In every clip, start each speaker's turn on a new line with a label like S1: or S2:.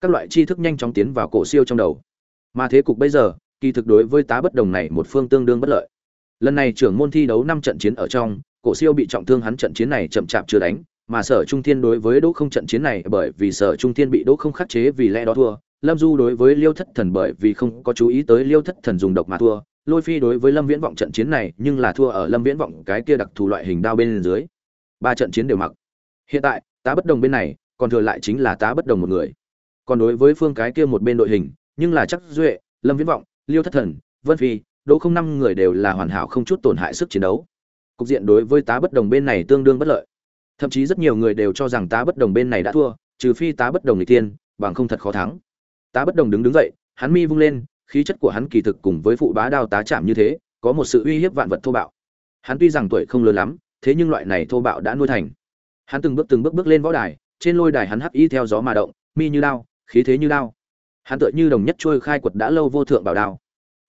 S1: các loại tri thức nhanh chóng tiến vào cổ siêu trong đầu. Mà thế cục bây giờ, kỳ thực đối với tá bất đồng này một phương tương đương bất lợi. Lần này trưởng môn thi đấu năm trận chiến ở trong, cổ siêu bị trọng thương hắn trận chiến này chậm chạp chưa đánh, mà sở trung thiên đối với đỗ không trận chiến này bởi vì sở trung thiên bị đỗ không khắc chế vì lẽ đó thua, lâm du đối với liêu thất thần bởi vì không có chú ý tới liêu thất thần dùng độc mà thua, lôi phi đối với lâm viễn vọng trận chiến này nhưng là thua ở lâm viễn vọng cái kia đặc thù loại hình đao bên dưới. Ba trận chiến đều mặc. Hiện tại, tá bất đồng bên này, còn thừa lại chính là tá bất đồng một người còn đối với phương cái kia một bên đội hình, nhưng là chắc duệ, lâm viễn vọng, liêu thất thần, vân phi, đỗ không năm người đều là hoàn hảo không chút tổn hại sức chiến đấu. Cục diện đối với tá bất đồng bên này tương đương bất lợi. Thậm chí rất nhiều người đều cho rằng tá bất đồng bên này đã thua, trừ phi tá bất đồng người tiên, bằng không thật khó thắng. Tá bất đồng đứng đứng dậy, hắn mi vung lên, khí chất của hắn kỳ thực cùng với phụ bá đao tá chạm như thế, có một sự uy hiếp vạn vật thô bạo. Hắn tuy rằng tuổi không lớn lắm, thế nhưng loại này thô bạo đã nuôi thành. Hắn từng bước từng bước bước lên võ đài, trên lôi đài hắn hắc y theo gió mà động, mi như lao khí thế như đao. Hắn tựa như đồng nhất trôi khai quật đã lâu vô thượng bảo đao.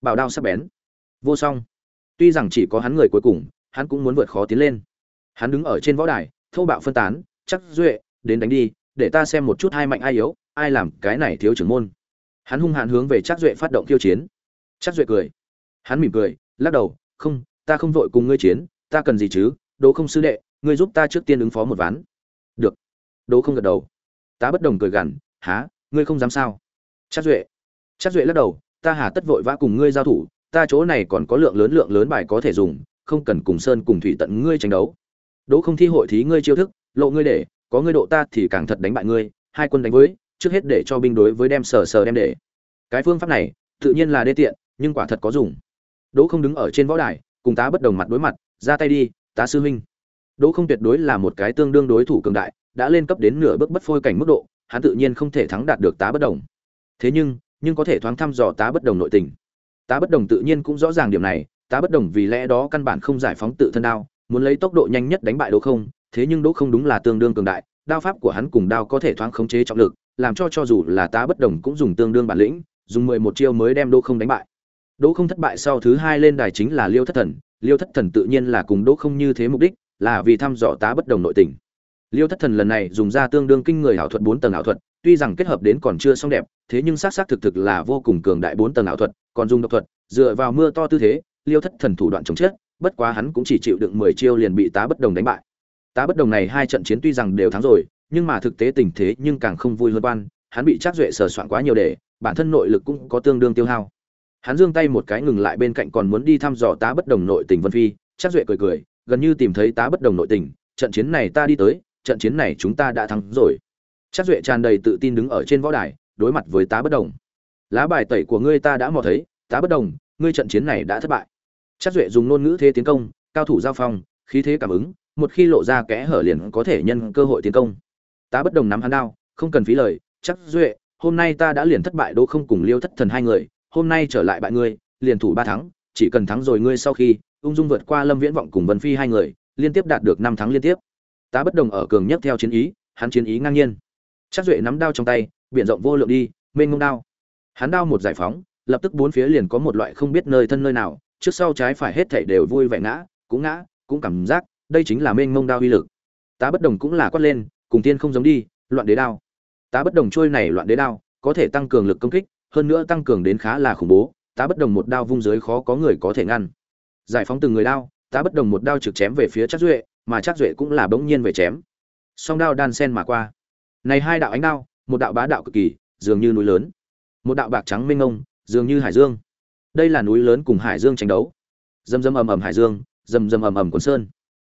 S1: Bảo đao sắc bén. Vô song. Tuy rằng chỉ có hắn người cuối cùng, hắn cũng muốn vượt khó tiến lên. Hắn đứng ở trên võ đài, thô bạo phân tán, chắc duệ, đến đánh đi, để ta xem một chút hai mạnh ai yếu, ai làm cái này thiếu trưởng môn. Hắn hung hãn hướng về chắc duệ phát động khiêu chiến. Chắc duệ cười. Hắn mỉm cười, lắc đầu, không, ta không vội cùng ngươi chiến, ta cần gì chứ? Đỗ không sư đệ, ngươi giúp ta trước tiên ứng phó một ván. Được. Đỗ không gật đầu. Tá bất đồng cười gằn, há ngươi không dám sao? Chắc duệ. Chắc duệ lắc đầu, ta hà tất vội vã cùng ngươi giao thủ, ta chỗ này còn có lượng lớn lượng lớn bài có thể dùng, không cần cùng sơn cùng thủy tận ngươi tranh đấu. Đỗ không thi hội thí ngươi chiêu thức, lộ ngươi để, có ngươi độ ta thì càng thật đánh bại ngươi, hai quân đánh với, trước hết để cho binh đối với đem sờ sờ đem để. Cái phương pháp này, tự nhiên là đê tiện, nhưng quả thật có dùng. Đỗ không đứng ở trên võ đài, cùng tá bất đồng mặt đối mặt, ra tay đi, tá sư huynh. Đỗ không tuyệt đối là một cái tương đương đối thủ cường đại, đã lên cấp đến nửa bước bất phôi cảnh mức độ hắn tự nhiên không thể thắng đạt được tá bất đồng. Thế nhưng nhưng có thể thoáng thăm dò tá bất đồng nội tình. Tá bất đồng tự nhiên cũng rõ ràng điểm này, tá bất đồng vì lẽ đó căn bản không giải phóng tự thân đao, muốn lấy tốc độ nhanh nhất đánh bại đỗ không, thế nhưng đỗ không đúng là tương đương cường đại, đao pháp của hắn cùng đao có thể thoáng khống chế trọng lực, làm cho cho dù là tá bất đồng cũng dùng tương đương bản lĩnh, dùng mười một chiêu mới đem đỗ không đánh bại. Đỗ không thất bại sau thứ hai lên đài chính là liêu thất thần, liêu thất thần tự nhiên là cùng đỗ không như thế mục đích, là vì thăm dò tá bất đồng nội tình liêu thất thần lần này dùng ra tương đương kinh người ảo thuật bốn tầng ảo thuật, tuy rằng kết hợp đến còn chưa xong đẹp, thế nhưng xác xác thực thực là vô cùng cường đại bốn tầng ảo thuật, còn dùng độc thuật, dựa vào mưa to tư thế, liêu thất thần thủ đoạn chống chết, bất quá hắn cũng chỉ chịu đựng mười chiêu liền bị tá bất đồng đánh bại. Tá bất đồng này hai trận chiến tuy rằng đều thắng rồi, nhưng mà thực tế tình thế nhưng càng không vui hơn quan, hắn bị chắc duệ sờ soạn quá nhiều để, bản thân nội lực cũng có tương đương tiêu hao. Hắn giương tay một cái ngừng lại bên cạnh còn muốn đi thăm dò tá bất đồng nội tình vân phi chắc duệ cười cười, gần như tìm thấy tá bất đồng nội tình, trận chiến này ta đi tới trận chiến này chúng ta đã thắng rồi. Chắc duệ tràn đầy tự tin đứng ở trên võ đài, đối mặt với tá bất đồng. Lá bài tẩy của ngươi ta đã mò thấy, tá bất đồng, ngươi trận chiến này đã thất bại. Chắc duệ dùng ngôn ngữ thế tiến công, cao thủ giao phong, khí thế cảm ứng, một khi lộ ra kẽ hở liền có thể nhân cơ hội tiến công. Tá bất đồng nắm hắn đao, không cần phí lời, chắc duệ, hôm nay ta đã liền thất bại đỗ không cùng liêu thất thần hai người, hôm nay trở lại bại ngươi, liền thủ ba thắng, chỉ cần thắng rồi ngươi sau khi, ung dung vượt qua lâm viễn vọng cùng vân phi hai người, liên tiếp đạt được năm thắng liên tiếp tá bất đồng ở cường nhất theo chiến ý, hắn chiến ý ngang nhiên. Chắc duệ nắm đao trong tay, biển rộng vô lượng đi, mênh ngông đao. Hắn đao một giải phóng, lập tức bốn phía liền có một loại không biết nơi thân nơi nào, trước sau trái phải hết thảy đều vui vẻ ngã, cũng ngã, cũng cảm giác đây chính là mênh ngông đao uy lực. Tá bất đồng cũng là quát lên, cùng tiên không giống đi, loạn đế đao. Tá bất đồng trôi này loạn đế đao, có thể tăng cường lực công kích, hơn nữa tăng cường đến khá là khủng bố, tá bất đồng một đao vung dưới khó có người có thể ngăn. Giải phóng từng người đao, tá bất đồng một đao trực chém về phía chắc duệ mà chắc duệ cũng là bỗng nhiên về chém. Song đao đan sen mà qua. Này hai đạo ánh đao, một đạo bá đạo cực kỳ, dường như núi lớn. Một đạo bạc trắng mênh ngông dường như hải dương. Đây là núi lớn cùng hải dương tranh đấu. Dầm dầm ầm ầm hải dương, dầm dầm ầm ầm quần sơn.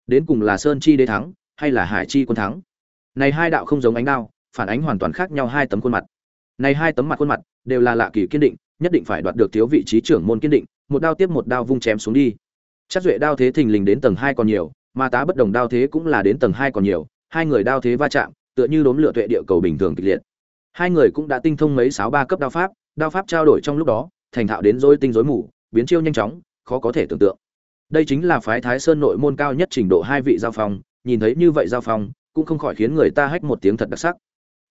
S1: Đến cùng là sơn chi đế thắng, hay là hải chi quân thắng? Này hai đạo không giống ánh đao, phản ánh hoàn toàn khác nhau hai tấm khuôn mặt. Này hai tấm mặt khuôn mặt đều là lạ kỳ kiên định, nhất định phải đoạt được thiếu vị trí trưởng môn kiên định, một đao tiếp một đao vung chém xuống đi. Chắc duệ đao thế thình lình đến tầng hai còn nhiều mà tá bất đồng đao thế cũng là đến tầng hai còn nhiều, hai người đao thế va chạm, tựa như đốm lửa tuệ địa cầu bình thường kịch liệt. Hai người cũng đã tinh thông mấy sáu ba cấp đao pháp đao pháp trao đổi trong lúc đó, thành thạo đến dối tinh dối mù, biến chiêu nhanh chóng, khó có thể tưởng tượng. Đây chính là phái thái sơn nội môn cao nhất trình độ hai vị giao phong, nhìn thấy như vậy giao phong, cũng không khỏi khiến người ta hách một tiếng thật đặc sắc.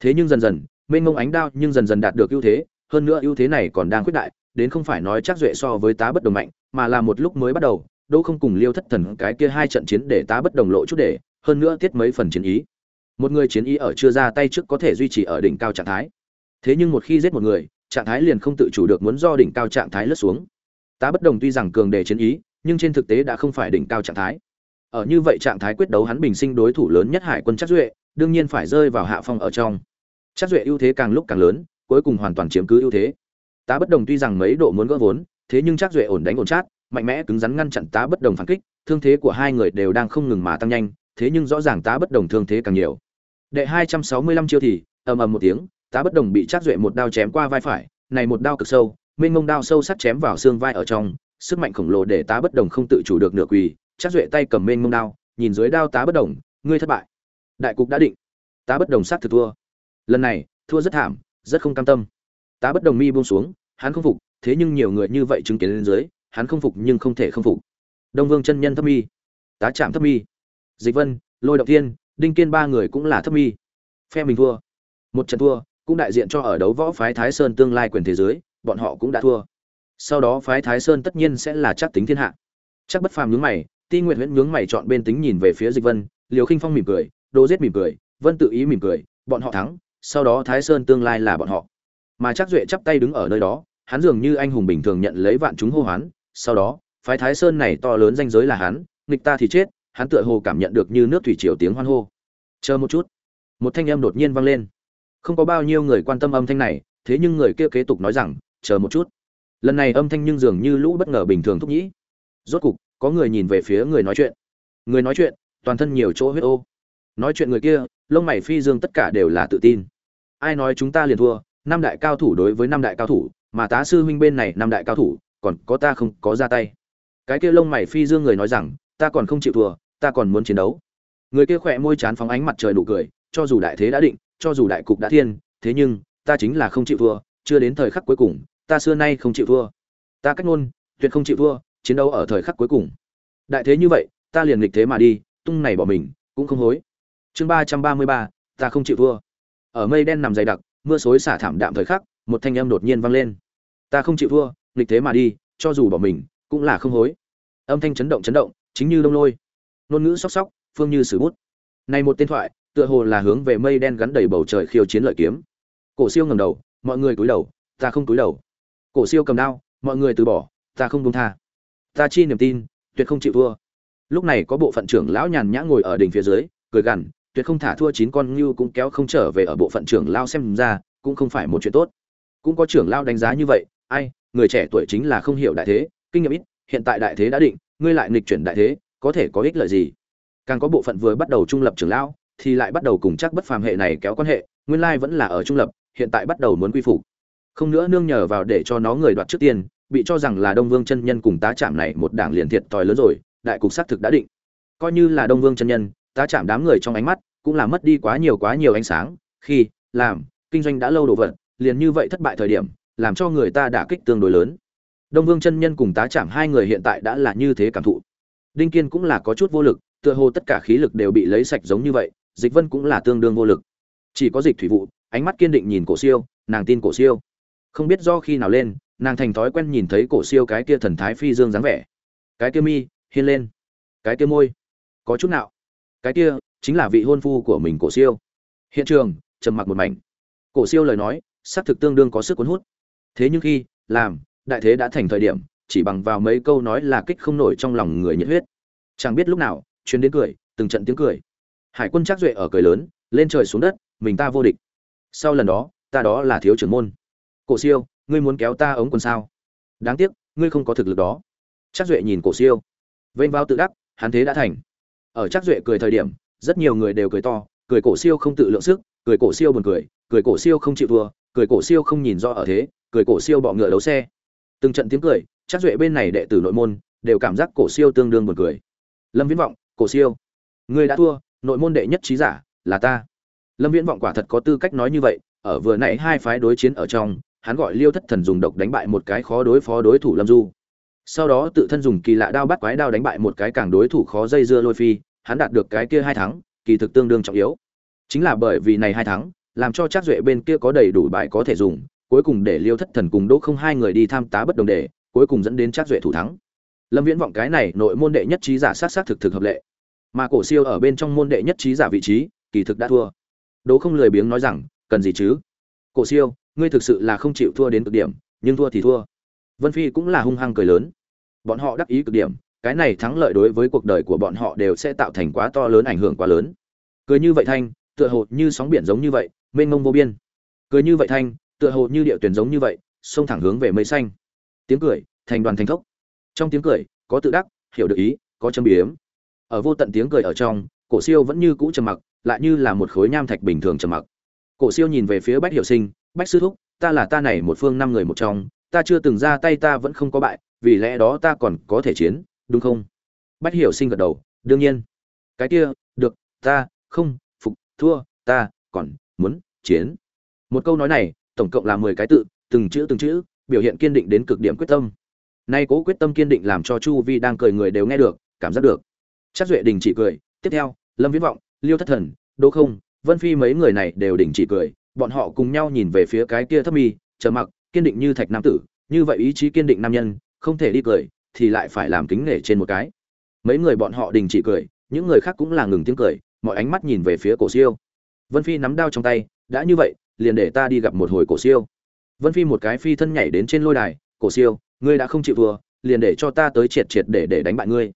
S1: Thế nhưng dần dần, mênh mông ánh đao nhưng dần dần đạt được ưu thế, hơn nữa ưu thế này còn đang khuyết đại, đến không phải nói chắc duệ so với tá bất đồng mạnh, mà là một lúc mới bắt đầu đỗ không cùng liêu thất thần cái kia hai trận chiến để tá bất đồng lộ chút để, hơn nữa tiết mấy phần chiến ý. Một người chiến ý ở chưa ra tay trước có thể duy trì ở đỉnh cao trạng thái. Thế nhưng một khi giết một người, trạng thái liền không tự chủ được muốn do đỉnh cao trạng thái lướt xuống. Tá bất đồng tuy rằng cường đề chiến ý, nhưng trên thực tế đã không phải đỉnh cao trạng thái. Ở như vậy trạng thái quyết đấu hắn bình sinh đối thủ lớn nhất hải quân chắc duệ, đương nhiên phải rơi vào hạ phong ở trong. Chắc duệ ưu thế càng lúc càng lớn, cuối cùng hoàn toàn chiếm cứ ưu thế. Tá bất đồng tuy rằng mấy độ muốn gỡ vốn, thế nhưng chắc duệ ổn đánh ổn chát mạnh mẽ cứng rắn ngăn chặn tá bất đồng phản kích, thương thế của hai người đều đang không ngừng mà tăng nhanh, thế nhưng rõ ràng tá bất đồng thương thế càng nhiều. Đệ hai trăm sáu mươi lăm chiêu thì, ầm ầm một tiếng, tá bất đồng bị chắc duệ một đao chém qua vai phải, này một đao cực sâu, mênh mông đao sâu sắc chém vào xương vai ở trong, sức mạnh khổng lồ để tá bất đồng không tự chủ được nửa quỳ chắc duệ tay cầm mênh mông đao, nhìn dưới đao tá bất đồng, ngươi thất bại. Đại cục đã định. Tá bất đồng sát thực thua. Lần này, thua rất thảm, rất không cam tâm. Tá bất đồng mi buông xuống, hắn không phục, thế nhưng nhiều người như vậy chứng kiến lên dưới hắn không phục nhưng không thể không phục. Đông vương chân nhân thấp mi, tá trạm thấp mi. Dịch vân, lôi động thiên, đinh kiên ba người cũng là thấp mi. Phe mình thua. Một trận thua, cũng đại diện cho ở đấu võ phái thái sơn tương lai quyền thế giới, bọn họ cũng đã thua. Sau đó phái thái sơn tất nhiên sẽ là chắc tính thiên hạ. Chắc bất phàm nhướng mày, ti nguyện huyễn nhướng mày chọn bên tính nhìn về phía dịch vân, liều khinh phong mỉm cười đô giết mỉm cười, vân tự ý mỉm cười, bọn họ thắng, sau đó thái sơn tương lai là bọn họ. Mà chắc duệ chắp tay đứng ở nơi đó, hắn dường như anh hùng bình thường nhận lấy vạn chúng hô hoán sau đó, phái thái sơn này to lớn danh giới là hắn, nghịch ta thì chết, hắn tựa hồ cảm nhận được như nước thủy triều tiếng hoan hô. Chờ một chút. Một thanh âm đột nhiên vang lên. Không có bao nhiêu người quan tâm âm thanh này, thế nhưng người kia kế tục nói rằng, chờ một chút. Lần này âm thanh nhưng dường như lũ bất ngờ bình thường thúc nhĩ. Rốt cục, có người nhìn về phía người nói chuyện. Người nói chuyện, toàn thân nhiều chỗ huyết ô. Nói chuyện người kia, lông mày phi dương tất cả đều là tự tin. Ai nói chúng ta liền thua, năm đại cao thủ đối với năm đại cao thủ, mà tá sư huynh bên này năm đại cao thủ còn có ta không có ra tay. Cái kia lông mày phi dương người nói rằng, ta còn không chịu thua, ta còn muốn chiến đấu. Người kia khỏe môi chán phóng ánh mặt trời nụ cười, cho dù đại thế đã định, cho dù đại cục đã thiên, thế nhưng, ta chính là không chịu thua, chưa đến thời khắc cuối cùng, ta xưa nay không chịu thua. Ta cách ngôn, tuyệt không chịu thua, chiến đấu ở thời khắc cuối cùng. Đại thế như vậy, ta liền nghịch thế mà đi, tung này bỏ mình, cũng không hối. Chương ba trăm ba mươi ba, ta không chịu thua. Ở mây đen nằm dày đặc, mưa xối xả thảm đạm thời khắc, một thanh âm đột nhiên vang lên. Ta không chịu thua nghịch thế mà đi, cho dù bỏ mình, cũng là không hối. Âm thanh chấn động chấn động, chính như đông lôi. Ngôn ngữ sóc sóc, phương như sử bút. Này một tên thoại, tựa hồ là hướng về mây đen gắn đầy bầu trời khiêu chiến lợi kiếm. Cổ siêu ngầm đầu, mọi người cúi đầu, ta không cúi đầu. Cổ siêu cầm đao, mọi người từ bỏ, ta không buông tha. Ta chi niềm tin, tuyệt không chịu thua. Lúc này có bộ phận trưởng lão nhàn nhã ngồi ở đỉnh phía dưới, cười gằn, tuyệt không thả thua chín con như cũng kéo không trở về ở bộ phận trưởng lão xem ra, cũng không phải một chuyện tốt. Cũng có trưởng lão đánh giá như vậy, ai người trẻ tuổi chính là không hiểu đại thế, kinh nghiệm ít, hiện tại đại thế đã định, ngươi lại nghịch chuyển đại thế, có thể có ích lợi gì? Càng có bộ phận vừa bắt đầu trung lập trưởng lão, thì lại bắt đầu cùng chắc bất phàm hệ này kéo quan hệ, nguyên lai vẫn là ở trung lập, hiện tại bắt đầu muốn quy phục. Không nữa nương nhờ vào để cho nó người đoạt trước tiên, bị cho rằng là đông vương chân nhân cùng tá chạm này một đảng liền thiệt tòi lớn rồi, đại cục xác thực đã định. Coi như là đông vương chân nhân, tá chạm đám người trong ánh mắt cũng là mất đi quá nhiều quá nhiều ánh sáng, khi, làm, kinh doanh đã lâu đồ vật, liền như vậy thất bại thời điểm làm cho người ta đả kích tương đối lớn. Đông vương chân nhân cùng tá chạm hai người hiện tại đã là như thế cảm thụ. Đinh kiên cũng là có chút vô lực, tựa hồ tất cả khí lực đều bị lấy sạch giống như vậy, dịch vân cũng là tương đương vô lực. Chỉ có dịch thủy vụ ánh mắt kiên định nhìn cổ siêu, nàng tin cổ siêu. Không biết do khi nào lên, nàng thành thói quen nhìn thấy cổ siêu cái kia thần thái phi dương dáng vẻ. Cái kia mi, hiên lên. Cái kia môi. Có chút nào. Cái kia, chính là vị hôn phu của mình cổ siêu. Hiện trường, trầm mặc một mảnh. Cổ siêu lời nói, xác thực tương đương có sức cuốn hút thế nhưng khi, làm, đại thế đã thành thời điểm, chỉ bằng vào mấy câu nói là kích không nổi trong lòng người nhiệt huyết. Chẳng biết lúc nào, chuyến đến cười, từng trận tiếng cười. Hải quân chắc duệ ở cười lớn, lên trời xuống đất, mình ta vô địch. Sau lần đó, ta đó là thiếu trưởng môn. Cổ siêu, ngươi muốn kéo ta ống quần sao? Đáng tiếc, ngươi không có thực lực đó. Chắc duệ nhìn cổ siêu. Vênh vào tự đắc, hắn thế đã thành. Ở chắc duệ cười thời điểm, rất nhiều người đều cười to, cười cổ siêu không tự lượng sức, cười cổ siêu buồn cười cười cổ siêu không chịu thua cười cổ siêu không nhìn rõ ở thế, cười cổ siêu bọ ngựa đấu xe. Từng trận tiếng cười, chắc duệ bên này đệ tử nội môn đều cảm giác cổ siêu tương đương buồn cười. Lâm viễn vọng, cổ siêu ngươi đã thua, nội môn đệ nhất trí giả là ta. Lâm viễn vọng quả thật có tư cách nói như vậy, ở vừa nãy hai phái đối chiến ở trong, hắn gọi liêu thất thần dùng độc đánh bại một cái khó đối phó đối thủ lâm du. Sau đó tự thân dùng kỳ lạ đao bắt quái đao đánh bại một cái càng đối thủ khó dây dưa lôi phi, hắn đạt được cái kia hai thắng, kỳ thực tương đương trọng yếu. Chính là bởi vì này hai thắng làm cho Trác duệ bên kia có đầy đủ bài có thể dùng, cuối cùng để liêu thất thần cùng đỗ không hai người đi tham tá bất đồng đề, cuối cùng dẫn đến Trác duệ thủ thắng. Lâm viễn vọng cái này nội môn đệ nhất trí giả sát sát thực thực hợp lệ. Mà cổ siêu ở bên trong môn đệ nhất trí giả vị trí, kỳ thực đã thua. Đỗ không lười biếng nói rằng, cần gì chứ? Cổ siêu, ngươi thực sự là không chịu thua đến cực điểm, nhưng thua thì thua. Vân phi cũng là hung hăng cười lớn. Bọn họ đắc ý cực điểm, cái này thắng lợi đối với cuộc đời của bọn họ đều sẽ tạo thành quá to lớn ảnh hưởng quá lớn. Cười như vậy thanh, tựa hồ như sóng biển giống như vậy mênh mông vô biên. Cười như vậy thanh, tựa hồ như địa tuyển giống như vậy, xông thẳng hướng về mây xanh. Tiếng cười, thành đoàn thành thốc. Trong tiếng cười, có tự đắc, hiểu được ý, có châm biếm. Ở vô tận tiếng cười ở trong, cổ siêu vẫn như cũ trầm mặc, lại như là một khối nham thạch bình thường trầm mặc. Cổ siêu nhìn về phía bách hiệu sinh, bách sư thúc, ta là ta này một phương năm người một trong, ta chưa từng ra tay ta vẫn không có bại, vì lẽ đó ta còn có thể chiến, đúng không? Bách hiểu sinh gật đầu, đương nhiên. Cái kia, được, ta, không, phục, thua, ta, còn muốn, chiến. Một câu nói này, tổng cộng là mười cái tự, từng chữ từng chữ, biểu hiện kiên định đến cực điểm quyết tâm. Nay cố quyết tâm kiên định làm cho chu vi đang cười người đều nghe được, cảm giác được. Chắc duệ đình chỉ cười, tiếp theo, lâm viễn vọng, liêu thất thần, đỗ không, vân phi mấy người này đều đình chỉ cười, bọn họ cùng nhau nhìn về phía cái kia thấp mi chờ mặc, kiên định như thạch nam tử, như vậy ý chí kiên định nam nhân, không thể đi cười, thì lại phải làm kính nể trên một cái. Mấy người bọn họ đình chỉ cười, những người khác cũng là ngừng tiếng cười, mọi ánh mắt nhìn về phía cổ siêu vân phi nắm đao trong tay, đã như vậy, liền để ta đi gặp một hồi cổ siêu. Vân phi một cái phi thân nhảy đến trên lôi đài, cổ siêu, ngươi đã không chịu thua, liền để cho ta tới triệt triệt để để đánh bại ngươi.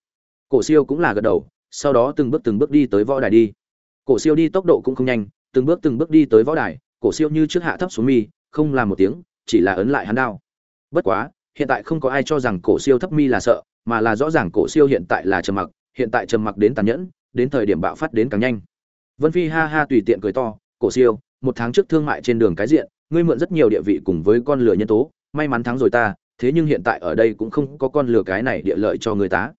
S1: Cổ siêu cũng là gật đầu, sau đó từng bước từng bước đi tới võ đài đi. Cổ siêu đi tốc độ cũng không nhanh, từng bước từng bước đi tới võ đài, cổ siêu như trước hạ thấp xuống mi, không làm một tiếng, chỉ là ấn lại hắn đao. Bất quá, hiện tại không có ai cho rằng cổ siêu thấp mi là sợ, mà là rõ ràng cổ siêu hiện tại là trầm mặc, hiện tại trầm mặc đến tàn nhẫn, đến thời điểm bạo phát đến càng nhanh vân phi ha ha tùy tiện cười to, cổ siêu, một tháng trước thương mại trên đường cái diện, ngươi mượn rất nhiều địa vị cùng với con lửa nhân tố, may mắn thắng rồi ta, thế nhưng hiện tại ở đây cũng không có con lửa cái này địa lợi cho người ta.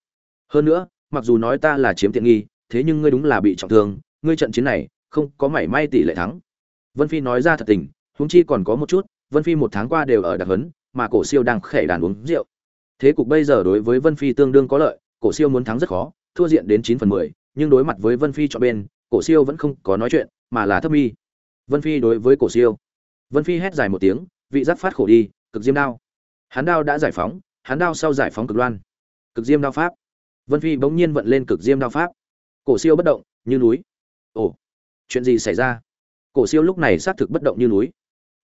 S1: Hơn nữa, mặc dù nói ta là chiếm tiện nghi, thế nhưng ngươi đúng là bị trọng thương, ngươi trận chiến này, không có mảy may tỷ lệ thắng. Vân phi nói ra thật tình, huống chi còn có một chút, vân phi một tháng qua đều ở đặc huấn mà cổ siêu đang khẽ đàn uống rượu. Thế cục bây giờ đối với vân phi tương đương có lợi, cổ siêu muốn thắng rất khó, thua diện đến chín phần mười, nhưng đối mặt với vân phi cho bên cổ siêu vẫn không có nói chuyện, mà là thấp mi. Vân phi đối với cổ siêu. Vân phi hét dài một tiếng, vị giác phát khổ đi, cực diêm đao. Hắn đao đã giải phóng hắn đao sau giải phóng cực loan cực diêm đao pháp. Vân phi bỗng nhiên vận lên cực diêm đao pháp. Cổ siêu bất động, như núi. Ồ, chuyện gì xảy ra? Cổ siêu lúc này xác thực bất động như núi.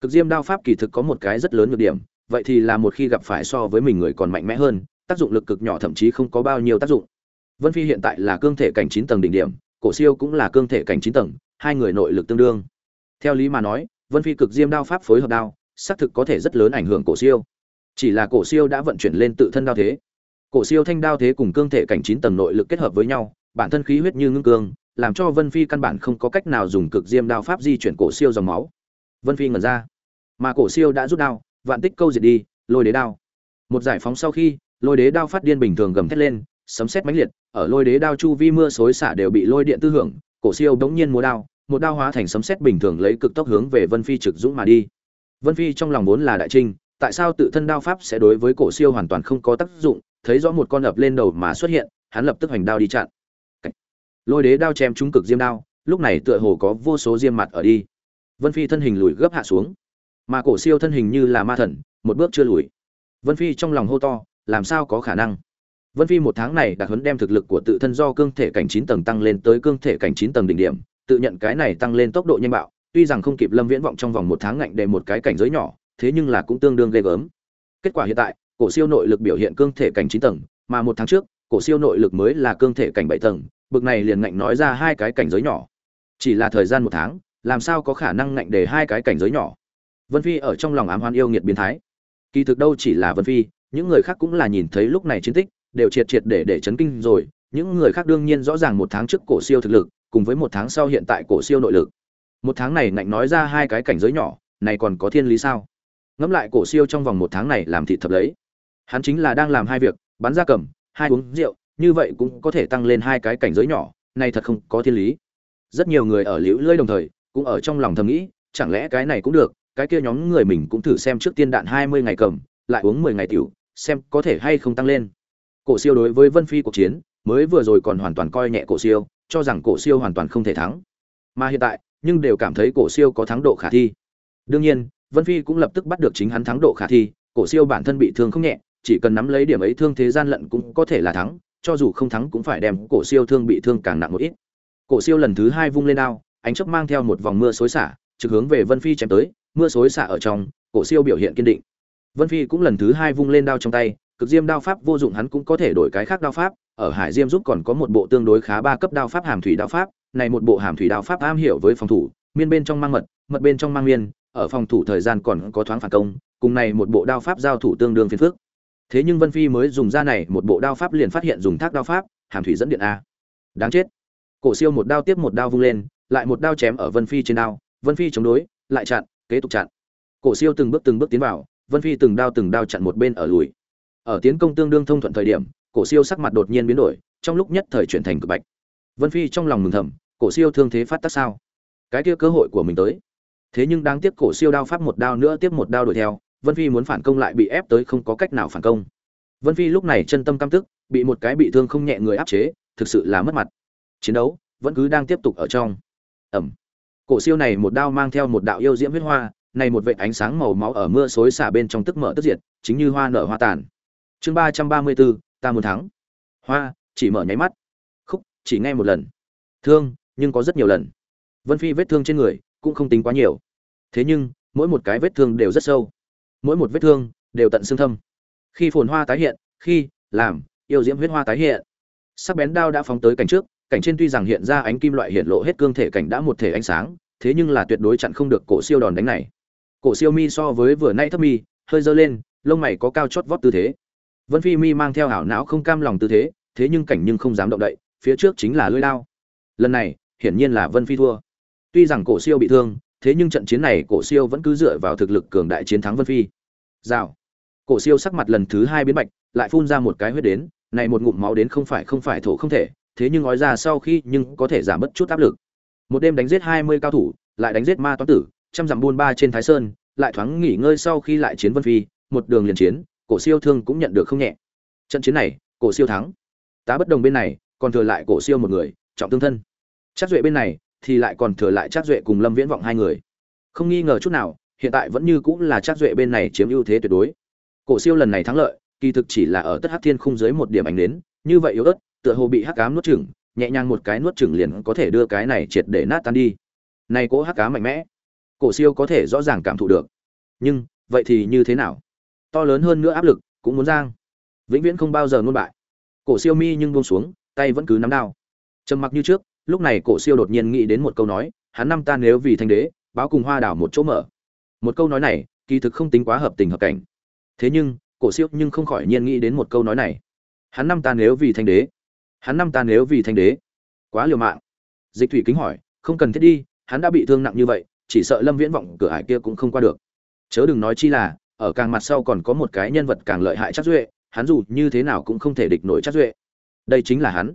S1: Cực diêm đao pháp kỳ thực có một cái rất lớn nhược điểm, vậy thì là một khi gặp phải so với mình người còn mạnh mẽ hơn, tác dụng lực cực nhỏ thậm chí không có bao nhiêu tác dụng. Vân phi hiện tại là cương thể cảnh chín tầng đỉnh điểm cổ siêu cũng là cương thể cảnh chín tầng, hai người nội lực tương đương. Theo lý mà nói, vân phi cực diêm đao pháp phối hợp đao, xác thực có thể rất lớn ảnh hưởng cổ siêu. Chỉ là cổ siêu đã vận chuyển lên tự thân đao thế. Cổ siêu thanh đao thế cùng cương thể cảnh chín tầng nội lực kết hợp với nhau, bản thân khí huyết như ngưng cương, làm cho vân phi căn bản không có cách nào dùng cực diêm đao pháp di chuyển cổ siêu dòng máu. Vân phi ngẩn ra. Mà cổ siêu đã rút đao, vạn tích câu diệt đi, lôi đế đao. Một giải phóng sau khi, lôi đế đao phát điên bình thường gầm thét lên sấm sét mãnh liệt, ở lôi đế đao chu vi mưa xối xả đều bị lôi điện tư hưởng, cổ siêu bỗng nhiên múa đao, một đao hóa thành sấm sét bình thường lấy cực tốc hướng về vân phi trực dũng mà đi. Vân phi trong lòng vốn là đại trinh, tại sao tự thân đao pháp sẽ đối với cổ siêu hoàn toàn không có tác dụng, thấy rõ một con ập lên đầu mà xuất hiện, hắn lập tức hành đao đi chặn. Lôi đế đao chém trúng cực diêm đao, lúc này tựa hồ có vô số diêm mặt ở đi. Vân phi thân hình lùi gấp hạ xuống. Mà cổ siêu thân hình như là ma thần, một bước chưa lùi. Vân phi trong lòng hô to, làm sao có khả năng? Vân phi một tháng này đặc huấn đem thực lực của tự thân do cương thể cảnh chín tầng tăng lên tới cương thể cảnh chín tầng đỉnh điểm, tự nhận cái này tăng lên tốc độ nhanh bạo, tuy rằng không kịp lâm viễn vọng trong vòng một tháng ngạnh để một cái cảnh giới nhỏ, thế nhưng là cũng tương đương ghê gớm. Kết quả hiện tại, cổ siêu nội lực biểu hiện cương thể cảnh chín tầng, mà một tháng trước, cổ siêu nội lực mới là cương thể cảnh bảy tầng, bực này liền ngạnh nói ra hai cái cảnh giới nhỏ. Chỉ là thời gian một tháng, làm sao có khả năng ngạnh để hai cái cảnh giới nhỏ? Vân phi ở trong lòng ám hoan yêu nghiệt biến thái. Kỳ thực đâu chỉ là vân phi, những người khác cũng là nhìn thấy lúc này chiến tích đều triệt triệt để để chấn kinh rồi, những người khác đương nhiên rõ ràng một tháng trước cổ siêu thực lực, cùng với một tháng sau hiện tại cổ siêu nội lực. Một tháng này ngạnh nói ra hai cái cảnh giới nhỏ, này còn có thiên lý sao? Ngẫm lại cổ siêu trong vòng một tháng này làm thị thập lấy. Hắn chính là đang làm hai việc bắn ra cầm, hai uống rượu, như vậy cũng có thể tăng lên hai cái cảnh giới nhỏ, này thật không có thiên lý. Rất nhiều người ở liễu lơi đồng thời, cũng ở trong lòng thầm nghĩ, chẳng lẽ cái này cũng được, cái kia nhóm người mình cũng thử xem trước tiên đạn hai mươi ngày cầm, lại uống mười ngày tiểu, xem có thể hay không tăng lên cổ siêu đối với vân phi cuộc chiến mới vừa rồi còn hoàn toàn coi nhẹ cổ siêu, cho rằng cổ siêu hoàn toàn không thể thắng. Mà hiện tại, nhưng đều cảm thấy cổ siêu có thắng độ khả thi. Đương nhiên, vân phi cũng lập tức bắt được chính hắn thắng độ khả thi, cổ siêu bản thân bị thương không nhẹ, chỉ cần nắm lấy điểm ấy thương thế gian lận cũng có thể là thắng, cho dù không thắng cũng phải đem cổ siêu thương bị thương càng nặng một ít. Cổ siêu lần thứ hai vung lên ao, ánh chớp mang theo một vòng mưa xối xả, trực hướng về vân phi chém tới, mưa xối xả ở trong, cổ siêu biểu hiện kiên định. Vân phi cũng lần thứ hai vung lên đao trong tay cực diêm đao pháp vô dụng hắn cũng có thể đổi cái khác đao pháp, ở hải diêm giúp còn có một bộ tương đối khá ba cấp đao pháp hàm thủy đao pháp, này một bộ hàm thủy đao pháp am hiểu với phòng thủ, miên bên trong mang mật mật bên trong mang miên, ở phòng thủ thời gian còn có thoáng phản công, cùng này một bộ đao pháp giao thủ tương đương phiền phức. Thế nhưng vân phi mới dùng ra này một bộ đao pháp liền phát hiện dùng thác đao pháp, hàm thủy dẫn điện a. Đáng chết. Cổ siêu một đao tiếp một đao vung lên, lại một đao chém ở vân phi trên đao, vân phi chống đối, lại chặn, kế tục chặn. Cổ siêu từng bước từng bước tiến vào, vân phi từng đao từng đao chặn một bên ở lùi ở tiến công tương đương thông thuận thời điểm, cổ siêu sắc mặt đột nhiên biến đổi, trong lúc nhất thời chuyển thành cực bạch. Vân phi trong lòng mừng thầm, cổ siêu thương thế phát tác sao? Cái kia cơ hội của mình tới. Thế nhưng đáng tiếc cổ siêu đao pháp một đao nữa tiếp một đao đuổi theo, vân phi muốn phản công lại bị ép tới không có cách nào phản công. Vân phi lúc này chân tâm căm tức, bị một cái bị thương không nhẹ người áp chế, thực sự là mất mặt. Chiến đấu vẫn cứ đang tiếp tục ở trong. Ẩm. Cổ siêu này một đao mang theo một đạo yêu diễm huyết hoa, này một vệt ánh sáng màu máu ở mưa xối xả bên trong tức mở tức diệt, chính như hoa nở hoa tàn chương ba trăm ba mươi bốn ta muốn thắng. Hoa, chỉ mở nháy mắt. Khúc, chỉ nghe một lần. Thương, nhưng có rất nhiều lần. Vân phi vết thương trên người, cũng không tính quá nhiều. Thế nhưng, mỗi một cái vết thương đều rất sâu. Mỗi một vết thương đều tận xương thâm. Khi phồn hoa tái hiện, khi làm yêu diễm huyết hoa tái hiện, sắc bén đao đã phóng tới cảnh trước, cảnh trên tuy rằng hiện ra ánh kim loại hiện lộ hết cương thể cảnh đã một thể ánh sáng, thế nhưng là tuyệt đối chặn không được cổ siêu đòn đánh này. Cổ siêu mi so với vừa nay thấp mi, hơi dơ lên, lông mày có cao chót vót tư thế vân phi mi mang theo hảo não không cam lòng tư thế thế nhưng cảnh nhưng không dám động đậy, phía trước chính là lưỡi đao. Lần này, hiển nhiên là vân phi thua. Tuy rằng cổ siêu bị thương, thế nhưng trận chiến này cổ siêu vẫn cứ dựa vào thực lực cường đại chiến thắng vân phi. Rào. Cổ siêu sắc mặt lần thứ hai biến bạch, lại phun ra một cái huyết đến, này một ngụm máu đến không phải không phải thổ không thể, thế nhưng nói ra sau khi nhưng có thể giảm bớt chút áp lực. Một đêm đánh giết hai mươi cao thủ, lại đánh giết ma toán tử, trăm dặm buôn ba trên thái sơn, lại thoáng nghỉ ngơi sau khi lại chiến vân phi, một đường liền chiến cổ siêu thương cũng nhận được không nhẹ. Trận chiến này, cổ siêu thắng. Tá bất đồng bên này, còn thừa lại cổ siêu một người, trọng thương thân. Chắc duệ bên này, thì lại còn thừa lại chắc duệ cùng lâm viễn vọng hai người. Không nghi ngờ chút nào, hiện tại vẫn như cũng là chắc duệ bên này chiếm ưu thế tuyệt đối. Cổ siêu lần này thắng lợi, kỳ thực chỉ là ở tất hắc thiên khung dưới một điểm ảnh đến, như vậy yếu ớt, tựa hồ bị hắc ám nuốt chửng, nhẹ nhàng một cái nuốt chửng liền có thể đưa cái này triệt để nát tan đi. Này cố hắc ám mạnh mẽ, cổ siêu có thể rõ ràng cảm thụ được. Nhưng, vậy thì như thế nào? To lớn hơn nữa áp lực, cũng muốn giang. Vĩnh viễn không bao giờ ngôn bại. Cổ siêu mi nhưng buông xuống, tay vẫn cứ nắm đao. Trầm mặc như trước, lúc này cổ siêu đột nhiên nghĩ đến một câu nói, hắn năm ta nếu vì thanh đế, báo cùng hoa đảo một chỗ mở. Một câu nói này, kỳ thực không tính quá hợp tình hợp cảnh. Thế nhưng, cổ siêu nhưng không khỏi nhiên nghĩ đến một câu nói này. Hắn năm ta nếu vì thanh đế. Hắn năm ta nếu vì thanh đế. Quá liều mạng. Dịch thủy kính hỏi, không cần thiết đi, hắn đã bị thương nặng như vậy, chỉ sợ lâm viễn vọng cửa ải kia cũng không qua được. Chớ đừng nói chi là ở càng mặt sau còn có một cái nhân vật càng lợi hại chắc duệ, hắn dù như thế nào cũng không thể địch nổi chắc duệ. Đây chính là hắn.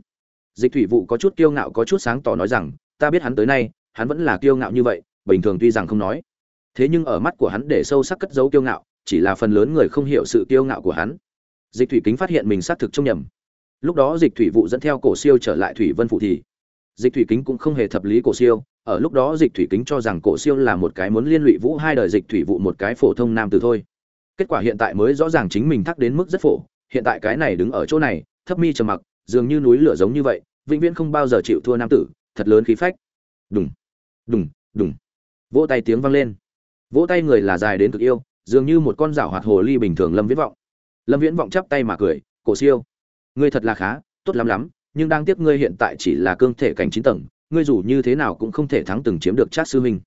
S1: Dịch thủy vụ có chút kiêu ngạo có chút sáng tỏ nói rằng, ta biết hắn tới nay, hắn vẫn là kiêu ngạo như vậy, bình thường tuy rằng không nói, thế nhưng ở mắt của hắn để sâu sắc cất dấu kiêu ngạo, chỉ là phần lớn người không hiểu sự kiêu ngạo của hắn. Dịch thủy kính phát hiện mình xác thực trông nhầm. Lúc đó dịch thủy vụ dẫn theo cổ siêu trở lại thủy vân phụ thì, dịch thủy kính cũng không hề thập lý cổ siêu, ở lúc đó dịch thủy kính cho rằng cổ siêu là một cái muốn liên lụy vũ hai đời dịch thủy vụ một cái phổ thông nam từ thôi kết quả hiện tại mới rõ ràng chính mình thắc đến mức rất phổ hiện tại cái này đứng ở chỗ này thấp mi trầm mặc dường như núi lửa giống như vậy vĩnh viễn không bao giờ chịu thua nam tử thật lớn khí phách đùng đùng đùng vỗ tay tiếng vang lên vỗ tay người là dài đến cực yêu dường như một con rảo hoạt hồ ly bình thường lâm viễn vọng lâm viễn vọng chắp tay mà cười cổ siêu ngươi thật là khá tốt lắm lắm nhưng đang tiếc ngươi hiện tại chỉ là cương thể cảnh chín tầng ngươi dù như thế nào cũng không thể thắng từng chiếm được Trác sư huynh.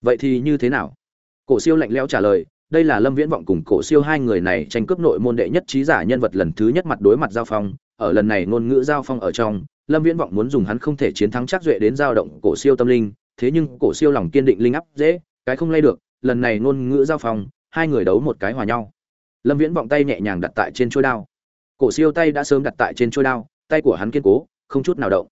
S1: Vậy thì như thế nào? Cổ Siêu lạnh lẽo trả lời, đây là Lâm Viễn vọng cùng Cổ Siêu hai người này tranh cướp nội môn đệ nhất trí giả nhân vật lần thứ nhất mặt đối mặt giao phong, ở lần này ngôn ngữ giao phong ở trong, Lâm Viễn vọng muốn dùng hắn không thể chiến thắng chắc Duệ đến giao động Cổ Siêu tâm linh, thế nhưng Cổ Siêu lòng kiên định linh áp dễ, cái không lay được, lần này ngôn ngữ giao phong, hai người đấu một cái hòa nhau. Lâm Viễn vọng tay nhẹ nhàng đặt tại trên chuôi đao. Cổ Siêu tay đã sớm đặt tại trên chuôi đao, tay của hắn kiên cố, không chút nào động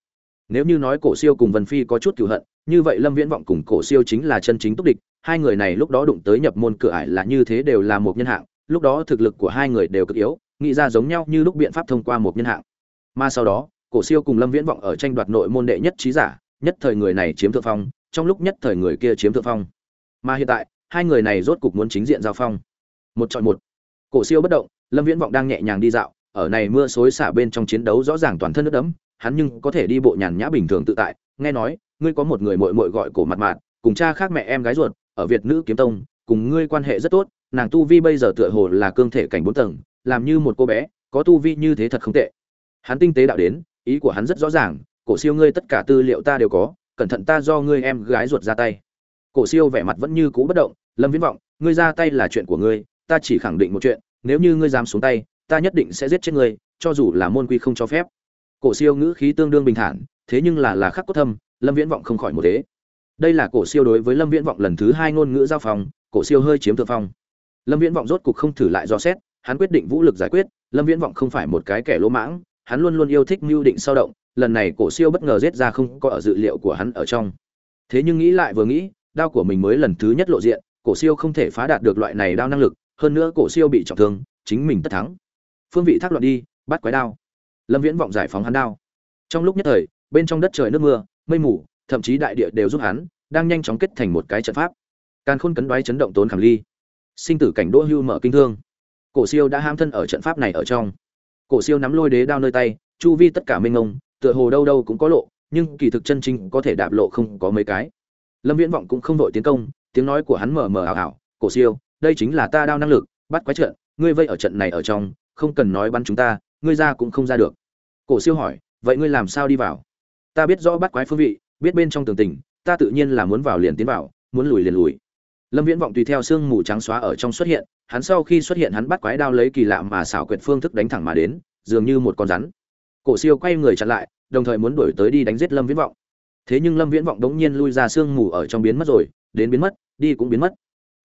S1: nếu như nói cổ siêu cùng vân phi có chút cựu hận như vậy lâm viễn vọng cùng cổ siêu chính là chân chính túc địch hai người này lúc đó đụng tới nhập môn cửa ải là như thế đều là một nhân hạng lúc đó thực lực của hai người đều cực yếu nghĩ ra giống nhau như lúc biện pháp thông qua một nhân hạng. Mà sau đó cổ siêu cùng lâm viễn vọng ở tranh đoạt nội môn đệ nhất trí giả nhất thời người này chiếm thượng phong trong lúc nhất thời người kia chiếm thượng phong. Mà hiện tại hai người này rốt cục muốn chính diện giao phong. Một chọn một. Cổ siêu bất động lâm viễn vọng đang nhẹ nhàng đi dạo ở này mưa xối xả bên trong chiến đấu rõ ràng toàn thân nước đấm, hắn nhưng có thể đi bộ nhàn nhã bình thường tự tại nghe nói ngươi có một người muội muội gọi cổ mặt mạn cùng cha khác mẹ em gái ruột ở việt nữ kiếm tông, cùng ngươi quan hệ rất tốt, nàng tu vi bây giờ tựa hồ là cương thể cảnh bốn tầng, làm như một cô bé, có tu vi như thế thật không tệ. Hắn tinh tế đạo đến, ý của hắn rất rõ ràng, cổ siêu ngươi tất cả tư liệu ta đều có, cẩn thận ta do ngươi em gái ruột ra tay. Cổ siêu vẻ mặt vẫn như cũ bất động, lâm viễn vọng, ngươi ra tay là chuyện của ngươi, ta chỉ khẳng định một chuyện, nếu như ngươi dám xuống tay, ta nhất định sẽ giết chết ngươi, cho dù là môn quy không cho phép. Cổ siêu ngữ khí tương đương bình thản, thế nhưng là là khắc cốt thâm, lâm viễn vọng không khỏi một thế đây là cổ siêu đối với lâm viễn vọng lần thứ hai ngôn ngữ giao phòng cổ siêu hơi chiếm thượng phong. Lâm viễn vọng rốt cục không thử lại do xét, hắn quyết định vũ lực giải quyết, lâm viễn vọng không phải một cái kẻ lỗ mãng, hắn luôn luôn yêu thích mưu định sao động, lần này cổ siêu bất ngờ giết ra không có ở dự liệu của hắn ở trong. Thế nhưng nghĩ lại vừa nghĩ, đao của mình mới lần thứ nhất lộ diện, cổ siêu không thể phá đạt được loại này đao năng lực, hơn nữa cổ siêu bị trọng thương, chính mình tất thắng. Phương vị thác loạn đi, bắt quái đao. Lâm viễn vọng giải phóng hắn đao. Trong lúc nhất thời, bên trong đất trời nước mưa, mây mù thậm chí đại địa đều giúp hắn, đang nhanh chóng kết thành một cái trận pháp. Càn khôn cấn đoái chấn động tốn khảm ly. Sinh tử cảnh đỗ hưu mở kinh thương. Cổ siêu đã ham thân ở trận pháp này ở trong. Cổ siêu nắm lôi đế đao nơi tay, chu vi tất cả mênh ngông tựa hồ đâu đâu cũng có lộ, nhưng kỳ thực chân chính có thể đạp lộ không có mấy cái. Lâm viễn vọng cũng không vội tiến công, tiếng nói của hắn mờ mờ ảo ảo, cổ siêu, đây chính là ta đao năng lực, bắt quái trận, ngươi vây ở trận này ở trong, không cần nói bắn chúng ta, ngươi ra cũng không ra được. Cổ siêu hỏi, vậy ngươi làm sao đi vào? Ta biết rõ bắt quái phương vị biết bên trong tường tình, ta tự nhiên là muốn vào liền tiến vào, muốn lùi liền lùi. Lâm viễn vọng tùy theo sương mù trắng xóa ở trong xuất hiện, hắn sau khi xuất hiện hắn bắt quái đao lấy kỳ lạ mà xảo quyệt phương thức đánh thẳng mà đến, dường như một con rắn. Cổ siêu quay người chặn lại, đồng thời muốn đuổi tới đi đánh giết lâm viễn vọng. Thế nhưng lâm viễn vọng đống nhiên lui ra sương mù ở trong biến mất rồi, đến biến mất, đi cũng biến mất.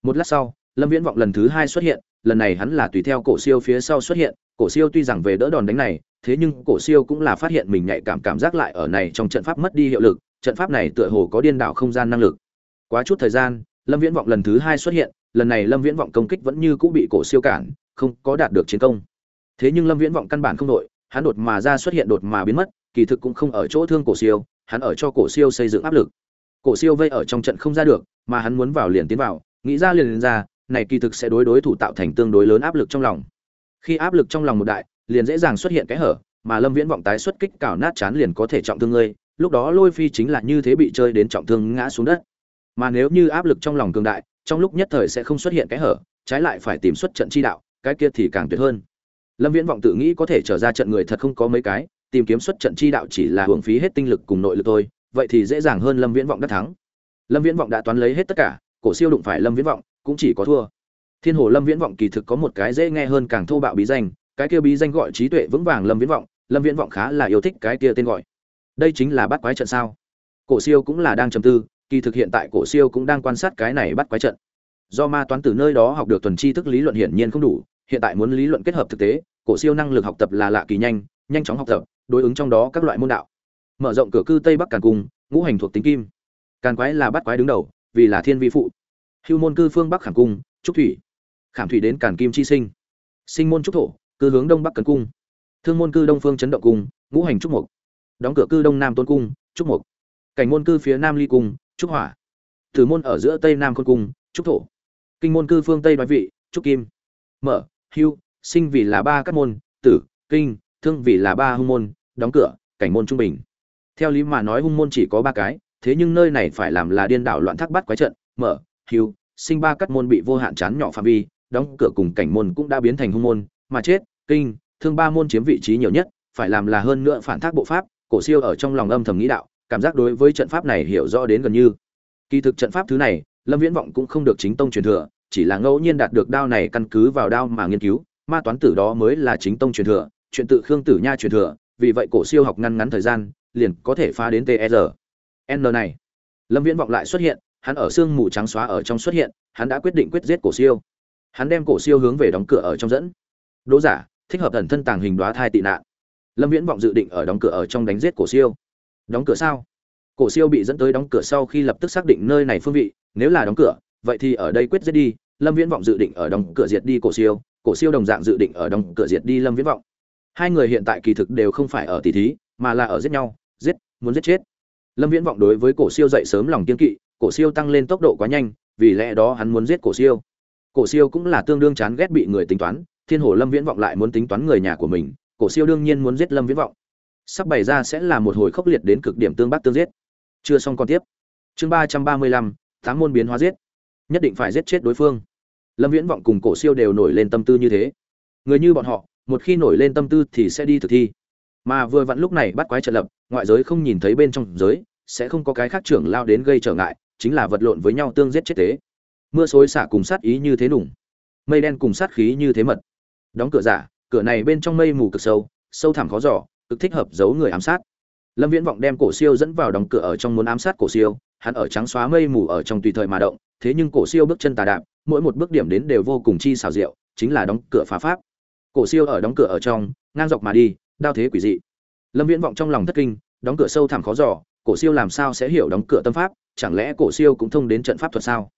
S1: Một lát sau, lâm viễn vọng lần thứ hai xuất hiện, lần này hắn là tùy theo cổ siêu phía sau xuất hiện, cổ siêu tuy rằng về đỡ đòn đánh này, thế nhưng cổ siêu cũng là phát hiện mình nhạy cảm cảm giác lại ở này trong trận pháp mất đi hiệu lực trận pháp này tựa hồ có điên đảo không gian năng lực. Quá chút thời gian, lâm viễn vọng lần thứ hai xuất hiện, lần này lâm viễn vọng công kích vẫn như cũng bị cổ siêu cản, không có đạt được chiến công. Thế nhưng lâm viễn vọng căn bản không đội, hắn đột mà ra xuất hiện đột mà biến mất, kỳ thực cũng không ở chỗ thương cổ siêu, hắn ở cho cổ siêu xây dựng áp lực. Cổ siêu vây ở trong trận không ra được, mà hắn muốn vào liền tiến vào, nghĩ ra liền liền ra, này kỳ thực sẽ đối đối thủ tạo thành tương đối lớn áp lực trong lòng. Khi áp lực trong lòng một đại, liền dễ dàng xuất hiện cái hở, mà lâm viễn vọng tái xuất kích cào nát chán liền có thể trọng thương ngươi lúc đó lôi phi chính là như thế bị chơi đến trọng thương ngã xuống đất. Mà nếu như áp lực trong lòng cường đại, trong lúc nhất thời sẽ không xuất hiện cái hở, trái lại phải tìm xuất trận chi đạo, cái kia thì càng tuyệt hơn. Lâm viễn vọng tự nghĩ có thể trở ra trận người thật không có mấy cái, tìm kiếm xuất trận chi đạo chỉ là hưởng phí hết tinh lực cùng nội lực thôi, vậy thì dễ dàng hơn lâm viễn vọng đắc thắng. Lâm viễn vọng đã toán lấy hết tất cả, cổ siêu đụng phải lâm viễn vọng, cũng chỉ có thua. Thiên hồ lâm viễn vọng kỳ thực có một cái dễ nghe hơn càng thô bạo bí danh, cái kia bí danh gọi trí tuệ vững vàng lâm viễn vọng, lâm viễn vọng khá là yêu thích cái kia tên gọi đây chính là bắt quái trận sao? Cổ siêu cũng là đang trầm tư, kỳ thực hiện tại cổ siêu cũng đang quan sát cái này bắt quái trận. Do ma toán từ nơi đó học được tuần tri thức lý luận hiển nhiên không đủ, hiện tại muốn lý luận kết hợp thực tế, cổ siêu năng lực học tập là lạ kỳ nhanh nhanh chóng học tập, đối ứng trong đó các loại môn đạo. Mở rộng cửa cư tây bắc càn cung, ngũ hành thuộc tính kim. Càn quái là bắt quái đứng đầu, vì là thiên vi phụ. Hưu môn cư phương bắc khảm cung, trúc thủy. Khảm thủy đến càn kim chi sinh. Sinh môn trúc thổ, cư hướng đông bắc cần cung. Thương môn cư đông phương chấn động cung, ngũ hành trúc mục đóng cửa cư đông nam tôn cung, trúc mục cảnh môn cư phía nam ly cung, trúc hỏa. Tử môn ở giữa tây nam khôn cung, trúc thổ. Kinh môn cư phương tây đoái vị, trúc kim. Mở, hưu, sinh vì là ba các môn, tử, kinh, thương vì là ba hung môn, đóng cửa, cảnh môn trung bình. Theo lý mà nói hung môn chỉ có ba cái, thế nhưng nơi này phải làm là điên đảo loạn thác bắt quái trận. Mở, hưu, sinh ba các môn bị vô hạn chán nhỏ phạm vi, đóng cửa cùng cảnh môn cũng đã biến thành hung môn, mà chết, kinh, thương ba môn chiếm vị trí nhiều nhất, phải làm là hơn nữa phản thác bộ pháp cổ siêu ở trong lòng âm thầm nghĩ đạo cảm giác đối với trận pháp này hiểu rõ đến gần như kỳ thực trận pháp thứ này lâm viễn vọng cũng không được chính tông truyền thừa chỉ là ngẫu nhiên đạt được đao này căn cứ vào đao mà nghiên cứu ma toán tử đó mới là chính tông truyền thừa chuyện tự khương tử nha truyền thừa vì vậy cổ siêu học ngăn ngắn thời gian liền có thể phá đến TR. E N này. Lâm Viễn vọng lại xuất hiện, hắn ở xương mù trắng xóa ở trong xuất hiện, hắn đã quyết định quyết giết cổ siêu. Hắn đem cổ siêu hướng về đóng cửa ở trong dẫn. Đỗ giả, thích hợp thần thân tàng hình đóa thai tị nạn. Lâm Viễn vọng dự định ở đóng cửa ở trong đánh giết cổ siêu. Đóng cửa sao? Cổ siêu bị dẫn tới đóng cửa sau khi lập tức xác định nơi này phương vị, nếu là đóng cửa, vậy thì ở đây quyết giết đi. Lâm Viễn vọng dự định ở đóng cửa diệt đi cổ siêu, cổ siêu đồng dạng dự định ở đóng cửa diệt đi Lâm Viễn vọng. Hai người hiện tại kỳ thực đều không phải ở tỷ thí, mà là ở giết nhau, giết, muốn giết chết. Lâm Viễn vọng đối với cổ siêu dậy sớm lòng kiên kỵ, cổ siêu tăng lên tốc độ quá nhanh, vì lẽ đó hắn muốn giết cổ siêu. Cổ siêu cũng là tương đương chán ghét bị người tính toán, Thiên Hồ Lâm Viễn vọng lại muốn tính toán người nhà của mình, cổ siêu đương nhiên muốn giết Lâm Viễn vọng. Sắp bày ra sẽ là một hồi khốc liệt đến cực điểm tương bắt tương giết. Chưa xong con tiếp. Chương ba ba mươi lăm tám môn biến hóa giết. Nhất định phải giết chết đối phương. Lâm viễn vọng cùng cổ siêu đều nổi lên tâm tư như thế. Người như bọn họ, một khi nổi lên tâm tư thì sẽ đi thực thi. Mà vừa vặn lúc này bắt quái trận lập, ngoại giới không nhìn thấy bên trong giới, sẽ không có cái khác trưởng lao đến gây trở ngại, chính là vật lộn với nhau tương giết chết tế mưa xối xả cùng sát ý như thế nùng. Mây đen cùng sát khí như thế mật. Đóng cửa giả cửa này bên trong mây mù cực sâu sâu thẳm khó giỏ cực thích hợp giấu người ám sát. Lâm viễn vọng đem cổ siêu dẫn vào đóng cửa ở trong muốn ám sát cổ siêu, hắn ở trắng xóa mây mù ở trong tùy thời mà động, thế nhưng cổ siêu bước chân tà đạp, mỗi một bước điểm đến đều vô cùng chi xảo diệu, chính là đóng cửa phá pháp. Cổ siêu ở đóng cửa ở trong, ngang dọc mà đi, đao thế quỷ dị. Lâm viễn vọng trong lòng thất kinh, đóng cửa sâu thẳm khó giỏ cổ siêu làm sao sẽ hiểu đóng cửa tâm pháp, chẳng lẽ cổ siêu cũng thông đến trận pháp thuật sao?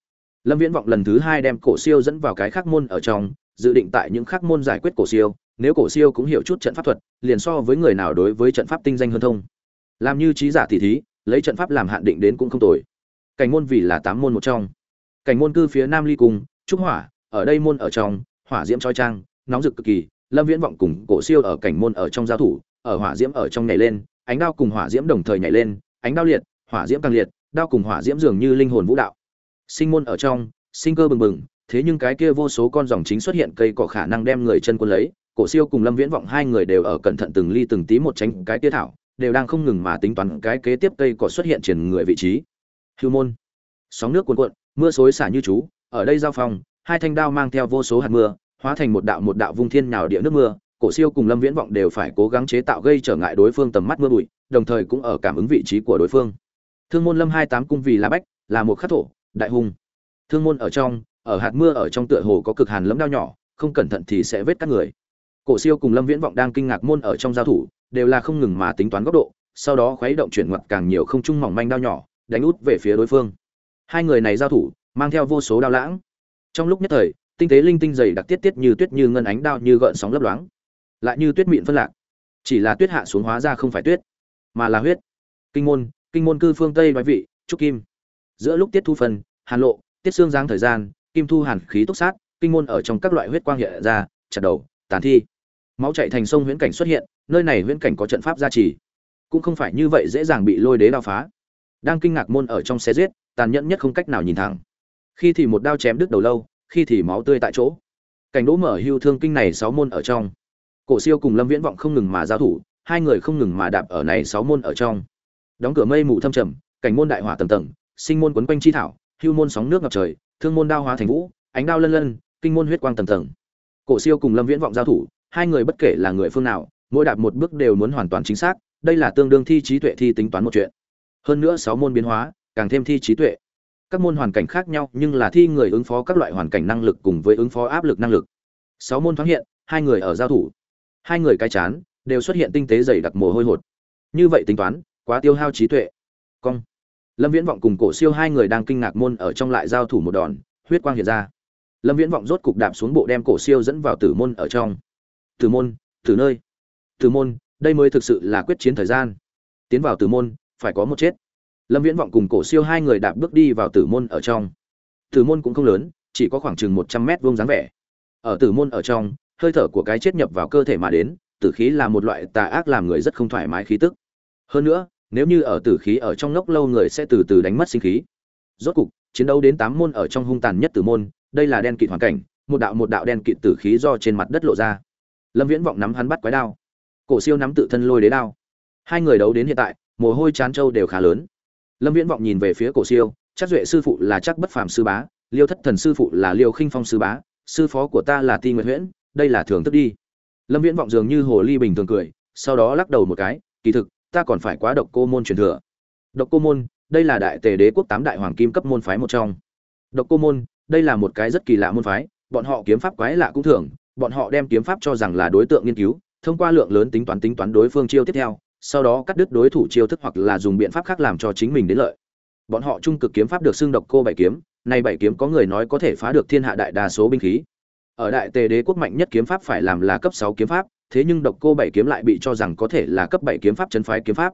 S1: Lâm viễn vọng lần thứ hai đem cổ siêu dẫn vào cái khắc môn ở trong, dự định tại những khắc môn giải quyết cổ siêu nếu cổ siêu cũng hiểu chút trận pháp thuật liền so với người nào đối với trận pháp tinh danh hơn thông. Làm như trí giả tỉ thí lấy trận pháp làm hạn định đến cũng không tồi. Cảnh môn vì là tám môn một trong. Cảnh môn cư phía nam ly cung trúc hỏa ở đây môn ở trong hỏa diễm chói chang, nóng rực cực kỳ lâm viễn vọng cùng cổ siêu ở cảnh môn ở trong giao thủ ở hỏa diễm ở trong nhảy lên ánh đao cùng hỏa diễm đồng thời nhảy lên ánh đao liệt hỏa diễm càng liệt đao cùng hỏa diễm dường như linh hồn vũ đạo. Sinh môn ở trong sinh cơ bừng bừng thế nhưng cái kia vô số con dòng chính xuất hiện cây cỏ khả năng đem người chân quân lấy cổ siêu cùng lâm viễn vọng hai người đều ở cẩn thận từng ly từng tí một tránh cái tia thảo, đều đang không ngừng mà tính toán cái kế tiếp cây cỏ xuất hiện triển người vị trí. Hưu môn. Sóng nước cuồn cuộn, mưa xối xả như chú, ở đây giao phong, hai thanh đao mang theo vô số hạt mưa, hóa thành một đạo một đạo vung thiên nhào địa nước mưa, cổ siêu cùng lâm viễn vọng đều phải cố gắng chế tạo gây trở ngại đối phương tầm mắt mưa bụi, đồng thời cũng ở cảm ứng vị trí của đối phương. Thương môn lâm hai tám cung vì là bách, là một khắc thổ, đại hùng thương môn ở trong, ở hạt mưa ở trong tựa hồ có cực hàn lấm đao nhỏ, không cẩn thận thì sẽ vết các người cổ siêu cùng lâm viễn vọng đang kinh ngạc môn ở trong giao thủ, đều là không ngừng mà tính toán góc độ, sau đó khuấy động chuyển ngoặt càng nhiều không trung mỏng manh đao nhỏ, đánh út về phía đối phương. Hai người này giao thủ, mang theo vô số đao lãng. Trong lúc nhất thời, tinh tế linh tinh dày đặc tiết tiết như tuyết như ngân ánh đao như gợn sóng lấp loáng. Lại như tuyết mịn phân lạc. Chỉ là tuyết hạ xuống hóa ra không phải tuyết, mà là huyết. Kinh môn kinh môn cư phương tây đoái vị, trúc kim. Giữa lúc tiết thu phân, hàn lộ, tiết xương giáng thời gian, kim thu hàn khí túc sát, kinh môn ở trong các loại huyết quang hiện ra, chặt đầu, tàn thi máu chạy thành sông huyễn cảnh xuất hiện, nơi này huyễn cảnh có trận pháp gia trì. Cũng không phải như vậy dễ dàng bị lôi đế đao phá. Đang kinh ngạc môn ở trong xe giết, tàn nhẫn nhất không cách nào nhìn thẳng. Khi thì một đao chém đứt đầu lâu, khi thì máu tươi tại chỗ. Cảnh đỗ mở hưu thương kinh này sáu môn ở trong. Cổ siêu cùng lâm viễn vọng không ngừng mà giao thủ, hai người không ngừng mà đạp ở này sáu môn ở trong. Đóng cửa mây mù thâm trầm, cảnh môn đại hỏa tầng tầng, sinh môn quấn quanh chi thảo, hưu môn sóng nước ngập trời, thương môn đao hóa thành vũ, ánh đao lân lân, kinh môn huyết quang tầng tầng. Cổ siêu cùng lâm viễn vọng giao thủ hai người bất kể là người phương nào, mỗi đạp một bước đều muốn hoàn toàn chính xác, đây là tương đương thi trí tuệ thi tính toán một chuyện. Hơn nữa sáu môn biến hóa, càng thêm thi trí tuệ. Các môn hoàn cảnh khác nhau, nhưng là thi người ứng phó các loại hoàn cảnh năng lực cùng với ứng phó áp lực năng lực. Sáu môn thoáng hiện, hai người ở giao thủ. Hai người cái chán, đều xuất hiện tinh tế dày đặc mồ hôi hột. Như vậy tính toán, quá tiêu hao trí tuệ. Cong. Lâm viễn vọng cùng cổ siêu hai người đang kinh ngạc môn ở trong lại giao thủ một đòn, huyết quang hiện ra. Lâm viễn vọng rốt cục đạp xuống bộ đem cổ siêu dẫn vào tử môn ở trong tử môn, tử nơi. Tử môn, đây mới thực sự là quyết chiến thời gian. Tiến vào tử môn, phải có một chết. Lâm viễn vọng cùng cổ siêu hai người đạp bước đi vào tử môn ở trong. Tử môn cũng không lớn, chỉ có khoảng chừng một trăm mét vuông dáng vẻ. Ở tử môn ở trong, hơi thở của cái chết nhập vào cơ thể mà đến, tử khí là một loại tà ác làm người rất không thoải mái khí tức. Hơn nữa, nếu như ở tử khí ở trong ngốc lâu người sẽ từ từ đánh mất sinh khí. Rốt cục, chiến đấu đến tám môn ở trong hung tàn nhất tử môn, đây là đen kịt hoàn cảnh, một đạo một đạo đen kịt tử khí do trên mặt đất lộ ra lâm viễn vọng nắm hắn bắt quái đao. Cổ siêu nắm tự thân lôi đế đao. Hai người đấu đến hiện tại, mồ hôi chán trâu đều khá lớn. Lâm viễn vọng nhìn về phía cổ siêu, chắc duệ sư phụ là chắc bất phàm sư bá, liêu thất thần sư phụ là liêu khinh phong sư bá, sư phó của ta là ti nguyệt huyễn, đây là thường thức đi. Lâm viễn vọng dường như hồ ly bình thường cười, sau đó lắc đầu một cái, kỳ thực, ta còn phải quá độc cô môn truyền thừa. Độc cô môn, đây là đại tề đế quốc tám đại hoàng kim cấp môn phái một trong. Độc cô môn, đây là một cái rất kỳ lạ môn phái, bọn họ kiếm pháp quái lạ cũng thường bọn họ đem kiếm pháp cho rằng là đối tượng nghiên cứu, thông qua lượng lớn tính toán tính toán đối phương chiêu tiếp theo, sau đó cắt đứt đối thủ chiêu thức hoặc là dùng biện pháp khác làm cho chính mình đến lợi. Bọn họ trung cực kiếm pháp được xưng độc cô bảy kiếm, nay bảy kiếm có người nói có thể phá được thiên hạ đại đa số binh khí. Ở đại tề đế quốc mạnh nhất kiếm pháp phải làm là cấp sáu kiếm pháp, thế nhưng độc cô bảy kiếm lại bị cho rằng có thể là cấp bảy kiếm pháp chân phái kiếm pháp.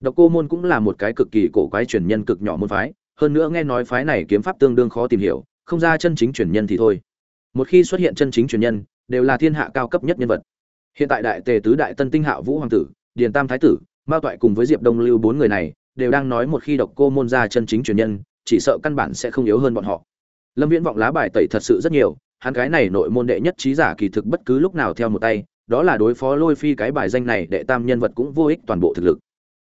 S1: Độc cô môn cũng là một cái cực kỳ cổ quái truyền nhân cực nhỏ môn phái, hơn nữa nghe nói phái này kiếm pháp tương đương khó tìm hiểu, không ra chân chính truyền nhân thì thôi. Một khi xuất hiện chân chính truyền nhân đều là thiên hạ cao cấp nhất nhân vật. Hiện tại đại tề tứ đại tân tinh hạo vũ hoàng tử, điền tam thái tử, mao toại cùng với diệp đông lưu bốn người này, đều đang nói một khi độc cô môn ra chân chính truyền nhân, chỉ sợ căn bản sẽ không yếu hơn bọn họ. Lâm viễn vọng lá bài tẩy thật sự rất nhiều, hắn cái này nội môn đệ nhất trí giả kỳ thực bất cứ lúc nào theo một tay, đó là đối phó lôi phi cái bài danh này đệ tam nhân vật cũng vô ích toàn bộ thực lực.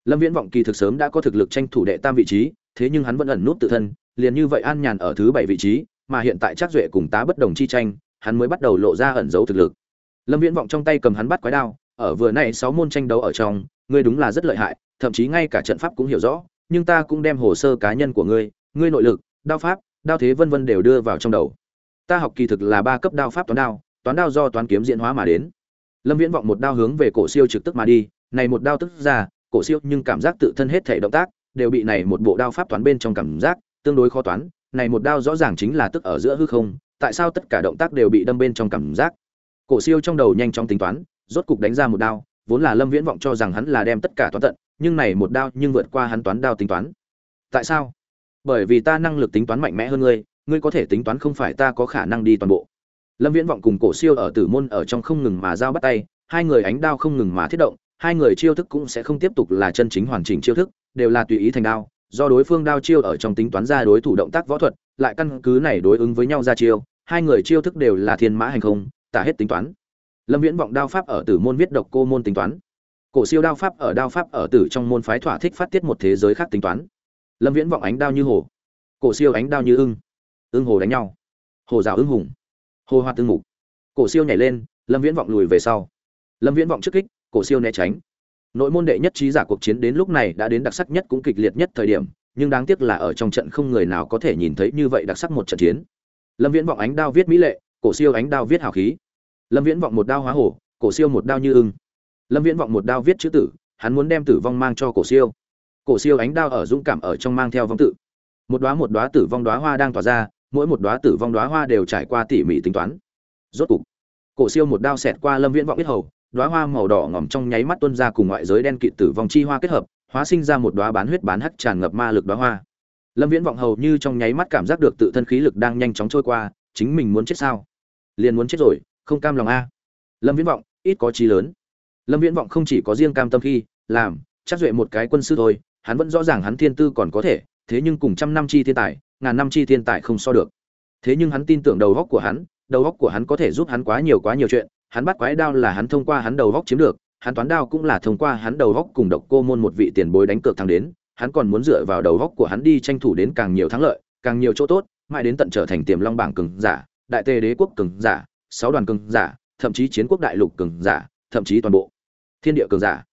S1: Lâm viễn vọng kỳ thực sớm đã có thực lực tranh thủ đệ tam vị trí, thế nhưng hắn vẫn ẩn nút tự thân, liền như vậy an nhàn ở thứ bảy vị trí, mà hiện tại chắc duệ cùng tá bất đồng chi tranh hắn mới bắt đầu lộ ra ẩn giấu thực lực. Lâm viễn vọng trong tay cầm hắn bắt quái đao, ở vừa nay sáu môn tranh đấu ở trong, ngươi đúng là rất lợi hại, thậm chí ngay cả trận pháp cũng hiểu rõ, nhưng ta cũng đem hồ sơ cá nhân của ngươi ngươi nội lực, đao pháp, đao thế vân vân đều đưa vào trong đầu. Ta học kỳ thực là ba cấp đao pháp toán đao toán đao do toán kiếm diễn hóa mà đến. Lâm viễn vọng một đao hướng về cổ siêu trực tức mà đi, này một đao tức ra, cổ siêu nhưng cảm giác tự thân hết thể động tác đều bị này một bộ đao pháp toán bên trong cảm giác tương đối khó toán, này một đao rõ ràng chính là tức ở giữa hư không tại sao tất cả động tác đều bị đâm bên trong cảm giác? Cổ siêu trong đầu nhanh chóng tính toán, rốt cục đánh ra một đao, vốn là lâm viễn vọng cho rằng hắn là đem tất cả toán tận, nhưng này một đao nhưng vượt qua hắn toán đao tính toán. Tại sao? Bởi vì ta năng lực tính toán mạnh mẽ hơn ngươi ngươi có thể tính toán không phải ta có khả năng đi toàn bộ. Lâm viễn vọng cùng cổ siêu ở tử môn ở trong không ngừng mà giao bắt tay, hai người ánh đao không ngừng mà thiết động, hai người chiêu thức cũng sẽ không tiếp tục là chân chính hoàn chỉnh chiêu thức, đều là tùy ý thành đao, do đối phương đao chiêu ở trong tính toán ra đối thủ động tác võ thuật lại căn cứ này đối ứng với nhau ra chiêu, hai người chiêu thức đều là thiên mã hành không, tả hết tính toán. Lâm viễn vọng đao pháp ở tử môn viết độc cô môn tính toán. Cổ siêu đao pháp ở đao pháp ở tử trong môn phái thỏa thích phát tiết một thế giới khác tính toán. Lâm viễn vọng ánh đao như hồ. Cổ siêu ánh đao như ưng. Ưng hồ đánh nhau. Hồ rào ưng hùng. Hồ hoa tương mục. Cổ siêu nhảy lên, lâm viễn vọng lùi về sau. Lâm viễn vọng trước kích, cổ siêu né tránh. Nội môn đệ nhất trí giả cuộc chiến đến lúc này đã đến đặc sắc nhất cũng kịch liệt nhất thời điểm nhưng đáng tiếc là ở trong trận không người nào có thể nhìn thấy như vậy đặc sắc một trận chiến. Lâm viễn vọng ánh đao viết mỹ lệ, cổ siêu ánh đao viết hào khí. Lâm viễn vọng một đao hóa hổ, cổ siêu một đao như ưng. Lâm viễn vọng một đao viết chữ tử, hắn muốn đem tử vong mang cho cổ siêu. Cổ siêu ánh đao ở dũng cảm ở trong mang theo vong tự. Một đóa một đóa tử vong đóa hoa đang tỏa ra, mỗi một đóa tử vong đóa hoa đều trải qua tỉ mỉ tính toán. Rốt cục, cổ siêu một đao xẹt qua lâm viễn vọng biết hầu, đóa hoa màu đỏ ngỏm trong nháy mắt tuôn ra cùng ngoại giới đen kịt tử vong chi hoa kết hợp hóa sinh ra một đóa bán huyết bán hắc tràn ngập ma lực đóa hoa. Lâm viễn vọng hầu như trong nháy mắt cảm giác được tự thân khí lực đang nhanh chóng trôi qua, chính mình muốn chết sao? Liền muốn chết rồi, không cam lòng a. Lâm viễn vọng, ít có chí lớn. Lâm viễn vọng không chỉ có riêng cam tâm khi, làm, chắc duệ một cái quân sư thôi, hắn vẫn rõ ràng hắn thiên tư còn có thể, thế nhưng cùng trăm năm chi thiên tài, ngàn năm chi thiên tài không so được. Thế nhưng hắn tin tưởng đầu góc của hắn, đầu góc của hắn có thể giúp hắn quá nhiều quá nhiều chuyện, hắn bắt quái đao là hắn thông qua hắn đầu góc chiếm được hắn toán đao cũng là thông qua hắn đầu góc cùng độc cô môn một vị tiền bối đánh cược thắng đến, hắn còn muốn dựa vào đầu góc của hắn đi tranh thủ đến càng nhiều thắng lợi, càng nhiều chỗ tốt, mãi đến tận trở thành tiềm long bảng cường giả, đại tề đế quốc cường giả, sáu đoàn cường giả, thậm chí chiến quốc đại lục cường giả, thậm chí toàn bộ thiên địa cường giả.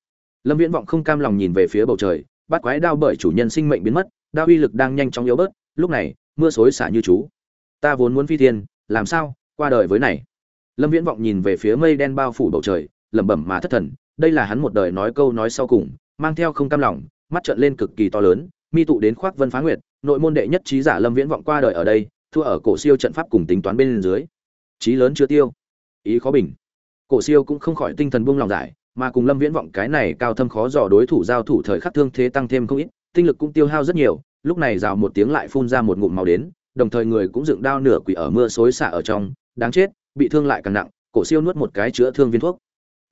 S1: Lâm viễn vọng không cam lòng nhìn về phía bầu trời, bắt quái đao bởi chủ nhân sinh mệnh biến mất, đao uy lực đang nhanh chóng yếu bớt, lúc này, mưa xối xả như chú. Ta vốn muốn phi thiên, làm sao, qua đời với này. Lâm viễn vọng nhìn về phía mây đen bao phủ bầu trời lẩm bẩm mà thất thần, đây là hắn một đời nói câu nói sau cùng, mang theo không cam lòng, mắt trợn lên cực kỳ to lớn, mi tụ đến khoác vân phá nguyệt, nội môn đệ nhất trí giả lâm viễn vọng qua đời ở đây, thua ở cổ siêu trận pháp cùng tính toán bên dưới. Trí lớn chưa tiêu. Ý khó bình. Cổ siêu cũng không khỏi tinh thần buông lòng giải, mà cùng lâm viễn vọng cái này cao thâm khó dò đối thủ giao thủ thời khắc thương thế tăng thêm không ít, tinh lực cũng tiêu hao rất nhiều, lúc này rào một tiếng lại phun ra một ngụm màu đến, đồng thời người cũng dựng đao nửa quỷ ở mưa xối xả ở trong, đáng chết, bị thương lại càng nặng, cổ siêu nuốt một cái chữa thương viên thuốc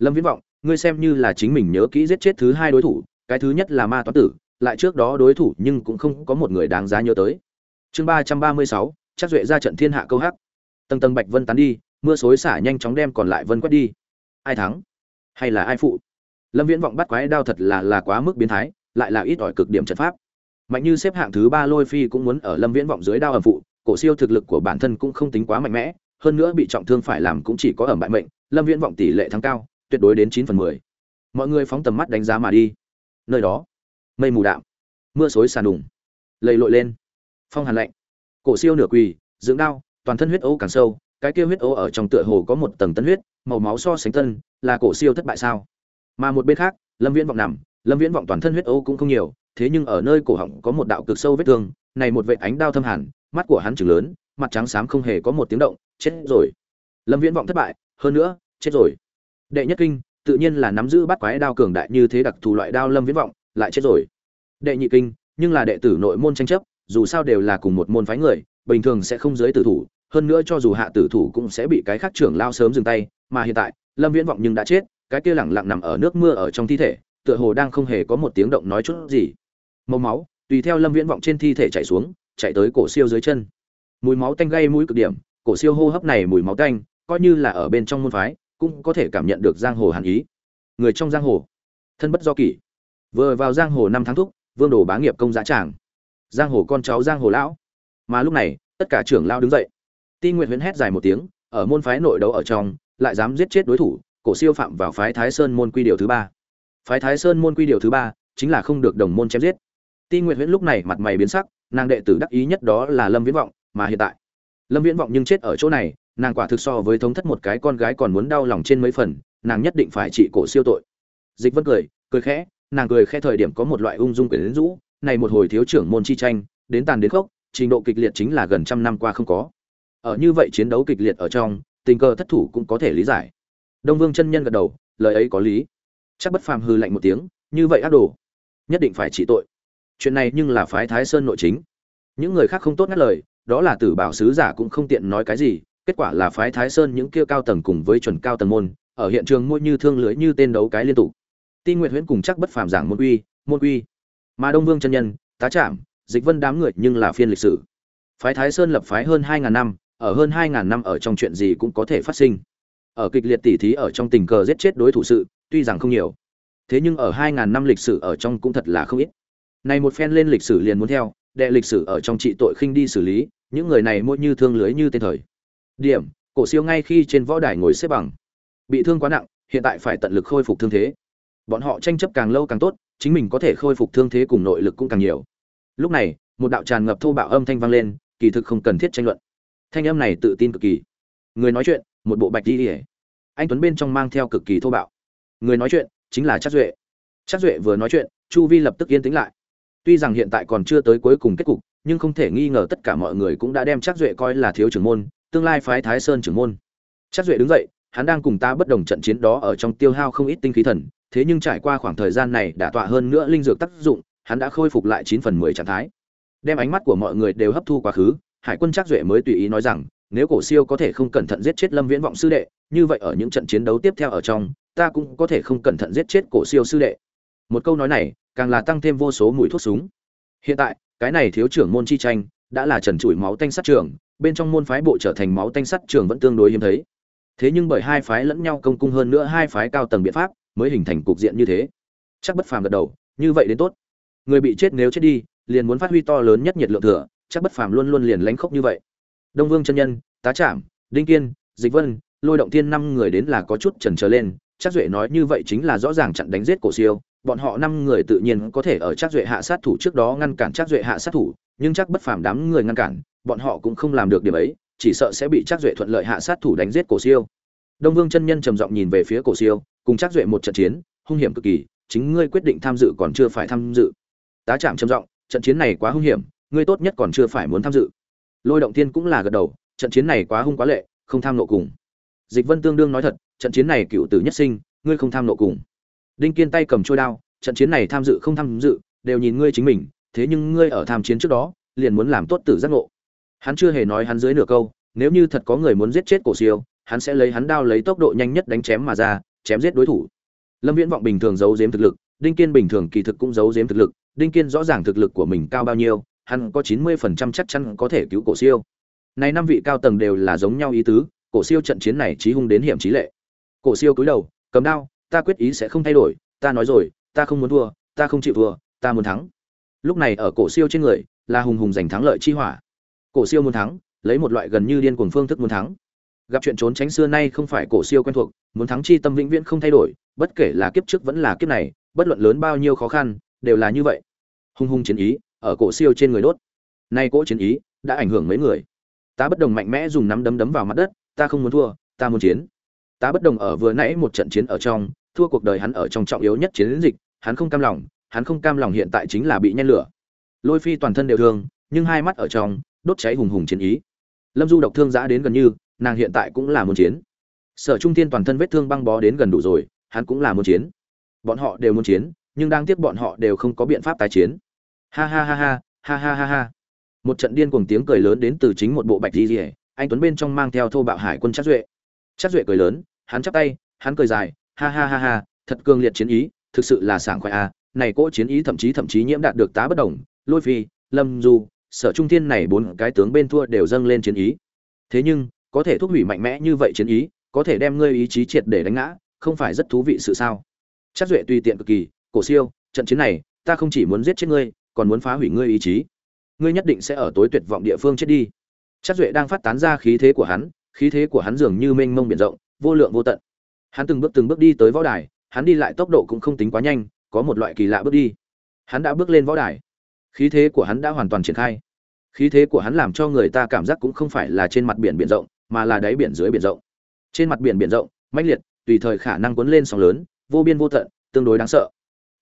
S1: lâm viễn vọng, ngươi xem như là chính mình nhớ kỹ giết chết thứ hai đối thủ, cái thứ nhất là ma toán tử, lại trước đó đối thủ nhưng cũng không có một người đáng giá nhớ tới. Chương ba trăm ba mươi sáu, chắc duệ ra trận thiên hạ câu hắc. Tầng tầng bạch vân tán đi, mưa xối xả nhanh chóng đem còn lại vân quét đi. Ai thắng? Hay là ai phụ? Lâm viễn vọng bắt quái đao thật là là quá mức biến thái, lại là ít ỏi cực điểm trận pháp. Mạnh như xếp hạng thứ ba lôi phi cũng muốn ở lâm viễn vọng dưới đao ẩm phụ, cổ siêu thực lực của bản thân cũng không tính quá mạnh mẽ, hơn nữa bị trọng thương phải làm cũng chỉ có ẩm bại mệnh, lâm viễn vọng tỷ lệ thắng cao tuyệt đối đến chín phần mười. Mọi người phóng tầm mắt đánh giá mà đi. Nơi đó, mây mù đạm, mưa xối sàn đùng, lầy lội lên. Phong hàn lạnh, cổ siêu nửa quỳ, dưỡng đao toàn thân huyết ấu càng sâu, cái kia huyết ấu ở trong tựa hồ có một tầng tân huyết, màu máu so sánh tân là cổ siêu thất bại sao? Mà một bên khác, lâm viễn vọng nằm, lâm viễn vọng toàn thân huyết ấu cũng không nhiều, thế nhưng ở nơi cổ họng có một đạo cực sâu vết thương, này một vệt ánh đao thâm hàn, mắt của hắn trừng lớn, mặt trắng xám không hề có một tiếng động, chết rồi. Lâm viễn vọng thất bại, hơn nữa, chết rồi đệ nhất kinh, tự nhiên là nắm giữ bắt quái đao cường đại như thế đặc thù loại đao lâm viễn vọng, lại chết rồi. Đệ nhị kinh, nhưng là đệ tử nội môn tranh chấp, dù sao đều là cùng một môn phái người, bình thường sẽ không giới tử thủ, hơn nữa cho dù hạ tử thủ cũng sẽ bị cái khác trưởng lao sớm dừng tay, mà hiện tại, lâm viễn vọng nhưng đã chết, cái kia lẳng lặng nằm ở nước mưa ở trong thi thể, tựa hồ đang không hề có một tiếng động nói chút gì. Màu máu, tùy theo lâm viễn vọng trên thi thể chảy xuống, chạy tới cổ siêu dưới chân. Mùi máu tanh gây mũi cực điểm, cổ siêu hô hấp này mùi máu tanh, coi như là ở bên trong môn phái cũng có thể cảm nhận được giang hồ hàn ý. Người trong giang hồ, thân bất do kỷ. Vừa vào giang hồ năm tháng thúc, vương đồ bá nghiệp công giá tràng. Giang hồ con cháu giang hồ lão. Mà lúc này, tất cả trưởng lao đứng dậy. Ti nguyện huyễn hét dài một tiếng, ở môn phái nội đấu ở trong, lại dám giết chết đối thủ, cổ siêu phạm vào phái thái sơn môn quy điều thứ ba. Phái thái sơn môn quy điều thứ ba, chính là không được đồng môn chém giết. Ti nguyện huyễn lúc này mặt mày biến sắc, nàng đệ tử đắc ý nhất đó là lâm viễn vọng, mà hiện tại, lâm viễn vọng nhưng chết ở chỗ này nàng quả thực so với thống thất một cái con gái còn muốn đau lòng trên mấy phần, nàng nhất định phải trị cổ siêu tội. Dịch vân cười cười khẽ, nàng cười khẽ thời điểm có một loại ung dung quyển rũ, này một hồi thiếu trưởng môn chi tranh, đến tàn đến khốc, trình độ kịch liệt chính là gần trăm năm qua không có. Ở như vậy chiến đấu kịch liệt ở trong, tình cờ thất thủ cũng có thể lý giải. Đông vương chân nhân gật đầu, lời ấy có lý. Chắc bất phàm hư lạnh một tiếng, như vậy ác đồ, nhất định phải trị tội. Chuyện này nhưng là phái thái sơn nội chính. Những người khác không tốt ngắt lời, đó là tử bảo sứ giả cũng không tiện nói cái gì kết quả là phái thái sơn những kia cao tầng cùng với chuẩn cao tầng môn, ở hiện trường mua như thương lưới như tên đấu cái liên tục. Ti nguyện huyễn cùng chắc bất phàm giảng môn uy môn uy mà đông vương chân nhân, tá trạm dịch vân đám người nhưng là phiên lịch sử. Phái thái sơn lập phái hơn hai ngàn năm, ở hơn hai ngàn năm ở trong chuyện gì cũng có thể phát sinh. Ở kịch liệt tỉ thí ở trong tình cờ giết chết đối thủ sự, tuy rằng không nhiều. Thế nhưng ở hai ngàn năm lịch sử ở trong cũng thật là không ít. Này một phen lên lịch sử liền muốn theo, đệ lịch sử ở trong trị tội khinh đi xử lý, những người này mỗi như thương lưới như tên thời điểm, cổ siêu ngay khi trên võ đài ngồi xếp bằng. Bị thương quá nặng, hiện tại phải tận lực khôi phục thương thế. Bọn họ tranh chấp càng lâu càng tốt, chính mình có thể khôi phục thương thế cùng nội lực cũng càng nhiều. Lúc này, một đạo tràn ngập thô bạo âm thanh vang lên, kỳ thực không cần thiết tranh luận. Thanh âm này tự tin cực kỳ. Người nói chuyện, một bộ bạch đi ỉa anh tuấn bên trong mang theo cực kỳ thô bạo. Người nói chuyện, chính là chắc duệ. Chắc duệ vừa nói chuyện, chu vi lập tức yên tĩnh lại. Tuy rằng hiện tại còn chưa tới cuối cùng kết cục, nhưng không thể nghi ngờ tất cả mọi người cũng đã đem chắc duệ coi là thiếu trưởng môn tương lai phái thái sơn trưởng môn. Chắc duệ đứng dậy, hắn đang cùng ta bất đồng trận chiến đó ở trong tiêu hao không ít tinh khí thần, thế nhưng trải qua khoảng thời gian này đã tọa hơn nữa linh dược tác dụng, hắn đã khôi phục lại chín phần mười trạng thái. Đem ánh mắt của mọi người đều hấp thu quá khứ, hải quân chắc duệ mới tùy ý nói rằng, nếu cổ siêu có thể không cẩn thận giết chết lâm viễn vọng sư đệ, như vậy ở những trận chiến đấu tiếp theo ở trong, ta cũng có thể không cẩn thận giết chết cổ siêu sư đệ. Một câu nói này, càng là tăng thêm vô số mùi thuốc súng. Hiện tại, cái này thiếu trưởng môn chi tranh đã là trần trụi máu tanh sắt trường, bên trong môn phái bộ trở thành máu tanh sắt trường vẫn tương đối hiếm thấy. Thế nhưng bởi hai phái lẫn nhau công cung hơn nữa hai phái cao tầng biện pháp, mới hình thành cục diện như thế. Chắc bất phàm gật đầu, như vậy đến tốt. Người bị chết nếu chết đi, liền muốn phát huy to lớn nhất nhiệt lượng thừa, chắc bất phàm luôn luôn liền lánh khốc như vậy. Đông vương chân nhân, tá trạm đinh kiên, dịch vân, lôi động thiên năm người đến là có chút trần trở lên, chắc duệ nói như vậy chính là rõ ràng chặn đánh giết cổ siêu bọn họ năm người tự nhiên có thể ở chắc duệ hạ sát thủ trước đó ngăn cản chắc duệ hạ sát thủ, nhưng chắc bất phàm đám người ngăn cản, bọn họ cũng không làm được điểm ấy, chỉ sợ sẽ bị chắc duệ thuận lợi hạ sát thủ đánh giết cổ siêu. Đông vương chân nhân trầm giọng nhìn về phía cổ siêu, cùng chắc duệ một trận chiến, hung hiểm cực kỳ, chính ngươi quyết định tham dự còn chưa phải tham dự. Tá trạm trầm giọng, trận chiến này quá hung hiểm, ngươi tốt nhất còn chưa phải muốn tham dự. Lôi động tiên cũng là gật đầu, trận chiến này quá hung quá lệ, không tham nộ cùng. Dịch vân tương đương nói thật, trận chiến này cựu tử nhất sinh, ngươi không tham nộ cùng đinh kiên tay cầm trôi đao, trận chiến này tham dự không tham dự, đều nhìn ngươi chính mình, thế nhưng ngươi ở tham chiến trước đó, liền muốn làm tốt tử giác ngộ. Hắn chưa hề nói hắn dưới nửa câu, nếu như thật có người muốn giết chết cổ siêu, hắn sẽ lấy hắn đao lấy tốc độ nhanh nhất đánh chém mà ra, chém giết đối thủ. Lâm viễn vọng bình thường giấu giếm thực lực, đinh kiên bình thường kỳ thực cũng giấu giếm thực lực, đinh kiên rõ ràng thực lực của mình cao bao nhiêu, hắn có chín mươi phần trăm chắc chắn có thể cứu cổ siêu. Này năm vị cao tầng đều là giống nhau ý tứ, cổ siêu trận chiến này chí hung đến hiểm chí lệ. Cổ siêu cúi đầu, cầm đao ta quyết ý sẽ không thay đổi, ta nói rồi, ta không muốn thua, ta không chịu thua, ta muốn thắng. Lúc này ở cổ siêu trên người, là hùng hùng giành thắng lợi chi hỏa. Cổ siêu muốn thắng, lấy một loại gần như điên cuồng phương thức muốn thắng. Gặp chuyện trốn tránh xưa nay không phải cổ siêu quen thuộc, muốn thắng chi tâm vĩnh viễn không thay đổi, bất kể là kiếp trước vẫn là kiếp này, bất luận lớn bao nhiêu khó khăn, đều là như vậy. Hung hung chiến ý, ở cổ siêu trên người đốt. Nay cỗ chiến ý, đã ảnh hưởng mấy người. Ta bất đồng mạnh mẽ dùng nắm đấm đấm vào mặt đất, ta không muốn thua, ta muốn chiến. Ta bất đồng ở vừa nãy một trận chiến ở trong thua cuộc đời hắn ở trong trọng yếu nhất chiến dịch, hắn không cam lòng, hắn không cam lòng hiện tại chính là bị nhen lửa. Lôi Phi toàn thân đều thương, nhưng hai mắt ở trong, đốt cháy hùng hùng chiến ý. Lâm Du độc thương dã đến gần như, nàng hiện tại cũng là muốn chiến. Sở Trung Thiên toàn thân vết thương băng bó đến gần đủ rồi, hắn cũng là muốn chiến. Bọn họ đều muốn chiến, nhưng đang tiếp bọn họ đều không có biện pháp tái chiến. Ha ha ha ha, ha ha ha ha. Một trận điên cuồng tiếng cười lớn đến từ chính một bộ bạch y liễu, anh tuấn bên trong mang theo thô bạo hải quân chát duệ. chát duệ cười lớn, hắn chắp tay, hắn cười dài, ha ha ha ha, thật cường liệt chiến ý, thực sự là sảng khoái a à. này cỗ chiến ý thậm chí thậm chí nhiễm đạt được tá bất đồng, lôi phi, lâm du, sở trung thiên này bốn cái tướng bên thua đều dâng lên chiến ý. Thế nhưng, có thể thúc hủy mạnh mẽ như vậy chiến ý, có thể đem ngươi ý chí triệt để đánh ngã, không phải rất thú vị sự sao? Chắc duệ tùy tiện cực kỳ, cổ siêu, trận chiến này, ta không chỉ muốn giết chết ngươi, còn muốn phá hủy ngươi ý chí. Ngươi nhất định sẽ ở tối tuyệt vọng địa phương chết đi. Chắc duệ đang phát tán ra khí thế của hắn, khí thế của hắn dường như mênh mông biển rộng, vô lượng vô tận hắn từng bước từng bước đi tới võ đài, hắn đi lại tốc độ cũng không tính quá nhanh, có một loại kỳ lạ bước đi. Hắn đã bước lên võ đài. Khí thế của hắn đã hoàn toàn triển khai. Khí thế của hắn làm cho người ta cảm giác cũng không phải là trên mặt biển biển rộng, mà là đáy biển dưới biển rộng. Trên mặt biển biển rộng, mãnh liệt, tùy thời khả năng cuốn lên sóng lớn, vô biên vô tận, tương đối đáng sợ.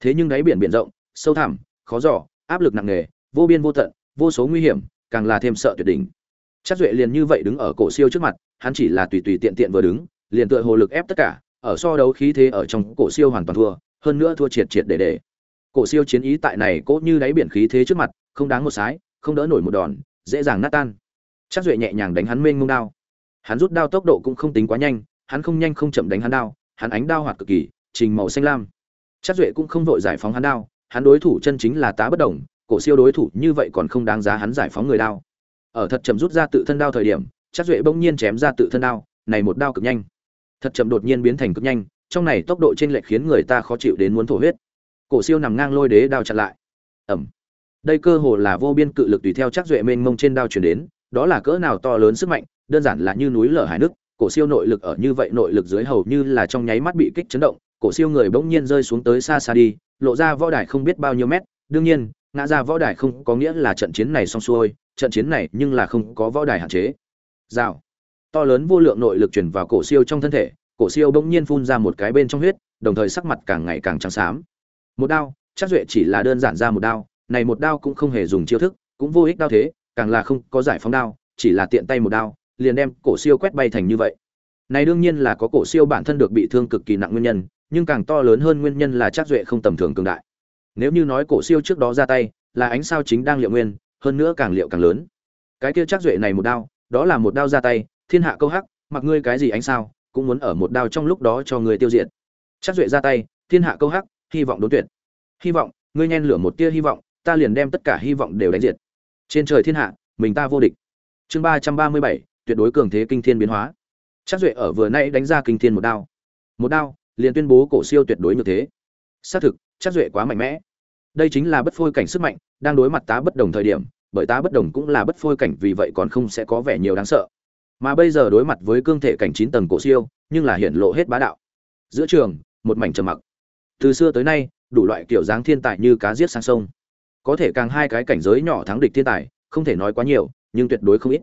S1: Thế nhưng đáy biển biển rộng, sâu thẳm, khó giỏ áp lực nặng nề, vô biên vô tận, vô số nguy hiểm, càng là thêm sợ tuyệt đỉnh. Chắc duệ liền như vậy đứng ở cổ siêu trước mặt, hắn chỉ là tùy tùy tiện tiện vừa đứng liền tựa hồ lực ép tất cả, ở so đấu khí thế ở trong cổ siêu hoàn toàn thua, hơn nữa thua triệt triệt để để. Cổ siêu chiến ý tại này cốt như đáy biển khí thế trước mặt, không đáng một sái, không đỡ nổi một đòn, dễ dàng nát tan. Trác duệ nhẹ nhàng đánh hắn mênh mông đao. Hắn rút đao tốc độ cũng không tính quá nhanh, hắn không nhanh không chậm đánh hắn đao, hắn ánh đao hoạt cực kỳ, trình màu xanh lam. Trác duệ cũng không vội giải phóng hắn đao, hắn đối thủ chân chính là tá bất động cổ siêu đối thủ như vậy còn không đáng giá hắn giải phóng người đao. Ở thật chậm rút ra tự thân đao thời điểm Trác duệ bỗng nhiên chém ra tự thân đao, này một đao cực nhanh thật chậm đột nhiên biến thành cực nhanh, trong này tốc độ trên lệch khiến người ta khó chịu đến muốn thổ huyết. Cổ siêu nằm ngang lôi đế đao chặn lại. Ẩm đây cơ hồ là vô biên cự lực tùy theo chắc duệ mênh mông trên đao chuyển đến, đó là cỡ nào to lớn sức mạnh, đơn giản là như núi lở hải nước cổ siêu nội lực ở như vậy nội lực dưới hầu như là trong nháy mắt bị kích chấn động, cổ siêu người bỗng nhiên rơi xuống tới xa xa đi, lộ ra võ đài không biết bao nhiêu mét, đương nhiên, ngã ra võ đài không có nghĩa là trận chiến này xong xuôi, trận chiến này nhưng là không có võ đài hạn chế. Rào to lớn vô lượng nội lực chuyển vào cổ siêu trong thân thể, cổ siêu bỗng nhiên phun ra một cái bên trong huyết, đồng thời sắc mặt càng ngày càng trắng xám. Một đao, chắc duệ chỉ là đơn giản ra một đao, này một đao cũng không hề dùng chiêu thức, cũng vô ích đao thế, càng là không có giải phóng đao, chỉ là tiện tay một đao, liền đem cổ siêu quét bay thành như vậy. Này đương nhiên là có cổ siêu bản thân được bị thương cực kỳ nặng nguyên nhân, nhưng càng to lớn hơn nguyên nhân là chắc duệ không tầm thường cường đại. Nếu như nói cổ siêu trước đó ra tay, là ánh sao chính đang liệu nguyên, hơn nữa càng liệu càng lớn. Cái kia chắc duệ này một đao, đó là một đao ra tay thiên hạ câu hắc, mặc ngươi cái gì ánh sao, cũng muốn ở một đao trong lúc đó cho người tiêu diệt. Chắc duệ ra tay, thiên hạ câu hắc, hy vọng đối tuyệt. Hy vọng, ngươi nhen lửa một tia hy vọng, ta liền đem tất cả hy vọng đều đánh diệt. Trên trời thiên hạ, mình ta vô địch. Chương ba trăm ba mươi bảy, tuyệt đối cường thế kinh thiên biến hóa. Chắc duệ ở vừa nay đánh ra kinh thiên một đao. Một đao, liền tuyên bố cổ siêu tuyệt đối như thế. Xác thực, chắc duệ quá mạnh mẽ. Đây chính là bất phôi cảnh sức mạnh, đang đối mặt tá bất đồng thời điểm, bởi tá bất đồng cũng là bất phôi cảnh, vì vậy còn không sẽ có vẻ nhiều đáng sợ mà bây giờ đối mặt với cương thể cảnh chín tầng cổ siêu, nhưng là hiện lộ hết bá đạo. Giữa trường, một mảnh trầm mặc. Từ xưa tới nay, đủ loại kiểu dáng thiên tài như cá giết sang sông. Có thể càng hai cái cảnh giới nhỏ thắng địch thiên tài, không thể nói quá nhiều, nhưng tuyệt đối không ít.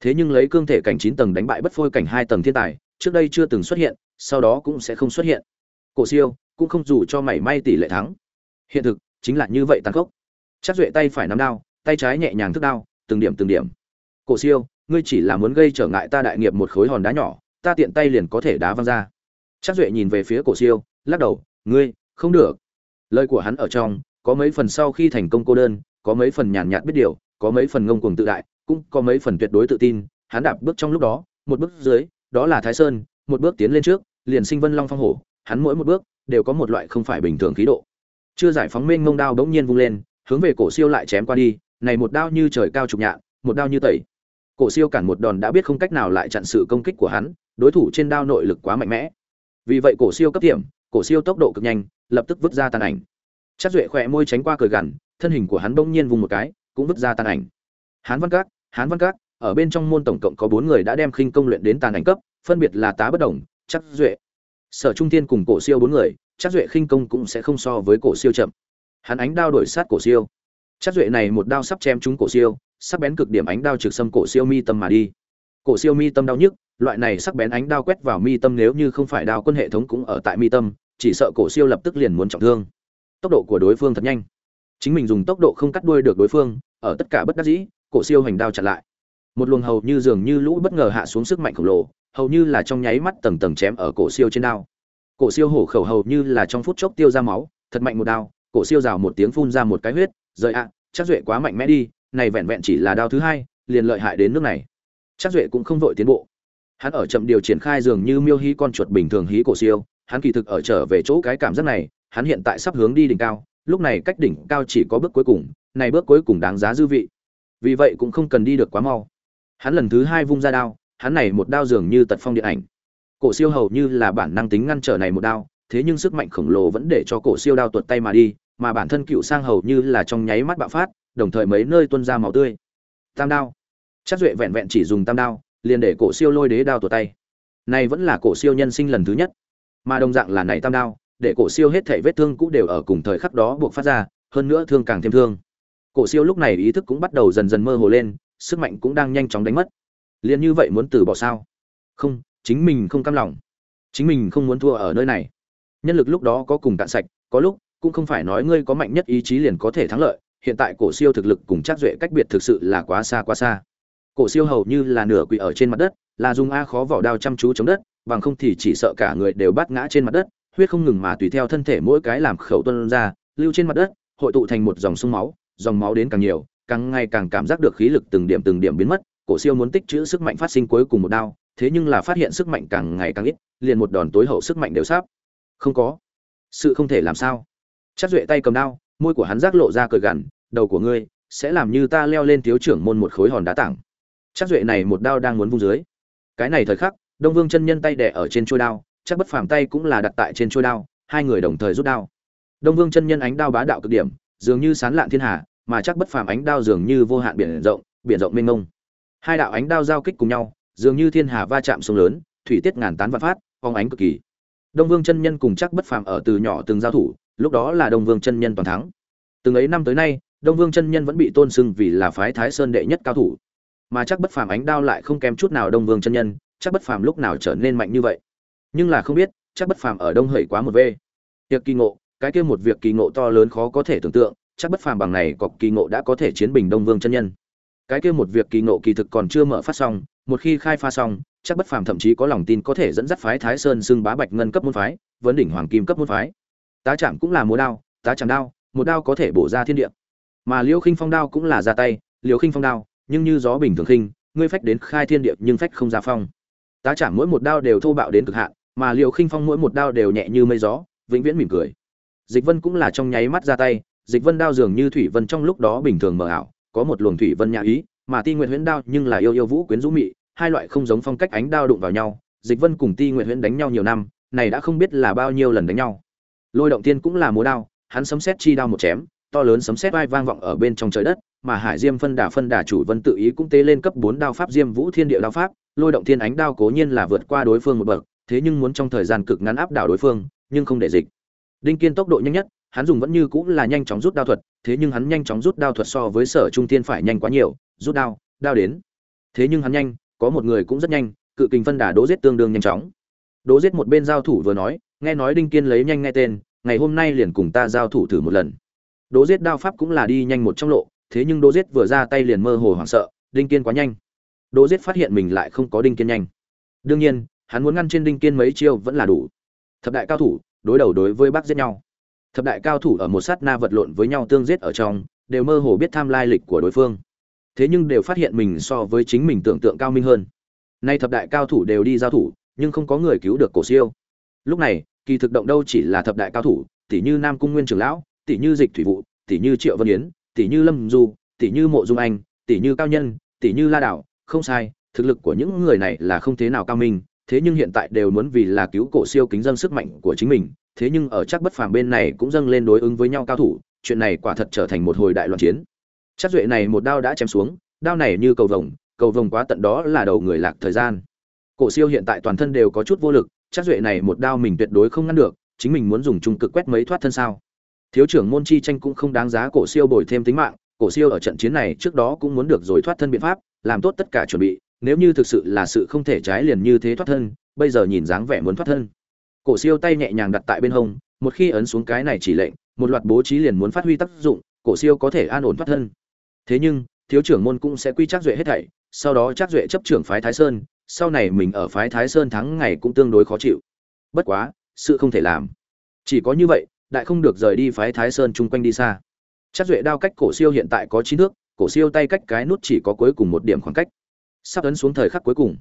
S1: Thế nhưng lấy cương thể cảnh chín tầng đánh bại bất phôi cảnh hai tầng thiên tài, trước đây chưa từng xuất hiện, sau đó cũng sẽ không xuất hiện. Cổ siêu, cũng không dù cho mảy may tỷ lệ thắng. Hiện thực, chính là như vậy tàn khốc. Chắc duệ tay phải nắm đao, tay trái nhẹ nhàng thức đao, từng điểm từng điểm. Cổ siêu ngươi chỉ là muốn gây trở ngại ta đại nghiệp một khối hòn đá nhỏ, ta tiện tay liền có thể đá văng ra. Chắc duệ nhìn về phía cổ siêu, lắc đầu, ngươi, không được. Lời của hắn ở trong, có mấy phần sau khi thành công cô đơn, có mấy phần nhàn nhạt biết điều, có mấy phần ngông cuồng tự đại, cũng có mấy phần tuyệt đối tự tin. Hắn đạp bước trong lúc đó, một bước dưới, đó là thái sơn, một bước tiến lên trước, liền sinh vân long phong hổ. Hắn mỗi một bước đều có một loại không phải bình thường khí độ. Chưa giải phóng mênh mông đao bỗng nhiên vung lên, hướng về cổ siêu lại chém qua đi. Này một đao như trời cao trục nhạn, một đao như tẩy cổ siêu cản một đòn đã biết không cách nào lại chặn sự công kích của hắn, đối thủ trên đao nội lực quá mạnh mẽ. Vì vậy cổ siêu cấp điểm cổ siêu tốc độ cực nhanh, lập tức vứt ra tàn ảnh. Chắc duệ khỏe môi tránh qua cười gằn, thân hình của hắn bỗng nhiên vùng một cái, cũng vứt ra tàn ảnh. Hán văn các, hán văn các, ở bên trong môn tổng cộng có bốn người đã đem khinh công luyện đến tàn ảnh cấp, phân biệt là tá bất đồng, chắc duệ. Sở trung thiên cùng cổ siêu bốn người, chắc duệ khinh công cũng sẽ không so với cổ siêu chậm. Hắn ánh đao đổi sát cổ siêu. Chắc duệ này một đao sắp chém trúng cổ siêu sắc bén cực điểm ánh đao trực xâm cổ siêu mi tâm mà đi. Cổ siêu mi tâm đau nhức, loại này sắc bén ánh đao quét vào mi tâm nếu như không phải đao quân hệ thống cũng ở tại mi tâm, chỉ sợ cổ siêu lập tức liền muốn trọng thương. Tốc độ của đối phương thật nhanh. Chính mình dùng tốc độ không cắt đuôi được đối phương, ở tất cả bất đắc dĩ, cổ siêu hành đao chặn lại. Một luồng hầu như dường như lũ bất ngờ hạ xuống sức mạnh khổng lồ, hầu như là trong nháy mắt tầng tầng chém ở cổ siêu trên đao. Cổ siêu hổ khẩu hầu như là trong phút chốc tiêu ra máu, thật mạnh một đao, cổ siêu rào một tiếng phun ra một cái huyết, rời ạ, chắc duệ quá mạnh mẽ đi này vẹn vẹn chỉ là đao thứ hai, liền lợi hại đến nước này. Chắc duệ cũng không vội tiến bộ. Hắn ở chậm điều triển khai dường như miêu hí con chuột bình thường hí cổ siêu, hắn kỳ thực ở trở về chỗ cái cảm giác này, hắn hiện tại sắp hướng đi đỉnh cao, lúc này cách đỉnh cao chỉ có bước cuối cùng, này bước cuối cùng đáng giá dư vị. Vì vậy cũng không cần đi được quá mau. Hắn lần thứ hai vung ra đao, hắn này một đao dường như tật phong điện ảnh. Cổ siêu hầu như là bản năng tính ngăn trở này một đao, thế nhưng sức mạnh khổng lồ vẫn để cho cổ siêu đao tuột tay mà đi, mà bản thân cựu sang hầu như là trong nháy mắt bạo phát đồng thời mấy nơi tuôn ra máu tươi. Tam đao. Chắc duệ vẹn vẹn chỉ dùng tam đao, liền để cổ siêu lôi đế đao tuột tay. Này vẫn là cổ siêu nhân sinh lần thứ nhất. Mà đồng dạng là này tam đao, để cổ siêu hết thảy vết thương cũng đều ở cùng thời khắc đó buộc phát ra, hơn nữa thương càng thêm thương. Cổ siêu lúc này ý thức cũng bắt đầu dần dần mơ hồ lên, sức mạnh cũng đang nhanh chóng đánh mất. Liền như vậy muốn từ bỏ sao? Không, chính mình không cam lòng. Chính mình không muốn thua ở nơi này. Nhân lực lúc đó có cùng cạn sạch, có lúc cũng không phải nói ngươi có mạnh nhất ý chí liền có thể thắng lợi hiện tại cổ siêu thực lực cùng chắc duệ cách biệt thực sự là quá xa quá xa. Cổ siêu hầu như là nửa quỳ ở trên mặt đất, là dùng a khó vỏ đao chăm chú chống đất, bằng không thì chỉ sợ cả người đều bắt ngã trên mặt đất, huyết không ngừng mà tùy theo thân thể mỗi cái làm khẩu tuân ra, lưu trên mặt đất, hội tụ thành một dòng sông máu, dòng máu đến càng nhiều, càng ngày càng cảm giác được khí lực từng điểm từng điểm biến mất, cổ siêu muốn tích trữ sức mạnh phát sinh cuối cùng một đao, thế nhưng là phát hiện sức mạnh càng ngày càng ít, liền một đòn tối hậu sức mạnh đều sắp. Không có. Sự không thể làm sao. Chắc duệ tay cầm đao, môi của hắn giác lộ ra cười gằn đầu của ngươi, sẽ làm như ta leo lên thiếu trưởng môn một khối hòn đá tảng. Chắc duệ này một đao đang muốn vung dưới. Cái này thời khắc, đông vương chân nhân tay đẻ ở trên chuôi đao, chắc bất phàm tay cũng là đặt tại trên chuôi đao, hai người đồng thời rút đao. Đông vương chân nhân ánh đao bá đạo cực điểm, dường như sán lạn thiên hà, mà chắc bất phàm ánh đao dường như vô hạn biển rộng biển rộng mênh mông. Hai đạo ánh đao giao kích cùng nhau, dường như thiên hà va chạm sông lớn, thủy tiết ngàn tán vạn phát, phong ánh cực kỳ. Đông vương chân nhân cùng chắc bất phàm ở từ nhỏ từng giao thủ, lúc đó là đông vương chân nhân toàn thắng. Từng ấy năm tới nay đông vương chân nhân vẫn bị tôn xưng vì là phái thái sơn đệ nhất cao thủ. Mà chắc bất phàm ánh đao lại không kém chút nào đông vương chân nhân, chắc bất phàm lúc nào trở nên mạnh như vậy. Nhưng là không biết, chắc bất phàm ở đông hẩy quá một v tiệc kỳ ngộ, cái kia một việc kỳ ngộ to lớn khó có thể tưởng tượng, chắc bất phàm bằng này cọc kỳ ngộ đã có thể chiến bình đông vương chân nhân. Cái kia một việc kỳ ngộ kỳ thực còn chưa mở phát xong, một khi khai pha xong, chắc bất phàm thậm chí có lòng tin có thể dẫn dắt phái thái sơn xưng bá bạch ngân cấp môn phái, vấn đỉnh hoàng kim cấp môn phái. Tá chạm cũng là múa đao, tá chạm đao, một đao có thể bổ ra thiên địa mà liêu khinh phong đao cũng là ra tay liêu khinh phong đao, nhưng như gió bình thường khinh, ngươi phách đến khai thiên địa nhưng phách không ra phong. Tá chạm mỗi một đao đều thô bạo đến cực hạn, mà liêu khinh phong mỗi một đao đều nhẹ như mây gió, vĩnh viễn mỉm cười. Dịch vân cũng là trong nháy mắt ra tay, dịch vân đao dường như thủy vân trong lúc đó bình thường mờ ảo, có một luồng thủy vân nhã ý, mà ti nguyện huyễn đao nhưng là yêu yêu vũ quyến rũ mị, hai loại không giống phong cách ánh đao đụng vào nhau, dịch vân cùng ti nguyện huyễn đánh nhau nhiều năm, này đã không biết là bao nhiêu lần đánh nhau. Lôi động tiên cũng là múa đao, hắn sấm xét chi đao một chém to lớn sấm sét vai vang vọng ở bên trong trời đất, mà hải diêm phân đà phân đà chủ vân tự ý cũng tế lên cấp bốn đao pháp diêm vũ thiên địa đao pháp, lôi động thiên ánh đao cố nhiên là vượt qua đối phương một bậc, thế nhưng muốn trong thời gian cực ngắn áp đảo đối phương, nhưng không để dịch. Đinh kiên tốc độ nhanh nhất, hắn dùng vẫn như cũng là nhanh chóng rút đao thuật, thế nhưng hắn nhanh chóng rút đao thuật so với sở trung thiên phải nhanh quá nhiều, rút đao đao đến. Thế nhưng hắn nhanh, có một người cũng rất nhanh, cự kình phân đà đố giết tương đương nhanh chóng. Đố giết một bên giao thủ vừa nói, nghe nói đinh kiên lấy nhanh nghe tên, ngày hôm nay liền cùng ta giao thủ thử một lần đố giết đao pháp cũng là đi nhanh một trong lộ, thế nhưng đố giết vừa ra tay liền mơ hồ hoảng sợ, đinh kiên quá nhanh. Đố giết phát hiện mình lại không có đinh kiên nhanh. Đương nhiên, hắn muốn ngăn trên đinh kiên mấy chiêu vẫn là đủ. Thập đại cao thủ, đối đầu đối với bác giết nhau. Thập đại cao thủ ở một sát na vật lộn với nhau tương giết ở trong, đều mơ hồ biết tham lai lịch của đối phương. Thế nhưng đều phát hiện mình so với chính mình tưởng tượng cao minh hơn. Nay thập đại cao thủ đều đi giao thủ, nhưng không có người cứu được cổ siêu. Lúc này, kỳ thực động đâu chỉ là thập đại cao thủ tỷ như nam cung nguyên trưởng lão tỷ như dịch thủy vụ tỷ như triệu vân yến, tỷ như lâm du, tỷ như mộ dung anh, tỷ như cao nhân, tỷ như la đảo. Không sai, thực lực của những người này là không thế nào cao minh, thế nhưng hiện tại đều muốn vì là cứu cổ siêu kính dân sức mạnh của chính mình. Thế nhưng ở chắc bất phàm bên này cũng dâng lên đối ứng với nhau cao thủ, chuyện này quả thật trở thành một hồi đại loạn chiến. Chắc duệ này một đao đã chém xuống, đao này như cầu vồng cầu vồng quá tận đó là đầu người lạc thời gian. Cổ siêu hiện tại toàn thân đều có chút vô lực chắc duệ này một đao mình tuyệt đối không ngăn được, chính mình muốn dùng trung cực quét mấy thoát thân sao? Thiếu trưởng môn chi tranh cũng không đáng giá cổ siêu bồi thêm tính mạng, cổ siêu ở trận chiến này trước đó cũng muốn được rồi thoát thân biện pháp, làm tốt tất cả chuẩn bị, nếu như thực sự là sự không thể trái liền như thế thoát thân, bây giờ nhìn dáng vẻ muốn thoát thân. Cổ siêu tay nhẹ nhàng đặt tại bên hông, một khi ấn xuống cái này chỉ lệnh, một loạt bố trí liền muốn phát huy tác dụng, cổ siêu có thể an ổn thoát thân. Thế nhưng, thiếu trưởng môn cũng sẽ quy trác duệ hết thảy, sau đó trác duệ chấp trưởng phái thái sơn, sau này mình ở phái thái sơn thắng ngày cũng tương đối khó chịu. Bất quá, sự không thể làm. Chỉ có như vậy đại không được rời đi phái thái sơn chung quanh đi xa. Chắc duệ đao cách cổ siêu hiện tại có chín thước, cổ siêu tay cách cái nút chỉ có cuối cùng một điểm khoảng cách. Sắp ấn xuống thời khắc cuối cùng.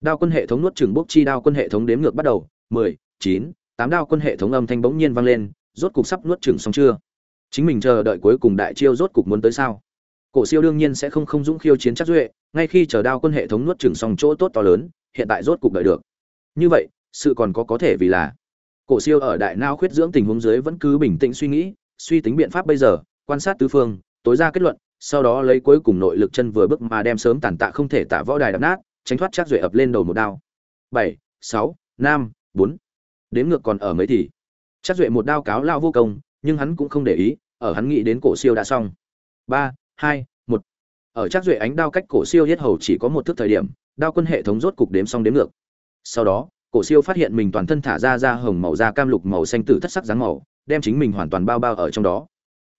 S1: Đao quân hệ thống nuốt chừng bốc chi đao quân hệ thống đếm ngược bắt đầu, mười, chín, tám đao quân hệ thống âm thanh bỗng nhiên vang lên, rốt cục sắp nuốt chừng xong chưa? Chính mình chờ đợi cuối cùng đại chiêu rốt cục muốn tới sao? Cổ siêu đương nhiên sẽ không không dũng khiêu chiến chắc duệ, ngay khi chờ đao quân hệ thống nuốt chừng xong chỗ tốt to lớn, hiện tại rốt cục đợi được. Như vậy, sự còn có có thể vì là cổ siêu ở đại não khuyết dưỡng tình huống dưới vẫn cứ bình tĩnh suy nghĩ, suy tính biện pháp bây giờ, quan sát tứ phương, tối ra kết luận, sau đó lấy cuối cùng nội lực chân vừa bước mà đem sớm tàn tạ không thể tạ võ đài đập nát, tránh thoát chắc duệ ập lên đầu một đao. Bảy, sáu, năm, bốn. Đếm ngược còn ở mấy thì? Chắc duệ một đao cáo lao vô công, nhưng hắn cũng không để ý, ở hắn nghĩ đến cổ siêu đã xong. Ba, hai, một. Ở chắc duệ ánh đao cách cổ siêu giết hầu chỉ có một thước thời điểm, đao quân hệ thống rốt cục đếm xong đếm ngược. Sau đó cổ siêu phát hiện mình toàn thân thả ra ra hồng màu da cam lục màu xanh tử thất sắc dáng màu, đem chính mình hoàn toàn bao bao ở trong đó.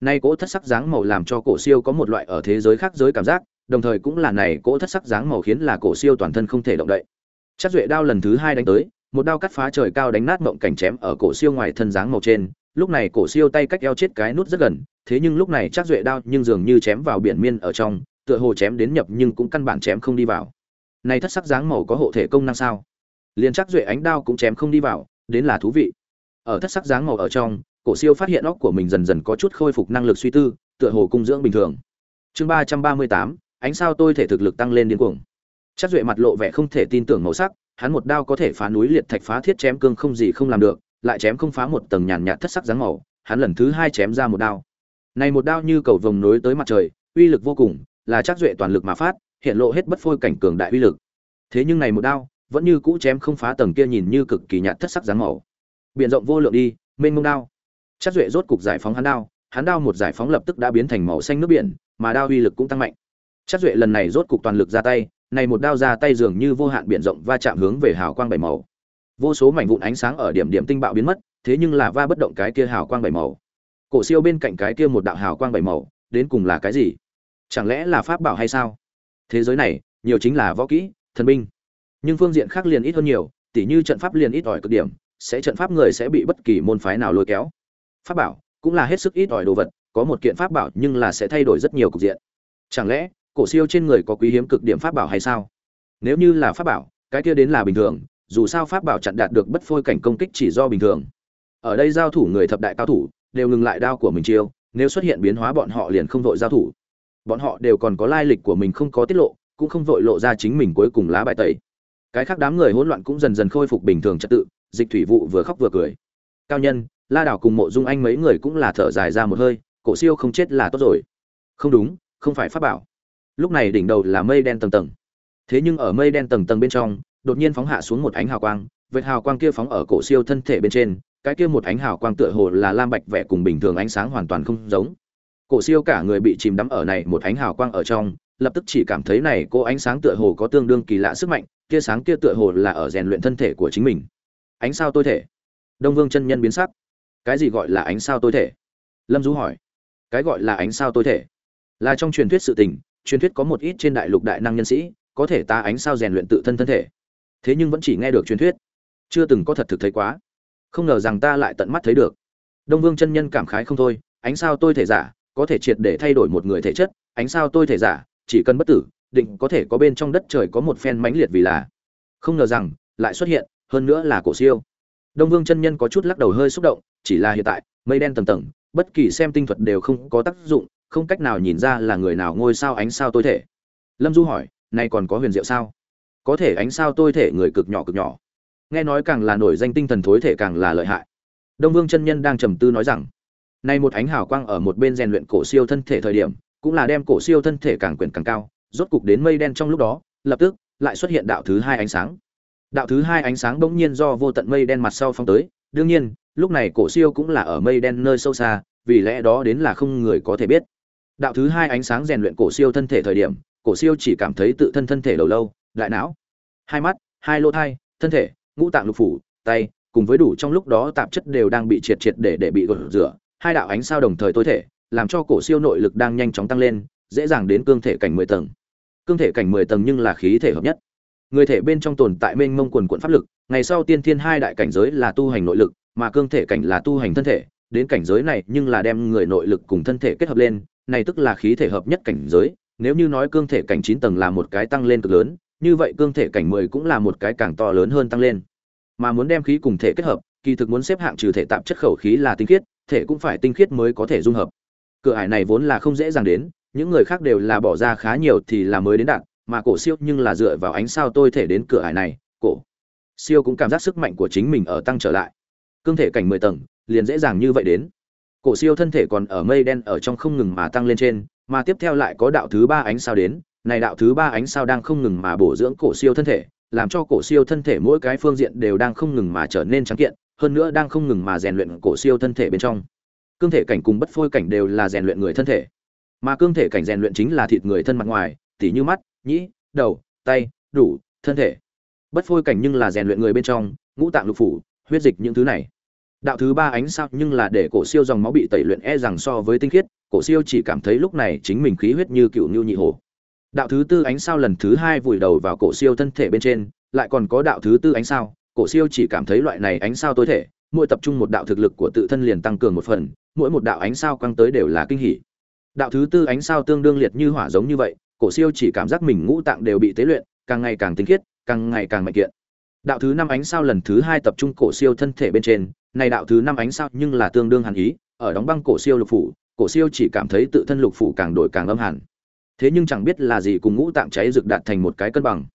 S1: Nay cỗ thất sắc dáng màu làm cho cổ siêu có một loại ở thế giới khác giới cảm giác, đồng thời cũng là này cỗ thất sắc dáng màu khiến là cổ siêu toàn thân không thể động đậy. Chắc duệ đao lần thứ hai đánh tới, một đao cắt phá trời cao đánh nát mộng cảnh chém ở cổ siêu ngoài thân dáng màu trên, lúc này cổ siêu tay cách eo chết cái nút rất gần, thế nhưng lúc này chắc duệ đao nhưng dường như chém vào biển miên ở trong, tựa hồ chém đến nhập nhưng cũng căn bản chém không đi vào. Này thất sắc dáng màu có hộ thể công năng sao? Liền chắc duệ ánh đao cũng chém không đi vào, đến là thú vị. Ở thất sắc dáng màu ở trong, cổ siêu phát hiện óc của mình dần dần có chút khôi phục năng lực suy tư, tựa hồ cung dưỡng bình thường. Chương ba trăm ba mươi tám, ánh sao tôi thể thực lực tăng lên điên cuồng. Chắc duệ mặt lộ vẻ không thể tin tưởng màu sắc, hắn một đao có thể phá núi liệt thạch phá thiết chém cương không gì không làm được, lại chém không phá một tầng nhàn nhạt thất sắc dáng màu, hắn lần thứ hai chém ra một đao. Này một đao như cầu vồng nối tới mặt trời, uy lực vô cùng, là chắc duệ toàn lực mà phát, hiện lộ hết bất phôi cảnh cường đại uy lực. Thế nhưng này một đao vẫn như cũ chém không phá tầng kia nhìn như cực kỳ nhạt thất sắc dáng màu. Biển rộng vô lượng đi, mênh mông đao. Chắc duệ rốt cục giải phóng hắn đao hắn đao một giải phóng lập tức đã biến thành màu xanh nước biển, mà đao uy lực cũng tăng mạnh. Chắc duệ lần này rốt cục toàn lực ra tay, này một đao ra tay dường như vô hạn biển rộng va chạm hướng về hào quang bảy màu. Vô số mảnh vụn ánh sáng ở điểm điểm tinh bạo biến mất, thế nhưng là va bất động cái kia hào quang bảy màu. Cổ siêu bên cạnh cái kia một đạo hào quang bảy màu, đến cùng là cái gì? Chẳng lẽ là pháp bảo hay sao? Thế giới này, nhiều chính là võ kỹ, thần binh nhưng phương diện khác liền ít hơn nhiều, tỉ như trận pháp liền ít ỏi cực điểm, sẽ trận pháp người sẽ bị bất kỳ môn phái nào lôi kéo. Pháp bảo cũng là hết sức ít ỏi đồ vật, có một kiện pháp bảo nhưng là sẽ thay đổi rất nhiều cục diện. Chẳng lẽ, cổ siêu trên người có quý hiếm cực điểm pháp bảo hay sao? Nếu như là pháp bảo, cái kia đến là bình thường, dù sao pháp bảo chặn đạt được bất phôi cảnh công kích chỉ do bình thường. Ở đây giao thủ người thập đại cao thủ, đều ngừng lại đao của mình chiêu, nếu xuất hiện biến hóa bọn họ liền không vội giao thủ. Bọn họ đều còn có lai lịch của mình không có tiết lộ, cũng không vội lộ ra chính mình cuối cùng lá bài tẩy cái khác đám người hỗn loạn cũng dần dần khôi phục bình thường trật tự, dịch thủy vụ vừa khóc vừa cười. Cao nhân, la đảo cùng mộ dung anh mấy người cũng là thở dài ra một hơi, cổ siêu không chết là tốt rồi. Không đúng, không phải pháp bảo. Lúc này đỉnh đầu là mây đen tầng tầng. Thế nhưng ở mây đen tầng tầng bên trong, đột nhiên phóng hạ xuống một ánh hào quang, vệt hào quang kia phóng ở cổ siêu thân thể bên trên, cái kia một ánh hào quang tựa hồ là lam bạch vẽ cùng bình thường ánh sáng hoàn toàn không giống. Cổ siêu cả người bị chìm đắm ở này một ánh hào quang ở trong, lập tức chỉ cảm thấy này cô ánh sáng tựa hồ có tương đương kỳ lạ sức mạnh tia sáng kia tựa hồ là ở rèn luyện thân thể của chính mình. Ánh sao tôi thể. Đông vương chân nhân biến sắc. Cái gì gọi là ánh sao tôi thể? Lâm du hỏi. Cái gọi là ánh sao tôi thể? Là trong truyền thuyết sự tình, truyền thuyết có một ít trên đại lục đại năng nhân sĩ, có thể ta ánh sao rèn luyện tự thân thân thể. Thế nhưng vẫn chỉ nghe được truyền thuyết. Chưa từng có thật thực thấy quá. Không ngờ rằng ta lại tận mắt thấy được. Đông vương chân nhân cảm khái không thôi, ánh sao tôi thể giả, có thể triệt để thay đổi một người thể chất, ánh sao tôi thể giả, chỉ cần bất tử định có thể có bên trong đất trời có một phen mãnh liệt vì là. Không ngờ rằng, lại xuất hiện, hơn nữa là cổ siêu. Đông vương chân nhân có chút lắc đầu hơi xúc động, chỉ là hiện tại, mây đen tầng tầng, bất kỳ xem tinh thuật đều không có tác dụng, không cách nào nhìn ra là người nào ngôi sao ánh sao tôi thể. Lâm du hỏi, nay còn có huyền diệu sao? Có thể, ánh sao tôi thể người cực nhỏ cực nhỏ. Nghe nói càng là nổi danh tinh thần thối thể càng là lợi hại. Đông vương chân nhân đang trầm tư nói rằng, nay một ánh hào quang ở một bên rèn luyện cổ siêu thân thể thời điểm, cũng là đem cổ siêu thân thể càng quyển càng cao rốt cục đến mây đen trong lúc đó, lập tức lại xuất hiện đạo thứ hai ánh sáng. Đạo thứ hai ánh sáng bỗng nhiên do vô tận mây đen mặt sau phong tới, đương nhiên, lúc này cổ siêu cũng là ở mây đen nơi sâu xa, vì lẽ đó đến là không người có thể biết. Đạo thứ hai ánh sáng rèn luyện cổ siêu thân thể thời điểm, cổ siêu chỉ cảm thấy tự thân thân thể đầu lâu, đại não, hai mắt, hai lỗ thai, thân thể, ngũ tạng lục phủ, tay, cùng với đủ trong lúc đó tạp chất đều đang bị triệt triệt để để bị gột rửa, hai đạo ánh sao đồng thời tối thể, làm cho cổ siêu nội lực đang nhanh chóng tăng lên, dễ dàng đến cương thể cảnh mười tầng cương thể cảnh mười tầng nhưng là khí thể hợp nhất. Người thể bên trong tồn tại mênh mông quần quận pháp lực, ngày sau tiên thiên hai đại cảnh giới là tu hành nội lực, mà cương thể cảnh là tu hành thân thể, đến cảnh giới này nhưng là đem người nội lực cùng thân thể kết hợp lên, này tức là khí thể hợp nhất cảnh giới, nếu như nói cương thể cảnh chín tầng là một cái tăng lên cực lớn, như vậy cương thể cảnh mười cũng là một cái càng to lớn hơn tăng lên. Mà muốn đem khí cùng thể kết hợp, kỳ thực muốn xếp hạng trừ thể tạp chất khẩu khí là tinh khiết, thể cũng phải tinh khiết mới có thể dung hợp. Cửa ải này vốn là không dễ dàng đến những người khác đều là bỏ ra khá nhiều thì là mới đến đạt mà cổ siêu nhưng là dựa vào ánh sao tôi thể đến cửa ải này, cổ siêu cũng cảm giác sức mạnh của chính mình ở tăng trở lại. Cương thể cảnh mười tầng, liền dễ dàng như vậy đến. Cổ siêu thân thể còn ở mây đen ở trong không ngừng mà tăng lên trên, mà tiếp theo lại có đạo thứ ba ánh sao đến, này đạo thứ ba ánh sao đang không ngừng mà bổ dưỡng cổ siêu thân thể, làm cho cổ siêu thân thể mỗi cái phương diện đều đang không ngừng mà trở nên trắng kiện, hơn nữa đang không ngừng mà rèn luyện cổ siêu thân thể bên trong. Cương thể cảnh cùng bất phôi cảnh đều là rèn luyện người thân thể mà cương thể cảnh rèn luyện chính là thịt người thân mặt ngoài, tỉ như mắt, nhĩ, đầu, tay, đủ, thân thể. Bất phôi cảnh nhưng là rèn luyện người bên trong, ngũ tạng lục phủ, huyết dịch những thứ này. Đạo thứ ba ánh sao nhưng là để cổ siêu dòng máu bị tẩy luyện e rằng so với tinh khiết, cổ siêu chỉ cảm thấy lúc này chính mình khí huyết như cựu như nhị hồ. Đạo thứ tư ánh sao lần thứ hai vùi đầu vào cổ siêu thân thể bên trên, lại còn có đạo thứ tư ánh sao, cổ siêu chỉ cảm thấy loại này ánh sao tối thể, mỗi tập trung một đạo thực lực của tự thân liền tăng cường một phần, mỗi một đạo ánh sao quăng tới đều là kinh hỉ đạo thứ tư ánh sao tương đương liệt như hỏa giống như vậy, cổ siêu chỉ cảm giác mình ngũ tạng đều bị tế luyện, càng ngày càng tinh khiết, càng ngày càng mạnh kiện. Đạo thứ năm ánh sao lần thứ hai tập trung cổ siêu thân thể bên trên, này đạo thứ năm ánh sao nhưng là tương đương hàn ý, ở đóng băng cổ siêu lục phủ, cổ siêu chỉ cảm thấy tự thân lục phủ càng đổi càng âm hàn. Thế nhưng chẳng biết là gì cùng ngũ tạng cháy rực đạt thành một cái cân bằng.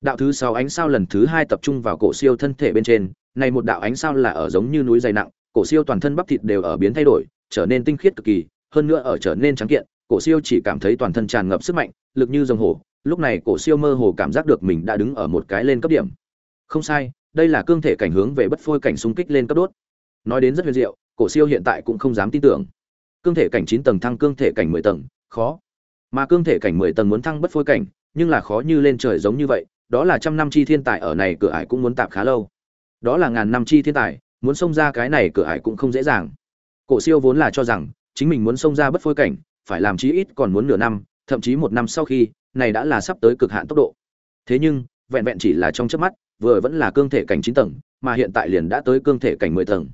S1: Đạo thứ sáu ánh sao lần thứ hai tập trung vào cổ siêu thân thể bên trên, này một đạo ánh sao là ở giống như núi dày nặng, cổ siêu toàn thân bắp thịt đều ở biến thay đổi, trở nên tinh khiết cực kỳ hơn nữa ở trở nên trắng kiện, cổ siêu chỉ cảm thấy toàn thân tràn ngập sức mạnh, lực như rồng hổ. Lúc này cổ siêu mơ hồ cảm giác được mình đã đứng ở một cái lên cấp điểm. Không sai, đây là cương thể cảnh hướng về bất phôi cảnh xung kích lên cấp đốt. Nói đến rất huyền diệu, cổ siêu hiện tại cũng không dám tin tưởng. Cương thể cảnh chín tầng thăng cương thể cảnh mười tầng, khó. Mà cương thể cảnh mười tầng muốn thăng bất phôi cảnh, nhưng là khó như lên trời giống như vậy, đó là trăm năm chi thiên tài ở này cửa ải cũng muốn tạm khá lâu. Đó là ngàn năm chi thiên tài, muốn xông ra cái này cửa ải cũng không dễ dàng. Cổ siêu vốn là cho rằng chính mình muốn xông ra bất phôi cảnh, phải làm chí ít còn muốn nửa năm, thậm chí một năm sau khi, này đã là sắp tới cực hạn tốc độ. Thế nhưng, vẹn vẹn chỉ là trong chớp mắt, vừa vẫn là cương thể cảnh chín tầng, mà hiện tại liền đã tới cương thể cảnh mười tầng.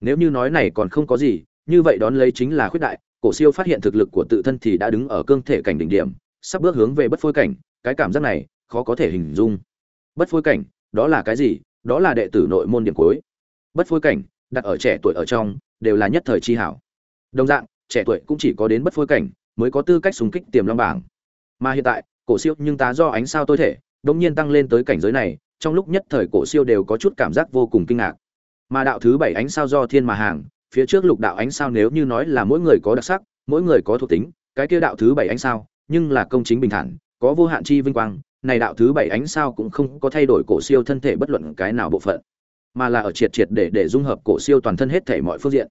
S1: Nếu như nói này còn không có gì, như vậy đón lấy chính là khuyết đại, cổ siêu phát hiện thực lực của tự thân thì đã đứng ở cương thể cảnh đỉnh điểm, sắp bước hướng về bất phôi cảnh, cái cảm giác này khó có thể hình dung. Bất phôi cảnh, đó là cái gì? Đó là đệ tử nội môn điểm cuối. Bất phôi cảnh, đặt ở trẻ tuổi ở trong, đều là nhất thời chi hảo đồng dạng, trẻ tuổi cũng chỉ có đến bất phôi cảnh, mới có tư cách súng kích tiềm long bảng. Mà hiện tại, cổ siêu nhưng tá do ánh sao tôi thể, đột nhiên tăng lên tới cảnh giới này, trong lúc nhất thời cổ siêu đều có chút cảm giác vô cùng kinh ngạc. Mà đạo thứ bảy ánh sao do thiên mà hàng, phía trước lục đạo ánh sao nếu như nói là mỗi người có đặc sắc, mỗi người có thuộc tính, cái kia đạo thứ bảy ánh sao, nhưng là công chính bình thản, có vô hạn chi vinh quang, này đạo thứ bảy ánh sao cũng không có thay đổi cổ siêu thân thể bất luận cái nào bộ phận, mà là ở triệt triệt để để dung hợp cổ siêu toàn thân hết thể mọi phương diện.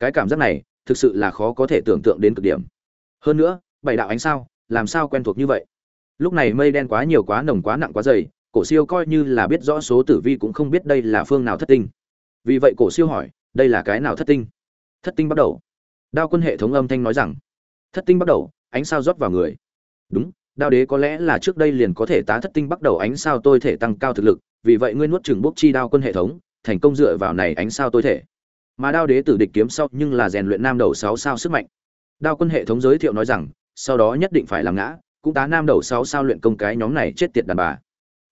S1: Cái cảm giác này thực sự là khó có thể tưởng tượng đến cực điểm. Hơn nữa, bảy đạo ánh sao, làm sao quen thuộc như vậy? Lúc này mây đen quá nhiều, quá nồng, quá nặng, quá dày, cổ siêu coi như là biết rõ số tử vi cũng không biết đây là phương nào thất tinh. Vì vậy cổ siêu hỏi, đây là cái nào thất tinh? Thất tinh bắt đầu. Đao quân hệ thống âm thanh nói rằng, thất tinh bắt đầu, ánh sao rót vào người. Đúng, đao đế có lẽ là trước đây liền có thể tá thất tinh bắt đầu ánh sao tôi thể tăng cao thực lực, vì vậy ngươi nuốt chừng bốc chi đao quân hệ thống, thành công dựa vào này ánh sao tôi thể mà đao đế tử địch kiếm sau nhưng là rèn luyện nam đầu sáu sao sức mạnh. Đao quân hệ thống giới thiệu nói rằng, sau đó nhất định phải làm ngã, cũng tá nam đầu sáu sao luyện công cái nhóm này chết tiệt đàn bà.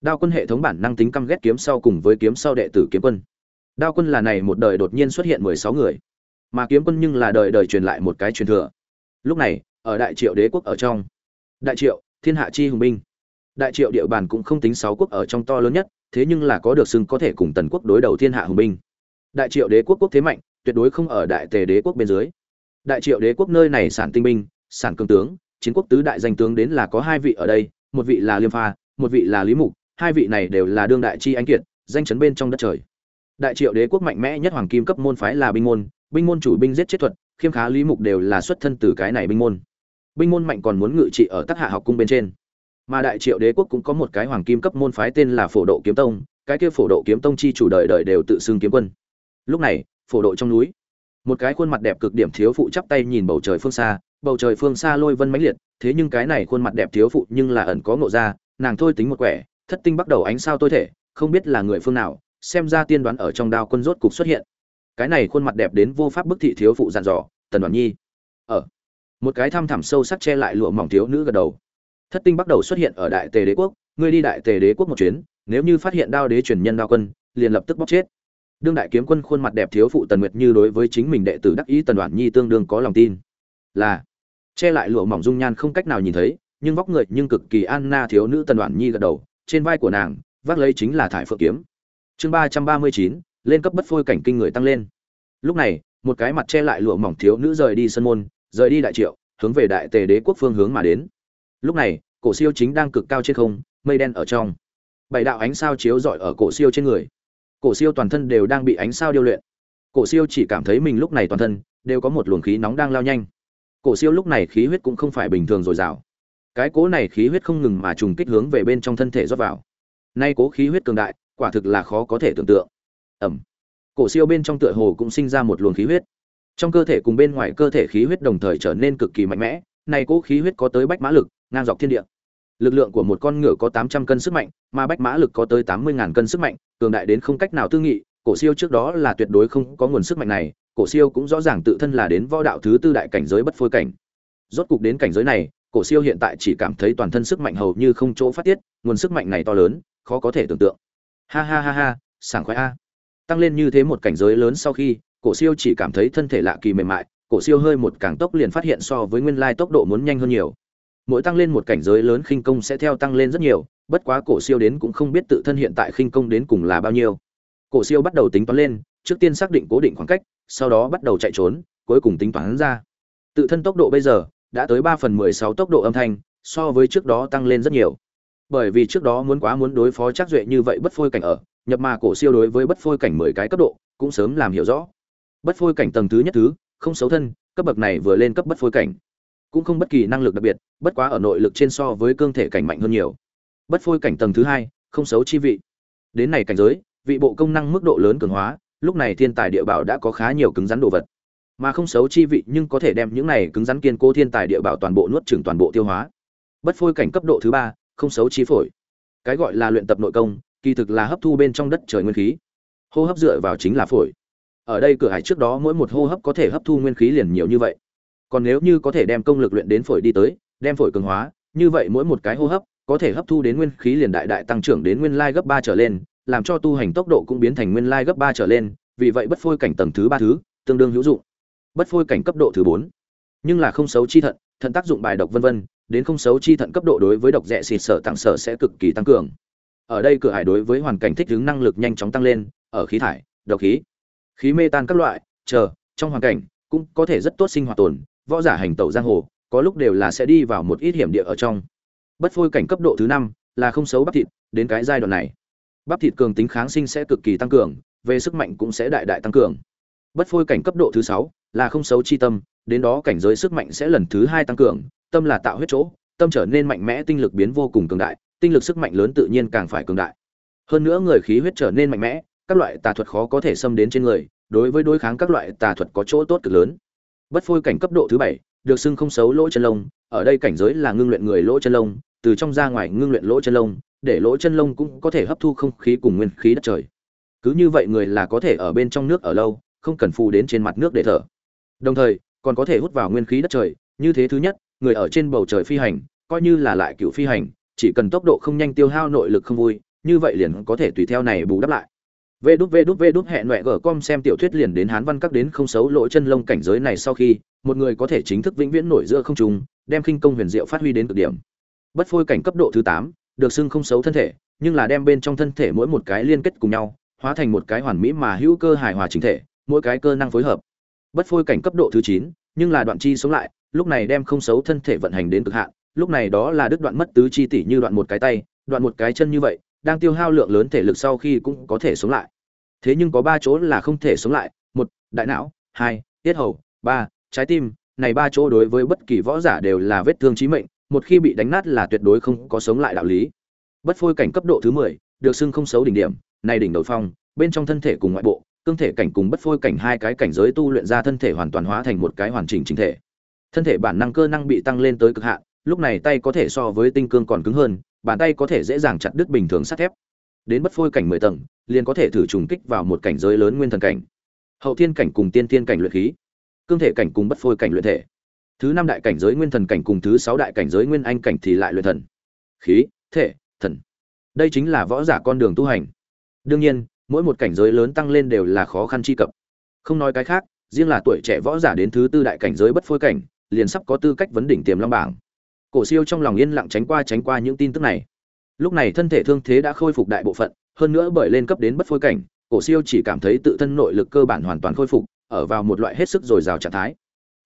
S1: Đao quân hệ thống bản năng tính căm ghét kiếm sau cùng với kiếm sau đệ tử kiếm quân. Đao quân là này một đời đột nhiên xuất hiện mười sáu người. Mà kiếm quân nhưng là đời đời truyền lại một cái truyền thừa. Lúc này, ở đại triệu đế quốc ở trong. Đại triệu, thiên hạ chi hùng binh. Đại triệu địa bàn cũng không tính sáu quốc ở trong to lớn nhất, thế nhưng là có được xưng có thể cùng tần quốc đối đầu thiên hạ hùng binh đại triệu đế quốc quốc thế mạnh, tuyệt đối không ở đại tề đế quốc bên dưới. Đại triệu đế quốc nơi này sản tinh binh, sản cường tướng, chiến quốc tứ đại danh tướng đến là có hai vị ở đây, một vị là liêm pha, một vị là lý mục, hai vị này đều là đương đại chi anh kiệt, danh chấn bên trong đất trời. Đại triệu đế quốc mạnh mẽ nhất hoàng kim cấp môn phái là binh môn binh môn chủ binh giết chết thuật, khiêm khá lý mục đều là xuất thân từ cái này binh môn. Binh môn mạnh còn muốn ngự trị ở tác hạ học cung bên trên. Mà đại triệu đế quốc cũng có một cái hoàng kim cấp môn phái tên là phổ độ kiếm tông, cái kia phổ độ kiếm tông chi chủ đời đời đều tự xưng kiếm quân lúc này, phổ độ trong núi. Một cái khuôn mặt đẹp cực điểm thiếu phụ chắp tay nhìn bầu trời phương xa. Bầu trời phương xa lôi vân mãnh liệt, thế nhưng cái này khuôn mặt đẹp thiếu phụ nhưng là ẩn có ngộ ra, nàng thôi tính một quẻ, thất tinh bắt đầu ánh sao tôi thể, không biết là người phương nào, xem ra tiên đoán ở trong đao quân rốt cục xuất hiện. Cái này khuôn mặt đẹp đến vô pháp bức thị thiếu phụ dặn dò, tần đoàn nhi, ở. Một cái thăm thẳm sâu sắc che lại lụa mỏng thiếu nữ gật đầu. Thất tinh bắt đầu xuất hiện ở đại tề đế quốc. Ngươi đi đại tề đế quốc một chuyến, nếu như phát hiện đao đế truyền nhân đao quân, liền lập tức bóc chết đương đại kiếm quân khuôn mặt đẹp thiếu phụ tần nguyệt như đối với chính mình đệ tử đắc ý tần đoàn nhi tương đương có lòng tin. Là, che lại lụa mỏng dung nhan không cách nào nhìn thấy, nhưng vóc người nhưng cực kỳ anna thiếu nữ tần đoàn nhi gật đầu, trên vai của nàng, vác lấy chính là thải phượng kiếm. Chương ba trăm ba mươi chín, lên cấp bất phôi cảnh kinh người tăng lên. Lúc này, một cái mặt che lại lụa mỏng thiếu nữ rời đi sân môn, rời đi đại triệu, hướng về đại tề đế quốc phương hướng mà đến. Lúc này, cổ siêu chính đang cực cao trên không, mây đen ở trong. Bảy đạo ánh sao chiếu rọi ở cổ siêu trên người cổ siêu toàn thân đều đang bị ánh sao điêu luyện. Cổ siêu chỉ cảm thấy mình lúc này toàn thân đều có một luồng khí nóng đang lao nhanh. Cổ siêu lúc này khí huyết cũng không phải bình thường dồi dào. Cái cố này khí huyết không ngừng mà trùng kích hướng về bên trong thân thể rót vào. Nay cố khí huyết cường đại, quả thực là khó có thể tưởng tượng. Ẩm. Cổ siêu bên trong tựa hồ cũng sinh ra một luồng khí huyết. Trong cơ thể cùng bên ngoài cơ thể khí huyết đồng thời trở nên cực kỳ mạnh mẽ này cố khí huyết có tới bách mã lực, ngang dọc thiên địa lực lượng của một con ngựa có tám trăm cân sức mạnh, mà bách mã lực có tới tám mươi ngàn cân sức mạnh, cường đại đến không cách nào tư nghị, cổ siêu trước đó là tuyệt đối không có nguồn sức mạnh này, cổ siêu cũng rõ ràng tự thân là đến võ đạo thứ tư đại cảnh giới bất phôi cảnh. Rốt cục đến cảnh giới này, cổ siêu hiện tại chỉ cảm thấy toàn thân sức mạnh hầu như không chỗ phát tiết, nguồn sức mạnh này to lớn, khó có thể tưởng tượng. Ha ha ha ha, sảng khoái a. Tăng lên như thế một cảnh giới lớn sau khi, cổ siêu chỉ cảm thấy thân thể lạ kỳ mềm mại, cổ siêu hơi một càng tốc liền phát hiện so với nguyên lai tốc độ muốn nhanh hơn nhiều mỗi tăng lên một cảnh giới lớn khinh công sẽ theo tăng lên rất nhiều, bất quá cổ siêu đến cũng không biết tự thân hiện tại khinh công đến cùng là bao nhiêu. Cổ siêu bắt đầu tính toán lên, trước tiên xác định cố định khoảng cách, sau đó bắt đầu chạy trốn, cuối cùng tính toán ra. Tự thân tốc độ bây giờ đã tới ba phần mười sáu tốc độ âm thanh, so với trước đó tăng lên rất nhiều. Bởi vì trước đó muốn quá muốn đối phó chắc duệ như vậy bất phôi cảnh ở, nhập mà cổ siêu đối với bất phôi cảnh mười cái cấp độ, cũng sớm làm hiểu rõ. Bất phôi cảnh tầng thứ nhất thứ, không xấu thân, cấp bậc này vừa lên cấp bất phôi cảnh cũng không bất kỳ năng lực đặc biệt, bất quá ở nội lực trên so với cương thể cảnh mạnh hơn nhiều. Bất phôi cảnh tầng thứ hai, không xấu chi vị. Đến này cảnh giới, vị bộ công năng mức độ lớn cường hóa, lúc này thiên tài địa bảo đã có khá nhiều cứng rắn đồ vật. Mà không xấu chi vị nhưng có thể đem những này cứng rắn kiên cố thiên tài địa bảo toàn bộ nuốt chửng toàn bộ tiêu hóa. Bất phôi cảnh cấp độ thứ ba, không xấu chi phổi. Cái gọi là luyện tập nội công, kỳ thực là hấp thu bên trong đất trời nguyên khí. Hô hấp dựa vào chính là phổi. Ở đây cửa hải trước đó mỗi một hô hấp có thể hấp thu nguyên khí liền nhiều như vậy còn nếu như có thể đem công lực luyện đến phổi đi tới, đem phổi cường hóa, như vậy mỗi một cái hô hấp có thể hấp thu đến nguyên khí liền đại đại tăng trưởng đến nguyên lai gấp ba trở lên, làm cho tu hành tốc độ cũng biến thành nguyên lai gấp ba trở lên, vì vậy bất phôi cảnh tầng thứ ba thứ tương đương hữu dụng. Bất phôi cảnh cấp độ thứ bốn, nhưng là không xấu chi thận thận tác dụng bài độc vân vân, đến không xấu chi thận cấp độ đối với độc rẽ xịt sở tặng sở sẽ cực kỳ tăng cường. Ở đây cửa hải đối với hoàn cảnh thích ứng năng lực nhanh chóng tăng lên, ở khí thải, độc khí khí mê tan các loại, chờ, trong hoàn cảnh, cũng có thể rất tốt sinh hoạt tồn võ giả hành tẩu giang hồ, có lúc đều là sẽ đi vào một ít hiểm địa ở trong. Bất phôi cảnh cấp độ thứ năm, là không xấu bắp thịt, đến cái giai đoạn này, bắp thịt cường tính kháng sinh sẽ cực kỳ tăng cường, về sức mạnh cũng sẽ đại đại tăng cường. Bất phôi cảnh cấp độ thứ sáu, là không xấu chi tâm, đến đó cảnh giới sức mạnh sẽ lần thứ hai tăng cường, tâm là tạo huyết chỗ, tâm trở nên mạnh mẽ, tinh lực biến vô cùng cường đại, tinh lực sức mạnh lớn tự nhiên càng phải cường đại. Hơn nữa người khí huyết trở nên mạnh mẽ, các loại tà thuật khó có thể xâm đến trên người, đối với đối kháng các loại tà thuật có chỗ tốt cực lớn bất phôi cảnh cấp độ thứ bảy, được xưng không xấu lỗ chân lông, ở đây cảnh giới là ngưng luyện người lỗ chân lông, từ trong ra ngoài ngưng luyện lỗ chân lông, để lỗ chân lông cũng có thể hấp thu không khí cùng nguyên khí đất trời. Cứ như vậy người là có thể ở bên trong nước ở lâu, không cần phù đến trên mặt nước để thở. Đồng thời, còn có thể hút vào nguyên khí đất trời, như thế thứ nhất, người ở trên bầu trời phi hành, coi như là lại cựu phi hành, chỉ cần tốc độ không nhanh tiêu hao nội lực không vui, như vậy liền có thể tùy theo này bù đắp lại vê đút vê đút vê đút hẹn mẹ gở com xem tiểu thuyết liền đến hán văn các đến không xấu lỗ chân lông cảnh giới này sau khi, một người có thể chính thức vĩnh viễn nổi giữa không trung, đem khinh công huyền diệu phát huy đến cực điểm. Bất phôi cảnh cấp độ thứ tám, được xưng không xấu thân thể, nhưng là đem bên trong thân thể mỗi một cái liên kết cùng nhau, hóa thành một cái hoàn mỹ mà hữu cơ hài hòa chính thể, mỗi cái cơ năng phối hợp. Bất phôi cảnh cấp độ thứ chín, nhưng là đoạn chi sống lại, lúc này đem không xấu thân thể vận hành đến cực hạn, lúc này đó là đứt đoạn mất tứ chi tỷ như đoạn một cái tay, đoạn một cái chân như vậy đang tiêu hao lượng lớn thể lực sau khi cũng có thể sống lại. Thế nhưng có ba chỗ là không thể sống lại, một, đại não, hai, tiết hầu, ba, trái tim. Này ba chỗ đối với bất kỳ võ giả đều là vết thương chí mệnh, một khi bị đánh nát là tuyệt đối không có sống lại đạo lý. Bất phôi cảnh cấp độ thứ mười, được xưng không xấu đỉnh điểm, này đỉnh đầu phong, bên trong thân thể cùng ngoại bộ cương thể cảnh cùng bất phôi cảnh hai cái cảnh giới tu luyện ra thân thể hoàn toàn hóa thành một cái hoàn chỉnh chính thể. Thân thể bản năng cơ năng bị tăng lên tới cực hạn, lúc này tay có thể so với tinh cương còn cứng hơn bàn tay có thể dễ dàng chặt đứt bình thường sắt thép. Đến bất phôi cảnh mười tầng, liền có thể thử trùng kích vào một cảnh giới lớn nguyên thần cảnh. Hậu thiên cảnh cùng tiên thiên cảnh luyện khí, cương thể cảnh cùng bất phôi cảnh luyện thể. Thứ năm đại cảnh giới nguyên thần cảnh cùng thứ sáu đại cảnh giới nguyên anh cảnh thì lại luyện thần. Khí, thể, thần. Đây chính là võ giả con đường tu hành. Đương nhiên, mỗi một cảnh giới lớn tăng lên đều là khó khăn chi cập. Không nói cái khác, riêng là tuổi trẻ võ giả đến thứ tư đại cảnh giới bất phôi cảnh, liền sắp có tư cách vấn đỉnh tiềm long bảng cổ siêu trong lòng yên lặng tránh qua tránh qua những tin tức này. Lúc này thân thể thương thế đã khôi phục đại bộ phận, hơn nữa bởi lên cấp đến bất phôi cảnh, cổ siêu chỉ cảm thấy tự thân nội lực cơ bản hoàn toàn khôi phục, ở vào một loại hết sức dồi dào trạng thái.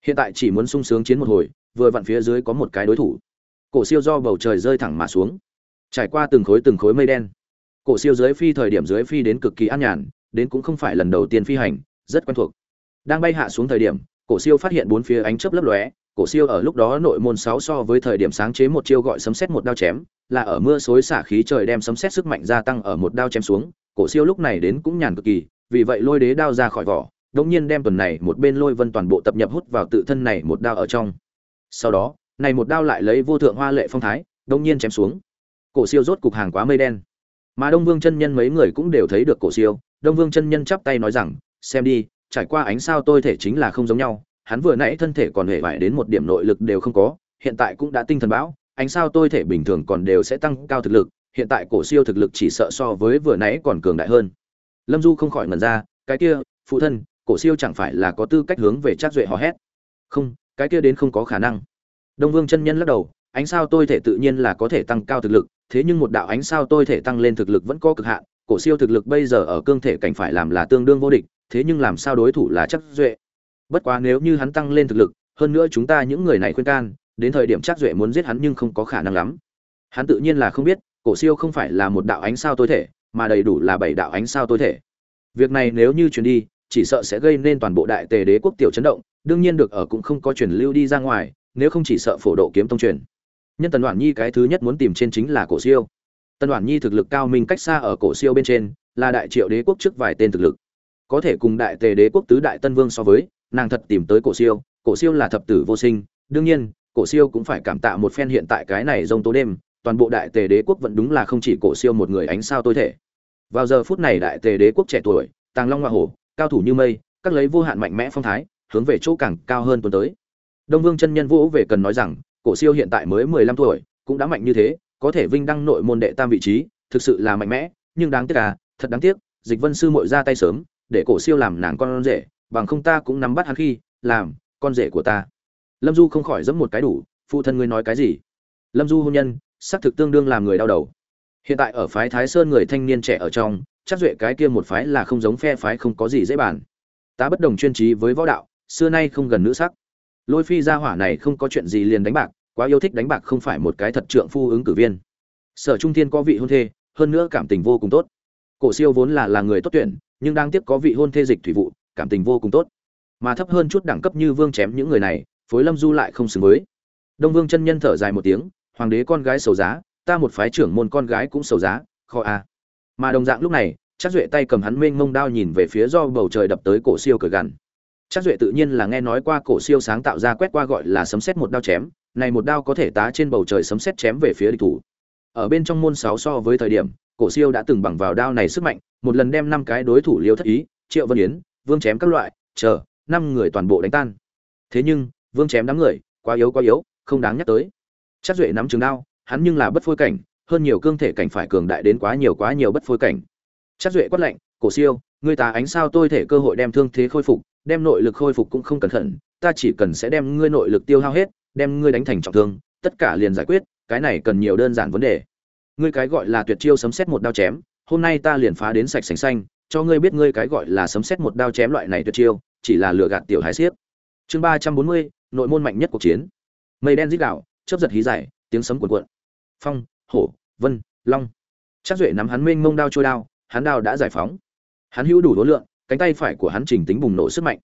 S1: Hiện tại chỉ muốn sung sướng chiến một hồi, vừa vặn phía dưới có một cái đối thủ. Cổ siêu do bầu trời rơi thẳng mà xuống. Trải qua từng khối từng khối mây đen, cổ siêu dưới phi thời điểm dưới phi đến cực kỳ an nhàn, đến cũng không phải lần đầu tiên phi hành, rất quen thuộc. Đang bay hạ xuống thời điểm, cổ siêu phát hiện bốn phía ánh chớp lấp lóe cổ siêu ở lúc đó nội môn 6 so với thời điểm sáng chế một chiêu gọi sấm sét một đao chém, là ở mưa xối xả khí trời đem sấm sét sức mạnh gia tăng ở một đao chém xuống, cổ siêu lúc này đến cũng nhàn cực kỳ, vì vậy lôi đế đao ra khỏi vỏ, đột nhiên đem tuần này một bên lôi vân toàn bộ tập nhập hút vào tự thân này một đao ở trong. Sau đó, này một đao lại lấy vô thượng hoa lệ phong thái, đột nhiên chém xuống. Cổ siêu rốt cục hàng quá mây đen. Mà Đông Vương chân nhân mấy người cũng đều thấy được cổ siêu, Đông Vương chân nhân chắp tay nói rằng, xem đi, trải qua ánh sao tôi thể chính là không giống nhau, hắn vừa nãy thân thể còn hề vải đến một điểm nội lực đều không có, hiện tại cũng đã tinh thần bão, ánh sao tôi thể bình thường còn đều sẽ tăng cao thực lực, hiện tại cổ siêu thực lực chỉ sợ so với vừa nãy còn cường đại hơn. Lâm Du không khỏi ngẩn ra, cái kia, phụ thân, cổ siêu chẳng phải là có tư cách hướng về Trác Duệ hò hét. Không, cái kia đến không có khả năng. Đông Vương chân nhân lắc đầu, ánh sao tôi thể tự nhiên là có thể tăng cao thực lực, thế nhưng một đạo ánh sao tôi thể tăng lên thực lực vẫn có cực hạn, cổ siêu thực lực bây giờ ở cương thể cảnh phải làm là tương đương vô địch, thế nhưng làm sao đối thủ là chắc Duệ? Bất quá nếu như hắn tăng lên thực lực, hơn nữa chúng ta những người này khuyên can, đến thời điểm chắc duệ muốn giết hắn nhưng không có khả năng lắm. Hắn tự nhiên là không biết, cổ siêu không phải là một đạo ánh sao tối thể, mà đầy đủ là bảy đạo ánh sao tối thể. Việc này nếu như truyền đi, chỉ sợ sẽ gây nên toàn bộ đại tề đế quốc tiểu chấn động, đương nhiên được ở cũng không có truyền lưu đi ra ngoài, nếu không chỉ sợ phổ độ kiếm tông truyền. Nhân tần đoàn nhi cái thứ nhất muốn tìm trên chính là cổ siêu. Tần đoàn nhi thực lực cao minh cách xa ở cổ siêu bên trên, là đại triệu đế quốc trước vài tên thực lực. Có thể cùng đại tề đế quốc tứ đại tân vương so với nàng thật tìm tới cổ siêu cổ siêu là thập tử vô sinh, đương nhiên, cổ siêu cũng phải cảm tạ một phen hiện tại cái này rông tố đêm, toàn bộ đại tề đế quốc vẫn đúng là không chỉ cổ siêu một người ánh sao tôi thể. Vào giờ phút này đại tề đế quốc trẻ tuổi, tàng long hoa hổ, cao thủ như mây, các lấy vô hạn mạnh mẽ phong thái, hướng về chỗ càng cao hơn tuần tới. Đông vương chân nhân vũ về cần nói rằng, cổ siêu hiện tại mới mười lăm tuổi, cũng đã mạnh như thế, có thể vinh đăng nội môn đệ tam vị trí, thực sự là mạnh mẽ, nhưng đáng tiếc à thật đáng tiếc, dịch vân sư muội ra tay sớm, để cổ siêu làm nàng con rể bằng không ta cũng nắm bắt hắn khi, làm, con rể của ta. Lâm du không khỏi giẫm một cái đủ, phụ thân ngươi nói cái gì? Lâm du hôn nhân, xác thực tương đương làm người đau đầu. Hiện tại ở phái thái sơn người thanh niên trẻ ở trong, chắc duệ cái kia một phái là không giống phe phái không có gì dễ bàn. Ta bất đồng chuyên trí với võ đạo, xưa nay không gần nữ sắc. Lôi phi gia hỏa này không có chuyện gì liền đánh bạc, quá yêu thích đánh bạc không phải một cái thật trượng phu ứng cử viên. Sở trung thiên có vị hôn thê, hơn nữa cảm tình vô cùng tốt. Cổ siêu vốn là là người tốt tuyển, nhưng đang tiếp có vị hôn thê dịch thủy vụ cảm tình vô cùng tốt. Mà thấp hơn chút đẳng cấp như vương chém những người này, phối lâm du lại không xứng với. Đông vương chân nhân thở dài một tiếng, hoàng đế con gái sầu giá, ta một phái trưởng môn con gái cũng sầu giá kho a à. mà đồng dạng lúc này chắc duệ tay cầm hắn mênh mông đao nhìn về phía do bầu trời đập tới cổ siêu cờ gằn. Chắc duệ tự nhiên là nghe nói qua cổ siêu sáng tạo ra quét qua gọi là sấm xét một đao chém, này một đao có thể tá trên bầu trời sấm xét chém về phía địch thủ. Ở bên trong môn sáu so với thời điểm, cổ siêu đã từng bằng vào đao này sức mạnh, một lần đem năm cái đối thủ liêu thất ý, triệu vân yến vương chém các loại, chờ, năm người toàn bộ đánh tan. Thế nhưng, vương chém đám người, quá yếu quá yếu, không đáng nhắc tới. Chắc duệ nắm trường đao, hắn nhưng là bất phôi cảnh, hơn nhiều cương thể cảnh phải cường đại đến quá nhiều quá nhiều bất phôi cảnh. Chắc duệ quát lạnh, cổ siêu, người ta ánh sao tôi thể cơ hội đem thương thế khôi phục, đem nội lực khôi phục cũng không cẩn thận, ta chỉ cần sẽ đem ngươi nội lực tiêu hao hết, đem ngươi đánh thành trọng thương, tất cả liền giải quyết, cái này cần nhiều đơn giản vấn đề. Ngươi cái gọi là tuyệt chiêu sấm xét một đao chém, hôm nay ta liền phá đến sạch sành xanh cho ngươi biết ngươi cái gọi là sấm xét một đao chém loại này tuyệt chiêu, chỉ là lừa gạt tiểu hái xiếc. Chương ba trăm bốn mươi nội môn mạnh nhất cuộc chiến. Mây đen dít đạo chớp giật hí dài, tiếng sấm cuồn cuộn. Phong, hổ, vân, long. Chắc duệ nắm hắn mênh mông đao trôi đao, hắn đao đã giải phóng. Hắn hữu đủ đối lượng, cánh tay phải của hắn chỉnh tính bùng nổ sức mạnh.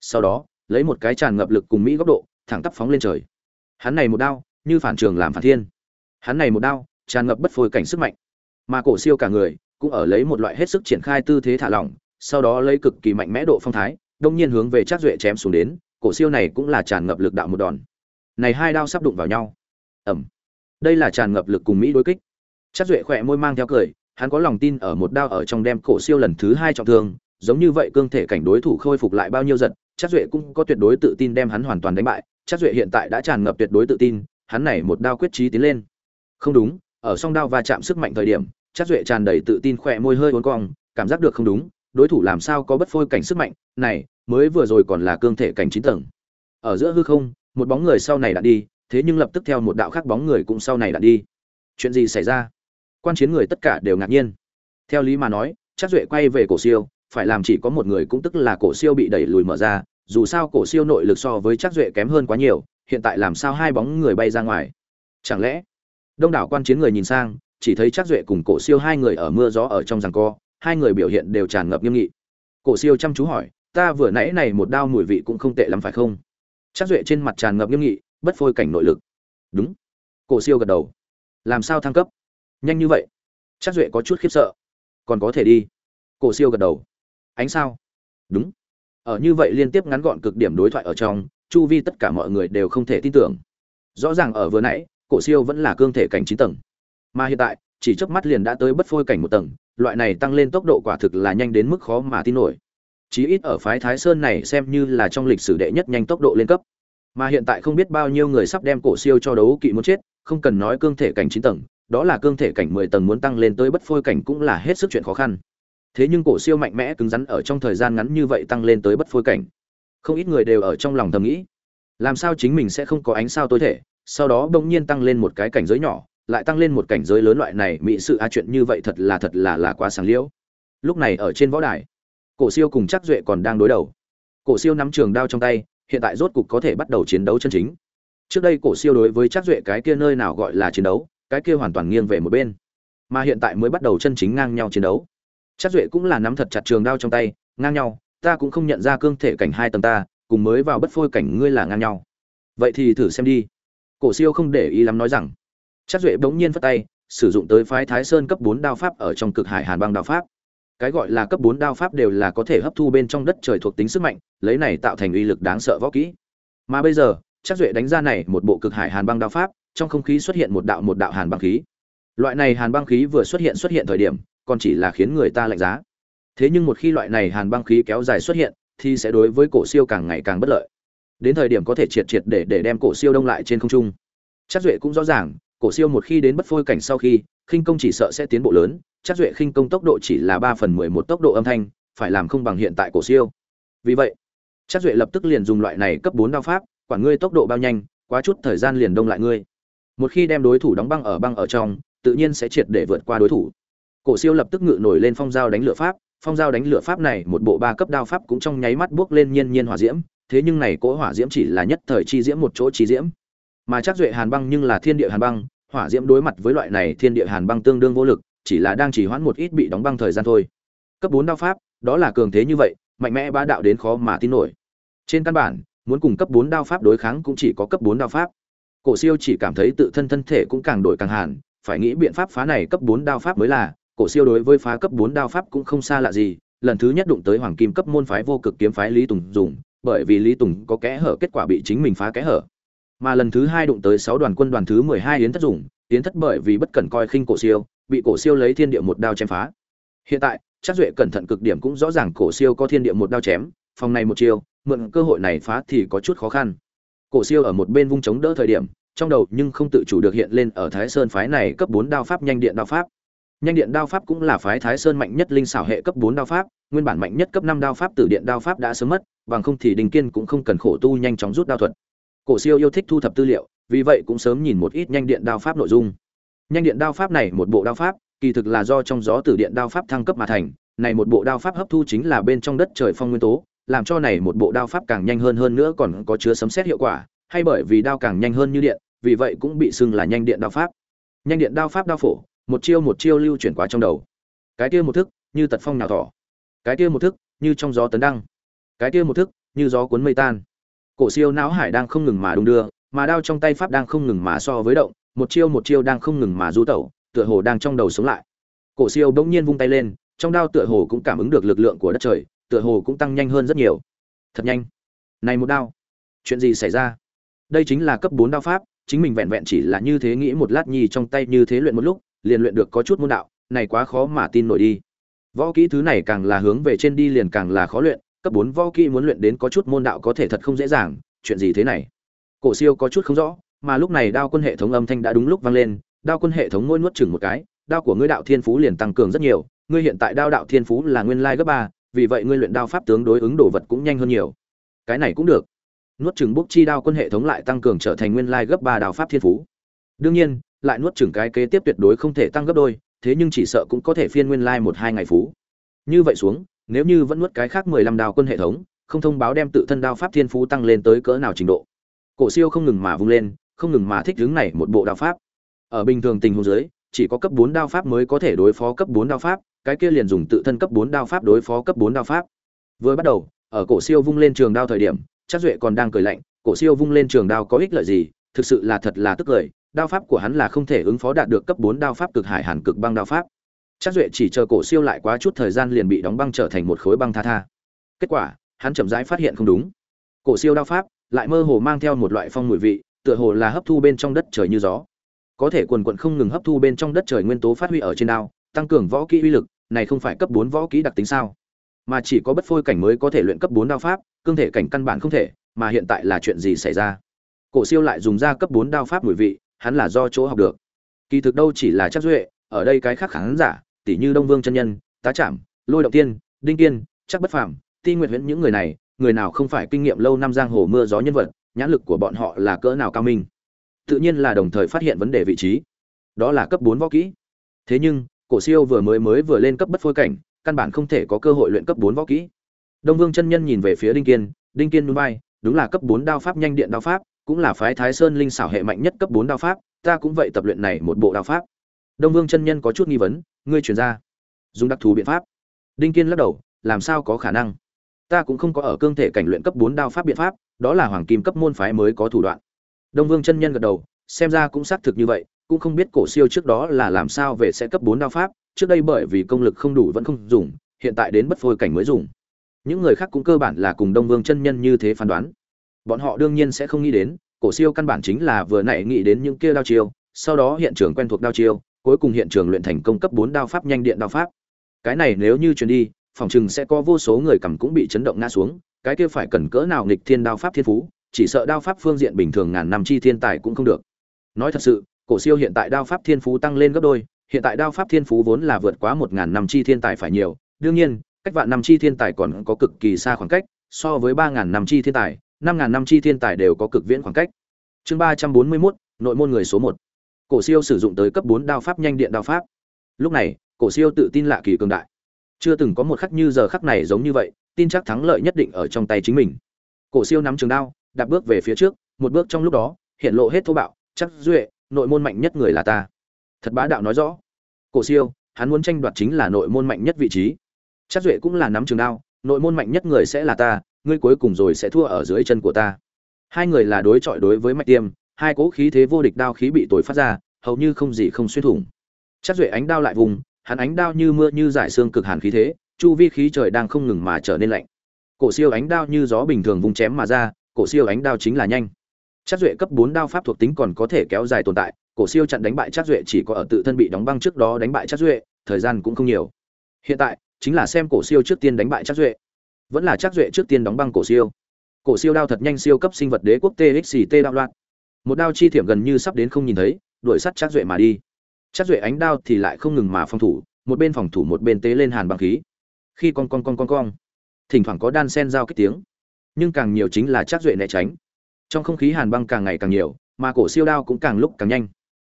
S1: Sau đó, lấy một cái tràn ngập lực cùng mỹ góc độ, thẳng tắp phóng lên trời. Hắn này một đao, như phản trường làm phản thiên. Hắn này một đao, tràn ngập bất phôi cảnh sức mạnh. Mà cổ siêu cả người, cũng ở lấy một loại hết sức triển khai tư thế thả lỏng, sau đó lấy cực kỳ mạnh mẽ độ phong thái, đông nhiên hướng về Trác Duệ chém xuống đến, cổ siêu này cũng là tràn ngập lực đạo một đòn. Này hai đao sắp đụng vào nhau. Ầm. Đây là tràn ngập lực cùng mỹ đối kích. Trác Duệ khẽ môi mang theo cười, hắn có lòng tin ở một đao ở trong đem cổ siêu lần thứ hai trọng thương, giống như vậy cương thể cảnh đối thủ khôi phục lại bao nhiêu giật, Trác Duệ cũng có tuyệt đối tự tin đem hắn hoàn toàn đánh bại, Trác Duệ hiện tại đã tràn ngập tuyệt đối tự tin, hắn này một đao quyết chí tiến lên. Không đúng, ở song đao va chạm sức mạnh thời điểm, chắc duệ tràn đầy tự tin khỏe môi hơi uốn cong, cảm giác được không đúng, đối thủ làm sao có bất phôi cảnh sức mạnh, này, mới vừa rồi còn là cương thể cảnh chín tầng. Ở giữa hư không, một bóng người sau này đã đi, thế nhưng lập tức theo một đạo khác bóng người cũng sau này đã đi. Chuyện gì xảy ra? Quan chiến người tất cả đều ngạc nhiên. Theo lý mà nói, chắc duệ quay về cổ siêu, phải làm chỉ có một người cũng tức là cổ siêu bị đẩy lùi mở ra, dù sao cổ siêu nội lực so với chắc duệ kém hơn quá nhiều, hiện tại làm sao hai bóng người bay ra ngoài? Chẳng lẽ, đông đảo quan chiến người nhìn sang chỉ thấy chắc duệ cùng cổ siêu hai người ở mưa gió ở trong giằng co, hai người biểu hiện đều tràn ngập nghiêm nghị. Cổ siêu chăm chú hỏi, ta vừa nãy này một đao mùi vị cũng không tệ lắm phải không? Chắc duệ trên mặt tràn ngập nghiêm nghị, bất phôi cảnh nội lực. Đúng. Cổ siêu gật đầu. Làm sao thăng cấp? Nhanh như vậy. Chắc duệ có chút khiếp sợ. Còn có thể đi. Cổ siêu gật đầu. Ánh sao? Đúng. Ở như vậy liên tiếp ngắn gọn cực điểm đối thoại ở trong, chu vi tất cả mọi người đều không thể tin tưởng. Rõ ràng ở vừa nãy, cổ siêu vẫn là cương thể cảnh chín tầng mà hiện tại, chỉ chớp mắt liền đã tới bất phôi cảnh một tầng, loại này tăng lên tốc độ quả thực là nhanh đến mức khó mà tin nổi. Chí ít ở phái thái sơn này xem như là trong lịch sử đệ nhất nhanh tốc độ lên cấp. Mà hiện tại không biết bao nhiêu người sắp đem cổ siêu cho đấu kỵ muốn chết, không cần nói cương thể cảnh chín tầng, đó là cương thể cảnh mười tầng muốn tăng lên tới bất phôi cảnh cũng là hết sức chuyện khó khăn. Thế nhưng cổ siêu mạnh mẽ cứng rắn ở trong thời gian ngắn như vậy tăng lên tới bất phôi cảnh. Không ít người đều ở trong lòng thầm nghĩ, làm sao chính mình sẽ không có ánh sao tối thể, sau đó bỗng nhiên tăng lên một cái cảnh giới nhỏ lại tăng lên một cảnh giới lớn loại này, mỹ sự a chuyện như vậy thật là thật là là quá sáng liễu. Lúc này ở trên võ đài, cổ siêu cùng chắc duệ còn đang đối đầu. Cổ siêu nắm trường đao trong tay, hiện tại rốt cục có thể bắt đầu chiến đấu chân chính. Trước đây cổ siêu đối với chắc duệ cái kia nơi nào gọi là chiến đấu, cái kia hoàn toàn nghiêng về một bên. Mà hiện tại mới bắt đầu chân chính ngang nhau chiến đấu. Chắc duệ cũng là nắm thật chặt trường đao trong tay, ngang nhau, ta cũng không nhận ra cương thể cảnh hai tầng ta, cùng mới vào bất phôi cảnh ngươi là ngang nhau. Vậy thì thử xem đi. Cổ siêu không để ý lắm nói rằng Trác duệ bỗng nhiên phất tay, sử dụng tới phái thái sơn cấp bốn đao pháp ở trong cực hải hàn băng đao pháp. Cái gọi là cấp bốn đao pháp đều là có thể hấp thu bên trong đất trời thuộc tính sức mạnh, lấy này tạo thành uy lực đáng sợ võ kỹ. Mà bây giờ Trác duệ đánh ra này một bộ cực hải hàn băng đao pháp, trong không khí xuất hiện một đạo một đạo hàn băng khí. Loại này hàn băng khí vừa xuất hiện xuất hiện thời điểm, còn chỉ là khiến người ta lạnh giá. Thế nhưng một khi loại này hàn băng khí kéo dài xuất hiện, thì sẽ đối với cổ siêu càng ngày càng bất lợi. Đến thời điểm có thể triệt triệt để để đem cổ siêu đông lại trên không trung. Trác duệ cũng rõ ràng cổ siêu một khi đến bất phôi cảnh sau khi, khinh công chỉ sợ sẽ tiến bộ lớn, chắc duệ khinh công tốc độ chỉ là ba phần mười một tốc độ âm thanh, phải làm không bằng hiện tại cổ siêu. Vì vậy, chắc duệ lập tức liền dùng loại này cấp bốn đao pháp, quản ngươi tốc độ bao nhanh, quá chút thời gian liền đông lại ngươi. Một khi đem đối thủ đóng băng ở băng ở trong, tự nhiên sẽ triệt để vượt qua đối thủ. Cổ siêu lập tức ngự nổi lên phong dao đánh lửa pháp, phong dao đánh lửa pháp này một bộ ba cấp đao pháp cũng trong nháy mắt bước lên nhiên nhiên hỏa diễm, thế nhưng này cỗ hỏa diễm chỉ là nhất thời chi diễm một chỗ chi diễm. Mà chắc duệ hàn băng nhưng là thiên địa hàn băng hỏa diễm đối mặt với loại này thiên địa hàn băng tương đương vô lực, chỉ là đang chỉ hoãn một ít bị đóng băng thời gian thôi. Cấp bốn đao pháp, đó là cường thế như vậy, mạnh mẽ bá đạo đến khó mà tin nổi. Trên căn bản, muốn cùng cấp bốn đao pháp đối kháng cũng chỉ có cấp bốn đao pháp. Cổ siêu chỉ cảm thấy tự thân thân thể cũng càng đổi càng hàn, phải nghĩ biện pháp phá này cấp bốn đao pháp mới là, cổ siêu đối với phá cấp bốn đao pháp cũng không xa lạ gì, lần thứ nhất đụng tới hoàng kim cấp môn phái vô cực kiếm phái lý tùng dùng, bởi vì lý tùng có kẽ hở kết quả bị chính mình phá kẽ hở mà lần thứ hai đụng tới sáu đoàn quân đoàn thứ mười hai yến thất dùng, yến thất bởi vì bất cẩn coi khinh cổ siêu, bị cổ siêu lấy thiên địa một đao chém phá. Hiện tại chắc duệ cẩn thận cực điểm cũng rõ ràng cổ siêu có thiên địa một đao chém, phòng này một chiều mượn cơ hội này phá thì có chút khó khăn. Cổ siêu ở một bên vung chống đỡ thời điểm, trong đầu nhưng không tự chủ được hiện lên ở thái sơn phái này cấp bốn đao pháp nhanh điện đao pháp. Nhanh điện đao pháp cũng là phái thái sơn mạnh nhất linh xảo hệ cấp bốn đao pháp, nguyên bản mạnh nhất cấp năm đao pháp từ điện đao pháp đã sớm mất, bằng không thì đình kiên cũng không cần khổ tu nhanh chóng rút đao thuật cổ siêu yêu thích thu thập tư liệu, vì vậy cũng sớm nhìn một ít nhanh điện đao pháp nội dung. Nhanh điện đao pháp này một bộ đao pháp, kỳ thực là do trong gió tử điện đao pháp thăng cấp mà thành, này một bộ đao pháp hấp thu chính là bên trong đất trời phong nguyên tố, làm cho này một bộ đao pháp càng nhanh hơn hơn nữa còn có chứa sấm xét hiệu quả, hay bởi vì đao càng nhanh hơn như điện, vì vậy cũng bị xưng là nhanh điện đao pháp. Nhanh điện đao pháp đao phổ, một chiêu một chiêu lưu chuyển qua trong đầu. Cái kia một thức, như tật phong nào thỏ. Cái kia một thức, như trong gió tấn đăng. Cái kia một thức, như gió cuốn mây tan cổ siêu não hải đang không ngừng mà đung đưa, mà đao trong tay pháp đang không ngừng mà so với động, một chiêu một chiêu đang không ngừng mà du tẩu, tựa hồ đang trong đầu sống lại. Cổ siêu bỗng nhiên vung tay lên, trong đao tựa hồ cũng cảm ứng được lực lượng của đất trời, tựa hồ cũng tăng nhanh hơn rất nhiều. Thật nhanh. Này một đao. Chuyện gì xảy ra? Đây chính là cấp bốn đao pháp, chính mình vẹn vẹn chỉ là như thế nghĩ một lát nhi trong tay như thế luyện một lúc, liền luyện được có chút môn đạo, này quá khó mà tin nổi đi. Võ kỹ thứ này càng là hướng về trên đi liền càng là khó luyện cấp bốn võ kỹ muốn luyện đến có chút môn đạo có thể thật không dễ dàng, chuyện gì thế này? Cổ siêu có chút không rõ, mà lúc này đao quân hệ thống âm thanh đã đúng lúc vang lên, đao quân hệ thống ngôi nuốt chừng một cái, đao của ngươi đạo thiên phú liền tăng cường rất nhiều, ngươi hiện tại đao đạo thiên phú là nguyên lai gấp ba, vì vậy ngươi luyện đao pháp tướng đối ứng đồ vật cũng nhanh hơn nhiều. Cái này cũng được. Nuốt chừng bốc chi đao quân hệ thống lại tăng cường trở thành nguyên lai gấp ba đao pháp thiên phú. Đương nhiên, lại nuốt chừng cái kế tiếp tuyệt đối không thể tăng gấp đôi, thế nhưng chỉ sợ cũng có thể phiên nguyên lai một hai ngày phú. Như vậy xuống nếu như vẫn nuốt cái khác mười lăm đao quân hệ thống, không thông báo đem tự thân đao pháp thiên phú tăng lên tới cỡ nào trình độ. Cổ siêu không ngừng mà vung lên, không ngừng mà thích hướng này một bộ đao pháp. Ở bình thường tình huống dưới, chỉ có cấp bốn đao pháp mới có thể đối phó cấp bốn đao pháp, cái kia liền dùng tự thân cấp bốn đao pháp đối phó cấp bốn đao pháp. Vừa bắt đầu, ở cổ siêu vung lên trường đao thời điểm chắc duệ còn đang cười lạnh, cổ siêu vung lên trường đao có ích lợi gì, thực sự là thật là tức cười, đao pháp của hắn là không thể ứng phó đạt được cấp bốn đao pháp cực hải hàn cực băng đao pháp chắc duệ chỉ chờ cổ siêu lại quá chút thời gian liền bị đóng băng trở thành một khối băng tha tha. Kết quả, hắn chậm rãi phát hiện không đúng. Cổ siêu đao pháp lại mơ hồ mang theo một loại phong mùi vị, tựa hồ là hấp thu bên trong đất trời như gió. Có thể quần quận không ngừng hấp thu bên trong đất trời nguyên tố phát huy ở trên đao, tăng cường võ kỹ uy lực, này không phải cấp bốn võ kỹ đặc tính sao? Mà chỉ có bất phôi cảnh mới có thể luyện cấp bốn đao pháp, cương thể cảnh căn bản không thể, mà hiện tại là chuyện gì xảy ra? Cổ siêu lại dùng ra cấp bốn đao pháp mùi vị, hắn là do chỗ học được. Kỳ thực đâu chỉ là chắc duệ, ở đây cái khác khán giả tỷ như đông vương chân nhân tá Trạm, lôi động tiên đinh kiên chắc bất phàm ti nguyện huyễn những người này người nào không phải kinh nghiệm lâu năm giang hồ mưa gió nhân vật nhãn lực của bọn họ là cỡ nào cao minh. Tự nhiên là đồng thời phát hiện vấn đề vị trí. Đó là cấp bốn võ kỹ. Thế nhưng cổ siêu vừa mới mới vừa lên cấp bất phôi cảnh căn bản không thể có cơ hội luyện cấp bốn võ kỹ. Đông vương chân nhân nhìn về phía đinh kiên đinh kiên núi bay đúng là cấp bốn đao pháp nhanh điện đao pháp cũng là phái thái sơn linh xảo hệ mạnh nhất cấp bốn đao pháp ta cũng vậy tập luyện này một bộ đao pháp đông vương chân nhân có chút nghi vấn, ngươi truyền ra. Dùng đặc thù biện pháp. Đinh kiên lắc đầu, làm sao có khả năng? Ta cũng không có ở cương thể cảnh luyện cấp bốn đao pháp biện pháp, đó là hoàng kim cấp môn phái mới có thủ đoạn. Đông vương chân nhân gật đầu, xem ra cũng xác thực như vậy, cũng không biết cổ siêu trước đó là làm sao về sẽ cấp bốn đao pháp, trước đây bởi vì công lực không đủ vẫn không dùng, hiện tại đến bất phôi cảnh mới dùng. Những người khác cũng cơ bản là cùng đông vương chân nhân như thế phán đoán. Bọn họ đương nhiên sẽ không nghĩ đến, cổ siêu căn bản chính là vừa nãy nghĩ đến những kia đao chiêu, sau đó hiện trường quen thuộc đao chiêu cuối cùng hiện trường luyện thành công cấp bốn đao pháp nhanh điện đao pháp. Cái này nếu như truyền đi, phòng trường sẽ có vô số người cầm cũng bị chấn động ngã xuống, cái kia phải cần cỡ nào nghịch thiên đao pháp thiên phú, chỉ sợ đao pháp phương diện bình thường ngàn năm chi thiên tài cũng không được. Nói thật sự, cổ siêu hiện tại đao pháp thiên phú tăng lên gấp đôi, hiện tại đao pháp thiên phú vốn là vượt quá một ngàn năm chi thiên tài phải nhiều, đương nhiên, cách vạn năm chi thiên tài còn có cực kỳ xa khoảng cách, so với ba ngàn năm chi thiên tài, năm ngàn năm chi thiên tài đều có cực viễn khoảng cách. Chương ba trăm bốn mươi mốt, nội môn người số một cổ siêu sử dụng tới cấp bốn đao pháp nhanh điện đao pháp. Lúc này, cổ siêu tự tin lạ kỳ cường đại. Chưa từng có một khắc như giờ khắc này giống như vậy, tin chắc thắng lợi nhất định ở trong tay chính mình. Cổ siêu nắm trường đao, đạp bước về phía trước, một bước trong lúc đó, hiện lộ hết thô bạo, chắc duệ, nội môn mạnh nhất người là ta. Thật bá đạo nói rõ. Cổ siêu, hắn muốn tranh đoạt chính là nội môn mạnh nhất vị trí. Chắc duệ cũng là nắm trường đao, nội môn mạnh nhất người sẽ là ta, ngươi cuối cùng rồi sẽ thua ở dưới chân của ta. Hai người là đối chọi đối với mạch tiêm hai cỗ khí thế vô địch đao khí bị tối phát ra, hầu như không gì không xuyên thủng. Chắc duệ ánh đao lại vùng, hắn ánh đao như mưa như giải xương cực hàn khí thế, chu vi khí trời đang không ngừng mà trở nên lạnh. Cổ siêu ánh đao như gió bình thường vùng chém mà ra, cổ siêu ánh đao chính là nhanh. Chắc duệ cấp bốn đao pháp thuộc tính còn có thể kéo dài tồn tại, cổ siêu chặn đánh bại chắc duệ chỉ có ở tự thân bị đóng băng trước đó đánh bại chắc duệ, thời gian cũng không nhiều. Hiện tại, chính là xem cổ siêu trước tiên đánh bại chắc duệ. Vẫn là chắc duệ trước tiên đóng băng cổ siêu. Cổ siêu đao thật nhanh siêu cấp sinh vật đế quốc txt đao loạn một đao chi thiểm gần như sắp đến không nhìn thấy, đuổi sắt chắc duệ mà đi. Chắc duệ ánh đao thì lại không ngừng mà phòng thủ, một bên phòng thủ một bên tế lên hàn bằng khí. Khi con con con con con thỉnh thoảng có đan sen giao kích tiếng. Nhưng càng nhiều chính là chắc duệ né tránh. Trong không khí hàn băng càng ngày càng nhiều, mà cổ siêu đao cũng càng lúc càng nhanh.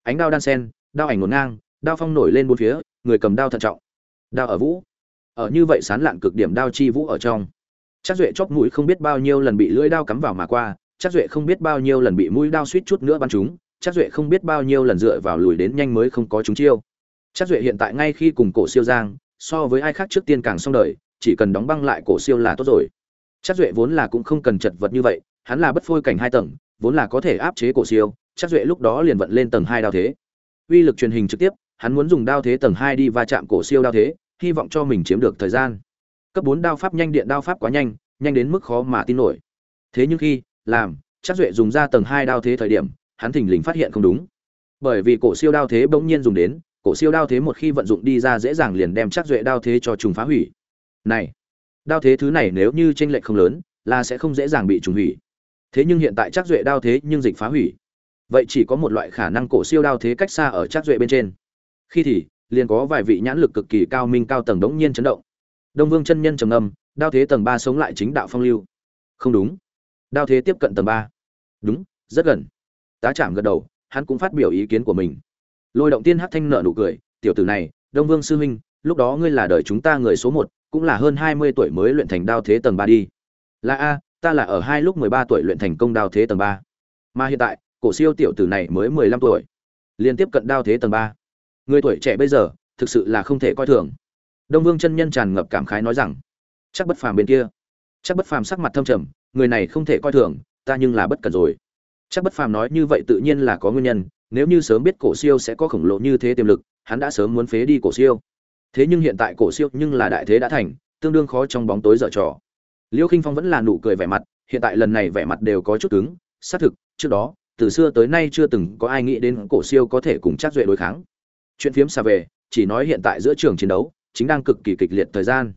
S1: Ánh đao đan sen, đao ảnh ngổn ngang, đao phong nổi lên bốn phía, người cầm đao thận trọng. Đao ở vũ. Ở như vậy sán lạn cực điểm đao chi vũ ở trong. Chắc duệ chóp mũi không biết bao nhiêu lần bị lưỡi đao cắm vào mà qua chắc duệ không biết bao nhiêu lần bị mũi đao suýt chút nữa bắn trúng, chắc duệ không biết bao nhiêu lần dựa vào lùi đến nhanh mới không có chúng chiêu. Chắc duệ hiện tại ngay khi cùng cổ siêu giang, so với ai khác trước tiên càng xong đời, chỉ cần đóng băng lại cổ siêu là tốt rồi. Chắc duệ vốn là cũng không cần chật vật như vậy, hắn là bất phôi cảnh hai tầng, vốn là có thể áp chế cổ siêu, chắc duệ lúc đó liền vận lên tầng hai đao thế. Uy lực truyền hình trực tiếp, hắn muốn dùng đao thế tầng hai đi va chạm cổ siêu đao thế, hy vọng cho mình chiếm được thời gian. Cấp bốn đao pháp nhanh điện đao pháp quá nhanh nhanh đến mức khó mà tin nổi. Thế nhưng khi làm, chắc duệ dùng ra tầng hai đao thế thời điểm, hắn thình lình phát hiện không đúng. Bởi vì cổ siêu đao thế bỗng nhiên dùng đến, cổ siêu đao thế một khi vận dụng đi ra dễ dàng liền đem chắc duệ đao thế cho trùng phá hủy. Này, đao thế thứ này nếu như tranh lệch không lớn, là sẽ không dễ dàng bị trùng hủy. Thế nhưng hiện tại chắc duệ đao thế nhưng dịch phá hủy. Vậy chỉ có một loại khả năng cổ siêu đao thế cách xa ở chắc duệ bên trên. Khi thì, liền có vài vị nhãn lực cực kỳ cao minh cao tầng đống nhiên chấn động. Đông vương chân nhân trầm ngâm, đao thế tầng ba sống lại chính đạo phong lưu. Không đúng đao thế tiếp cận tầng ba. Đúng, rất gần. Tá chạm gật đầu, hắn cũng phát biểu ý kiến của mình. Lôi động tiên hát thanh nợ nụ cười, tiểu tử này, đông vương sư huynh, lúc đó ngươi là đời chúng ta người số một, cũng là hơn hai mươi tuổi mới luyện thành đao thế tầng ba đi. Là a, ta là ở hai lúc mười ba tuổi luyện thành công đao thế tầng ba. Mà hiện tại, cổ siêu tiểu tử này mới mười lăm tuổi, liên tiếp cận đao thế tầng ba. Người tuổi trẻ bây giờ, thực sự là không thể coi thường. Đông vương chân nhân tràn ngập cảm khái nói rằng, chắc bất phàm bên kia. Chắc bất phàm sắc mặt thâm trầm người này không thể coi thường, ta nhưng là bất cần rồi. Chắc bất phàm nói như vậy tự nhiên là có nguyên nhân, nếu như sớm biết cổ siêu sẽ có khổng lồ như thế tiềm lực, hắn đã sớm muốn phế đi cổ siêu. Thế nhưng hiện tại cổ siêu nhưng là đại thế đã thành, tương đương khó trong bóng tối dở trò. Liêu khinh phong vẫn là nụ cười vẻ mặt, hiện tại lần này vẻ mặt đều có chút cứng, xác thực, trước đó, từ xưa tới nay chưa từng có ai nghĩ đến cổ siêu có thể cùng chắc duệ đối kháng. Chuyện phiếm xa về, chỉ nói hiện tại giữa trường chiến đấu, chính đang cực kỳ kịch liệt thời gian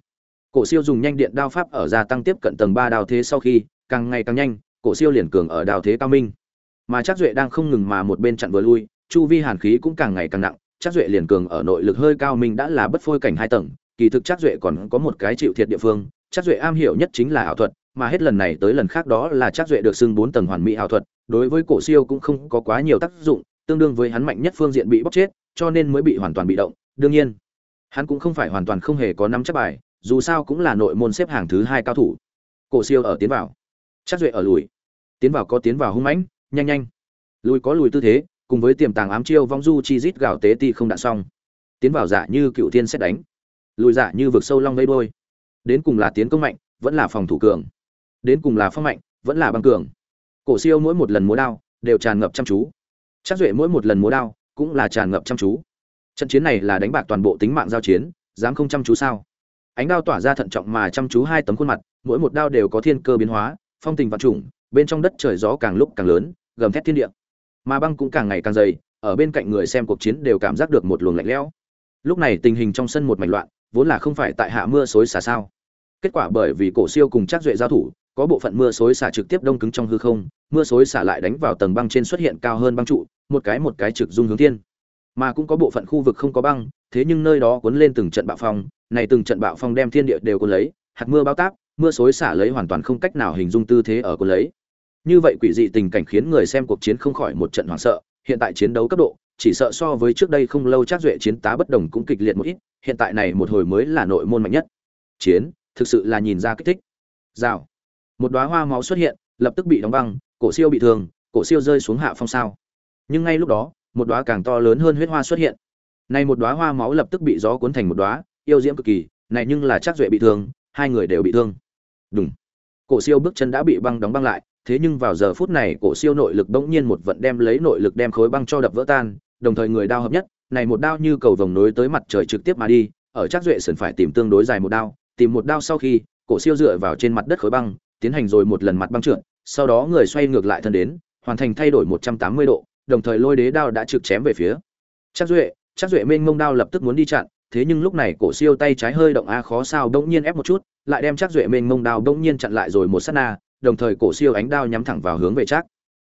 S1: cổ siêu dùng nhanh điện đao pháp ở gia tăng tiếp cận tầng ba đao thế sau khi, càng ngày càng nhanh, cổ siêu liền cường ở đao thế cao minh. Mà Trác duệ đang không ngừng mà một bên chặn vừa lui, chu vi hàn khí cũng càng ngày càng nặng, Trác duệ liền cường ở nội lực hơi cao minh đã là bất phôi cảnh hai tầng, kỳ thực Trác duệ còn có một cái chịu thiệt địa phương, Trác duệ am hiểu nhất chính là ảo thuật, mà hết lần này tới lần khác đó là Trác duệ được xưng bốn tầng hoàn mỹ ảo thuật, đối với cổ siêu cũng không có quá nhiều tác dụng, tương đương với hắn mạnh nhất phương diện bị bóc chết, cho nên mới bị hoàn toàn bị động, đương nhiên, hắn cũng không phải hoàn toàn không hề có nắm chắc bài dù sao cũng là nội môn xếp hàng thứ hai cao thủ. Cổ siêu ở tiến vào. Chắc duệ ở lùi. Tiến vào có tiến vào hung mãnh, nhanh nhanh. Lùi có lùi tư thế, cùng với tiềm tàng ám chiêu vong du chi rít gạo tế ti không đạn xong. Tiến vào giả như cựu thiên xét đánh. Lùi giả như vực sâu long vây đôi đến cùng là tiến công mạnh, vẫn là phòng thủ cường. Đến cùng là phong mạnh, vẫn là băng cường. Cổ siêu mỗi một lần múa đao, đều tràn ngập chăm chú. Chắc duệ mỗi một lần múa đao, cũng là tràn ngập chăm chú. Trận chiến này là đánh bạc toàn bộ tính mạng giao chiến, dám không chăm chú sao? Ánh đao tỏa ra thận trọng mà chăm chú hai tấm khuôn mặt, mỗi một đao đều có thiên cơ biến hóa, phong tình vạn trùng, bên trong đất trời gió càng lúc càng lớn, gầm thét thiên địa. Mà băng cũng càng ngày càng dày, ở bên cạnh người xem cuộc chiến đều cảm giác được một luồng lạnh lẽo. Lúc này tình hình trong sân một mảnh loạn, vốn là không phải tại hạ mưa xối xả sao. Kết quả bởi vì cổ siêu cùng chắc duệ giao thủ, có bộ phận mưa xối xả trực tiếp đông cứng trong hư không, mưa xối xả lại đánh vào tầng băng trên xuất hiện cao hơn băng trụ, một cái một cái trực dung hướng thiên. Mà cũng có bộ phận khu vực không có băng thế nhưng nơi đó cuốn lên từng trận bạo phong, này từng trận bạo phong đem thiên địa đều cuốn lấy, hạt mưa bao táp, mưa xối xả lấy hoàn toàn không cách nào hình dung tư thế ở cuốn lấy. Như vậy quỷ dị tình cảnh khiến người xem cuộc chiến không khỏi một trận hoảng sợ, hiện tại chiến đấu cấp độ, chỉ sợ so với trước đây không lâu chắc duệ chiến tá bất đồng cũng kịch liệt một ít, hiện tại này một hồi mới là nội môn mạnh nhất. Chiến, thực sự là nhìn ra kích thích. Rào. Một đóa hoa máu xuất hiện, lập tức bị đóng băng, cổ siêu bị thương, cổ siêu rơi xuống hạ phong sao. Nhưng ngay lúc đó, một đóa càng to lớn hơn huyết hoa xuất hiện này một đóa hoa máu lập tức bị gió cuốn thành một đóa yêu diễm cực kỳ này nhưng là chắc duệ bị thương hai người đều bị thương. Đùng, cổ siêu bước chân đã bị băng đóng băng lại thế nhưng vào giờ phút này cổ siêu nội lực bỗng nhiên một vận đem lấy nội lực đem khối băng cho đập vỡ tan đồng thời người đao hợp nhất này một đao như cầu vồng nối tới mặt trời trực tiếp mà đi ở chắc duệ sườn phải tìm tương đối dài một đao tìm một đao sau khi cổ siêu dựa vào trên mặt đất khối băng tiến hành rồi một lần mặt băng trượt sau đó người xoay ngược lại thân đến hoàn thành thay đổi 180 độ đồng thời lôi đế đao đã trực chém về phía. Chắc duệ chắc duệ mênh mông đao lập tức muốn đi chặn, thế nhưng lúc này cổ siêu tay trái hơi động a khó sao đống nhiên ép một chút, lại đem chắc duệ mênh mông đao đống nhiên chặn lại rồi một sát na, đồng thời cổ siêu ánh đao nhắm thẳng vào hướng về chắc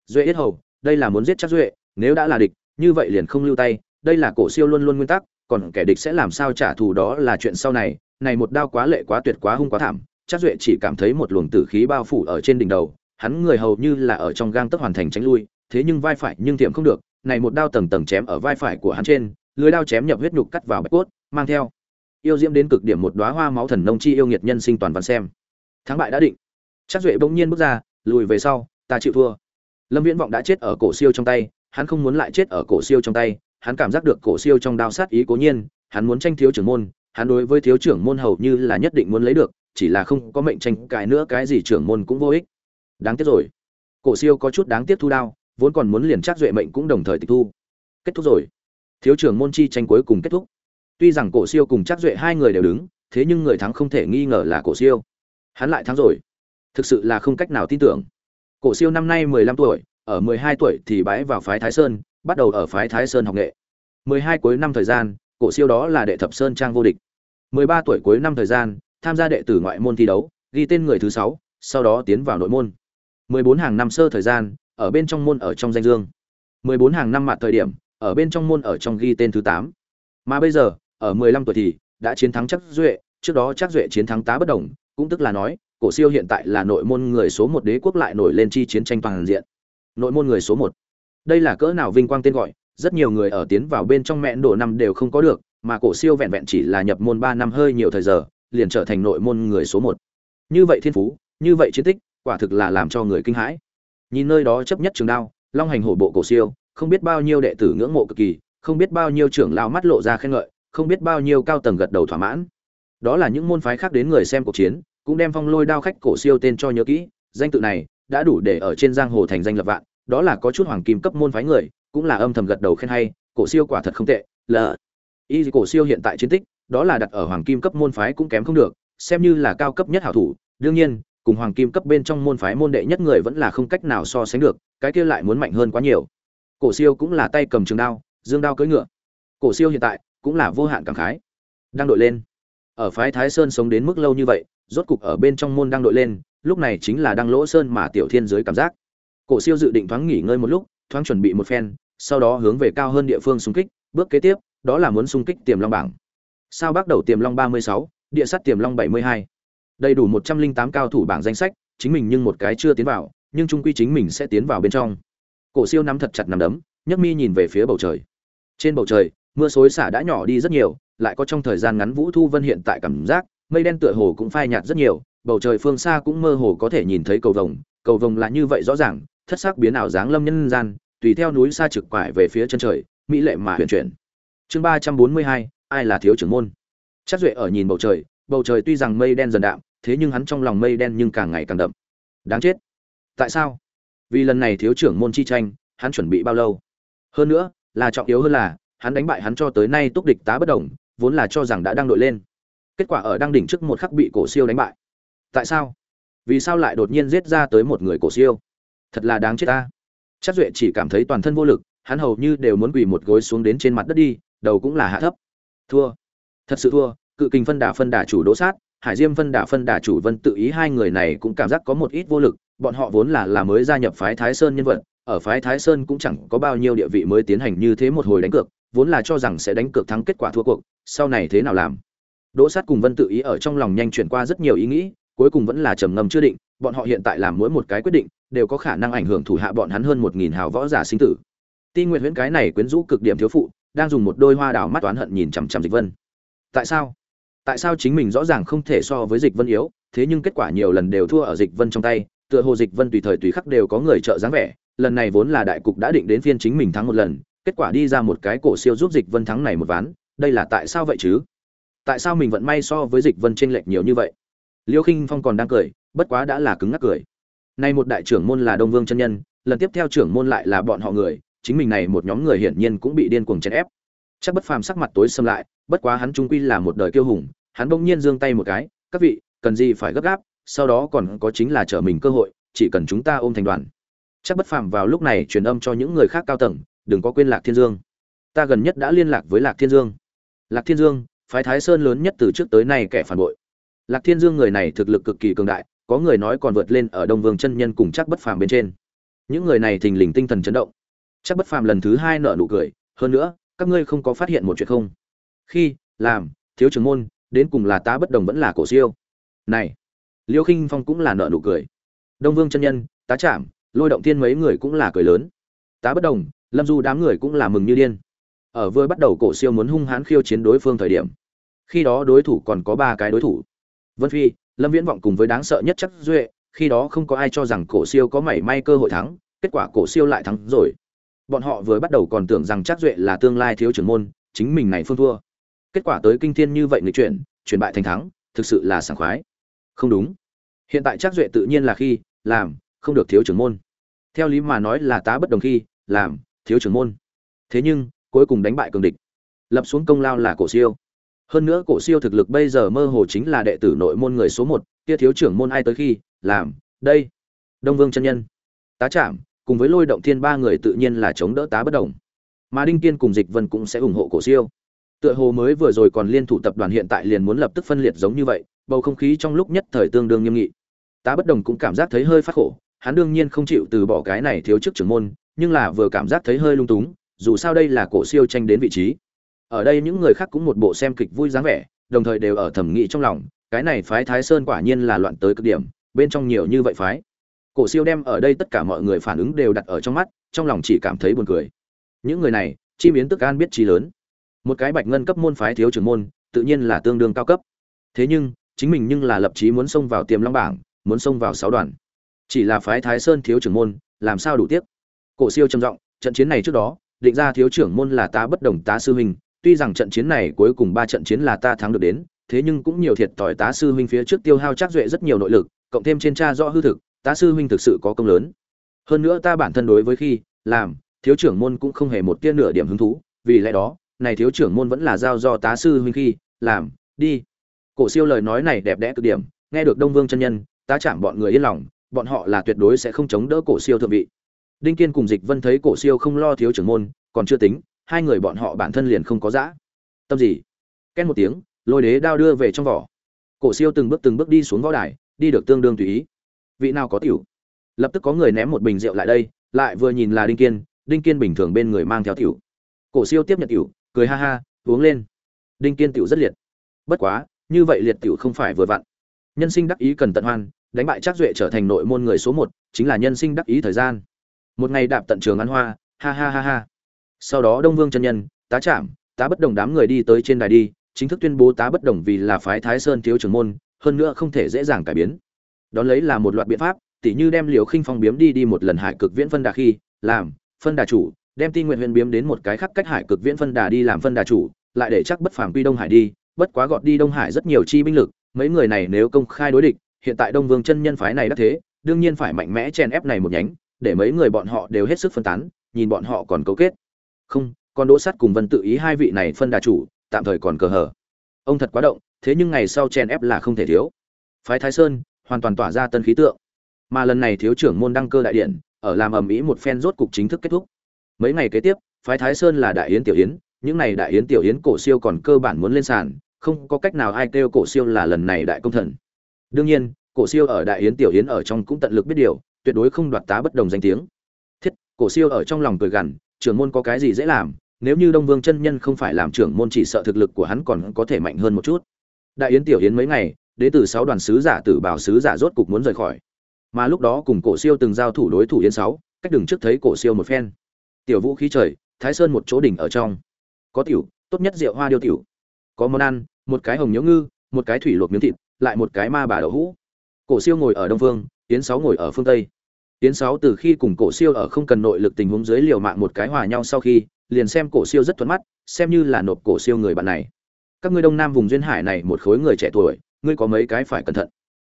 S1: duệ yết hầu, đây là muốn giết chắc duệ, nếu đã là địch, như vậy liền không lưu tay, đây là cổ siêu luôn luôn nguyên tắc, còn kẻ địch sẽ làm sao trả thù đó là chuyện sau này này một đao quá lệ quá tuyệt quá hung quá thảm, chắc duệ chỉ cảm thấy một luồng tử khí bao phủ ở trên đỉnh đầu, hắn người hầu như là ở trong gang tấc hoàn thành tránh lui, thế nhưng vai phải nhưng tiệm không được, này một đao tầng tầng chém ở vai phải của hắn trên lưới đao chém nhập huyết nhục cắt vào bạch cốt, mang theo. Yêu diễm đến cực điểm một đóa hoa máu thần nông chi yêu nghiệt nhân sinh toàn văn xem. Thắng bại đã định. Chắc duệ bỗng nhiên bước ra, lùi về sau, ta chịu thua. Lâm viễn vọng đã chết ở cổ siêu trong tay, hắn không muốn lại chết ở cổ siêu trong tay, hắn cảm giác được cổ siêu trong đao sát ý cố nhiên, hắn muốn tranh thiếu trưởng môn, hắn đối với thiếu trưởng môn hầu như là nhất định muốn lấy được, chỉ là không có mệnh tranh cãi nữa cái gì trưởng môn cũng vô ích. Đáng tiếc rồi. Cổ siêu có chút đáng tiếc thu đao, vốn còn muốn liền chắc duệ mệnh cũng đồng thời tịch thu. Kết thúc rồi thiếu trưởng môn chi tranh cuối cùng kết thúc. Tuy rằng cổ siêu cùng chắc duệ hai người đều đứng, thế nhưng người thắng không thể nghi ngờ là cổ siêu. Hắn lại thắng rồi. Thực sự là không cách nào tin tưởng. Cổ siêu năm nay mười lăm tuổi, ở mười hai tuổi thì bái vào phái thái sơn, bắt đầu ở phái thái sơn học nghệ. mười hai cuối năm thời gian, cổ siêu đó là đệ thập sơn trang vô địch. mười ba tuổi cuối năm thời gian, tham gia đệ tử ngoại môn thi đấu, ghi tên người thứ sáu, sau đó tiến vào nội môn. mười bốn hàng năm sơ thời gian, ở bên trong môn ở trong danh dương. mười bốn hàng năm mặt thời điểm ở bên trong môn ở trong ghi tên thứ tám. Mà bây giờ, ở mười lăm tuổi thì đã chiến thắng chắc duệ, trước đó chắc duệ chiến thắng tá bất đồng, cũng tức là nói, cổ siêu hiện tại là nội môn người số một đế quốc lại nổi lên chi chiến tranh toàn diện. Nội môn người số một. Đây là cỡ nào vinh quang tên gọi, rất nhiều người ở tiến vào bên trong mẹn đổ năm đều không có được, mà cổ siêu vẹn vẹn chỉ là nhập môn ba năm hơi nhiều thời giờ, liền trở thành nội môn người số một. Như vậy thiên phú, như vậy chiến tích, quả thực là làm cho người kinh hãi. Nhìn nơi đó chấp nhất trường đao, long hành hổ bộ cổ siêu không biết bao nhiêu đệ tử ngưỡng mộ cực kỳ, không biết bao nhiêu trưởng lao mắt lộ ra khen ngợi, không biết bao nhiêu cao tầng gật đầu thỏa mãn. Đó là những môn phái khác đến người xem cuộc chiến, cũng đem phong lôi đao khách cổ siêu tên cho nhớ kỹ, danh tự này đã đủ để ở trên giang hồ thành danh lập vạn, đó là có chút hoàng kim cấp môn phái người, cũng là âm thầm gật đầu khen hay, cổ siêu quả thật không tệ lờ y cổ siêu hiện tại chiến tích, đó là đặt ở hoàng kim cấp môn phái cũng kém không được, xem như là cao cấp nhất hảo thủ, đương nhiên, cùng hoàng kim cấp bên trong môn phái môn đệ nhất người vẫn là không cách nào so sánh được, cái kia lại muốn mạnh hơn quá nhiều cổ siêu cũng là tay cầm trường đao, dương đao cưỡi ngựa. Cổ siêu hiện tại cũng là vô hạn cảm khái. Đang đội lên. Ở phái thái sơn sống đến mức lâu như vậy, rốt cục ở bên trong môn đang đội lên, lúc này chính là đang lỗ sơn mà tiểu thiên dưới cảm giác. Cổ siêu dự định thoáng nghỉ ngơi một lúc, thoáng chuẩn bị một phen, sau đó hướng về cao hơn địa phương xung kích, bước kế tiếp, đó là muốn xung kích tiềm long bảng. Sao bắt đầu tiềm long ba mươi sáu, địa sắt tiềm long bảy mươi hai. Đầy đủ một trăm linh tám cao thủ bảng danh sách, chính mình nhưng một cái chưa tiến vào, nhưng trung quy chính mình sẽ tiến vào bên trong cổ siêu nắm thật chặt nắm đấm, nhấc mi nhìn về phía bầu trời. Trên bầu trời, mưa xối xả đã nhỏ đi rất nhiều, lại có trong thời gian ngắn vũ thu vân hiện tại cảm giác, mây đen tựa hồ cũng phai nhạt rất nhiều, bầu trời phương xa cũng mơ hồ có thể nhìn thấy cầu vồng cầu vồng là như vậy rõ ràng, thất sắc biến ảo dáng lâm nhân gian, tùy theo núi xa trực quải về phía chân trời, mỹ lệ mà huyền chuyển. Chương ba trăm bốn mươi hai, ai là thiếu trưởng môn? Chắc duệ ở nhìn bầu trời bầu trời tuy rằng mây đen dần đạm, thế nhưng hắn trong lòng mây đen nhưng càng ngày càng đậm. Đáng chết. Tại sao? Vì lần này thiếu trưởng môn chi tranh, hắn chuẩn bị bao lâu? Hơn nữa, là trọng yếu hơn là, hắn đánh bại hắn cho tới nay túc địch tá bất đồng, vốn là cho rằng đã đang đội lên. Kết quả ở đang đỉnh trước một khắc bị cổ siêu đánh bại. Tại sao? Vì sao lại đột nhiên giết ra tới một người cổ siêu? Thật là đáng chết ta. Chắc duệ chỉ cảm thấy toàn thân vô lực, hắn hầu như đều muốn quỳ một gối xuống đến trên mặt đất đi, đầu cũng là hạ thấp. Thua. Thật sự thua, cự kình phân đà phân đà chủ đỗ sát, hải diêm phân đà phân đà chủ vân tự ý hai người này cũng cảm giác có một ít vô lực bọn họ vốn là là mới gia nhập phái thái sơn nhân vật, ở phái thái sơn cũng chẳng có bao nhiêu địa vị mới tiến hành như thế một hồi đánh cược, vốn là cho rằng sẽ đánh cược thắng kết quả thua cuộc, sau này thế nào làm? Đỗ sát cùng vân tự ý ở trong lòng nhanh chuyển qua rất nhiều ý nghĩ, cuối cùng vẫn là trầm ngâm chưa định, bọn họ hiện tại làm mỗi một cái quyết định, đều có khả năng ảnh hưởng thủ hạ bọn hắn hơn một nghìn hào võ giả sinh tử. Ti Nguyệt huyễn cái này quyến rũ cực điểm thiếu phụ, đang dùng một đôi hoa đào mắt toán hận nhìn chằm chằm dịch vân. Tại sao? Tại sao chính mình rõ ràng không thể so với dịch vân yếu, thế nhưng kết quả nhiều lần đều thua ở dịch vân trong tay tựa hồ dịch vân tùy thời tùy khắc đều có người trợ dáng vẻ, lần này vốn là đại cục đã định đến phiên chính mình thắng một lần, kết quả đi ra một cái cổ siêu giúp dịch vân thắng này một ván, đây là tại sao vậy chứ? Tại sao mình vẫn may so với dịch vân chênh lệch nhiều như vậy? Liêu khinh phong còn đang cười, bất quá đã là cứng ngắc cười. Nay một đại trưởng môn là đông vương chân nhân, lần tiếp theo trưởng môn lại là bọn họ người, chính mình này một nhóm người hiển nhiên cũng bị điên cuồng chèn ép. Chắc bất phàm sắc mặt tối xâm lại, bất quá hắn trung quy là một đời kiêu hùng, hắn bỗng nhiên giương tay một cái, các vị, cần gì phải gấp gáp? Sau đó còn có chính là trở mình cơ hội, chỉ cần chúng ta ôm thành đoàn. Chắc bất phàm vào lúc này truyền âm cho những người khác cao tầng, đừng có quên lạc thiên dương. Ta gần nhất đã liên lạc với lạc thiên dương. Lạc thiên dương, phái thái sơn lớn nhất từ trước tới nay kẻ phản bội. Lạc thiên dương người này thực lực cực kỳ cường đại, có người nói còn vượt lên ở đông vương chân nhân cùng chắc bất phàm bên trên. Những người này thình lình tinh thần chấn động. Chắc bất phàm lần thứ hai nợ nụ cười, hơn nữa, các ngươi không có phát hiện một chuyện không? Khi, làm, thiếu trưởng môn, đến cùng là tá bất đồng vẫn là cổ siêu. Này liêu khinh phong cũng là nợ nụ cười. Đông vương chân nhân, tá chạm lôi động thiên mấy người cũng là cười lớn. Tá bất đồng, lâm du đám người cũng là mừng như điên. Ở vừa bắt đầu cổ siêu muốn hung hãn khiêu chiến đối phương thời điểm, khi đó đối thủ còn có ba cái đối thủ. Vân phi, lâm viễn vọng cùng với đáng sợ nhất chắc duệ, khi đó không có ai cho rằng cổ siêu có mảy may cơ hội thắng, kết quả cổ siêu lại thắng rồi. Bọn họ vừa bắt đầu còn tưởng rằng chắc duệ là tương lai thiếu trưởng môn, chính mình này phương thua. Kết quả tới kinh thiên như vậy người chuyển chuyển bại thành thắng, thực sự là sảng khoái không đúng. Hiện tại chắc duệ tự nhiên là khi, làm, không được thiếu trưởng môn. Theo lý mà nói là tá bất đồng khi, làm, thiếu trưởng môn. Thế nhưng, cuối cùng đánh bại cường địch. Lập xuống công lao là cổ siêu. Hơn nữa cổ siêu thực lực bây giờ mơ hồ chính là đệ tử nội môn người số một, kia thiếu trưởng môn ai tới khi, làm, đây. Đông vương chân nhân. Tá trạm cùng với lôi động thiên ba người tự nhiên là chống đỡ tá bất đồng. Mà đinh kiên cùng dịch vân cũng sẽ ủng hộ cổ siêu. Tựa hồ mới vừa rồi còn liên thủ tập đoàn hiện tại liền muốn lập tức phân liệt giống như vậy bầu không khí trong lúc nhất thời tương đương nghiêm nghị. Tá bất đồng cũng cảm giác thấy hơi phát khổ, hắn đương nhiên không chịu từ bỏ cái này thiếu chức trưởng môn, nhưng là vừa cảm giác thấy hơi lung túng, dù sao đây là cổ siêu tranh đến vị trí. Ở đây những người khác cũng một bộ xem kịch vui dáng vẻ, đồng thời đều ở thẩm nghị trong lòng, cái này phái thái sơn quả nhiên là loạn tới cực điểm, bên trong nhiều như vậy phái. Cổ siêu đem ở đây tất cả mọi người phản ứng đều đặt ở trong mắt, trong lòng chỉ cảm thấy buồn cười. Những người này, chi biến tức an biết trí lớn. Một cái bạch ngân cấp môn phái thiếu trưởng môn, tự nhiên là tương đương cao cấp. Thế nhưng chính mình nhưng là lập chí muốn xông vào tiềm long bảng, muốn xông vào sáu đoàn. Chỉ là phái thái sơn thiếu trưởng môn, làm sao đủ tiếp cổ siêu trầm giọng, trận chiến này trước đó, định ra thiếu trưởng môn là ta bất đồng tá sư huynh, tuy rằng trận chiến này cuối cùng ba trận chiến là ta thắng được đến, thế nhưng cũng nhiều thiệt tỏi tá sư huynh phía trước tiêu hao chắc duệ rất nhiều nội lực, cộng thêm trên tra rõ hư thực, tá sư huynh thực sự có công lớn. Hơn nữa ta bản thân đối với khi, làm, thiếu trưởng môn cũng không hề một tia nửa điểm hứng thú, vì lẽ đó, này thiếu trưởng môn vẫn là giao do tá sư huynh khi, làm, đi cổ siêu lời nói này đẹp đẽ cực điểm, nghe được đông vương chân nhân, tá chạm bọn người yên lòng, bọn họ là tuyệt đối sẽ không chống đỡ cổ siêu thượng vị. Đinh kiên cùng dịch vân thấy cổ siêu không lo thiếu trưởng môn, còn chưa tính, hai người bọn họ bản thân liền không có dã. Tâm gì? Két một tiếng, lôi đế đao đưa về trong vỏ. Cổ siêu từng bước từng bước đi xuống võ đài, đi được tương đương tùy ý. Vị nào có tiểu? Lập tức có người ném một bình rượu lại đây, lại vừa nhìn là đinh kiên đinh kiên bình thường bên người mang theo tiểu. Cổ siêu tiếp nhận tiểu, cười ha ha, uống lên. Đinh kiên tiểu rất liệt. Bất quá như vậy liệt tiểu không phải vừa vặn. Nhân sinh đắc ý cần tận hoan, đánh bại trác duệ trở thành nội môn người số một, chính là nhân sinh đắc ý thời gian. Một ngày đạp tận trường ăn hoa, ha ha ha ha. Sau đó đông vương chân nhân, tá trạm tá bất đồng đám người đi tới trên đài đi, chính thức tuyên bố tá bất đồng vì là phái thái sơn thiếu trưởng môn, hơn nữa không thể dễ dàng cải biến. Đón lấy là một loạt biện pháp, tỉ như đem liều khinh phong biếm đi đi một lần hải cực viễn phân đà khi, làm, phân đà chủ, đem Ti nguyện huyền biếm đến một cái khác cách hải cực viễn phân đà đi làm phân đà chủ, lại để chắc bất phàm quy đông hải đi bất quá gọt đi đông hải rất nhiều chi binh lực, mấy người này nếu công khai đối địch, hiện tại đông vương chân nhân phái này đã thế, đương nhiên phải mạnh mẽ chen ép này một nhánh, để mấy người bọn họ đều hết sức phân tán, nhìn bọn họ còn cấu kết. Không còn đỗ sắt cùng vân tự ý hai vị này phân đà chủ, tạm thời còn cờ hở ông thật quá động, thế nhưng ngày sau chen ép là không thể thiếu. Phái thái sơn, hoàn toàn tỏa ra tân khí tượng. Mà lần này thiếu trưởng môn đăng cơ đại điện, ở làm ầm ĩ một phen rốt cục chính thức kết thúc. Mấy ngày kế tiếp, phái thái sơn là đại yến tiểu yến những này đại yến tiểu yến cổ siêu còn cơ bản muốn lên sàn, không có cách nào ai kêu cổ siêu là lần này đại công thần. Đương nhiên, cổ siêu ở đại yến tiểu yến ở trong cũng tận lực biết điều, tuyệt đối không đoạt tá bất đồng danh tiếng. Thiết, cổ siêu ở trong lòng cười gằn, trưởng môn có cái gì dễ làm, nếu như đông vương chân nhân không phải làm trưởng môn chỉ sợ thực lực của hắn còn có thể mạnh hơn một chút. Đại yến tiểu yến mấy ngày đệ tử sáu đoàn sứ giả tử bảo sứ giả rốt cục muốn rời khỏi. Mà lúc đó cùng cổ siêu từng giao thủ đối thủ yến sáu, cách đường trước thấy cổ siêu một phen. Tiểu vũ khí trời, thái sơn một chỗ đỉnh ở trong có tiểu, tốt nhất rượu hoa điêu tiểu. Có món ăn, một cái hồng nhớ ngư, một cái thủy luộc miếng thịt, lại một cái ma bà đậu hũ. Cổ siêu ngồi ở đông phương yến sáu ngồi ở phương tây. Yến sáu từ khi cùng cổ siêu ở không cần nội lực tình huống dưới liều mạng một cái hòa nhau sau khi, liền xem cổ siêu rất thuận mắt, xem như là nộp cổ siêu người bạn này. Các ngươi đông nam vùng duyên hải này một khối người trẻ tuổi, ngươi có mấy cái phải cẩn thận.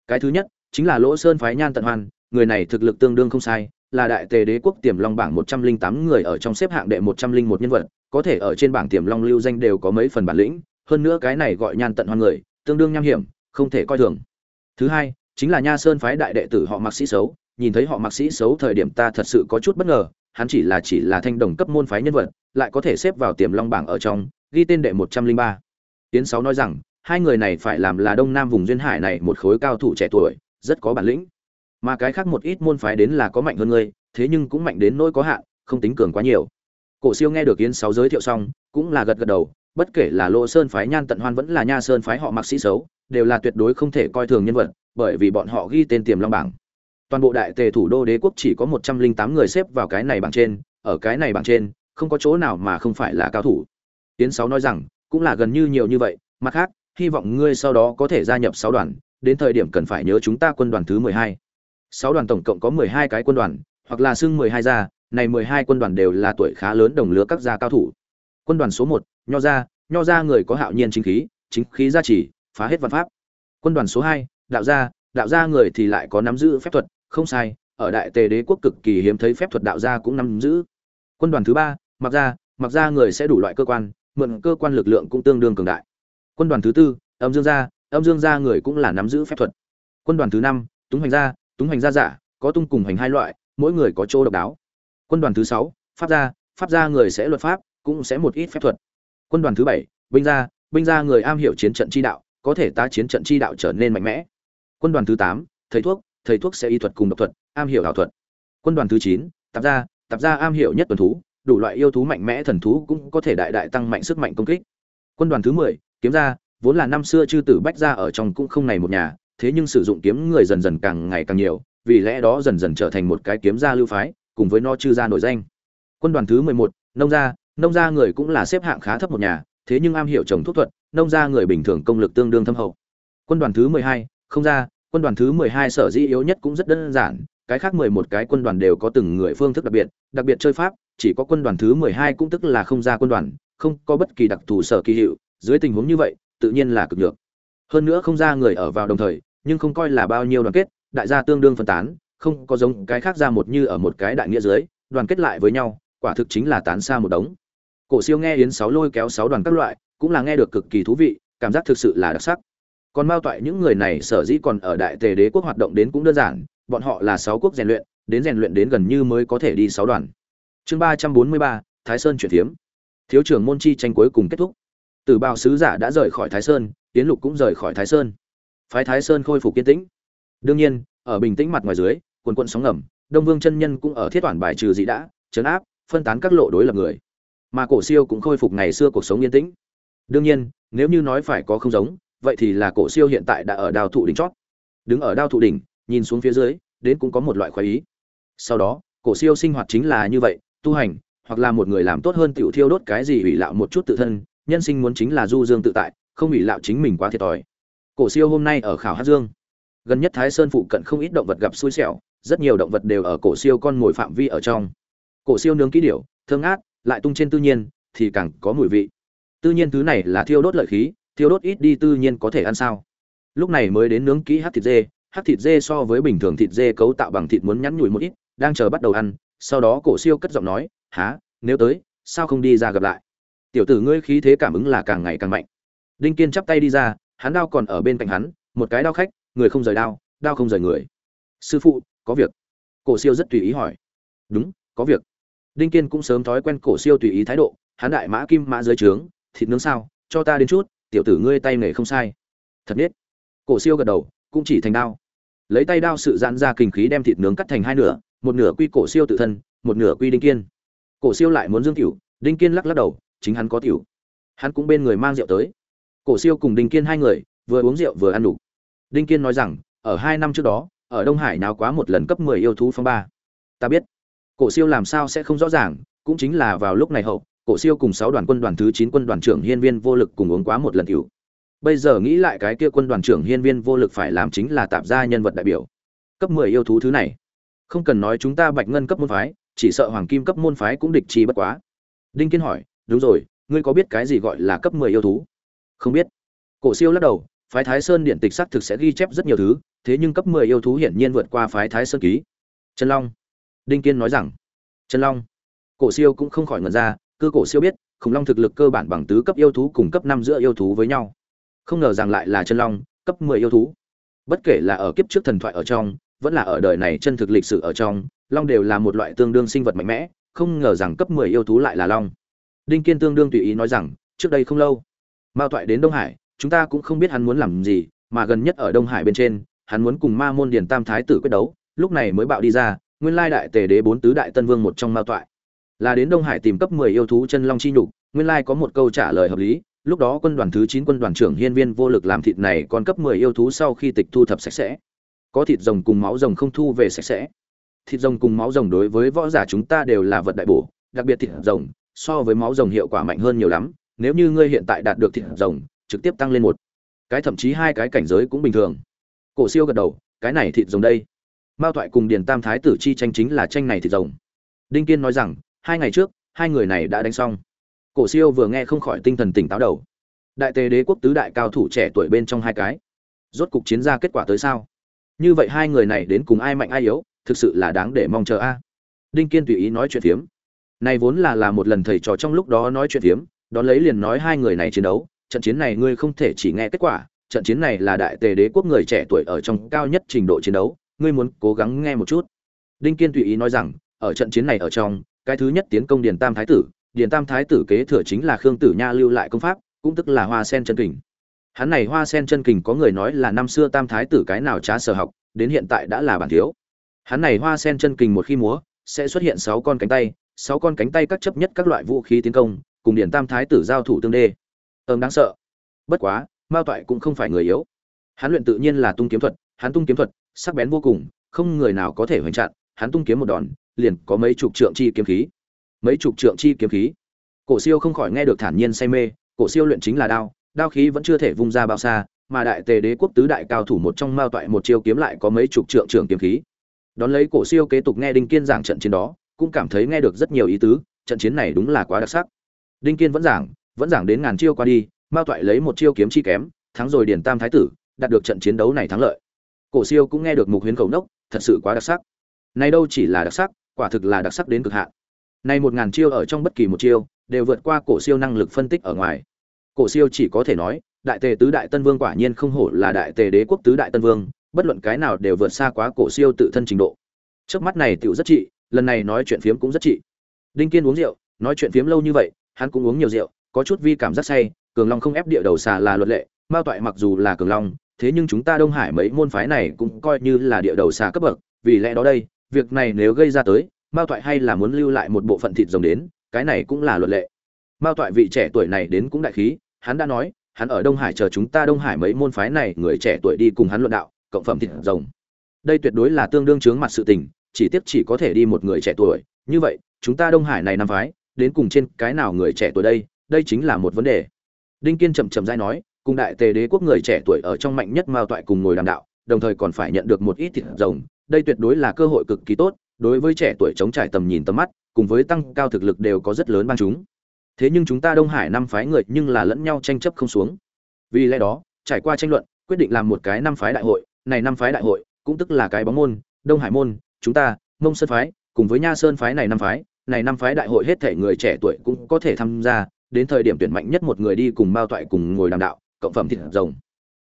S1: Cái thứ nhất, chính là lỗ sơn phái nhan tận hoan, người này thực lực tương đương không sai là đại tề đế quốc tiềm long bảng một trăm linh tám người ở trong xếp hạng đệ một trăm linh một nhân vật, có thể ở trên bảng tiềm long lưu danh đều có mấy phần bản lĩnh, hơn nữa cái này gọi nhan tận hoan người, tương đương nham hiểm, không thể coi thường. Thứ hai, chính là nha sơn phái đại đệ tử họ mặc sĩ xấu nhìn thấy họ mặc sĩ xấu thời điểm ta thật sự có chút bất ngờ, hắn chỉ là chỉ là thanh đồng cấp môn phái nhân vật, lại có thể xếp vào tiềm long bảng ở trong, ghi tên đệ một trăm linh ba. Tiến sáu nói rằng, hai người này phải làm là đông nam vùng duyên hải này một khối cao thủ trẻ tuổi, rất có bản lĩnh mà cái khác một ít môn phái đến là có mạnh hơn ngươi, thế nhưng cũng mạnh đến nỗi có hạn, không tính cường quá nhiều. Cổ siêu nghe được yến sáu giới thiệu xong, cũng là gật gật đầu, bất kể là lỗ sơn phái, nhan tận hoan vẫn là nha sơn phái họ mặc sĩ xấu đều là tuyệt đối không thể coi thường nhân vật, bởi vì bọn họ ghi tên tiềm long bảng. Toàn bộ đại tề thủ đô đế quốc chỉ có một trăm linh tám người xếp vào cái này bảng trên, ở cái này bảng trên, không có chỗ nào mà không phải là cao thủ. Tiến sáu nói rằng, cũng là gần như nhiều như vậy, mặt khác, hy vọng ngươi sau đó có thể gia nhập sáu đoàn, đến thời điểm cần phải nhớ chúng ta quân đoàn thứ mười hai sáu đoàn tổng cộng có mười hai cái quân đoàn, hoặc là xưng mười hai gia, này mười hai quân đoàn đều là tuổi khá lớn đồng lứa các gia cao thủ. Quân đoàn số một, nho gia nho gia người có hạo nhiên chính khí chính khí gia trì, phá hết văn pháp. Quân đoàn số hai, đạo gia đạo gia người thì lại có nắm giữ phép thuật, không sai, ở đại tề đế quốc cực kỳ hiếm thấy phép thuật đạo gia cũng nắm giữ. Quân đoàn thứ ba, mặc gia mặc gia người sẽ đủ loại cơ quan, mượn cơ quan lực lượng cũng tương đương cường đại. Quân đoàn thứ tư, âm dương gia, âm dương gia người cũng là nắm giữ phép thuật. Quân đoàn thứ năm, túng Hoành gia túng hành gia giả, có tung cùng hành hai loại, mỗi người có chỗ độc đáo. Quân đoàn thứ sáu, pháp gia pháp gia người sẽ luật pháp, cũng sẽ một ít phép thuật. Quân đoàn thứ bảy, binh gia binh gia người am hiểu chiến trận chi đạo, có thể ta chiến trận chi đạo trở nên mạnh mẽ. Quân đoàn thứ tám, thầy thuốc thầy thuốc sẽ y thuật cùng độc thuật, am hiểu ảo thuật. Quân đoàn thứ chín, tạp gia tạp gia am hiểu nhất tuần thú, đủ loại yêu thú mạnh mẽ thần thú cũng có thể đại đại tăng mạnh sức mạnh công kích. Quân đoàn thứ mười, kiếm gia, vốn là năm xưa chư tử bách gia ở trong cũng không này một nhà thế nhưng sử dụng kiếm người dần dần càng ngày càng nhiều, vì lẽ đó dần dần trở thành một cái kiếm gia lưu phái, cùng với nó chư gia nổi danh. Quân đoàn thứ mười một, nông gia nông gia người cũng là xếp hạng khá thấp một nhà, thế nhưng am hiểu trồng thuốc thuật, nông gia người bình thường công lực tương đương thâm hậu. Quân đoàn thứ mười hai, không gia, quân đoàn thứ mười hai sở dĩ yếu nhất cũng rất đơn giản, cái khác mười một cái quân đoàn đều có từng người phương thức đặc biệt đặc biệt chơi pháp, chỉ có quân đoàn thứ mười hai cũng tức là không gia quân đoàn, không có bất kỳ đặc thù sở kỳ hiệu, dưới tình huống như vậy, tự nhiên là cực nhược. Hơn nữa không gia người ở vào đồng thời nhưng không coi là bao nhiêu đoàn kết, đại gia tương đương phân tán, không có giống cái khác ra một như ở một cái đại nghĩa dưới, đoàn kết lại với nhau, quả thực chính là tán xa một đống. Cổ siêu nghe yến sáu lôi kéo sáu đoàn các loại, cũng là nghe được cực kỳ thú vị, cảm giác thực sự là đặc sắc. Còn mao toại những người này sở dĩ còn ở đại tề đế quốc hoạt động đến cũng đơn giản, bọn họ là sáu quốc rèn luyện, đến rèn luyện đến gần như mới có thể đi sáu đoàn. Chương ba trăm bốn mươi ba, thái sơn chuyển thiếm thiếu trưởng môn chi tranh cuối cùng kết thúc. Tử bào sứ giả đã rời khỏi thái sơn tiến lục cũng rời khỏi thái sơn phái thái sơn khôi phục kiên tĩnh. Đương nhiên, ở bình tĩnh mặt ngoài dưới, quần quận sóng ngầm, đông vương chân nhân cũng ở thiết toàn bài trừ dị đã chấn áp, phân tán các lộ đối lập người. Mà cổ siêu cũng khôi phục ngày xưa cuộc sống yên tĩnh. Đương nhiên, nếu như nói phải có không giống, vậy thì là cổ siêu hiện tại đã ở đao thụ đỉnh chót. Đứng ở đao thụ đỉnh, nhìn xuống phía dưới, đến cũng có một loại khoái ý. Sau đó, cổ siêu sinh hoạt chính là như vậy, tu hành, hoặc là một người làm tốt hơn tiểu thiêu đốt cái gì ủy lạo một chút tự thân, nhân sinh muốn chính là du dương tự tại, không ủy lạo chính mình quá thiệt thòi cổ siêu hôm nay ở khảo hát dương. Gần nhất thái sơn phụ cận không ít động vật gặp xui xẻo, rất nhiều động vật đều ở cổ siêu con mồi phạm vi ở trong. Cổ siêu nướng kỹ điểu, thơm ngát, lại tung trên tự nhiên, thì càng có mùi vị. Tự nhiên thứ này là thiêu đốt lợi khí, thiêu đốt ít đi tự nhiên có thể ăn sao? Lúc này mới đến nướng kỹ hát thịt dê. Hát thịt dê so với bình thường thịt dê cấu tạo bằng thịt muốn nhắn nhủi một ít, đang chờ bắt đầu ăn, sau đó cổ siêu cất giọng nói, há, nếu tới, sao không đi ra gặp lại? Tiểu tử ngươi khí thế cảm ứng là càng ngày càng mạnh. Đinh kiên chắp tay đi ra hắn đao còn ở bên cạnh hắn, một cái đao khách, người không rời đao đao không rời người. Sư phụ, có việc. Cổ siêu rất tùy ý hỏi. Đúng, có việc. Đinh kiên cũng sớm thói quen cổ siêu tùy ý thái độ, hắn đại mã kim mã dưới trướng, thịt nướng sao, cho ta đến chút, tiểu tử ngươi tay nghề không sai. Thật biết. Cổ siêu gật đầu, cũng chỉ thành đao. Lấy tay đao sự giãn ra kinh khí đem thịt nướng cắt thành hai nửa, một nửa quy cổ siêu tự thân, một nửa quy đinh kiên. Cổ siêu lại muốn dương tiểu, đinh kiên lắc lắc đầu, chính hắn có tiểu. Hắn cũng bên người mang rượu tới cổ siêu cùng đinh kiên hai người vừa uống rượu vừa ăn đủ. Đinh kiên nói rằng, ở hai năm trước đó, ở đông hải nào quá một lần cấp mười yêu thú phong ba. Ta biết, cổ siêu làm sao sẽ không rõ ràng, cũng chính là vào lúc này hậu, cổ siêu cùng sáu đoàn quân đoàn thứ chín quân đoàn trưởng hiên viên vô lực cùng uống quá một lần tiểu. Bây giờ nghĩ lại cái kia quân đoàn trưởng hiên viên vô lực phải làm chính là tạp gia nhân vật đại biểu. Cấp mười yêu thú thứ này, không cần nói chúng ta bạch ngân cấp môn phái, chỉ sợ hoàng kim cấp môn phái cũng địch chi bất quá. Đinh kiên hỏi, đúng rồi, ngươi có biết cái gì gọi là cấp mười yêu thú? Không biết. Cổ siêu lắc đầu, phái thái sơn điện tịch xác thực sẽ ghi chép rất nhiều thứ, thế nhưng cấp mười yêu thú hiển nhiên vượt qua phái thái sơn ký. Trần long. Đinh kiên nói rằng, trần long. Cổ siêu cũng không khỏi ngẩn ra, cư cổ siêu biết, khủng long thực lực cơ bản bằng tứ cấp yêu thú cùng cấp năm giữa yêu thú với nhau. Không ngờ rằng lại là chân long, cấp mười yêu thú. Bất kể là ở kiếp trước thần thoại ở trong, vẫn là ở đời này chân thực lịch sử ở trong, long đều là một loại tương đương sinh vật mạnh mẽ, không ngờ rằng cấp mười yêu thú lại là long. Đinh kiên tương đương tùy ý nói rằng, trước đây không lâu mao toại đến đông hải, chúng ta cũng không biết hắn muốn làm gì, mà gần nhất ở đông hải bên trên, hắn muốn cùng ma môn điền tam thái tử quyết đấu, lúc này mới bạo đi ra, nguyên lai đại tề đế bốn tứ đại tân vương một trong mao toại là đến đông hải tìm cấp mười yêu thú chân long chi nhục, nguyên lai có một câu trả lời hợp lý, lúc đó quân đoàn thứ chín quân đoàn trưởng hiên viên vô lực làm thịt này còn cấp mười yêu thú sau khi tịch thu thập sạch sẽ. Có thịt rồng cùng máu rồng không thu về sạch sẽ. Thịt rồng cùng máu rồng đối với võ giả chúng ta đều là vật đại bổ, đặc biệt thịt rồng, so với máu rồng hiệu quả mạnh hơn nhiều lắm nếu như ngươi hiện tại đạt được thịt rồng, trực tiếp tăng lên một. Cái thậm chí hai cái cảnh giới cũng bình thường. Cổ siêu gật đầu, cái này thịt rồng đây. Mao thoại cùng điền tam thái tử chi tranh chính là tranh này thịt rồng. Đinh kiên nói rằng, hai ngày trước, hai người này đã đánh xong. Cổ siêu vừa nghe không khỏi tinh thần tỉnh táo đầu. Đại tề đế quốc tứ đại cao thủ trẻ tuổi bên trong hai cái. Rốt cục chiến ra kết quả tới sao? Như vậy hai người này đến cùng ai mạnh ai yếu, thực sự là đáng để mong chờ a. Đinh kiên tùy ý nói chuyện phiếm. Này vốn là là một lần thầy trò trong lúc đó nói chuyện phiếm đón lấy liền nói hai người này chiến đấu, trận chiến này ngươi không thể chỉ nghe kết quả, trận chiến này là đại tề đế quốc người trẻ tuổi ở trong cao nhất trình độ chiến đấu, ngươi muốn cố gắng nghe một chút. Đinh kiên tùy ý nói rằng, ở trận chiến này ở trong, cái thứ nhất tiến công điền tam thái tử, điền tam thái tử kế thừa chính là khương tử nha lưu lại công pháp, cũng tức là hoa sen chân kình. Hắn này hoa sen chân kình có người nói là năm xưa tam thái tử cái nào trá sở học, đến hiện tại đã là bản thiếu. Hắn này hoa sen chân kình một khi múa, sẽ xuất hiện sáu con cánh tay, sáu con cánh tay các chấp nhất các loại vũ khí tiến công cùng điển tam thái tử giao thủ tương đê. Ơm đáng sợ. Bất quá, mao toại cũng không phải người yếu. Hắn luyện tự nhiên là tung kiếm thuật, hắn tung kiếm thuật, sắc bén vô cùng, không người nào có thể hoành chặn, hắn tung kiếm một đòn, liền có mấy chục trượng chi kiếm khí. Mấy chục trượng chi kiếm khí. Cổ siêu không khỏi nghe được thản nhiên say mê, cổ siêu luyện chính là đao đao khí vẫn chưa thể vung ra bao xa, mà đại tề đế quốc tứ đại cao thủ một trong mao toại một chiêu kiếm lại có mấy chục trượng trường kiếm khí. Đón lấy cổ siêu kế tục nghe đinh kiên giảng trận chiến đó, cũng cảm thấy nghe được rất nhiều ý tứ, trận chiến này đúng là quá đặc sắc đinh kiên vẫn giảng vẫn giảng đến ngàn chiêu qua đi, mao toại lấy một chiêu kiếm chi kém, thắng rồi điền tam thái tử, đạt được trận chiến đấu này thắng lợi. Cổ siêu cũng nghe được mục huyến khẩu nốc, thật sự quá đặc sắc. Nay đâu chỉ là đặc sắc, quả thực là đặc sắc đến cực hạn. Này một ngàn chiêu ở trong bất kỳ một chiêu, đều vượt qua cổ siêu năng lực phân tích ở ngoài. Cổ siêu chỉ có thể nói, đại tề tứ đại tân vương quả nhiên không hổ là đại tề đế quốc tứ đại tân vương, bất luận cái nào đều vượt xa quá cổ siêu tự thân trình độ. Trước mắt này tiểu rất trị, lần này nói chuyện phiếm cũng rất trị. Đinh kiên uống rượu, nói chuyện phiếm lâu như vậy hắn cũng uống nhiều rượu, có chút vi cảm giác say, cường long không ép địa đầu xà là luật lệ, mao toại mặc dù là cường long, thế nhưng chúng ta đông hải mấy môn phái này cũng coi như là địa đầu xà cấp bậc, vì lẽ đó đây, việc này nếu gây ra tới, mao toại hay là muốn lưu lại một bộ phận thịt rồng đến, cái này cũng là luật lệ. Mao toại vị trẻ tuổi này đến cũng đại khí, hắn đã nói, hắn ở đông hải chờ chúng ta đông hải mấy môn phái này, người trẻ tuổi đi cùng hắn luận đạo, cộng phẩm thịt rồng. Đây tuyệt đối là tương đương chướng mặt sự tình, chỉ tiếp chỉ có thể đi một người trẻ tuổi, như vậy, chúng ta đông hải này năm phái đến cùng trên cái nào người trẻ tuổi đây đây chính là một vấn đề. Đinh kiên chậm chậm dai nói, cùng đại tề đế quốc người trẻ tuổi ở trong mạnh nhất mao toại cùng ngồi đàm đạo, đồng thời còn phải nhận được một ít thịt rồng, đây tuyệt đối là cơ hội cực kỳ tốt, đối với trẻ tuổi chống trải tầm nhìn tầm mắt, cùng với tăng cao thực lực đều có rất lớn ban chúng. Thế nhưng chúng ta đông hải năm phái người nhưng là lẫn nhau tranh chấp không xuống. Vì lẽ đó, trải qua tranh luận, quyết định làm một cái năm phái đại hội, này năm phái đại hội, cũng tức là cái bóng môn, đông hải môn, chúng ta, mông sơn phái, cùng với nha sơn phái này năm phái này năm phái đại hội hết thể người trẻ tuổi cũng có thể tham gia, đến thời điểm tuyển mạnh nhất một người đi cùng mao toại cùng ngồi đàm đạo, cộng phẩm thịt rồng.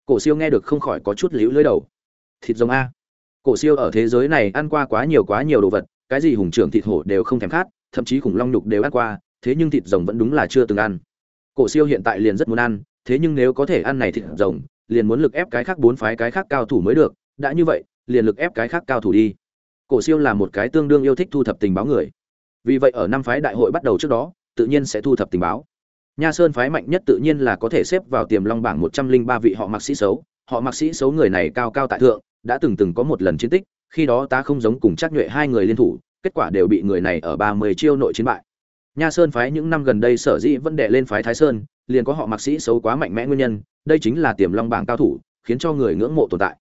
S1: Cổ siêu nghe được không khỏi có chút liễu lưỡi đầu. Thịt rồng a. Cổ siêu ở thế giới này ăn qua quá nhiều quá nhiều đồ vật, cái gì hùng trưởng thịt hổ đều không thèm khát, thậm chí khủng long nhục đều ăn qua, thế nhưng thịt rồng vẫn đúng là chưa từng ăn. Cổ siêu hiện tại liền rất muốn ăn, thế nhưng nếu có thể ăn này thịt rồng, liền muốn lực ép cái khác bốn phái cái khác cao thủ mới được, đã như vậy, liền lực ép cái khác cao thủ đi. Cổ siêu là một cái tương đương yêu thích thu thập tình báo người vì vậy ở năm phái đại hội bắt đầu trước đó, tự nhiên sẽ thu thập tình báo. Nha sơn phái mạnh nhất tự nhiên là có thể xếp vào tiềm long bảng một trăm linh ba vị họ mặc sĩ xấu họ mặc sĩ xấu người này cao cao tại thượng, đã từng từng có một lần chiến tích, khi đó ta không giống cùng chắc nhuệ hai người liên thủ, kết quả đều bị người này ở ba mươi chiêu nội chiến bại. Nha sơn phái những năm gần đây sở dĩ vẫn đệ lên phái thái sơn, liền có họ mặc sĩ xấu quá mạnh mẽ nguyên nhân, đây chính là tiềm long bảng cao thủ, khiến cho người ngưỡng mộ tồn tại.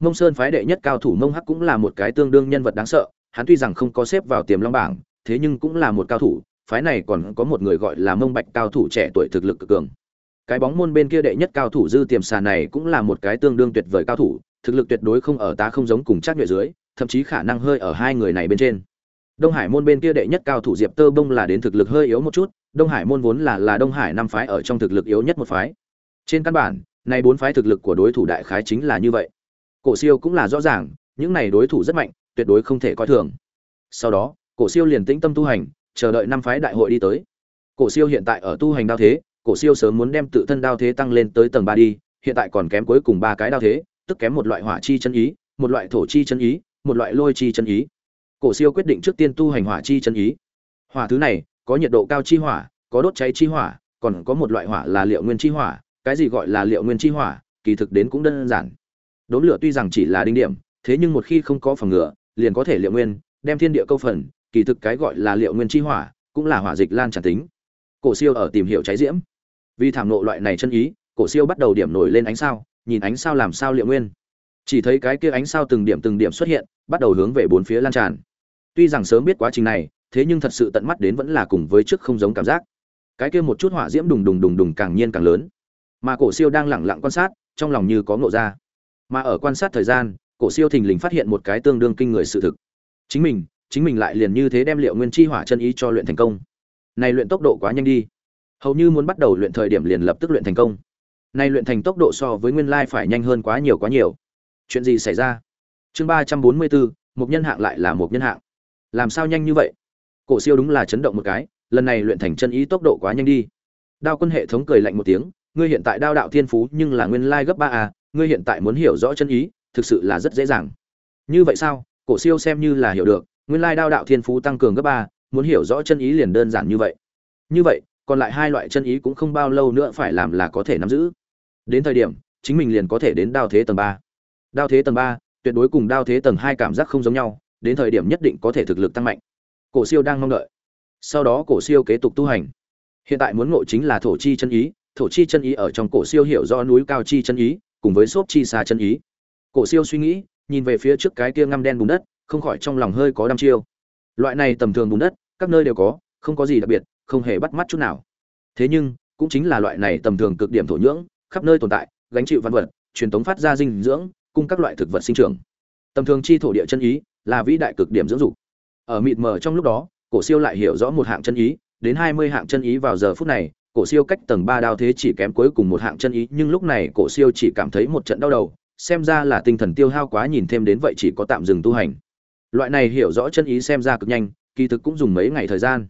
S1: Mông sơn phái đệ nhất cao thủ mông hắc cũng là một cái tương đương nhân vật đáng sợ, hắn tuy rằng không có xếp vào tiềm long bảng thế nhưng cũng là một cao thủ, phái này còn có một người gọi là mông bạch cao thủ trẻ tuổi thực lực cực cường. Cái bóng môn bên kia đệ nhất cao thủ dư tiềm xà này cũng là một cái tương đương tuyệt vời cao thủ, thực lực tuyệt đối không ở ta không giống cùng chắc nhuệ dưới, thậm chí khả năng hơi ở hai người này bên trên. Đông hải môn bên kia đệ nhất cao thủ diệp tơ bông là đến thực lực hơi yếu một chút, đông hải môn vốn là là đông hải năm phái ở trong thực lực yếu nhất một phái. Trên căn bản nay bốn phái thực lực của đối thủ đại khái chính là như vậy. Cổ siêu cũng là rõ ràng, những này đối thủ rất mạnh, tuyệt đối không thể coi thường. Sau đó cổ siêu liền tĩnh tâm tu hành, chờ đợi năm phái đại hội đi tới. Cổ siêu hiện tại ở tu hành đao thế, cổ siêu sớm muốn đem tự thân đao thế tăng lên tới tầng ba đi, hiện tại còn kém cuối cùng ba cái đao thế, tức kém một loại hỏa chi chân ý, một loại thổ chi chân ý, một loại lôi chi chân ý. Cổ siêu quyết định trước tiên tu hành hỏa chi chân ý. Hỏa thứ này, có nhiệt độ cao chi hỏa, có đốt cháy chi hỏa, còn có một loại hỏa là liệu nguyên chi hỏa, cái gì gọi là liệu nguyên chi hỏa, kỳ thực đến cũng đơn giản. Đốn lửa tuy rằng chỉ là đinh điểm, thế nhưng một khi không có phòng ngừa, liền có thể liệu nguyên, đem thiên địa câu phần kỳ thực cái gọi là liệu nguyên chi hỏa, cũng là hỏa dịch lan tràn tính. Cổ siêu ở tìm hiểu cháy diễm. Vì thảm nộ loại này chân ý, cổ siêu bắt đầu điểm nổi lên ánh sao, nhìn ánh sao làm sao liệu nguyên. Chỉ thấy cái kia ánh sao từng điểm từng điểm xuất hiện, bắt đầu hướng về bốn phía lan tràn. Tuy rằng sớm biết quá trình này, thế nhưng thật sự tận mắt đến vẫn là cùng với trước không giống cảm giác. Cái kia một chút hỏa diễm đùng đùng đùng đùng càng nhiên càng lớn. Mà cổ siêu đang lẳng lặng quan sát, trong lòng như có ngộ ra. Mà ở quan sát thời gian, cổ siêu thình lình phát hiện một cái tương đương kinh người sự thực. Chính mình chính mình lại liền như thế đem liệu nguyên chi hỏa chân ý cho luyện thành công. Này luyện tốc độ quá nhanh đi. Hầu như muốn bắt đầu luyện thời điểm liền lập tức luyện thành công. Này luyện thành tốc độ so với nguyên lai phải nhanh hơn quá nhiều quá nhiều. Chuyện gì xảy ra? Chương ba trăm bốn mươi bốn, một nhân hạng lại là một nhân hạng. Làm sao nhanh như vậy? Cổ siêu đúng là chấn động một cái, lần này luyện thành chân ý tốc độ quá nhanh đi. Đao quân hệ thống cười lạnh một tiếng, ngươi hiện tại đao đạo thiên phú nhưng là nguyên lai gấp ba a ngươi hiện tại muốn hiểu rõ chân ý, thực sự là rất dễ dàng. Như vậy sao? Cổ siêu xem như là hiểu được nguyên lai đao đạo thiên phú tăng cường gấp ba, muốn hiểu rõ chân ý liền đơn giản như vậy. Như vậy, còn lại hai loại chân ý cũng không bao lâu nữa phải làm là có thể nắm giữ. Đến thời điểm, chính mình liền có thể đến đao thế tầng ba. Đao thế tầng ba, tuyệt đối cùng đao thế tầng hai cảm giác không giống nhau, đến thời điểm nhất định có thể thực lực tăng mạnh. Cổ siêu đang mong đợi. Sau đó cổ siêu kế tục tu hành. Hiện tại muốn ngộ chính là thổ chi chân ý, thổ chi chân ý ở trong cổ siêu hiểu rõ núi cao chi chân ý, cùng với xốp chi xa chân ý. Cổ siêu suy nghĩ, nhìn về phía trước cái kia ngăm đen bùn đất không khỏi trong lòng hơi có đăm chiêu. Loại này tầm thường bùn đất, các nơi đều có, không có gì đặc biệt, không hề bắt mắt chút nào. Thế nhưng, cũng chính là loại này tầm thường cực điểm thổ nhưỡng, khắp nơi tồn tại, gánh chịu văn vật, truyền tống phát ra dinh dưỡng, cung các loại thực vật sinh trưởng. Tầm thường chi thổ địa chân ý, là vĩ đại cực điểm dưỡng dục. Ở mịt mờ trong lúc đó, cổ siêu lại hiểu rõ một hạng chân ý, đến hai mươi hạng chân ý vào giờ phút này, cổ siêu cách tầng ba đao thế chỉ kém cuối cùng một hạng chân ý, nhưng lúc này cổ siêu chỉ cảm thấy một trận đau đầu, xem ra là tinh thần tiêu hao quá, nhìn thêm đến vậy chỉ có tạm dừng tu hành loại này hiểu rõ chân ý xem ra cực nhanh, kỳ thực cũng dùng mấy ngày thời gian.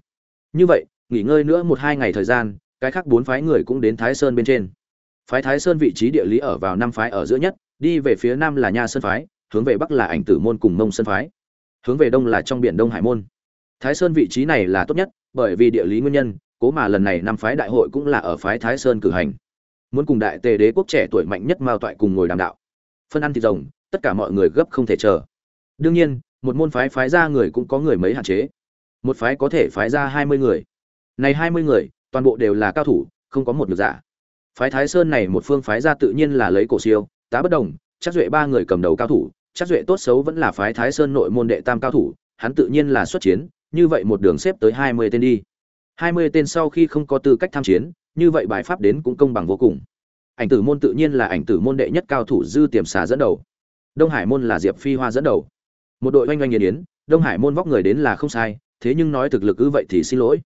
S1: Như vậy, nghỉ ngơi nữa một hai ngày thời gian, cái khác bốn phái người cũng đến thái sơn bên trên. Phái thái sơn vị trí địa lý ở vào năm phái ở giữa nhất, đi về phía nam là nha sơn phái, hướng về bắc là ảnh tử môn cùng mông sơn phái, hướng về đông là trong biển đông hải môn. Thái sơn vị trí này là tốt nhất, bởi vì địa lý nguyên nhân, cố mà lần này năm phái đại hội cũng là ở phái thái sơn cử hành. Muốn cùng đại tề đế quốc trẻ tuổi mạnh nhất mao toại cùng ngồi đàm đạo. Phân ăn thịt rồng, tất cả mọi người gấp không thể chờ. Đương nhiên một môn phái phái ra người cũng có người mấy hạn chế. Một phái có thể phái ra hai mươi người. Này hai mươi người, toàn bộ đều là cao thủ, không có một được giả. Phái thái sơn này một phương phái ra tự nhiên là lấy cổ siêu, tá bất đồng, chắc duệ ba người cầm đầu cao thủ, chắc duệ tốt xấu vẫn là phái thái sơn nội môn đệ tam cao thủ, hắn tự nhiên là xuất chiến, như vậy một đường xếp tới hai mươi tên đi. Hai mươi tên sau khi không có tư cách tham chiến, như vậy bài pháp đến cũng công bằng vô cùng. Ảnh tử môn tự nhiên là ảnh tử môn đệ nhất cao thủ dư tiềm xà dẫn đầu. Đông hải môn là diệp phi hoa dẫn đầu một đội oanh oanh nghiền yến, đông hải môn vóc người đến là không sai, thế nhưng nói thực lực cứ vậy thì xin lỗi.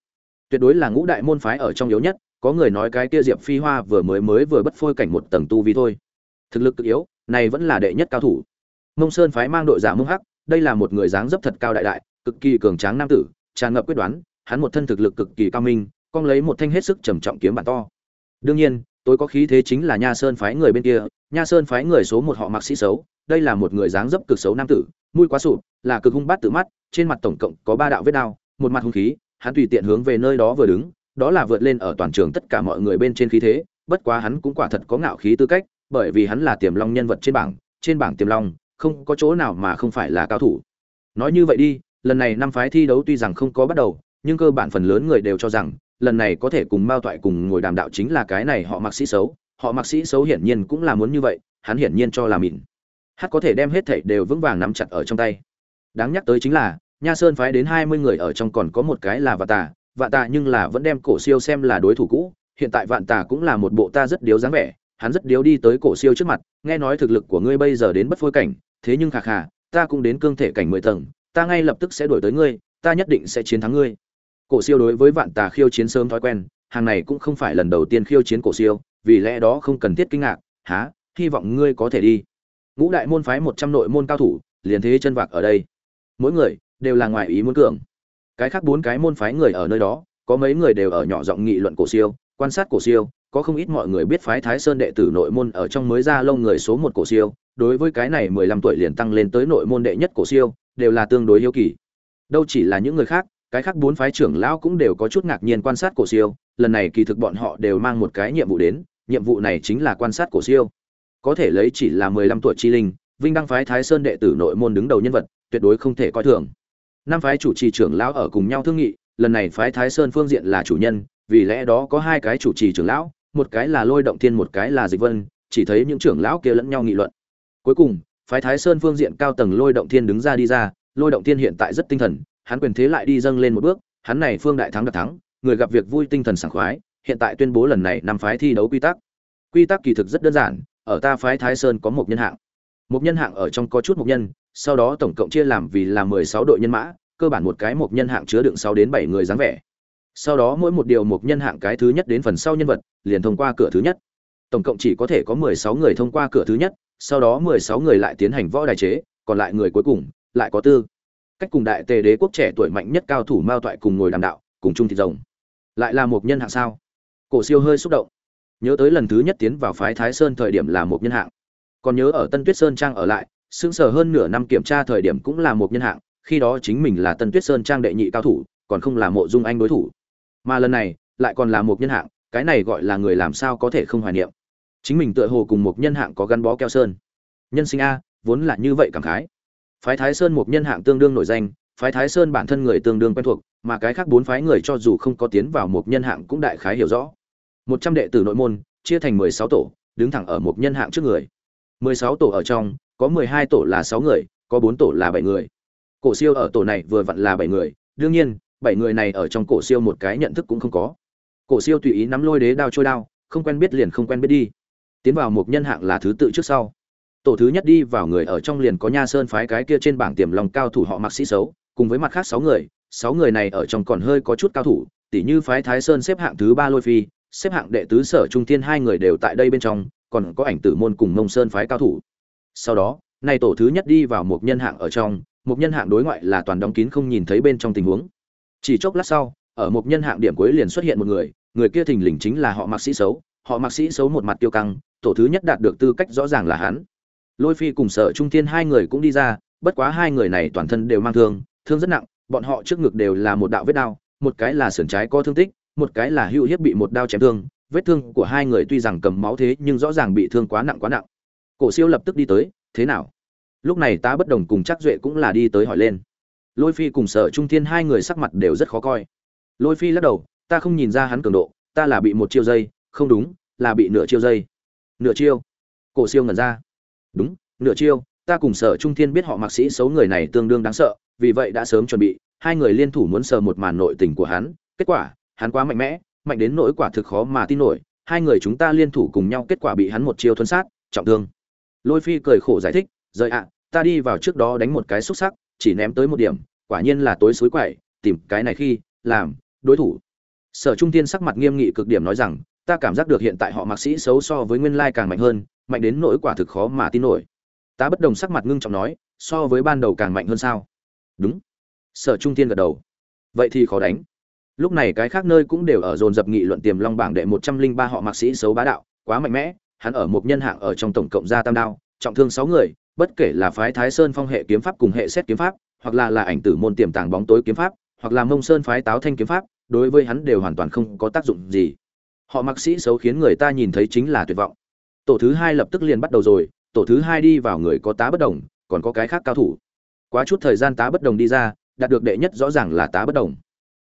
S1: Tuyệt đối là ngũ đại môn phái ở trong yếu nhất, có người nói cái kia diệp phi hoa vừa mới mới vừa bất phôi cảnh một tầng tu vi thôi. Thực lực cực yếu, này vẫn là đệ nhất cao thủ. Mông sơn phái mang đội giả mông hắc, đây là một người dáng dấp thật cao đại đại, cực kỳ cường tráng nam tử, tràn ngập quyết đoán, hắn một thân thực lực cực kỳ cao minh, con lấy một thanh hết sức trầm trọng kiếm bản to. Đương nhiên tôi có khí thế chính là nha sơn phái người bên kia, nha sơn phái người số một họ mặc sĩ xấu, đây là một người dáng dấp cực xấu nam tử, mũi quá sụp, là cực hung bát tự mắt, trên mặt tổng cộng có ba đạo vết đao, một mặt hung khí, hắn tùy tiện hướng về nơi đó vừa đứng, đó là vượt lên ở toàn trường tất cả mọi người bên trên khí thế, bất quá hắn cũng quả thật có ngạo khí tư cách, bởi vì hắn là tiềm long nhân vật trên bảng trên bảng tiềm long, không có chỗ nào mà không phải là cao thủ. Nói như vậy đi, lần này năm phái thi đấu tuy rằng không có bắt đầu, nhưng cơ bản phần lớn người đều cho rằng lần này có thể cùng mao toại cùng ngồi đàm đạo chính là cái này họ mặc sĩ xấu họ mặc sĩ xấu hiển nhiên cũng là muốn như vậy, hắn hiển nhiên cho là mịn. Hát có thể đem hết thảy đều vững vàng nắm chặt ở trong tay. Đáng nhắc tới chính là, nha sơn phái đến hai mươi người ở trong còn có một cái là vạn tà. Vạn tà nhưng là vẫn đem cổ siêu xem là đối thủ cũ. Hiện tại vạn tà cũng là một bộ ta rất điếu dáng vẻ, hắn rất điếu đi tới cổ siêu trước mặt, nghe nói thực lực của ngươi bây giờ đến bất phôi cảnh, thế nhưng khà khà, ta cũng đến cương thể cảnh mười tầng, ta ngay lập tức sẽ đuổi tới ngươi, ta nhất định sẽ chiến thắng ngươi cổ siêu đối với vạn tà khiêu chiến sớm thói quen, hàng này cũng không phải lần đầu tiên khiêu chiến cổ siêu, vì lẽ đó không cần thiết kinh ngạc há hy vọng ngươi có thể đi. Ngũ đại môn phái một trăm nội môn cao thủ, liền thế chân vạc ở đây. Mỗi người đều là ngoài ý muốn cường. Cái khác bốn cái môn phái người ở nơi đó, có mấy người đều ở nhỏ giọng nghị luận cổ siêu, quan sát cổ siêu, có không ít mọi người biết phái thái sơn đệ tử nội môn ở trong mới ra lông người số một cổ siêu, đối với cái này mười lăm tuổi liền tăng lên tới nội môn đệ nhất cổ siêu, đều là tương đối hiếu kỳ. Đâu chỉ là những người khác cái khác bốn phái trưởng lão cũng đều có chút ngạc nhiên quan sát cổ siêu, lần này kỳ thực bọn họ đều mang một cái nhiệm vụ đến, nhiệm vụ này chính là quan sát cổ siêu. Có thể lấy chỉ là mười lăm tuổi chi linh, vinh đăng phái thái sơn đệ tử nội môn đứng đầu nhân vật, tuyệt đối không thể coi thường. Năm phái chủ trì trưởng lão ở cùng nhau thương nghị, lần này phái thái sơn phương diện là chủ nhân, vì lẽ đó có hai cái chủ trì trưởng lão, một cái là lôi động thiên, một cái là dịch vân, chỉ thấy những trưởng lão kia lẫn nhau nghị luận. Cuối cùng, phái thái sơn phương diện cao tầng lôi động thiên đứng ra đi ra, lôi động thiên hiện tại rất tinh thần hắn quyền thế lại đi dâng lên một bước, hắn này phương đại thắng đặc thắng, người gặp việc vui tinh thần sảng khoái, hiện tại tuyên bố lần này năm phái thi đấu quy tắc. Quy tắc kỳ thực rất đơn giản, ở ta phái thái sơn có một nhân hạng. Một nhân hạng ở trong có chút một nhân, sau đó tổng cộng chia làm vì là mười sáu đội nhân mã, cơ bản một cái một nhân hạng chứa đựng sáu đến bảy người dáng vẻ. Sau đó mỗi một điều một nhân hạng cái thứ nhất đến phần sau nhân vật, liền thông qua cửa thứ nhất. Tổng cộng chỉ có thể có mười sáu người thông qua cửa thứ nhất, sau đó mười sáu người lại tiến hành võ đài chế, còn lại người cuối cùng lại có tư cách cùng đại tề đế quốc trẻ tuổi mạnh nhất cao thủ mao toại cùng ngồi đàm đạo, cùng chung thịt rồng. Lại là một nhân hạng sao? Cổ siêu hơi xúc động. Nhớ tới lần thứ nhất tiến vào phái thái sơn thời điểm là một nhân hạng. Còn nhớ ở tân tuyết sơn trang ở lại, sững sờ hơn nửa năm kiểm tra thời điểm cũng là một nhân hạng, khi đó chính mình là tân tuyết sơn trang đệ nhị cao thủ, còn không là mộ dung anh đối thủ. Mà lần này, lại còn là một nhân hạng, cái này gọi là người làm sao có thể không hoài niệm. Chính mình tựa hồ cùng một nhân hạng có gắn bó keo sơn. Nhân sinh a, vốn là như vậy cảm khái phái thái sơn một nhân hạng tương đương nổi danh, phái thái sơn bản thân người tương đương quen thuộc, mà cái khác bốn phái người cho dù không có tiến vào một nhân hạng cũng đại khái hiểu rõ. Một trăm đệ tử nội môn, chia thành mười sáu tổ, đứng thẳng ở một nhân hạng trước người. Mười sáu tổ ở trong, có mười hai tổ là sáu người, có bốn tổ là bảy người. Cổ siêu ở tổ này vừa vặn là bảy người, đương nhiên, bảy người này ở trong cổ siêu một cái nhận thức cũng không có. Cổ siêu tùy ý nắm lôi đế đao trôi đao, không quen biết liền không quen biết đi. Tiến vào một nhân hạng là thứ tự trước sau tổ thứ nhất đi vào người ở trong liền có nha sơn phái cái kia trên bảng tiềm lòng cao thủ họ mặc sĩ xấu, cùng với mặt khác sáu người sáu người này ở trong còn hơi có chút cao thủ tỷ như phái thái sơn xếp hạng thứ ba lôi phi, xếp hạng đệ tứ sở trung thiên hai người đều tại đây bên trong, còn có ảnh tử môn cùng mông sơn phái cao thủ. Sau đó này tổ thứ nhất đi vào một nhân hạng ở trong, một nhân hạng đối ngoại là toàn đóng kín không nhìn thấy bên trong tình huống. Chỉ chốc lát sau, ở một nhân hạng điểm cuối liền xuất hiện một người người kia thình lình chính là họ mạc sĩ xấu, họ mạc sĩ xấu một mặt tiêu căng, tổ thứ nhất đạt được tư cách rõ ràng là hắn lôi phi cùng sở trung thiên hai người cũng đi ra, bất quá hai người này toàn thân đều mang thương thương rất nặng, bọn họ trước ngực đều là một đạo vết đao, một cái là sườn trái có thương tích, một cái là hữu hiếp bị một đao chém thương. Vết thương của hai người tuy rằng cầm máu thế nhưng rõ ràng bị thương quá nặng quá nặng. Cổ siêu lập tức đi tới, thế nào? Lúc này ta bất đồng cùng chắc duệ cũng là đi tới hỏi lên. Lôi phi cùng sở trung thiên hai người sắc mặt đều rất khó coi. Lôi phi lắc đầu, ta không nhìn ra hắn cường độ, ta là bị một chiêu dây, không đúng, là bị nửa chiêu dây. Nửa chiêu? Cổ siêu ngẩn ra đúng, nửa chiêu, ta cùng sở trung thiên biết họ mạc sĩ xấu người này tương đương đáng sợ, vì vậy đã sớm chuẩn bị, hai người liên thủ muốn sờ một màn nội tình của hắn, kết quả, hắn quá mạnh mẽ, mạnh đến nỗi quả thực khó mà tin nổi, hai người chúng ta liên thủ cùng nhau kết quả bị hắn một chiêu thuấn sát, trọng thương. Lôi phi cười khổ giải thích, rời ạ, ta đi vào trước đó đánh một cái xúc sắc, chỉ ném tới một điểm, quả nhiên là tối suối quậy, tìm cái này khi, làm, đối thủ. Sở trung tiên sắc mặt nghiêm nghị cực điểm nói rằng, ta cảm giác được hiện tại họ mạc sĩ xấu so với nguyên lai càng mạnh hơn mạnh đến nỗi quả thực khó mà tin nổi. Ta bất đồng sắc mặt ngưng trọng nói, so với ban đầu càng mạnh hơn sao? Đúng. Sở trung tiên gật đầu. Vậy thì khó đánh. Lúc này cái khác nơi cũng đều ở dồn dập nghị luận tiềm long bảng đệ một trăm linh ba họ mạc sĩ xấu bá đạo, quá mạnh mẽ, hắn ở một nhân hạng ở trong tổng cộng gia tam đao, trọng thương sáu người, bất kể là phái thái sơn phong hệ kiếm pháp cùng hệ xét kiếm pháp, hoặc là là ảnh tử môn tiềm tàng bóng tối kiếm pháp, hoặc là mông sơn phái táo thanh kiếm pháp, đối với hắn đều hoàn toàn không có tác dụng gì. Họ mặc sĩ xấu khiến người ta nhìn thấy chính là tuyệt vọng tổ thứ hai lập tức liền bắt đầu rồi, tổ thứ hai đi vào người có tá bất đồng, còn có cái khác cao thủ. Quá chút thời gian tá bất đồng đi ra, đạt được đệ nhất rõ ràng là tá bất đồng.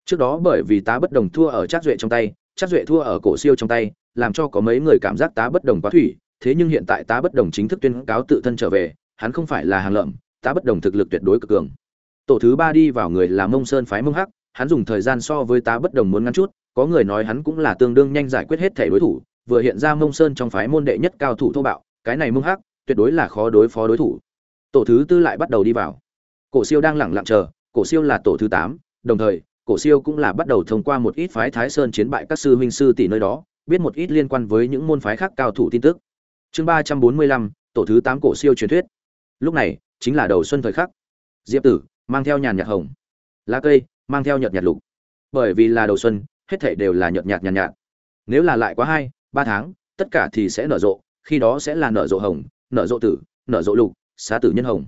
S1: Trước đó bởi vì tá bất đồng thua ở trác duệ trong tay, trác duệ thua ở cổ siêu trong tay, làm cho có mấy người cảm giác tá bất đồng quá thủy, thế nhưng hiện tại tá bất đồng chính thức tuyên cáo tự thân trở về, hắn không phải là hàng lợm, tá bất đồng thực lực tuyệt đối cực cường. Tổ thứ ba đi vào người là mông sơn phái mông hắc, hắn dùng thời gian so với tá bất đồng muốn ngắn chút, có người nói hắn cũng là tương đương nhanh giải quyết hết thể đối thủ vừa hiện ra mông sơn trong phái môn đệ nhất cao thủ thô bạo, cái này mông hắc, tuyệt đối là khó đối phó đối thủ. Tổ thứ tư lại bắt đầu đi vào. Cổ siêu đang lẳng lặng chờ, cổ siêu là tổ thứ tám, đồng thời, cổ siêu cũng là bắt đầu thông qua một ít phái thái sơn chiến bại các sư huynh sư tỷ nơi đó, biết một ít liên quan với những môn phái khác cao thủ tin tức. Chương ba trăm bốn mươi lăm, tổ thứ tám cổ siêu truyền thuyết. Lúc này, chính là đầu xuân thời khắc. Diệp tử, mang theo nhàn nhạt hồng. Lá cây, mang theo nhợt nhạt lục. Bởi vì là đầu xuân, hết thảy đều là nhợt nhạt nhàn nhạt. Nếu là lại quá hai ba tháng, tất cả thì sẽ nở rộ, khi đó sẽ là nở rộ hồng, nở rộ tử, nở rộ lục, xá tử nhân hồng.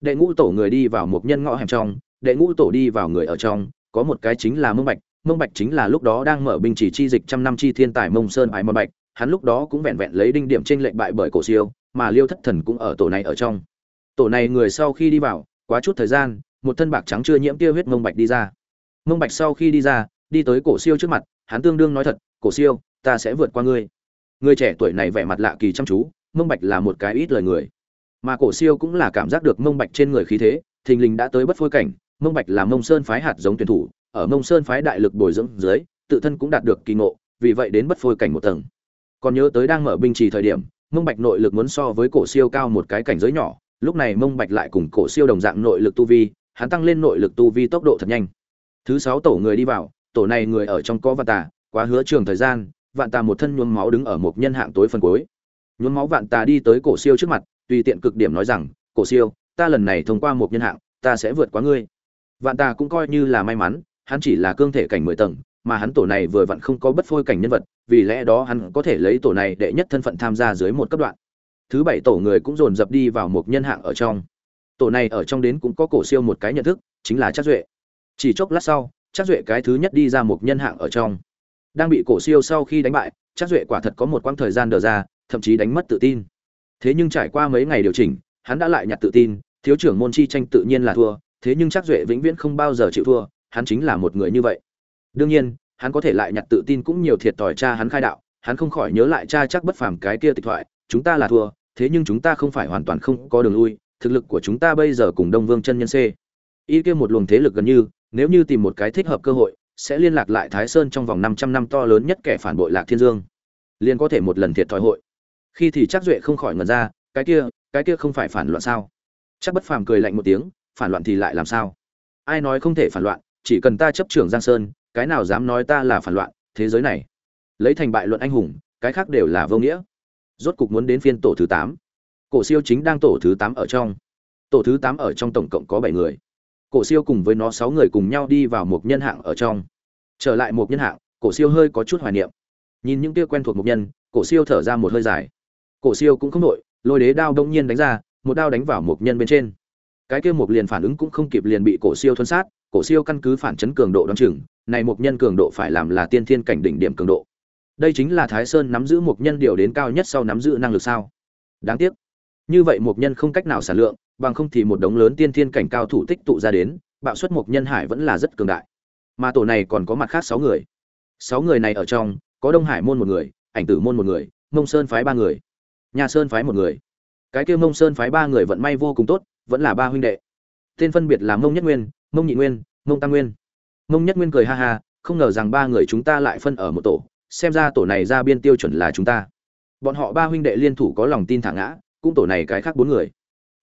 S1: Đệ ngũ tổ người đi vào một nhân ngõ hẻm trong, đệ ngũ tổ đi vào người ở trong, có một cái chính là mông bạch mông bạch chính là lúc đó đang mở binh chỉ chi dịch trăm năm chi thiên tài mông sơn ái mông bạch, hắn lúc đó cũng vẹn vẹn lấy đinh điểm trên lệnh bại bởi cổ siêu, mà liêu thất thần cũng ở tổ này ở trong. Tổ này người sau khi đi vào, quá chút thời gian, một thân bạc trắng chưa nhiễm tia huyết mông bạch đi ra. Mông bạch sau khi đi ra, đi tới cổ siêu trước mặt, hắn tương đương nói thật, cổ siêu ta sẽ vượt qua ngươi. Người trẻ tuổi này vẻ mặt lạ kỳ chăm chú, mông bạch là một cái ít lời người. Mà cổ siêu cũng là cảm giác được mông bạch trên người khí thế, thình lình đã tới bất phôi cảnh, mông bạch là mông sơn phái hạt giống tuyển thủ, ở mông sơn phái đại lực bồi dưỡng dưới, tự thân cũng đạt được kỳ ngộ, vì vậy đến bất phôi cảnh một tầng. Còn nhớ tới đang mở binh trì thời điểm, mông bạch nội lực muốn so với cổ siêu cao một cái cảnh giới nhỏ, lúc này mông bạch lại cùng cổ siêu đồng dạng nội lực tu vi, hắn tăng lên nội lực tu vi tốc độ thật nhanh. Thứ sáu tổ người đi vào, tổ này người ở trong có và tả quá hứa trường thời gian vạn tà một thân nhuốm máu đứng ở một nhân hạng tối phần cuối. Nhuốm máu vạn tà đi tới cổ siêu trước mặt, tùy tiện cực điểm nói rằng, cổ siêu, ta lần này thông qua một nhân hạng, ta sẽ vượt qua ngươi. Vạn tà cũng coi như là may mắn, hắn chỉ là cương thể cảnh mười tầng, mà hắn tổ này vừa vặn không có bất phôi cảnh nhân vật, vì lẽ đó hắn có thể lấy tổ này đệ nhất thân phận tham gia dưới một cấp đoạn. Thứ bảy tổ người cũng dồn dập đi vào một nhân hạng ở trong. Tổ này ở trong đến cũng có cổ siêu một cái nhận thức, chính là chắc duệ. Chỉ chốc lát sau chắc duệ cái thứ nhất đi ra một nhân hạng ở trong đang bị cổ siêu sau khi đánh bại, chắc duệ quả thật có một quãng thời gian đờ ra, thậm chí đánh mất tự tin. Thế nhưng trải qua mấy ngày điều chỉnh, hắn đã lại nhặt tự tin, thiếu trưởng môn chi tranh tự nhiên là thua, thế nhưng chắc duệ vĩnh viễn không bao giờ chịu thua, hắn chính là một người như vậy. Đương nhiên, hắn có thể lại nhặt tự tin cũng nhiều thiệt thòi cha hắn khai đạo, hắn không khỏi nhớ lại cha chắc bất phàm cái kia tịch thoại, chúng ta là thua, thế nhưng chúng ta không phải hoàn toàn không có đường lui, thực lực của chúng ta bây giờ cùng đông vương chân nhân c. Y kia một luồng thế lực gần như, nếu như tìm một cái thích hợp cơ hội sẽ liên lạc lại thái sơn trong vòng 500 năm to lớn nhất kẻ phản bội lạc thiên dương. Liền có thể một lần thiệt thòi hội. Khi thì chắc duệ không khỏi ngần ra, cái kia cái kia không phải phản loạn sao? Chắc bất phàm cười lạnh một tiếng, phản loạn thì lại làm sao? Ai nói không thể phản loạn, chỉ cần ta chấp trưởng giang sơn, cái nào dám nói ta là phản loạn, thế giới này. Lấy thành bại luận anh hùng, cái khác đều là vô nghĩa. Rốt cục muốn đến phiên tổ thứ tám. Cổ siêu chính đang tổ thứ tám ở trong. Tổ thứ tám ở trong tổng cộng có bảy người cổ siêu cùng với nó sáu người cùng nhau đi vào một nhân hạng ở trong. Trở lại một nhân hạng, cổ siêu hơi có chút hoài niệm. Nhìn những kia quen thuộc một nhân, cổ siêu thở ra một hơi dài. Cổ siêu cũng không nội lôi đế đao đông nhiên đánh ra, một đao đánh vào một nhân bên trên. Cái kia một liền phản ứng cũng không kịp liền bị cổ siêu thuần sát, cổ siêu căn cứ phản chấn cường độ đ o chừng, này một nhân cường độ phải làm là tiên thiên cảnh đỉnh điểm cường độ. Đây chính là thái sơn nắm giữ một nhân điều đến cao nhất sau nắm giữ năng lực sao? Đáng tiếc như vậy một nhân không cách nào sản lượng, bằng không thì một đống lớn tiên thiên cảnh cao thủ tích tụ ra đến, bạo suất một nhân hải vẫn là rất cường đại. Mà tổ này còn có mặt khác sáu người. Sáu người này ở trong, có đông hải môn một người, ảnh tử môn một người, mông sơn phái ba người. Nhà sơn phái một người. Cái kia mông sơn phái ba người vận may vô cùng tốt, vẫn là ba huynh đệ. Tên phân biệt là mông nhất nguyên, mông nhị nguyên, mông tam nguyên. Mông nhất nguyên cười ha ha, không ngờ rằng ba người chúng ta lại phân ở một tổ, xem ra tổ này ra biên tiêu chuẩn là chúng ta. Bọn họ ba huynh đệ liên thủ có lòng tin thả ngã cũng tổ này cái khác bốn người.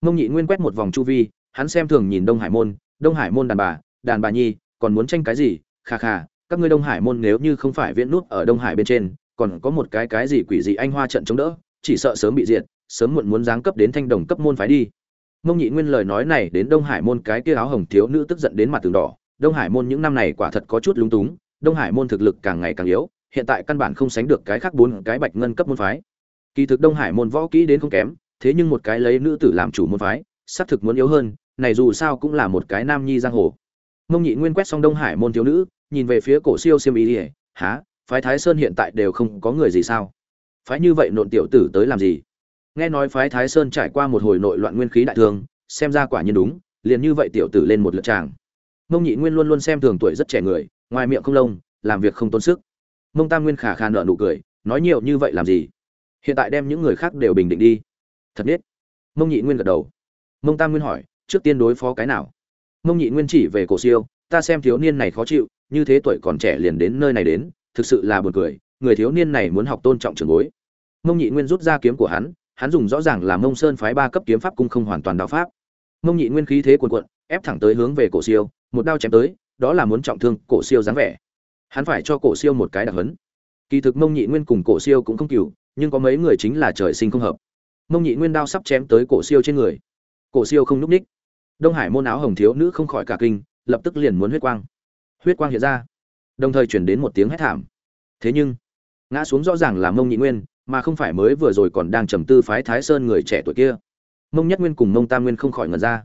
S1: Mông nhị nguyên quét một vòng chu vi, hắn xem thường nhìn đông hải môn, đông hải môn đàn bà đàn bà nhi, còn muốn tranh cái gì? Kha kha, các ngươi đông hải môn nếu như không phải viễn nút ở đông hải bên trên, còn có một cái cái gì quỷ gì anh hoa trận chống đỡ, chỉ sợ sớm bị diệt, sớm muộn muốn giáng cấp đến thanh đồng cấp môn phái đi. Mông nhị nguyên lời nói này đến đông hải môn cái kia áo hồng thiếu nữ tức giận đến mặt tường đỏ. Đông hải môn những năm này quả thật có chút lúng túng, đông hải môn thực lực càng ngày càng yếu, hiện tại căn bản không sánh được cái khác bốn cái bạch ngân cấp môn phái. Kỳ thực đông hải môn võ kỹ đến không kém thế nhưng một cái lấy nữ tử làm chủ môn phái, xác thực muốn yếu hơn, này dù sao cũng là một cái nam nhi giang hồ. Mông nhị nguyên quét xong đông hải môn thiếu nữ, nhìn về phía cổ siêu siêm ý ỉa há phái thái sơn hiện tại đều không có người gì sao? Phái như vậy nộn tiểu tử tới làm gì? Nghe nói phái thái sơn trải qua một hồi nội loạn nguyên khí đại thương xem ra quả nhiên đúng, liền như vậy tiểu tử lên một lượt tràng. Mông nhị nguyên luôn luôn xem thường tuổi rất trẻ người, ngoài miệng không lông, làm việc không tốn sức. Mông tam nguyên khả khả nợ nụ cười, nói nhiều như vậy làm gì? Hiện tại đem những người khác đều bình định đi thật biết. Mông nhị nguyên gật đầu. Mông tam nguyên hỏi, trước tiên đối phó cái nào? Mông nhị nguyên chỉ về cổ siêu, ta xem thiếu niên này khó chịu, như thế tuổi còn trẻ liền đến nơi này đến, thực sự là buồn cười, người thiếu niên này muốn học tôn trọng trường bối. Mông nhị nguyên rút ra kiếm của hắn hắn dùng rõ ràng là mông sơn phái ba cấp kiếm pháp cung không hoàn toàn đạo pháp. Mông nhị nguyên khí thế cuồn cuộn, ép thẳng tới hướng về cổ siêu, một đao chém tới, đó là muốn trọng thương cổ siêu dáng vẻ. Hắn phải cho cổ siêu một cái đặc hấn. Kỳ thực mông nhị nguyên cùng cổ siêu cũng không cừu, nhưng có mấy người chính là trời sinh không hợp mông nhị nguyên đao sắp chém tới cổ siêu trên người. Cổ siêu không núp ních. Đông hải môn áo hồng thiếu nữ không khỏi cả kinh, lập tức liền muốn huyết quang. Huyết quang hiện ra, đồng thời chuyển đến một tiếng hét thảm. Thế nhưng, ngã xuống rõ ràng là mông nhị nguyên, mà không phải mới vừa rồi còn đang trầm tư phái thái sơn người trẻ tuổi kia. Mông nhất nguyên cùng mông tam nguyên không khỏi ngần ra.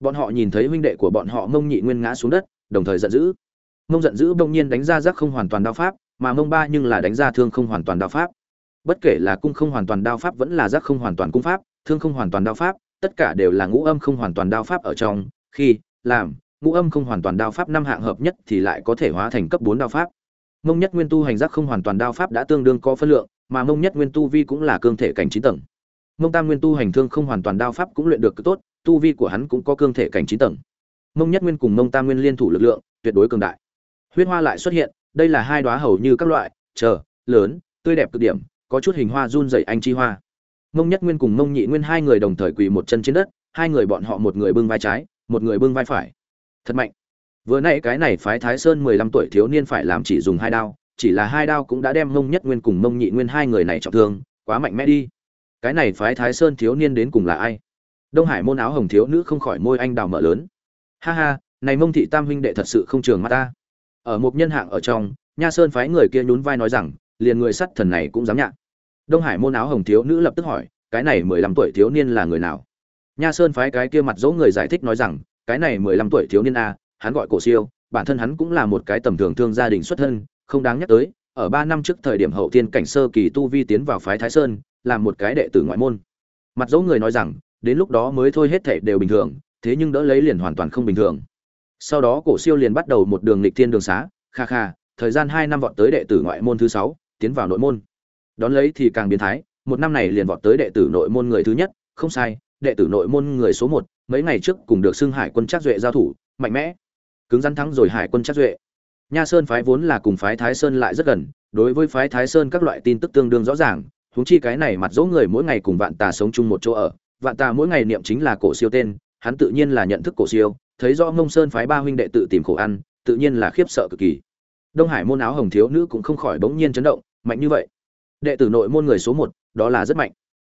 S1: Bọn họ nhìn thấy huynh đệ của bọn họ mông nhị nguyên ngã xuống đất, đồng thời giận dữ. Mông giận dữ bỗng nhiên đánh ra rác không hoàn toàn đao pháp, mà mông ba nhưng là đánh ra thương không hoàn toàn đao pháp bất kể là cung không hoàn toàn đao pháp vẫn là giác không hoàn toàn cung pháp, thương không hoàn toàn đao pháp, tất cả đều là ngũ âm không hoàn toàn đao pháp ở trong. Khi, làm, ngũ âm không hoàn toàn đao pháp năm hạng hợp nhất thì lại có thể hóa thành cấp bốn đao pháp. Mông nhất nguyên tu hành giác không hoàn toàn đao pháp đã tương đương có phân lượng, mà mông nhất nguyên tu vi cũng là cương thể cảnh chín tầng. Mông tam nguyên tu hành thương không hoàn toàn đao pháp cũng luyện được tốt, tu vi của hắn cũng có cương thể cảnh chín tầng. Mông nhất nguyên cùng mông tam nguyên liên thủ lực lượng, tuyệt đối cường đại. Huyết hoa lại xuất hiện, đây là hai đoá hầu như các loại, chờ, lớn, tươi đẹp cực điểm có chút hình hoa run rẩy anh chi hoa. Mông nhất nguyên cùng mông nhị nguyên hai người đồng thời quỳ một chân trên đất, hai người bọn họ một người bưng vai trái, một người bưng vai phải. Thật mạnh. Vừa nãy cái này phái thái sơn mười lăm tuổi thiếu niên phải làm chỉ dùng hai đao, chỉ là hai đao cũng đã đem mông nhất nguyên cùng mông nhị nguyên hai người này trọng thương, quá mạnh mẽ đi. Cái này phái thái sơn thiếu niên đến cùng là ai? Đông hải môn áo hồng thiếu nữ không khỏi môi anh đào mở lớn. Ha ha, này mông thị tam huynh đệ thật sự không trường mắt ta. Ở một nhân hạng ở trong, nha sơn phái người kia nhún vai nói rằng, liền người sắt thần này cũng dám nhạ đông hải môn áo hồng thiếu nữ lập tức hỏi, cái này mười lăm tuổi thiếu niên là người nào? Nha sơn phái cái kia mặt dỗ người giải thích nói rằng, cái này mười lăm tuổi thiếu niên a, hắn gọi cổ siêu, bản thân hắn cũng là một cái tầm thường thương gia đình xuất thân, không đáng nhắc tới, ở ba năm trước thời điểm hậu tiên cảnh sơ kỳ tu vi tiến vào phái thái sơn làm một cái đệ tử ngoại môn. Mặt dỗ người nói rằng, đến lúc đó mới thôi hết thảy đều bình thường, thế nhưng đỡ lấy liền hoàn toàn không bình thường. Sau đó cổ siêu liền bắt đầu một đường lịch thiên đường xá, kha kha, thời gian hai năm vọt tới đệ tử ngoại môn thứ sáu, tiến vào nội môn đón lấy thì càng biến thái, một năm này liền vọt tới đệ tử nội môn người thứ nhất, không sai, đệ tử nội môn người số một, mấy ngày trước cùng được xưng hải quân chắc duệ giao thủ, mạnh mẽ. Cứng rắn thắng rồi hải quân chắc duệ. Nha sơn phái vốn là cùng phái thái sơn lại rất gần, đối với phái thái sơn các loại tin tức tương đương rõ ràng, huống chi cái này mặt dỗ người mỗi ngày cùng vạn tà sống chung một chỗ ở, vạn tà mỗi ngày niệm chính là cổ siêu tên, hắn tự nhiên là nhận thức cổ siêu, thấy rõ mông sơn phái ba huynh đệ tự tìm khổ ăn, tự nhiên là khiếp sợ cực kỳ. Đông hải môn áo hồng thiếu nữ cũng không khỏi bỗng nhiên chấn động, mạnh như vậy đệ tử nội môn người số một, đó là rất mạnh.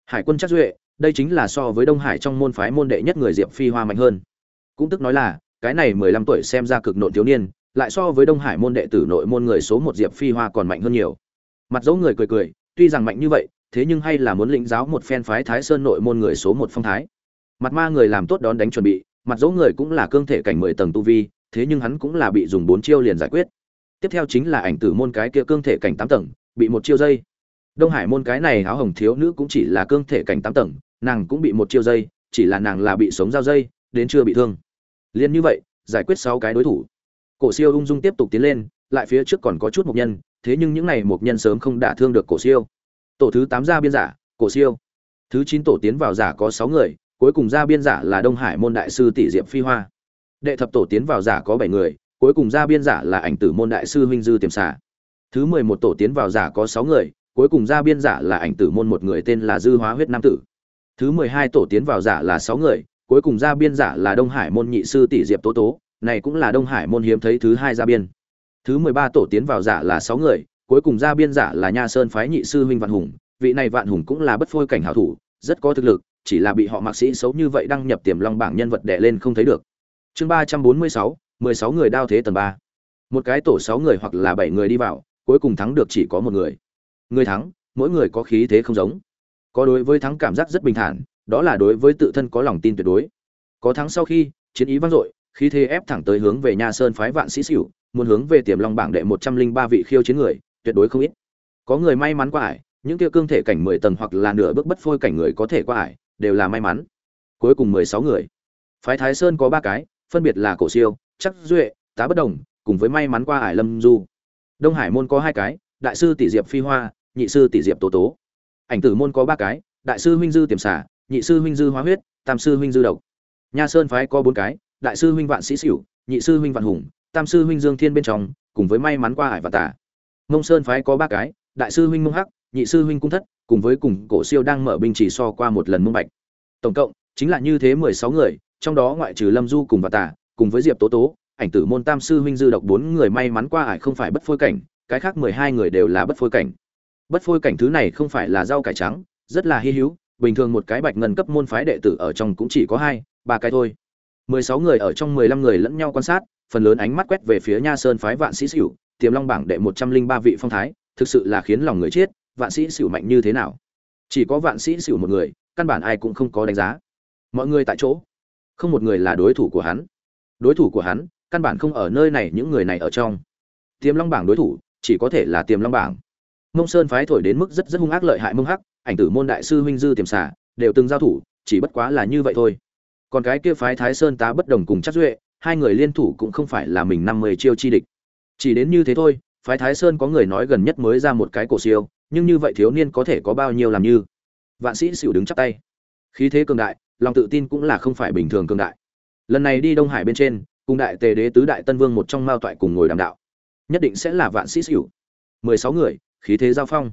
S1: Hải quân chắc duệ, đây chính là so với đông hải trong môn phái môn đệ nhất người diệp phi hoa mạnh hơn. Cũng tức nói là, cái này mười lăm tuổi xem ra cực nộn thiếu niên, lại so với đông hải môn đệ tử nội môn người số một diệp phi hoa còn mạnh hơn nhiều. Mặt dấu người cười cười, tuy rằng mạnh như vậy, thế nhưng hay là muốn lĩnh giáo một phen phái thái sơn nội môn người số một phong thái. Mặt ma người làm tốt đón đánh chuẩn bị, mặt dấu người cũng là cương thể cảnh mười tầng tu vi, thế nhưng hắn cũng là bị dùng bốn chiêu liền giải quyết. Tiếp theo chính là ảnh tử môn cái kia cương thể cảnh tám tầng, bị một chiêu dây đông hải môn cái này áo hồng thiếu nữ cũng chỉ là cương thể cảnh tám tầng, nàng cũng bị một chiêu dây, chỉ là nàng là bị sống dao dây, đến chưa bị thương. Liên như vậy, giải quyết sáu cái đối thủ. Cổ siêu ung dung tiếp tục tiến lên, lại phía trước còn có chút mục nhân, thế nhưng những này mục nhân sớm không đả thương được cổ siêu. Tổ thứ tám ra biên giả, cổ siêu. Thứ chín tổ tiến vào giả có sáu người, cuối cùng ra biên giả là đông hải môn đại sư tỷ diệm phi hoa. Đệ thập tổ tiến vào giả có bảy người, cuối cùng ra biên giả là ảnh tử môn đại sư huynh dư tiềm xả thứ mười một tổ tiến vào giả có sáu người cuối cùng ra biên giả là ảnh tử môn một người tên là dư hóa huyết nam tử. Thứ mười hai tổ tiến vào giả là sáu người, cuối cùng ra biên giả là đông hải môn nhị sư tỷ diệp tố tố, này cũng là đông hải môn hiếm thấy thứ hai ra biên. Thứ mười ba tổ tiến vào giả là sáu người, cuối cùng ra biên giả là nha sơn phái nhị sư huynh vạn hùng, vị này vạn hùng cũng là bất phôi cảnh hảo thủ, rất có thực lực, chỉ là bị họ mạc sĩ xấu như vậy đăng nhập tiềm long bảng nhân vật đệ lên không thấy được. Chương ba trăm bốn mươi sáu, mười sáu người đao thế tầng ba. Một cái tổ sáu người hoặc là bảy người đi vào, cuối cùng thắng được chỉ có một người người thắng, mỗi người có khí thế không giống. Có đối với thắng cảm giác rất bình thản, đó là đối với tự thân có lòng tin tuyệt đối. Có thắng sau khi, chiến ý vang dội, khí thế ép thẳng tới hướng về nha sơn phái vạn sĩ xỉu, muốn hướng về tiềm long bảng đệ một trăm linh ba vị khiêu chiến người, tuyệt đối không ít. Có người may mắn qua ải, những tiêu cương thể cảnh mười tầng hoặc là nửa bước bất phôi cảnh người có thể qua ải, đều là may mắn. Cuối cùng mười sáu người. Phái thái sơn có ba cái, phân biệt là cổ siêu chắc duệ, tá bất đồng, cùng với may mắn qua ải lâm du. Đông hải môn có hai cái đại sư tỷ diệp phi hoa nhị sư tỷ diệp tố tố. Ảnh tử môn có ba cái đại sư huynh dư tiềm xả nhị sư huynh dư hóa huyết tam sư huynh dư độc. Nha sơn phái có bốn cái đại sư huynh vạn sĩ sửu, nhị sư huynh vạn hùng tam sư huynh dương thiên bên trong cùng với may mắn qua hải và tả. Mông sơn phái có ba cái đại sư huynh mông hắc nhị sư huynh cung thất cùng với cùng cổ siêu đang mở binh chỉ so qua một lần mông bạch. Tổng cộng chính là như thế mười sáu người trong đó ngoại trừ lâm du cùng và tả cùng với diệp tố tố ảnh tử môn tam sư huynh dư độc bốn người may mắn qua ải không phải bất phôi cảnh cái khác mười hai người đều là bất phôi cảnh. Bất phôi cảnh thứ này không phải là rau cải trắng rất là hy hữu bình thường một cái bạch ngân cấp môn phái đệ tử ở trong cũng chỉ có hai ba cái thôi. Mười sáu người ở trong mười lăm người lẫn nhau quan sát phần lớn ánh mắt quét về phía nha sơn phái vạn sĩ sửu, tiềm long bảng đệ một trăm linh ba vị phong thái thực sự là khiến lòng người chết vạn sĩ sửu mạnh như thế nào? Chỉ có vạn sĩ sửu một người căn bản ai cũng không có đánh giá. Mọi người tại chỗ không một người là đối thủ của hắn. Đối thủ của hắn căn bản không ở nơi này những người này ở trong. Tiềm long bảng đối thủ chỉ có thể là tiềm long bảng. Mông sơn phái thổi đến mức rất rất hung ác lợi hại mông hắc, ảnh tử môn đại sư huynh dư tiềm xả đều từng giao thủ, chỉ bất quá là như vậy thôi. Còn cái kia phái thái sơn tá bất đồng cùng chắc duệ, hai người liên thủ cũng không phải là mình năm mươi chiêu chi địch. Chỉ đến như thế thôi, phái thái sơn có người nói gần nhất mới ra một cái cổ siêu, nhưng như vậy thiếu niên có thể có bao nhiêu làm như? Vạn sĩ xỉu đứng chắp tay. Khí thế cường đại, lòng tự tin cũng là không phải bình thường cường đại. Lần này đi đông hải bên trên, cùng đại tề đế tứ đại tân vương một trong mao toại cùng ngồi đàm đạo nhất định sẽ là vạn sĩ xỉu. Mười sáu người, khí thế giao phong.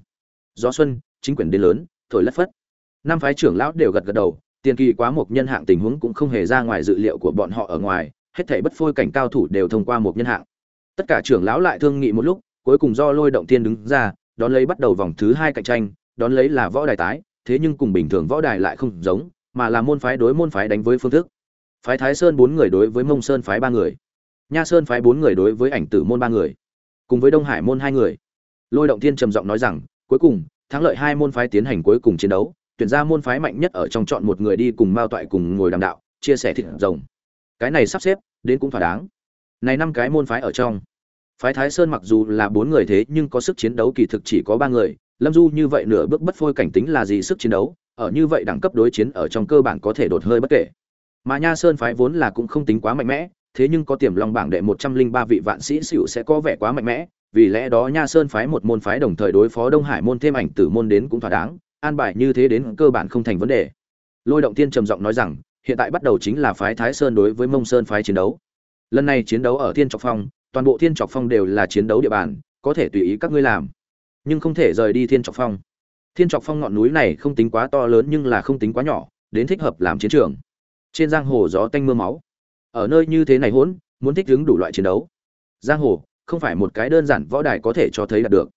S1: Gió xuân, chính quyền đến lớn, thổi lất phất. Năm phái trưởng lão đều gật gật đầu, tiền kỳ quá một nhân hạng tình huống cũng không hề ra ngoài dự liệu của bọn họ ở ngoài, hết thảy bất phôi cảnh cao thủ đều thông qua một nhân hạng. Tất cả trưởng lão lại thương nghị một lúc, cuối cùng do lôi động tiên đứng ra, đón lấy bắt đầu vòng thứ hai cạnh tranh, đón lấy là võ đài tái, thế nhưng cùng bình thường võ đài lại không giống, mà là môn phái đối môn phái đánh với phương thức. Phái thái sơn bốn người đối với mông sơn phái ba người. Nha sơn phái bốn người đối với ảnh tử môn ba người cùng với đông hải môn hai người. Lôi động Thiên trầm giọng nói rằng, cuối cùng, thắng lợi hai môn phái tiến hành cuối cùng chiến đấu, tuyển ra môn phái mạnh nhất ở trong chọn một người đi cùng mao toại cùng ngồi đàm đạo, chia sẻ thịt rồng. Cái này sắp xếp, đến cũng thỏa đáng. Này năm cái môn phái ở trong, phái thái sơn mặc dù là bốn người thế nhưng có sức chiến đấu kỳ thực chỉ có ba người, lâm du như vậy nửa bước bất phôi cảnh tính là gì sức chiến đấu, ở như vậy đẳng cấp đối chiến ở trong cơ bản có thể đột hơi bất kể. Mà nha sơn phái vốn là cũng không tính quá mạnh mẽ thế nhưng có tiềm long bảng đệ một trăm linh ba vị vạn sĩ xỉu sẽ có vẻ quá mạnh mẽ, vì lẽ đó nha sơn phái một môn phái đồng thời đối phó đông hải môn thêm ảnh tử môn đến cũng thỏa đáng, an bài như thế đến cơ bản không thành vấn đề. Lôi động tiên trầm giọng nói rằng, hiện tại bắt đầu chính là phái thái sơn đối với mông sơn phái chiến đấu. Lần này chiến đấu ở thiên trọc phong, toàn bộ thiên trọc phong đều là chiến đấu địa bàn, có thể tùy ý các ngươi làm. Nhưng không thể rời đi thiên trọc phong. Thiên trọc phong ngọn núi này không tính quá to lớn nhưng là không tính quá nhỏ, đến thích hợp làm chiến trường. Trên giang hồ gió tanh mưa máu ở nơi như thế này hỗn, muốn thích ứng đủ loại chiến đấu. Giang hồ, không phải một cái đơn giản võ đài có thể cho thấy đạt được.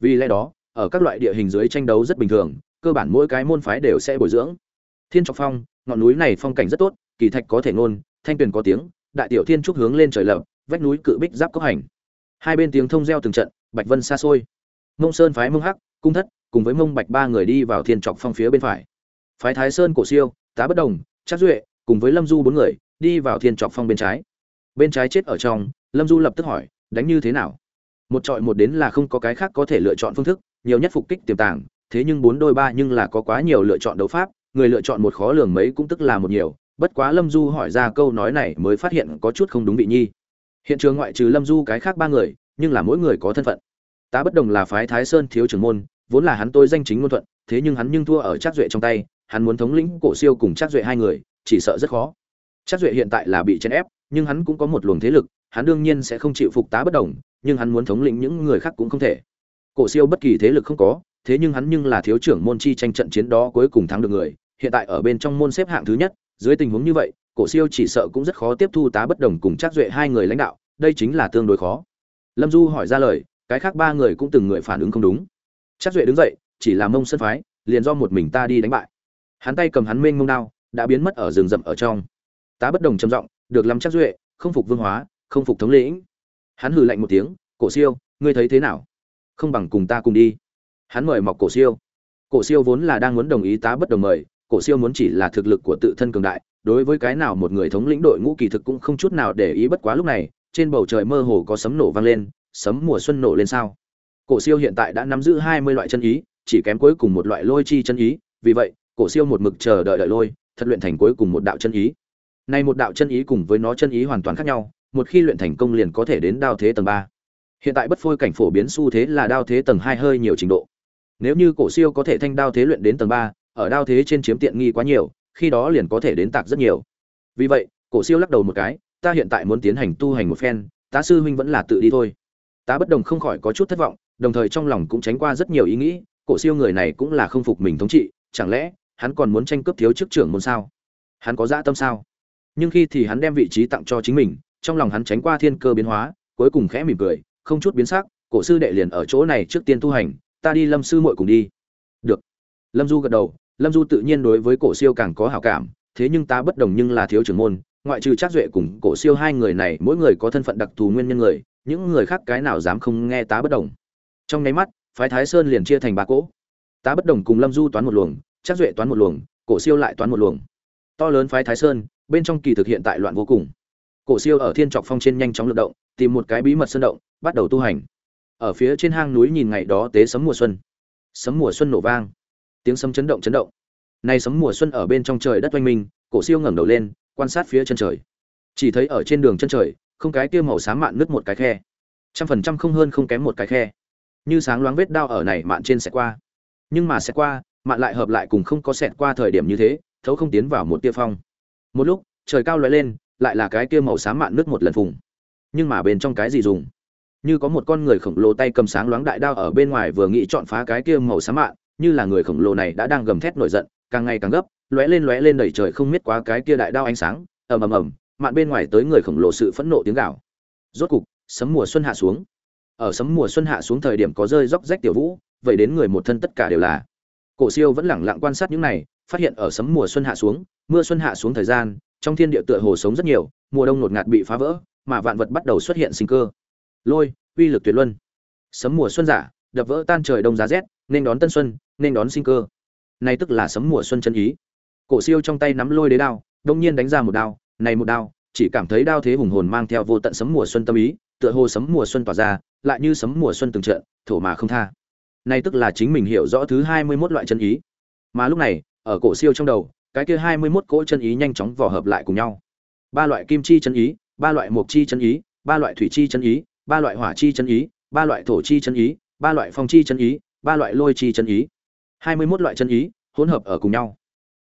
S1: Vì lẽ đó, ở các loại địa hình dưới tranh đấu rất bình thường, cơ bản mỗi cái môn phái đều sẽ bồi dưỡng. Thiên trọc phong, ngọn núi này phong cảnh rất tốt, kỳ thạch có thể ngôn, thanh tuyền có tiếng, đại tiểu thiên trúc hướng lên trời lập, vách núi cự bích giáp cốc hành. Hai bên tiếng thông reo từng trận, bạch vân xa xôi. Mông sơn phái mông hắc, cung thất, cùng với mông bạch ba người đi vào thiên trọc phong phía bên phải. Phái thái sơn, cổ siêu, tá bất đồng chắc duệ, cùng với lâm du bốn người đi vào thiên trọc phong bên trái. Bên trái chết ở trong, lâm du lập tức hỏi, đánh như thế nào? Một trọi một đến là không có cái khác có thể lựa chọn phương thức, nhiều nhất phục kích tiềm tàng, thế nhưng bốn đôi ba nhưng là có quá nhiều lựa chọn đấu pháp, người lựa chọn một khó lường mấy cũng tức là một nhiều, bất quá lâm du hỏi ra câu nói này mới phát hiện có chút không đúng vị nhi. Hiện trường ngoại trừ lâm du cái khác ba người, nhưng là mỗi người có thân phận. Tá bất đồng là phái thái sơn thiếu trưởng môn, vốn là hắn tôi danh chính ngôn thuận, thế nhưng hắn nhưng thua ở trác duệ trong tay, hắn muốn thống lĩnh cổ siêu cùng trác duệ hai người, chỉ sợ rất khó trác duệ hiện tại là bị chèn ép, nhưng hắn cũng có một luồng thế lực, hắn đương nhiên sẽ không chịu phục tá bất đồng, nhưng hắn muốn thống lĩnh những người khác cũng không thể. Cổ siêu bất kỳ thế lực không có, thế nhưng hắn nhưng là thiếu trưởng môn chi tranh trận chiến đó cuối cùng thắng được người, hiện tại ở bên trong môn xếp hạng thứ nhất, dưới tình huống như vậy, cổ siêu chỉ sợ cũng rất khó tiếp thu tá bất đồng cùng trác duệ hai người lãnh đạo, đây chính là tương đối khó. Lâm du hỏi ra lời, cái khác ba người cũng từng người phản ứng không đúng. Trác duệ đứng dậy, chỉ là mông sân phái, liền do một mình ta đi đánh bại. Hắn tay cầm hắn mênh mông đao, đã biến mất ở rừng rậm ở trong tá bất đồng trầm giọng, được lắm chắc duệ, không phục vương hóa, không phục thống lĩnh. Hắn hừ lạnh một tiếng, cổ siêu, ngươi thấy thế nào? Không bằng cùng ta cùng đi. Hắn mời mọc cổ siêu. Cổ siêu vốn là đang muốn đồng ý tá bất đồng mời, cổ siêu muốn chỉ là thực lực của tự thân cường đại, đối với cái nào một người thống lĩnh đội ngũ kỳ thực cũng không chút nào để ý bất quá lúc này, trên bầu trời mơ hồ có sấm nổ vang lên, sấm mùa xuân nổ lên sao? Cổ siêu hiện tại đã nắm giữ hai mươi loại chân ý, chỉ kém cuối cùng một loại lôi chi chân ý, vì vậy, cổ siêu một mực chờ đợi đợi lôi, thật luyện thành cuối cùng một đạo chân ý này một đạo chân ý cùng với nó chân ý hoàn toàn khác nhau, một khi luyện thành công liền có thể đến đao thế tầng ba. Hiện tại bất phôi cảnh phổ biến xu thế là đao thế tầng hai hơi nhiều trình độ. Nếu như cổ siêu có thể thanh đao thế luyện đến tầng ba, ở đao thế trên chiếm tiện nghi quá nhiều, khi đó liền có thể đến tạc rất nhiều. Vì vậy, cổ siêu lắc đầu một cái, ta hiện tại muốn tiến hành tu hành một phen tá sư huynh vẫn là tự đi thôi. Tá bất đồng không khỏi có chút thất vọng, đồng thời trong lòng cũng tránh qua rất nhiều ý nghĩ, cổ siêu người này cũng là không phục mình thống trị, chẳng lẽ hắn còn muốn tranh cướp thiếu chức trưởng môn sao? Hắn có dạ tâm sao? Nhưng khi thì hắn đem vị trí tặng cho chính mình trong lòng hắn tránh qua thiên cơ biến hóa cuối cùng khẽ mỉm cười không chút biến sắc cổ sư đệ liền ở chỗ này trước tiên tu hành ta đi lâm sư muội cùng đi được lâm du gật đầu lâm du tự nhiên đối với cổ siêu càng có hảo cảm thế nhưng ta bất đồng nhưng là thiếu trưởng môn ngoại trừ Trác Duệ cùng Cổ Siêu hai người này, mỗi người có thân phận đặc thù nguyên nhân người, những người khác cái nào dám không nghe tá bất đồng. Trong nháy mắt, phái Thái Sơn liền chia thành ba cỗ. Tá bất đồng cùng Lâm Du toán một luồng, Trác Duệ toán một luồng, Cổ Siêu lại toán một luồng. To lớn phái Thái Sơn, bên trong kỳ thực hiện tại loạn vô cùng. Cổ Siêu ở Thiên Trọc Phong trên nhanh chóng lực động, tìm một cái bí mật sơn động, bắt đầu tu hành. Ở phía trên hang núi nhìn ngày đó tế sấm mùa xuân. Sấm mùa xuân nổ vang, tiếng sấm chấn động chấn động. Nay sấm mùa xuân ở bên trong trời đất oanh minh, Cổ Siêu ngẩng đầu lên, quan sát phía chân trời chỉ thấy ở trên đường chân trời không cái kia màu xám mạn nứt một cái khe trăm phần trăm không hơn không kém một cái khe như sáng loáng vết đao ở này mạn trên sẽ qua nhưng mà sẽ qua mạn lại hợp lại cùng không có sẹt qua thời điểm như thế thấu không tiến vào một tia phong một lúc, trời cao lóe lên, lại là cái kia màu xám mạn nước một lần phùng. Nhưng mà bên trong cái gì dùng? Như có một con người khổng lồ tay cầm sáng loáng đại đao ở bên ngoài vừa nghĩ chọn phá cái kia màu xám mạn, như là người khổng lồ này đã đang gầm thét nổi giận, càng ngày càng gấp, lóe lên lóe lên đẩy trời không biết quá cái kia đại đao ánh sáng, ầm ầm ầm, mạn bên ngoài tới người khổng lồ sự phẫn nộ tiếng gào. Rốt cục, sấm mùa xuân hạ xuống. Ở sấm mùa xuân hạ xuống thời điểm có rơi róc rách tiểu vũ, vậy đến người một thân tất cả đều là cổ siêu vẫn lẳng lặng quan sát những này, phát hiện ở sấm mùa xuân hạ xuống, mưa xuân hạ xuống thời gian, trong thiên địa tựa hồ sống rất nhiều, mùa đông ngột ngạt bị phá vỡ, mà vạn vật bắt đầu xuất hiện sinh cơ. Lôi, uy lực tuyệt luân. Sấm mùa xuân giả, đập vỡ tan trời đông giá rét, nên đón tân xuân, nên đón sinh cơ. Này tức là sấm mùa xuân chân ý. Cổ siêu trong tay nắm lôi đế đao, đông nhiên đánh ra một đao, này một đao, chỉ cảm thấy đao thế hùng hồn mang theo vô tận sấm mùa xuân tâm ý, tựa hồ sấm mùa xuân tỏa ra, lại như sấm mùa xuân từng trận thổ mà không tha nay tức là chính mình hiểu rõ thứ hai mươi 21 loại chân ý. Mà lúc này, ở cổ siêu trong đầu, cái kia hai mươi 21 cỗ chân ý nhanh chóng vò hợp lại cùng nhau. Ba loại kim chi chân ý, ba loại mộc chi chân ý, ba loại thủy chi chân ý, ba loại hỏa chi chân ý, ba loại thổ chi chân ý, ba loại phong chi chân ý, ba loại lôi chi chân ý. hai mươi 21 loại chân ý hỗn hợp ở cùng nhau.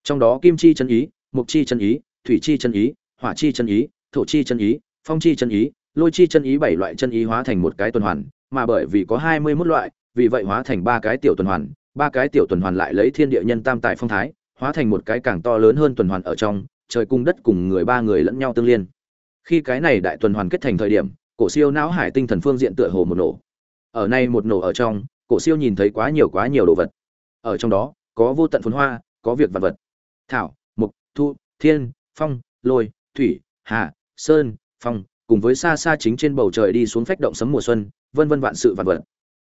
S1: Trong đó kim chi chân ý, mộc chi chân ý, thủy chi chân ý, hỏa chi chân ý, thổ chi chân ý, phong chi chân ý, lôi chi chân ý bảy loại chân ý hóa thành một cái tuần hoàn, mà bởi vì có hai mươi 21 loại, vì vậy hóa thành ba cái tiểu tuần hoàn, ba cái tiểu tuần hoàn lại lấy thiên địa nhân tam tại phong thái, hóa thành một cái càng to lớn hơn tuần hoàn ở trong, trời cung đất cùng người ba người lẫn nhau tương liên. Khi cái này đại tuần hoàn kết thành thời điểm, cổ siêu não hải tinh thần phương diện tựa hồ một nổ. Ở này một nổ ở trong, cổ siêu nhìn thấy quá nhiều quá nhiều đồ vật. Ở trong đó, có vô tận phồn hoa, có việc vật vật. Thảo, mục, thu, thiên, phong, lôi, thủy, hà, sơn, phong, cùng với xa xa chính trên bầu trời đi xuống phách động sấm mùa xuân, vân vân vạn sự vạn vật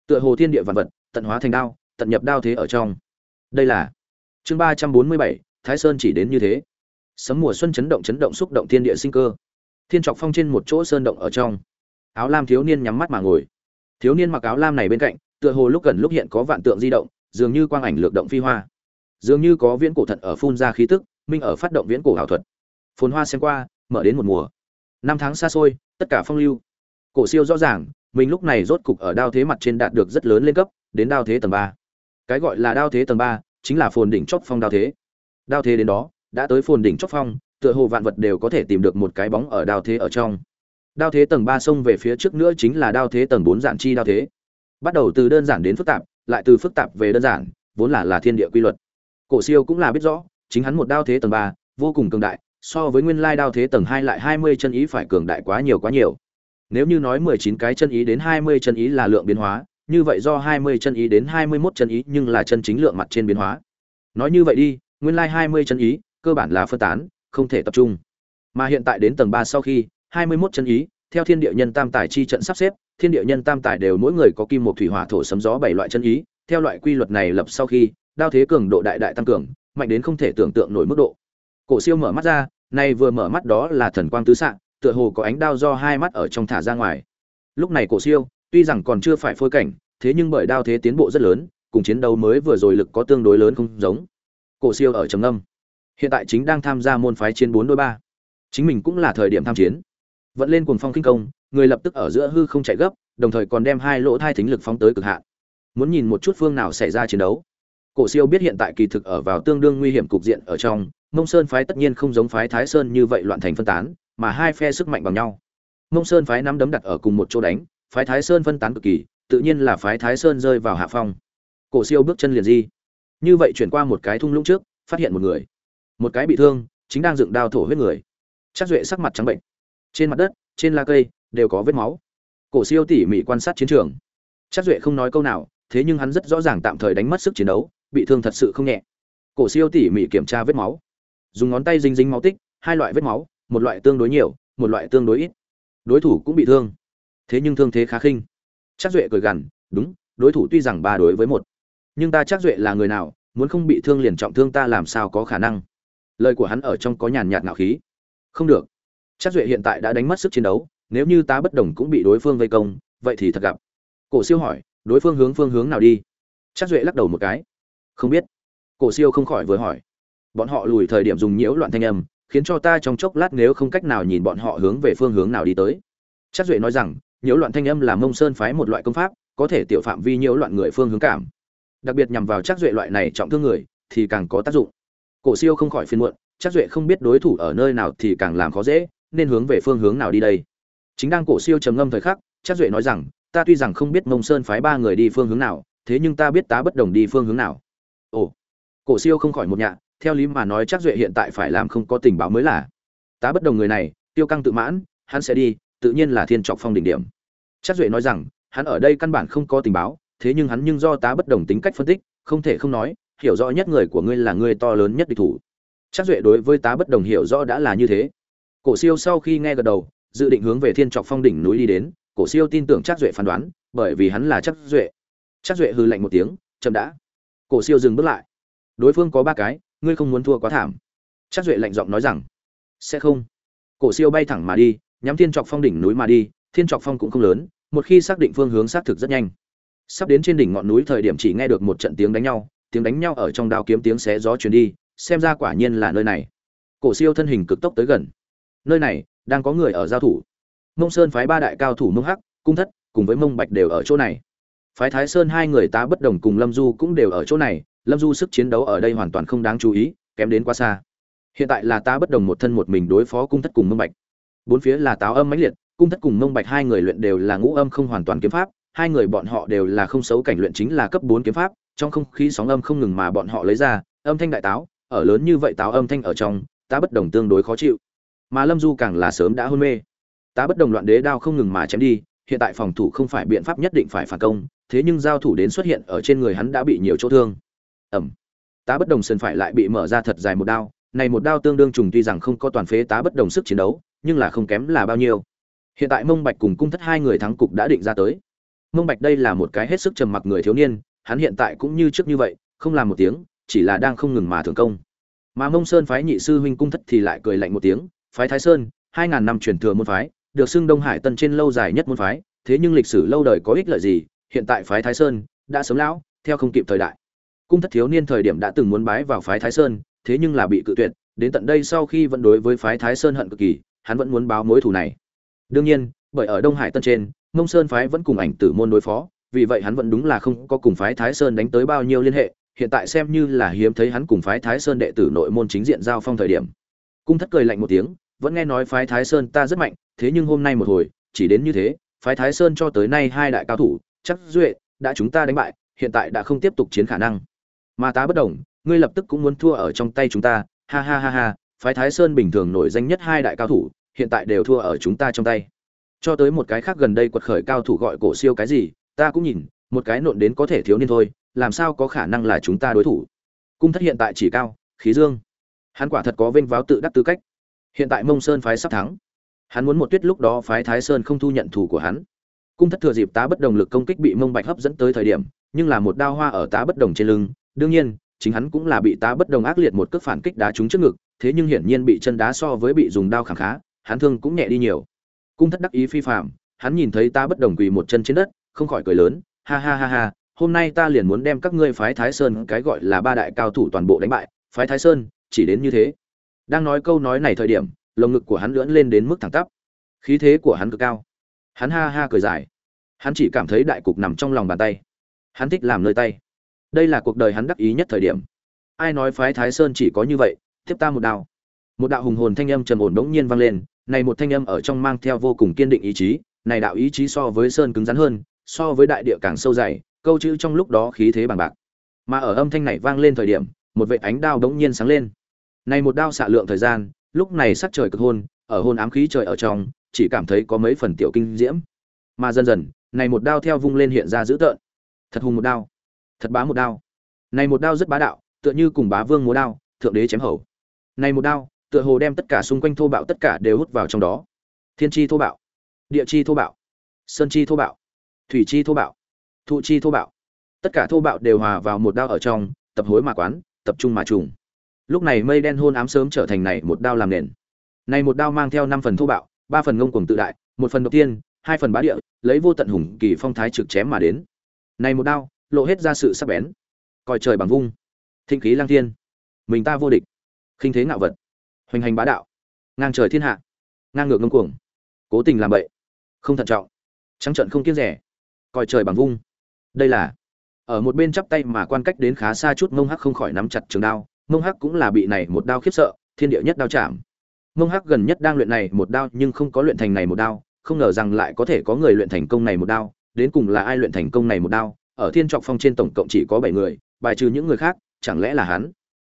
S1: tựa hồ thiên địa vạn vật, tận hóa thành đao, tận nhập đao thế ở trong. Đây là chương ba trăm bốn mươi bảy, thái sơn chỉ đến như thế. Sấm mùa xuân chấn động chấn động xúc động thiên địa sinh cơ. Thiên trọc phong trên một chỗ sơn động ở trong. Áo lam thiếu niên nhắm mắt mà ngồi. Thiếu niên mặc áo lam này bên cạnh, tựa hồ lúc gần lúc hiện có vạn tượng di động, dường như quang ảnh lược động phi hoa. Dường như có viễn cổ thận ở phun ra khí tức, minh ở phát động viễn cổ ảo thuật. Phồn hoa xem qua, mở đến một mùa. Năm tháng xa xôi, tất cả phong lưu. Cổ siêu rõ ràng mình lúc này rốt cục ở đao thế mặt trên đạt được rất lớn lên cấp, đến đao thế tầng ba. Cái gọi là đao thế tầng ba chính là phồn đỉnh chóp phong đao thế. Đao thế đến đó, đã tới phồn đỉnh chóp phong, tựa hồ vạn vật đều có thể tìm được một cái bóng ở đao thế ở trong. Đao thế tầng ba xông về phía trước nữa chính là đao thế tầng bốn dạng chi đao thế. Bắt đầu từ đơn giản đến phức tạp, lại từ phức tạp về đơn giản, vốn là là thiên địa quy luật. Cổ siêu cũng là biết rõ, chính hắn một đao thế tầng ba, vô cùng cường đại, so với nguyên lai đao thế tầng hai lại hai mươi chân ý phải cường đại quá nhiều quá nhiều nếu như nói 19 cái chân ý đến 20 chân ý là lượng biến hóa, như vậy do 20 chân ý đến 21 chân ý nhưng là chân chính lượng mặt trên biến hóa. Nói như vậy đi, nguyên lai like 20 chân ý, cơ bản là phân tán, không thể tập trung. Mà hiện tại đến tầng 3 sau khi, 21 chân ý, theo thiên địa nhân tam tài chi trận sắp xếp, thiên địa nhân tam tài đều mỗi người có kim một thủy hỏa thổ sấm gió bảy loại chân ý, theo loại quy luật này lập sau khi, đao thế cường độ đại đại tăng cường, mạnh đến không thể tưởng tượng nổi mức độ. Cổ Siêu mở mắt ra, nay vừa mở mắt đó là thần quang tứ xạ, tựa hồ có ánh đao do hai mắt ở trong thả ra ngoài. Lúc này cổ siêu, tuy rằng còn chưa phải phôi cảnh, thế nhưng bởi đao thế tiến bộ rất lớn, cùng chiến đấu mới vừa rồi lực có tương đối lớn không giống. Cổ siêu ở trầm âm hiện tại chính đang tham gia môn phái chiến bốn đôi ba. Chính mình cũng là thời điểm tham chiến. Vẫn lên cuồng phong kinh công, người lập tức ở giữa hư không chạy gấp, đồng thời còn đem hai lỗ thai thính lực phóng tới cực hạn. Muốn nhìn một chút phương nào xảy ra chiến đấu. Cổ siêu biết hiện tại kỳ thực ở vào tương đương nguy hiểm cục diện ở trong, mông sơn phái tất nhiên không giống phái thái sơn như vậy loạn thành phân tán mà hai phe sức mạnh bằng nhau. Mông sơn phái nắm đấm đặt ở cùng một chỗ đánh, phái thái sơn phân tán cực kỳ, tự nhiên là phái thái sơn rơi vào hạ phong. Cổ siêu bước chân liền di. Như vậy chuyển qua một cái thung lũng trước, phát hiện một người. Một cái bị thương, chính đang dựng đao thổ huyết người. Chắc duệ sắc mặt trắng bệnh. Trên mặt đất, trên la cây, đều có vết máu. Cổ siêu tỉ mỉ quan sát chiến trường. Chắc duệ không nói câu nào, thế nhưng hắn rất rõ ràng tạm thời đánh mất sức chiến đấu, bị thương thật sự không nhẹ. Cổ siêu tỉ mỉ kiểm tra vết máu. Dùng ngón tay dính dính máu tích, hai loại vết máu một loại tương đối nhiều, một loại tương đối ít. Đối thủ cũng bị thương. Thế nhưng thương thế khá khinh. Chắc duệ cười gằn, đúng, đối thủ tuy rằng ba đối với một, nhưng ta chắc duệ là người nào, muốn không bị thương liền trọng thương ta làm sao có khả năng? Lời của hắn ở trong có nhàn nhạt ngạo khí. Không được. Chắc duệ hiện tại đã đánh mất sức chiến đấu, nếu như ta bất đồng cũng bị đối phương vây công, vậy thì thật gặp. Cổ siêu hỏi, đối phương hướng phương hướng nào đi? Chắc duệ lắc đầu một cái. Không biết. Cổ siêu không khỏi vừa hỏi. Bọn họ lùi thời điểm dùng nhiễu loạn thanh âm khiến cho ta trong chốc lát nếu không cách nào nhìn bọn họ hướng về phương hướng nào đi tới. Chắc duệ nói rằng, nhiễu loạn thanh âm là mông sơn phái một loại công pháp, có thể tiểu phạm vi nhiễu loạn người phương hướng cảm. Đặc biệt nhằm vào chắc duệ loại này trọng thương người, thì càng có tác dụng. Cổ siêu không khỏi phiền muộn, chắc duệ không biết đối thủ ở nơi nào thì càng làm khó dễ, nên hướng về phương hướng nào đi đây. Chính đang cổ siêu trầm ngâm thời khắc, chắc duệ nói rằng, ta tuy rằng không biết mông sơn phái ba người đi phương hướng nào, thế nhưng ta biết tá bất đồng đi phương hướng nào. Ồ, cổ siêu không khỏi một nhạ theo lý mà nói chắc duệ hiện tại phải làm không có tình báo mới là. Tá bất đồng người này, tiêu căng tự mãn, hắn sẽ đi, tự nhiên là thiên trọc phong đỉnh điểm. Chắc duệ nói rằng, hắn ở đây căn bản không có tình báo, thế nhưng hắn nhưng do tá bất đồng tính cách phân tích, không thể không nói, hiểu rõ nhất người của ngươi là ngươi to lớn nhất địch thủ. Chắc duệ đối với tá bất đồng hiểu rõ đã là như thế. Cổ siêu sau khi nghe gật đầu, dự định hướng về thiên trọc phong đỉnh núi đi đến, cổ siêu tin tưởng chắc duệ phán đoán, bởi vì hắn là chắc duệ. Chắc duệ hư lạnh một tiếng, chậm đã. Cổ siêu dừng bước lại. Đối phương có ba cái ngươi không muốn thua quá thảm. Chắc duệ lạnh giọng nói rằng, sẽ không. Cổ siêu bay thẳng mà đi, nhắm thiên trọc phong đỉnh núi mà đi, thiên trọc phong cũng không lớn, một khi xác định phương hướng xác thực rất nhanh. Sắp đến trên đỉnh ngọn núi thời điểm chỉ nghe được một trận tiếng đánh nhau, tiếng đánh nhau ở trong đao kiếm tiếng xé gió truyền đi, xem ra quả nhiên là nơi này. Cổ siêu thân hình cực tốc tới gần. Nơi này, đang có người ở giao thủ. Mông sơn phái ba đại cao thủ mông hắc, cung thất, cùng với mông bạch đều ở chỗ này. Phái thái sơn hai người tá bất đồng cùng lâm du cũng đều ở chỗ này lâm du sức chiến đấu ở đây hoàn toàn không đáng chú ý, kém đến quá xa. Hiện tại là ta bất đồng một thân một mình đối phó cung thất cùng mông bạch. Bốn phía là táo âm mãnh liệt, cung thất cùng mông bạch hai người luyện đều là ngũ âm không hoàn toàn kiếm pháp, hai người bọn họ đều là không xấu cảnh luyện chính là cấp bốn kiếm pháp, trong không khí sóng âm không ngừng mà bọn họ lấy ra, âm thanh đại táo, ở lớn như vậy táo âm thanh ở trong, ta bất đồng tương đối khó chịu. Mà lâm du càng là sớm đã hôn mê. Ta bất đồng loạn đế đao không ngừng mà chém đi, hiện tại phòng thủ không phải biện pháp nhất định phải phản công, thế nhưng giao thủ đến xuất hiện ở trên người hắn đã bị nhiều chỗ thương ẩm. Tá bất đồng sườn phải lại bị mở ra thật dài một đao, này một đao tương đương trùng tuy rằng không có toàn phế tá bất đồng sức chiến đấu, nhưng là không kém là bao nhiêu. Hiện tại mông bạch cùng cung thất hai người thắng cục đã định ra tới. Mông bạch đây là một cái hết sức trầm mặc người thiếu niên, hắn hiện tại cũng như trước như vậy, không làm một tiếng, chỉ là đang không ngừng mà thường công. Mà mông sơn phái nhị sư huynh cung thất thì lại cười lạnh một tiếng, phái thái sơn, hai ngàn năm truyền thừa môn phái, được xưng đông hải tân trên lâu dài nhất môn phái, thế nhưng lịch sử lâu đời có ích lợi gì, hiện tại phái thái sơn đã sớm lão, theo không kịp thời đại cung thất thiếu niên thời điểm đã từng muốn bái vào phái thái sơn, thế nhưng là bị cự tuyệt, đến tận đây sau khi vẫn đối với phái thái sơn hận cực kỳ, hắn vẫn muốn báo mối thù này. Đương nhiên, bởi ở đông hải tân trên mông sơn phái vẫn cùng ảnh tử môn đối phó, vì vậy hắn vẫn đúng là không có cùng phái thái sơn đánh tới bao nhiêu liên hệ, hiện tại xem như là hiếm thấy hắn cùng phái thái sơn đệ tử nội môn chính diện giao phong thời điểm. Cung thất cười lạnh một tiếng, vẫn nghe nói phái thái sơn ta rất mạnh, thế nhưng hôm nay một hồi, chỉ đến như thế, phái thái sơn cho tới nay hai đại cao thủ, chắc duệ, đã chúng ta đánh bại, hiện tại đã không tiếp tục chiến khả năng mà ta bất đồng, ngươi lập tức cũng muốn thua ở trong tay chúng ta. Ha ha ha ha, phái thái sơn bình thường nổi danh nhất hai đại cao thủ, hiện tại đều thua ở chúng ta trong tay. Cho tới một cái khác gần đây quật khởi cao thủ gọi cổ siêu cái gì, ta cũng nhìn, một cái nộn đến có thể thiếu niên thôi, làm sao có khả năng là chúng ta đối thủ? Cung thất hiện tại chỉ cao, khí dương. Hắn quả thật có vênh váo tự đắc tư cách. Hiện tại mông sơn phái sắp thắng. Hắn muốn một tuyết lúc đó phái thái sơn không thu nhận thủ của hắn. Cung thất thừa dịp tá bất đồng lực công kích bị mông bạch hấp dẫn tới thời điểm, nhưng là một đao hoa ở tá bất đồng trên lưng đương nhiên, chính hắn cũng là bị tá bất đồng ác liệt một cước phản kích đá trúng trước ngực, thế nhưng hiển nhiên bị chân đá so với bị dùng đao khẳng khá, hắn thương cũng nhẹ đi nhiều. Cung thất đắc ý phi phạm hắn nhìn thấy ta bất đồng quỳ một chân trên đất, không khỏi cười lớn, ha ha ha ha, hôm nay ta liền muốn đem các ngươi phái thái sơn, cái gọi là ba đại cao thủ toàn bộ đánh bại, phái thái sơn, chỉ đến như thế. Đang nói câu nói này thời điểm, lồng ngực của hắn lưỡn lên đến mức thẳng tắp. Khí thế của hắn cực cao. Hắn ha ha cười dài. Hắn chỉ cảm thấy đại cục nằm trong lòng bàn tay. Hắn thích làm nơi tay đây là cuộc đời hắn đắc ý nhất thời điểm. Ai nói phái thái sơn chỉ có như vậy, tiếp ta một đạo một đạo hùng hồn thanh âm trầm ổn đống nhiên vang lên, này một thanh âm ở trong mang theo vô cùng kiên định ý chí, này đạo ý chí so với sơn cứng rắn hơn, so với đại địa càng sâu dày, câu chữ trong lúc đó khí thế bằng bạc. Mà ở âm thanh này vang lên thời điểm, một vệt ánh đao đống nhiên sáng lên. Này một đao xạ lượng thời gian, lúc này sắc trời cực hôn, ở hôn ám khí trời ở trong, chỉ cảm thấy có mấy phần tiểu kinh diễm. Mà dần dần, này một đao theo vung lên hiện ra dữ tợn. Thật hùng một đao thật bá một đao. Này một đao rất bá đạo, tựa như cùng bá vương múa đao, thượng đế chém hầu. Này một đao, tựa hồ đem tất cả xung quanh thô bạo tất cả đều hút vào trong đó. Thiên chi thô bạo, địa chi thô bạo, sơn chi thô bạo, thủy chi thô bạo, thụ chi thô bạo. Tất cả thô bạo đều hòa vào một đao ở trong, tập hối mà quán, tập trung mà trùng. Lúc này mây đen hôn ám sớm trở thành này một đao làm nền. Này một đao mang theo năm phần thô bạo, ba phần ngông cuồng tự đại, một phần đầu tiên, hai phần bá địa, lấy vô tận hùng kỳ phong thái trực chém mà đến. Này một đao lộ hết ra sự sắc bén. Coi trời bằng vung. Thinh khí lang thiên. Mình ta vô địch. Khinh thế ngạo vật. Hoành hành bá đạo. Ngang trời thiên hạ. Ngang ngược ngông cuồng. Cố tình làm bậy. Không thận trọng. Trắng trận không kiêng rẻ. Coi trời bằng vung. Đây là ở một bên chắp tay mà quan cách đến khá xa chút mông hắc không khỏi nắm chặt trường đao. Mông hắc cũng là bị này một đao khiếp sợ, thiên địa nhất đao chạm. Mông hắc gần nhất đang luyện này một đao, nhưng không có luyện thành này một đao. Không ngờ rằng lại có thể có người luyện thành công này một đao. Đến cùng là ai luyện thành công này một đao? Ở thiên trọc phong trên tổng cộng chỉ có bảy người, bài trừ những người khác, chẳng lẽ là hắn?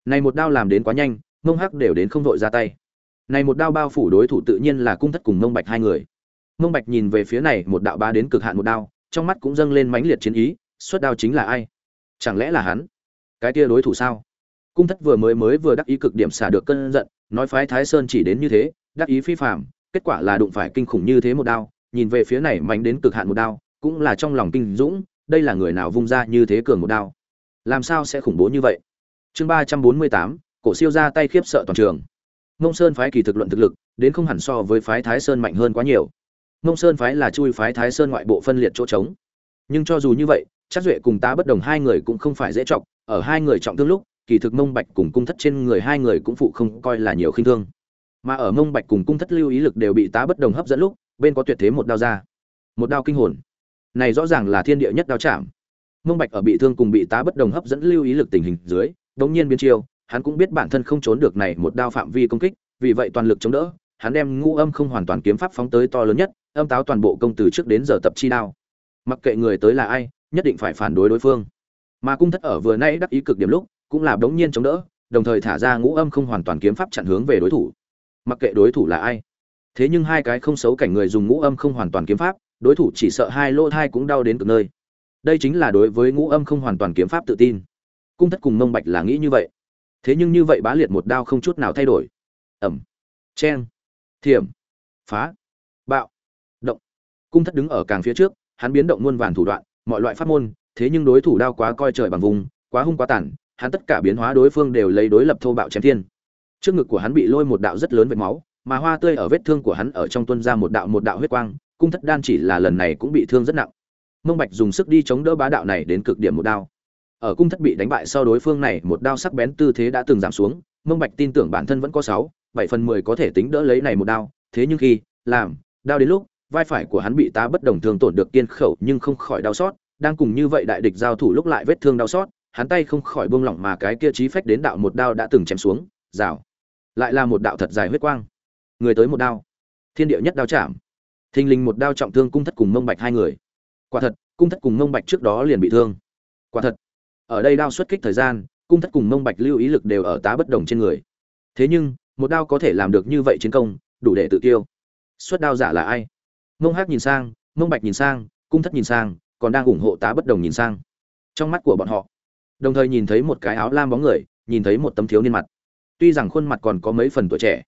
S1: Này một đao làm đến quá nhanh mông hắc đều đến không vội ra tay. Này một đao bao phủ đối thủ tự nhiên là cung thất cùng mông bạch hai người. Mông bạch nhìn về phía này một đạo ba đến cực hạn một đao, trong mắt cũng dâng lên mãnh liệt chiến ý, xuất đao chính là ai? Chẳng lẽ là hắn? Cái kia đối thủ sao? Cung thất vừa mới mới vừa đắc ý cực điểm xả được cơn giận, nói phái thái sơn chỉ đến như thế, đắc ý phi phạm kết quả là đụng phải kinh khủng như thế một đao, nhìn về phía này mạnh đến cực hạn một đao, cũng là trong lòng kinh dũng đây là người nào vung ra như thế cường một đao? Làm sao sẽ khủng bố như vậy? Chương ba trăm bốn mươi tám, cổ siêu ra tay khiếp sợ toàn trường. Ngông sơn phái kỳ thực luận thực lực, đến không hẳn so với phái thái sơn mạnh hơn quá nhiều. Ngông sơn phái là chui phái thái sơn ngoại bộ phân liệt chỗ trống. Nhưng cho dù như vậy chắc duệ cùng tá bất đồng hai người cũng không phải dễ trọng ở hai người trọng thương lúc, kỳ thực mông bạch cùng cung thất trên người hai người cũng phụ không coi là nhiều khinh thương mà ở mông bạch cùng cung thất lưu ý lực đều bị tá bất đồng hấp dẫn lúc, bên có tuyệt thế một đao ra. Một đao kinh hồn này rõ ràng là thiên địa nhất đao chạm. Mông bạch ở bị thương cùng bị tá bất đồng hấp dẫn lưu ý lực tình hình dưới, đống nhiên biến chiêu, hắn cũng biết bản thân không trốn được này một đao phạm vi công kích, vì vậy toàn lực chống đỡ, hắn đem ngũ âm không hoàn toàn kiếm pháp phóng tới to lớn nhất, âm táo toàn bộ công từ trước đến giờ tập chi đao. Mặc kệ người tới là ai, nhất định phải phản đối đối phương. Mà cung thất ở vừa nãy đắc ý cực điểm lúc, cũng là đống nhiên chống đỡ, đồng thời thả ra ngũ âm không hoàn toàn kiếm pháp chặn hướng về đối thủ. Mặc kệ đối thủ là ai. Thế nhưng hai cái không xấu cảnh người dùng ngũ âm không hoàn toàn kiếm pháp đối thủ chỉ sợ hai lỗ thai cũng đau đến cực nơi. Đây chính là đối với ngũ âm không hoàn toàn kiếm pháp tự tin. Cung thất cùng mông bạch là nghĩ như vậy. Thế nhưng như vậy bá liệt một đao không chút nào thay đổi. Ẩm. Chen thiểm. Phá. Bạo. Động. Cung thất đứng ở càng phía trước, hắn biến động muôn vàn thủ đoạn, mọi loại pháp môn, thế nhưng đối thủ đao quá coi trời bằng vùng, quá hung quá tàn, hắn tất cả biến hóa đối phương đều lấy đối lập thô bạo chém thiên. Trước ngực của hắn bị lôi một đạo rất lớn vết máu, mà hoa tươi ở vết thương của hắn ở trong tuân ra một đạo một đạo huyết quang cung thất đan chỉ là lần này cũng bị thương rất nặng. Mông bạch dùng sức đi chống đỡ bá đạo này đến cực điểm một đao. Ở cung thất bị đánh bại sau đối phương này, một đao sắc bén tư thế đã từng giảm xuống. Mông bạch tin tưởng bản thân vẫn có sáu, bảy phần mười có thể tính đỡ lấy này một đao. Thế nhưng khi làm đao đến lúc, vai phải của hắn bị tá bất đồng thường tổn được kiên khẩu nhưng không khỏi đau xót. Đang cùng như vậy đại địch giao thủ lúc lại vết thương đau xót, hắn tay không khỏi buông lỏng mà cái kia chí phách đến đạo một đao đã từng chém xuống. Rào. Lại là một đạo thật dài huyết quang. Người tới một đao. Thiên địa nhất đao chạm thình lình một đao trọng thương cung thất cùng mông bạch hai người. Quả thật, cung thất cùng mông bạch trước đó liền bị thương. Quả thật, ở đây đao xuất kích thời gian, cung thất cùng mông bạch lưu ý lực đều ở tá bất đồng trên người. Thế nhưng, một đao có thể làm được như vậy chiến công, đủ để tự tiêu xuất đao giả là ai? Mông hát nhìn sang, mông bạch nhìn sang, cung thất nhìn sang, còn đang ủng hộ tá bất đồng nhìn sang. Trong mắt của bọn họ, đồng thời nhìn thấy một cái áo lam bóng người, nhìn thấy một tấm thiếu niên mặt. Tuy rằng khuôn mặt còn có mấy phần tuổi trẻ,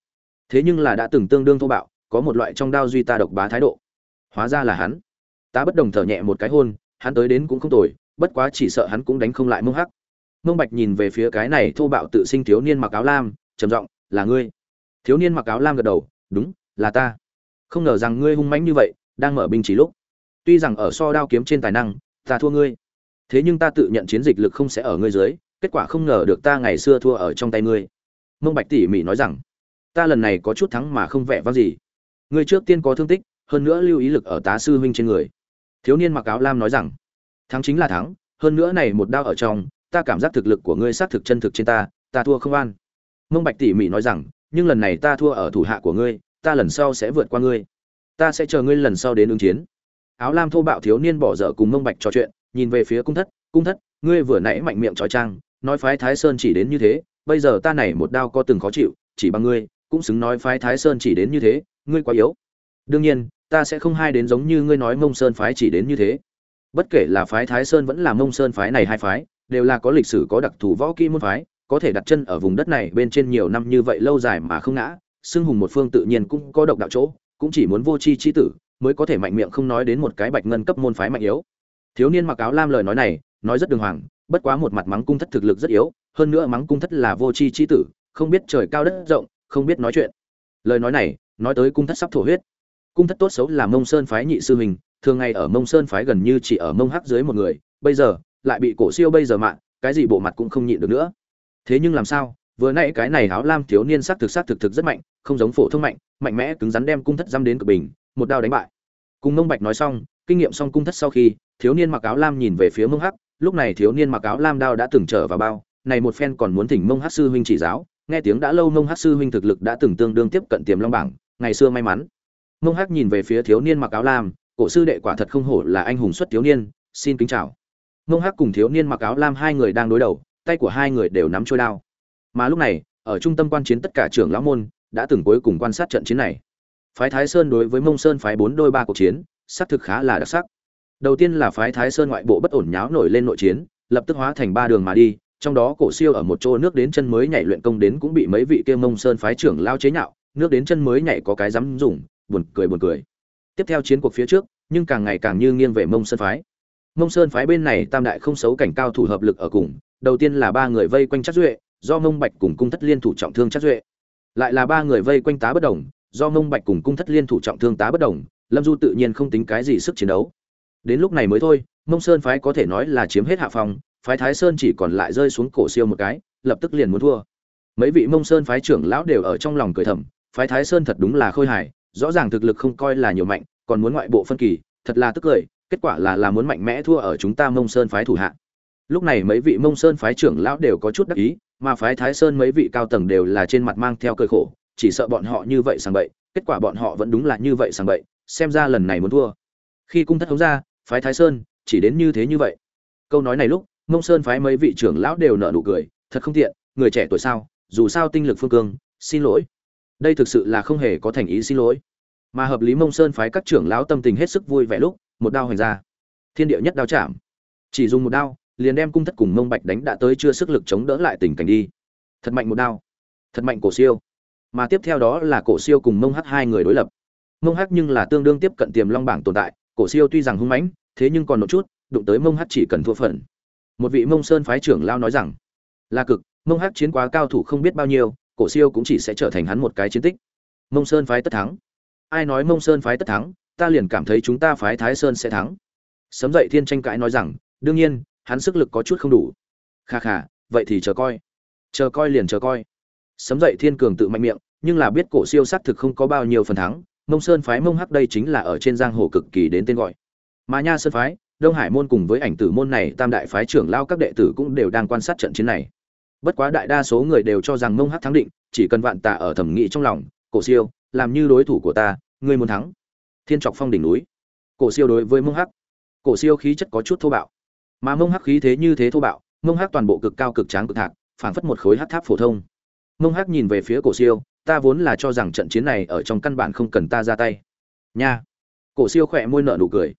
S1: thế nhưng là đã từng tương đương thô bạo có một loại trong đao duy ta độc bá thái độ. Hóa ra là hắn. Ta bất đồng thở nhẹ một cái hôn, hắn tới đến cũng không tồi, bất quá chỉ sợ hắn cũng đánh không lại mông hắc. Mông bạch nhìn về phía cái này thô bạo tự sinh thiếu niên mặc áo lam, trầm giọng, là ngươi? Thiếu niên mặc áo lam gật đầu, đúng, là ta. Không ngờ rằng ngươi hung mãnh như vậy, đang mở binh chỉ lúc. Tuy rằng ở so đao kiếm trên tài năng, ta thua ngươi. Thế nhưng ta tự nhận chiến dịch lực không sẽ ở ngươi dưới, kết quả không ngờ được ta ngày xưa thua ở trong tay ngươi. Mông bạch tỉ mỉ nói rằng, ta lần này có chút thắng mà không vẻ vang gì ngươi trước tiên có thương tích, hơn nữa lưu ý lực ở tá sư huynh trên người. Thiếu niên mặc áo lam nói rằng, thắng chính là thắng, hơn nữa này một đao ở trong, ta cảm giác thực lực của ngươi xác thực chân thực trên ta ta thua không an. Mông bạch tỉ mỉ nói rằng, nhưng lần này ta thua ở thủ hạ của ngươi, ta lần sau sẽ vượt qua ngươi. Ta sẽ chờ ngươi lần sau đến ứng chiến. Áo lam thô bạo thiếu niên bỏ dở cùng mông bạch trò chuyện, nhìn về phía cung thất cung thất, ngươi vừa nãy mạnh miệng trói trang, nói phái thái sơn chỉ đến như thế, bây giờ ta này một đao có từng khó chịu, chỉ bằng ngươi, cũng xứng nói phái thái sơn chỉ đến như thế ngươi quá yếu. Đương nhiên, ta sẽ không hai đến giống như ngươi nói mông sơn phái chỉ đến như thế. Bất kể là phái thái sơn vẫn là mông sơn phái này hai phái, đều là có lịch sử, có đặc thù võ kỹ môn phái, có thể đặt chân ở vùng đất này bên trên nhiều năm như vậy lâu dài mà không ngã, xưng hùng một phương tự nhiên cũng có độc đạo chỗ, cũng chỉ muốn vô chi chi tử mới có thể mạnh miệng không nói đến một cái bạch ngân cấp môn phái mạnh yếu. Thiếu niên mặc áo lam lời nói này, nói rất đường hoàng, bất quá một mặt mắng cung thất thực lực rất yếu, hơn nữa mắng cung thất là vô chi chi tử, không biết trời cao đất rộng, không biết nói chuyện. Lời nói này nói tới cung thất sắp thổ huyết. Cung thất tốt xấu là mông sơn phái nhị sư hình thường ngày ở mông sơn phái gần như chỉ ở mông hắc dưới một người, bây giờ, lại bị cổ siêu bây giờ mạng cái gì bộ mặt cũng không nhịn được nữa. Thế nhưng làm sao, vừa nãy cái này áo lam thiếu niên sắc thực sắc thực thực rất mạnh, không giống phổ thông mạnh mạnh mẽ cứng rắn đem cung thất dăm đến cực bình, một đao đánh bại. Cùng mông bạch nói xong, kinh nghiệm xong cung thất sau khi, thiếu niên mặc áo lam nhìn về phía mông hắc, lúc này thiếu niên mặc áo lam đao đã từng trở vào bao, này một phen còn muốn thỉnh mông hắc sư huynh chỉ giáo, nghe tiếng đã lâu mông hắc sư huynh thực lực đã từng tương đương tiếp cận tiềm long bảng ngày xưa may mắn. Mông hắc nhìn về phía thiếu niên mặc áo lam, cổ sư đệ quả thật không hổ là anh hùng xuất thiếu niên, xin kính chào. Mông hắc cùng thiếu niên mặc áo lam hai người đang đối đầu, tay của hai người đều nắm trôi đao. Mà lúc này, ở trung tâm quan chiến tất cả trưởng lão môn đã từng cuối cùng quan sát trận chiến này. Phái thái sơn đối với mông sơn phái bốn đôi ba cuộc chiến, xác thực khá là đặc sắc. Đầu tiên là phái thái sơn ngoại bộ bất ổn nháo nổi lên nội chiến, lập tức hóa thành ba đường mà đi, trong đó cổ siêu ở một chỗ nước đến chân mới nhảy luyện công đến cũng bị mấy vị kia mông sơn phái trưởng lao chế nhạo nước đến chân mới nhảy có cái dám dùng, buồn cười buồn cười. Tiếp theo chiến cuộc phía trước, nhưng càng ngày càng như nghiêng về mông sơn phái. Mông sơn phái bên này tam đại không xấu cảnh cao thủ hợp lực ở cùng, đầu tiên là ba người vây quanh chắc duệ, do mông bạch cùng cung thất liên thủ trọng thương chắc duệ. Lại là ba người vây quanh tá bất đồng, do mông bạch cùng cung thất liên thủ trọng thương tá bất đồng, lâm du tự nhiên không tính cái gì sức chiến đấu. Đến lúc này mới thôi, mông sơn phái có thể nói là chiếm hết hạ phòng, phái thái sơn chỉ còn lại rơi xuống cổ siêu một cái, lập tức liền muốn thua. Mấy vị mông sơn phái trưởng lão đều ở trong lòng cười thầm phái thái sơn thật đúng là khôi hài, rõ ràng thực lực không coi là nhiều mạnh, còn muốn ngoại bộ phân kỳ, thật là tức cười, kết quả là là muốn mạnh mẽ thua ở chúng ta mông sơn phái thủ hạ. Lúc này mấy vị mông sơn phái trưởng lão đều có chút đắc ý, mà phái thái sơn mấy vị cao tầng đều là trên mặt mang theo cơi khổ, chỉ sợ bọn họ như vậy sang bậy, kết quả bọn họ vẫn đúng là như vậy sang bậy, xem ra lần này muốn thua. Khi cung thất thống ra, phái thái sơn chỉ đến như thế như vậy. Câu nói này lúc, mông sơn phái mấy vị trưởng lão đều nở nụ cười, thật không tiện, người trẻ tuổi sao, dù sao tinh lực phương cương, xin lỗi đây thực sự là không hề có thành ý xin lỗi. Mà hợp lý mông sơn phái các trưởng lão tâm tình hết sức vui vẻ lúc, một đao hoành ra. Thiên địa nhất đao chạm. Chỉ dùng một đao, liền đem cung thất cùng mông bạch đánh đã tới chưa sức lực chống đỡ lại tình cảnh đi. Thật mạnh một đao. Thật mạnh cổ siêu. Mà tiếp theo đó là cổ siêu cùng mông hắc hai người đối lập. Mông hắc nhưng là tương đương tiếp cận tiềm long bảng tồn tại, cổ siêu tuy rằng hung mãnh, thế nhưng còn một chút, đụng tới mông hắc chỉ cần thua phần. Một vị mông sơn phái trưởng lao nói rằng, là cực, mông hắc chiến quá cao thủ không biết bao nhiêu cổ siêu cũng chỉ sẽ trở thành hắn một cái chiến tích. Mông sơn phái tất thắng. Ai nói mông sơn phái tất thắng, ta liền cảm thấy chúng ta phái thái sơn sẽ thắng. Sấm dậy thiên tranh cãi nói rằng, đương nhiên, hắn sức lực có chút không đủ. Kha kha, vậy thì chờ coi. Chờ coi liền chờ coi. Sấm dậy thiên cường tự mạnh miệng, nhưng là biết cổ siêu xác thực không có bao nhiêu phần thắng, mông sơn phái mông hắc đây chính là ở trên giang hồ cực kỳ đến tên gọi. Mà nha sơn phái, đông hải môn cùng với ảnh tử môn này, tam đại phái trưởng lao các đệ tử cũng đều đang quan sát trận chiến này bất quá đại đa số người đều cho rằng mông hắc thắng định, chỉ cần vạn tà ở thẩm nghị trong lòng, cổ siêu, làm như đối thủ của ta, ngươi muốn thắng. Thiên trọc phong đỉnh núi. Cổ siêu đối với mông hắc. Cổ siêu khí chất có chút thô bạo. Mà mông hắc khí thế như thế thô bạo, mông hắc toàn bộ cực cao cực tráng cực thạc, phảng phất một khối hắc tháp phổ thông. Mông hắc nhìn về phía cổ siêu, ta vốn là cho rằng trận chiến này ở trong căn bản không cần ta ra tay. Nha. Cổ siêu khỏe môi nở nụ cười.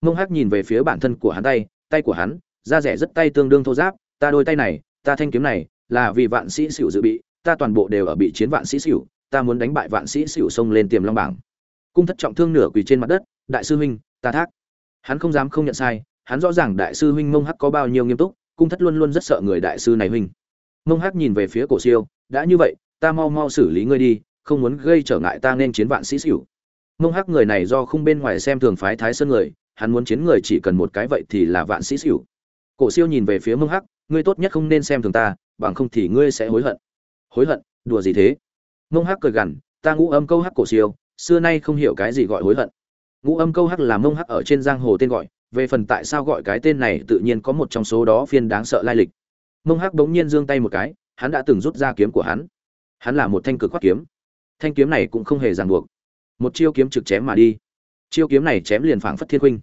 S1: Mông hắc nhìn về phía bản thân của hắn tay tay của hắn, da rẻ rất tay tương đương thô giáp, ta đôi tay này ta thanh kiếm này là vì vạn sĩ xỉu dự bị, ta toàn bộ đều ở bị chiến vạn sĩ xỉu, ta muốn đánh bại vạn sĩ xỉu xông lên tiềm long bảng. Cung thất trọng thương nửa quỳ trên mặt đất, đại sư huynh, ta thác. Hắn không dám không nhận sai, hắn rõ ràng đại sư huynh mông hắc có bao nhiêu nghiêm túc, cung thất luôn luôn rất sợ người đại sư này huynh. Mông hắc nhìn về phía cổ siêu, đã như vậy, ta mau mau xử lý ngươi đi, không muốn gây trở ngại ta nên chiến vạn sĩ xỉu. Mông hắc người này do không bên ngoài xem thường phái thái sơn người, hắn muốn chiến người chỉ cần một cái vậy thì là vạn sĩ xỉu. Cổ siêu nhìn về phía mông hắc ngươi tốt nhất không nên xem thường ta, bằng không thì ngươi sẽ hối hận. Hối hận? Đùa gì thế? Mông hắc cười gằn, ta ngũ âm câu hắc cổ siêu, xưa nay không hiểu cái gì gọi hối hận. Ngũ âm câu hắc là mông hắc ở trên giang hồ tên gọi, về phần tại sao gọi cái tên này tự nhiên có một trong số đó phiên đáng sợ lai lịch. Mông hắc bỗng nhiên giương tay một cái, hắn đã từng rút ra kiếm của hắn. Hắn là một thanh cực khoát kiếm. Thanh kiếm này cũng không hề ràng buộc. Một chiêu kiếm trực chém mà đi. Chiêu kiếm này chém liền phảng phất thiên huynh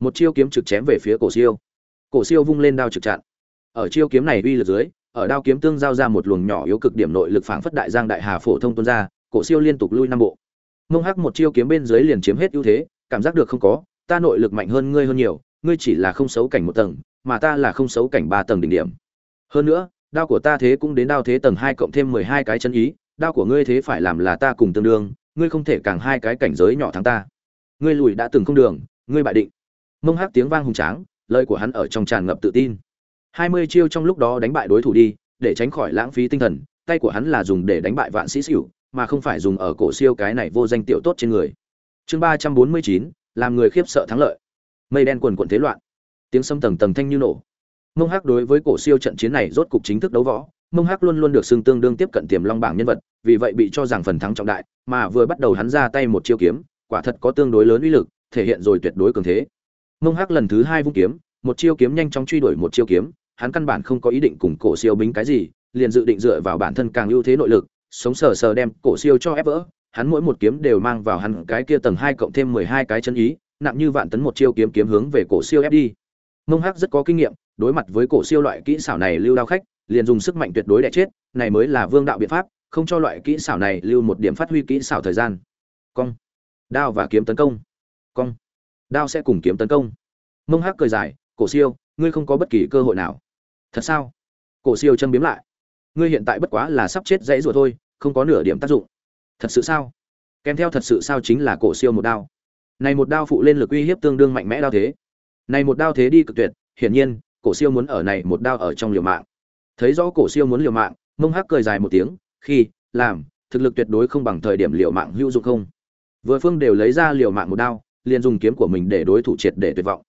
S1: một chiêu kiếm trực chém về phía cổ siêu. Cổ siêu vung lên đao trực chặn ở chiêu kiếm này uy lực dưới, ở đao kiếm tương giao ra một luồng nhỏ yếu cực điểm nội lực phảng phất đại giang đại hà phổ thông tuôn ra, cổ siêu liên tục lui năm bộ. Mông hắc một chiêu kiếm bên dưới liền chiếm hết ưu thế, cảm giác được không có, ta nội lực mạnh hơn ngươi hơn nhiều, ngươi chỉ là không xấu cảnh một tầng, mà ta là không xấu cảnh ba tầng đỉnh điểm. Hơn nữa, đao của ta thế cũng đến đao thế tầng hai cộng thêm mười hai cái chân ý, đao của ngươi thế phải làm là ta cùng tương đương, ngươi không thể càng hai cái cảnh giới nhỏ thắng ta. Ngươi lùi đã từng không đường, ngươi bại định. Mông hắc tiếng vang hùng tráng, lời của hắn ở trong tràn ngập tự tin hai mươi chiêu trong lúc đó đánh bại đối thủ đi, để tránh khỏi lãng phí tinh thần, tay của hắn là dùng để đánh bại vạn sĩ xỉu, mà không phải dùng ở cổ siêu cái này vô danh tiểu tốt trên người. Chương ba trăm bốn mươi chín, làm người khiếp sợ thắng lợi. Mây đen quần quần thế loạn. Tiếng sấm tầng tầng thanh như nổ. Mông hắc đối với cổ siêu trận chiến này rốt cục chính thức đấu võ. Mông hắc luôn luôn được xưng tương đương tiếp cận tiềm long bảng nhân vật, vì vậy bị cho rằng phần thắng trọng đại, mà vừa bắt đầu hắn ra tay một chiêu kiếm, quả thật có tương đối lớn uy lực, thể hiện rồi tuyệt đối cường thế. Mông hắc lần thứ hai vung kiếm một chiêu kiếm nhanh chóng truy đuổi một chiêu kiếm, hắn căn bản không có ý định cùng cổ siêu bính cái gì, liền dự định dựa vào bản thân càng ưu thế nội lực, sống sờ sờ đem cổ siêu cho ép vỡ. Hắn mỗi một kiếm đều mang vào hắn cái kia tầng hai cộng thêm mười hai cái chân ý, nặng như vạn tấn một chiêu kiếm kiếm hướng về cổ siêu ép đi. Mông hắc rất có kinh nghiệm, đối mặt với cổ siêu loại kỹ xảo này lưu đao khách, liền dùng sức mạnh tuyệt đối để chết, này mới là vương đạo biện pháp, không cho loại kỹ xảo này lưu một điểm phát huy kỹ xảo thời gian. Cong. Đao và kiếm tấn công. Cong. Đao sẽ cùng kiếm tấn công. Mông hắc cười dài cổ siêu, ngươi không có bất kỳ cơ hội nào. Thật sao? Cổ siêu châm biếm lại. Ngươi hiện tại bất quá là sắp chết dãy rồi thôi, không có nửa điểm tác dụng. Thật sự sao? Kèm theo thật sự sao chính là cổ siêu một đao. Này một đao phụ lên lực uy hiếp tương đương mạnh mẽ đao thế. Này một đao thế đi cực tuyệt, hiển nhiên, cổ siêu muốn ở này một đao ở trong liều mạng. Thấy rõ cổ siêu muốn liều mạng, mông hắc cười dài một tiếng, khi, làm, thực lực tuyệt đối không bằng thời điểm liều mạng hữu dụng không? Vừa phương đều lấy ra liều mạng một đao, liền dùng kiếm của mình để đối thủ triệt để tuyệt vọng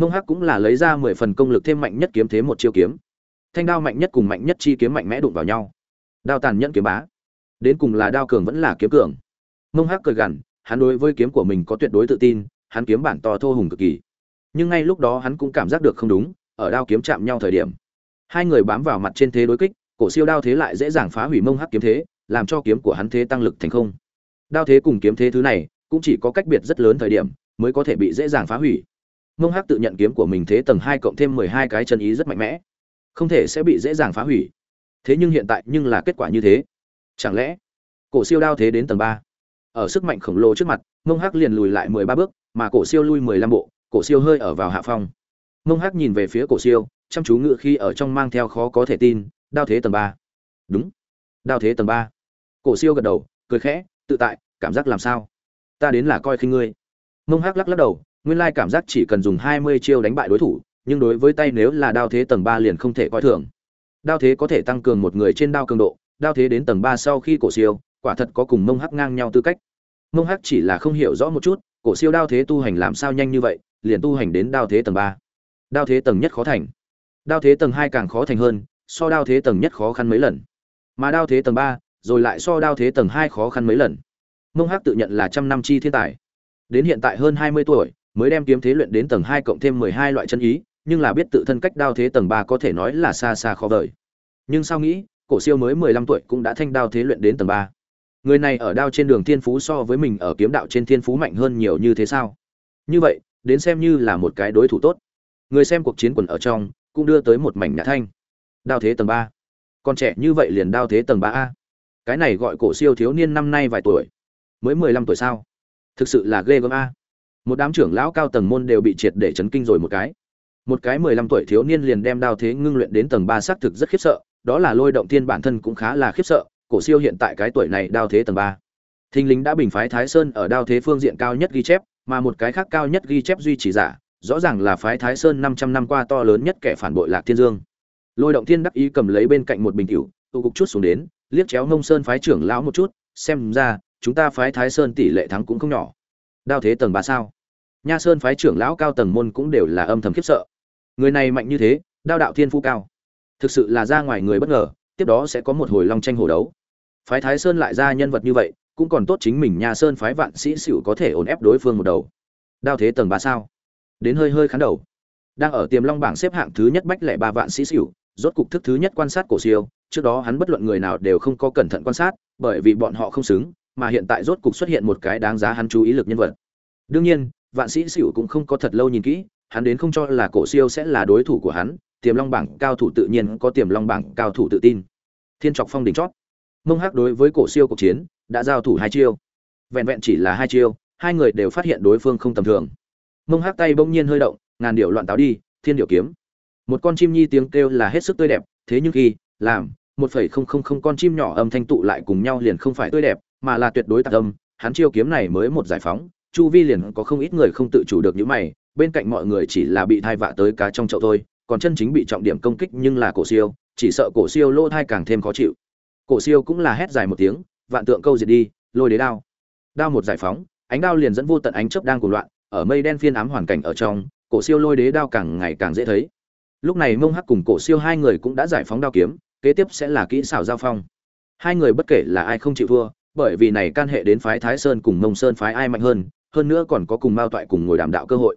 S1: mông hắc cũng là lấy ra mười phần công lực thêm mạnh nhất kiếm thế một chiêu kiếm. Thanh đao mạnh nhất cùng mạnh nhất chi kiếm mạnh mẽ đụng vào nhau. Đao tàn nhẫn kiếm bá. Đến cùng là đao cường vẫn là kiếm cường. Mông hắc cười gằn, hắn đối với kiếm của mình có tuyệt đối tự tin, hắn kiếm bản to thô hùng cực kỳ. Nhưng ngay lúc đó hắn cũng cảm giác được không đúng, ở đao kiếm chạm nhau thời điểm. Hai người bám vào mặt trên thế đối kích, cổ siêu đao thế lại dễ dàng phá hủy mông hắc kiếm thế, làm cho kiếm của hắn thế tăng lực thành không. Đao thế cùng kiếm thế thứ này, cũng chỉ có cách biệt rất lớn thời điểm, mới có thể bị dễ dàng phá hủy mông hắc tự nhận kiếm của mình thế tầng hai cộng thêm mười hai cái chân ý rất mạnh mẽ. Không thể sẽ bị dễ dàng phá hủy. Thế nhưng hiện tại nhưng là kết quả như thế. Chẳng lẽ cổ siêu đao thế đến tầng ba? Ở sức mạnh khổng lồ trước mặt mông hắc liền lùi lại mười ba bước, mà cổ siêu lui mười lăm bộ, cổ siêu hơi ở vào hạ phong. Mông hắc nhìn về phía cổ siêu, chăm chú ngự khi ở trong mang theo khó có thể tin, đao thế tầng ba. Đúng. Đao thế tầng ba. Cổ siêu gật đầu, cười khẽ, tự tại, cảm giác làm sao? Ta đến là coi khinh ngươi. Mông hắc lắc lắc đầu nguyên lai cảm giác chỉ cần dùng hai mươi chiêu đánh bại đối thủ, nhưng đối với tay nếu là đao thế tầng ba liền không thể coi thường. Đao thế có thể tăng cường một người trên đao cường độ, đao thế đến tầng ba sau khi cổ siêu, quả thật có cùng mông hắc ngang nhau tư cách. Mông hắc chỉ là không hiểu rõ một chút, cổ siêu đao thế tu hành làm sao nhanh như vậy, liền tu hành đến đao thế tầng ba. Đao thế tầng nhất khó thành. Đao thế tầng hai càng khó thành hơn, so đao thế tầng nhất khó khăn mấy lần. Mà đao thế tầng ba, rồi lại so đao thế tầng hai khó khăn mấy lần. Mông hắc tự nhận là trăm năm chi thiên tài. Đến hiện tại hơn hai mươi tuổi mới đem kiếm thế luyện đến tầng hai cộng thêm mười hai loại chân ý, nhưng là biết tự thân cách đao thế tầng ba có thể nói là xa xa khó vời. Nhưng sao nghĩ, cổ siêu mới mười lăm tuổi cũng đã thanh đao thế luyện đến tầng ba. Người này ở đao trên đường thiên phú so với mình ở kiếm đạo trên thiên phú mạnh hơn nhiều như thế sao? Như vậy, đến xem như là một cái đối thủ tốt. Người xem cuộc chiến quần ở trong, cũng đưa tới một mảnh nhã thanh. Đao thế tầng ba. Con trẻ như vậy liền đao thế tầng ba a? Cái này gọi cổ siêu thiếu niên năm nay vài tuổi. Mới mười lăm tuổi sao? Thực sự là ghê gớm a một đám trưởng lão cao tầng môn đều bị triệt để chấn kinh rồi một cái. Một cái mười lăm tuổi thiếu niên liền đem đao thế ngưng luyện đến tầng ba xác thực rất khiếp sợ, đó là lôi động thiên bản thân cũng khá là khiếp sợ, cổ siêu hiện tại cái tuổi này đao thế tầng ba. Thinh lính đã bình phái thái sơn ở đao thế phương diện cao nhất ghi chép, mà một cái khác cao nhất ghi chép duy trì giả, rõ ràng là phái thái sơn năm trăm năm qua to lớn nhất kẻ phản bội lạc thiên dương. Lôi động thiên đắc ý cầm lấy bên cạnh một bình cựu tụ cục chút xuống đến, liếc chéo ngông sơn phái trưởng lão một chút, xem ra, chúng ta phái thái sơn tỷ lệ thắng cũng không nhỏ đao thế tầng ba sao? Nha sơn phái trưởng lão cao tầng môn cũng đều là âm thầm khiếp sợ. Người này mạnh như thế, đao đạo thiên phu cao. Thực sự là ra ngoài người bất ngờ, tiếp đó sẽ có một hồi long tranh hồ đấu. Phái thái sơn lại ra nhân vật như vậy, cũng còn tốt chính mình nha sơn phái vạn sĩ xỉu có thể ổn ép đối phương một đầu. Đao thế tầng ba sao? Đến hơi hơi khán đầu. Đang ở tiềm long bảng xếp hạng thứ nhất bách lẻ ba vạn sĩ xỉu, rốt cục thức thứ nhất quan sát cổ siêu, trước đó hắn bất luận người nào đều không có cẩn thận quan sát, bởi vì bọn họ không xứng mà hiện tại rốt cục xuất hiện một cái đáng giá hắn chú ý lực nhân vật. Đương nhiên, vạn sĩ Sửu cũng không có thật lâu nhìn kỹ, hắn đến không cho là cổ siêu sẽ là đối thủ của hắn, tiềm long bảng cao thủ tự nhiên có tiềm long bảng cao thủ tự tin. Thiên trọc phong đỉnh chót. Mông hắc đối với cổ siêu cuộc chiến, đã giao thủ hai chiêu. Vẹn vẹn chỉ là hai chiêu, hai người đều phát hiện đối phương không tầm thường. Mông hắc tay bỗng nhiên hơi động, ngàn điệu loạn táo đi, thiên điệu kiếm. Một con chim nhi tiếng kêu là hết sức tươi đẹp, thế nhưng khi, làm, một phẩy không không không con chim nhỏ âm thanh tụ lại cùng nhau liền không phải tươi đẹp mà là tuyệt đối tạc âm, hắn chiêu kiếm này mới một giải phóng, chu vi liền có không ít người không tự chủ được những mày, bên cạnh mọi người chỉ là bị thai vạ tới cá trong chậu thôi, còn chân chính bị trọng điểm công kích nhưng là cổ siêu, chỉ sợ cổ siêu lỗ thai càng thêm khó chịu. Cổ siêu cũng là hét dài một tiếng, vạn tượng câu diệt đi, lôi đế đao. Đao một giải phóng, ánh đao liền dẫn vô tận ánh chớp đang cuồng loạn, ở mây đen phiên ám hoàn cảnh ở trong, cổ siêu lôi đế đao càng ngày càng dễ thấy. Lúc này mông hắc cùng cổ siêu hai người cũng đã giải phóng đao kiếm, kế tiếp sẽ là kỹ xảo giao phong. Hai người bất kể là ai không chịu thua bởi vì này can hệ đến phái thái sơn cùng mông sơn phái ai mạnh hơn hơn nữa còn có cùng mao toại cùng ngồi đàm đạo cơ hội.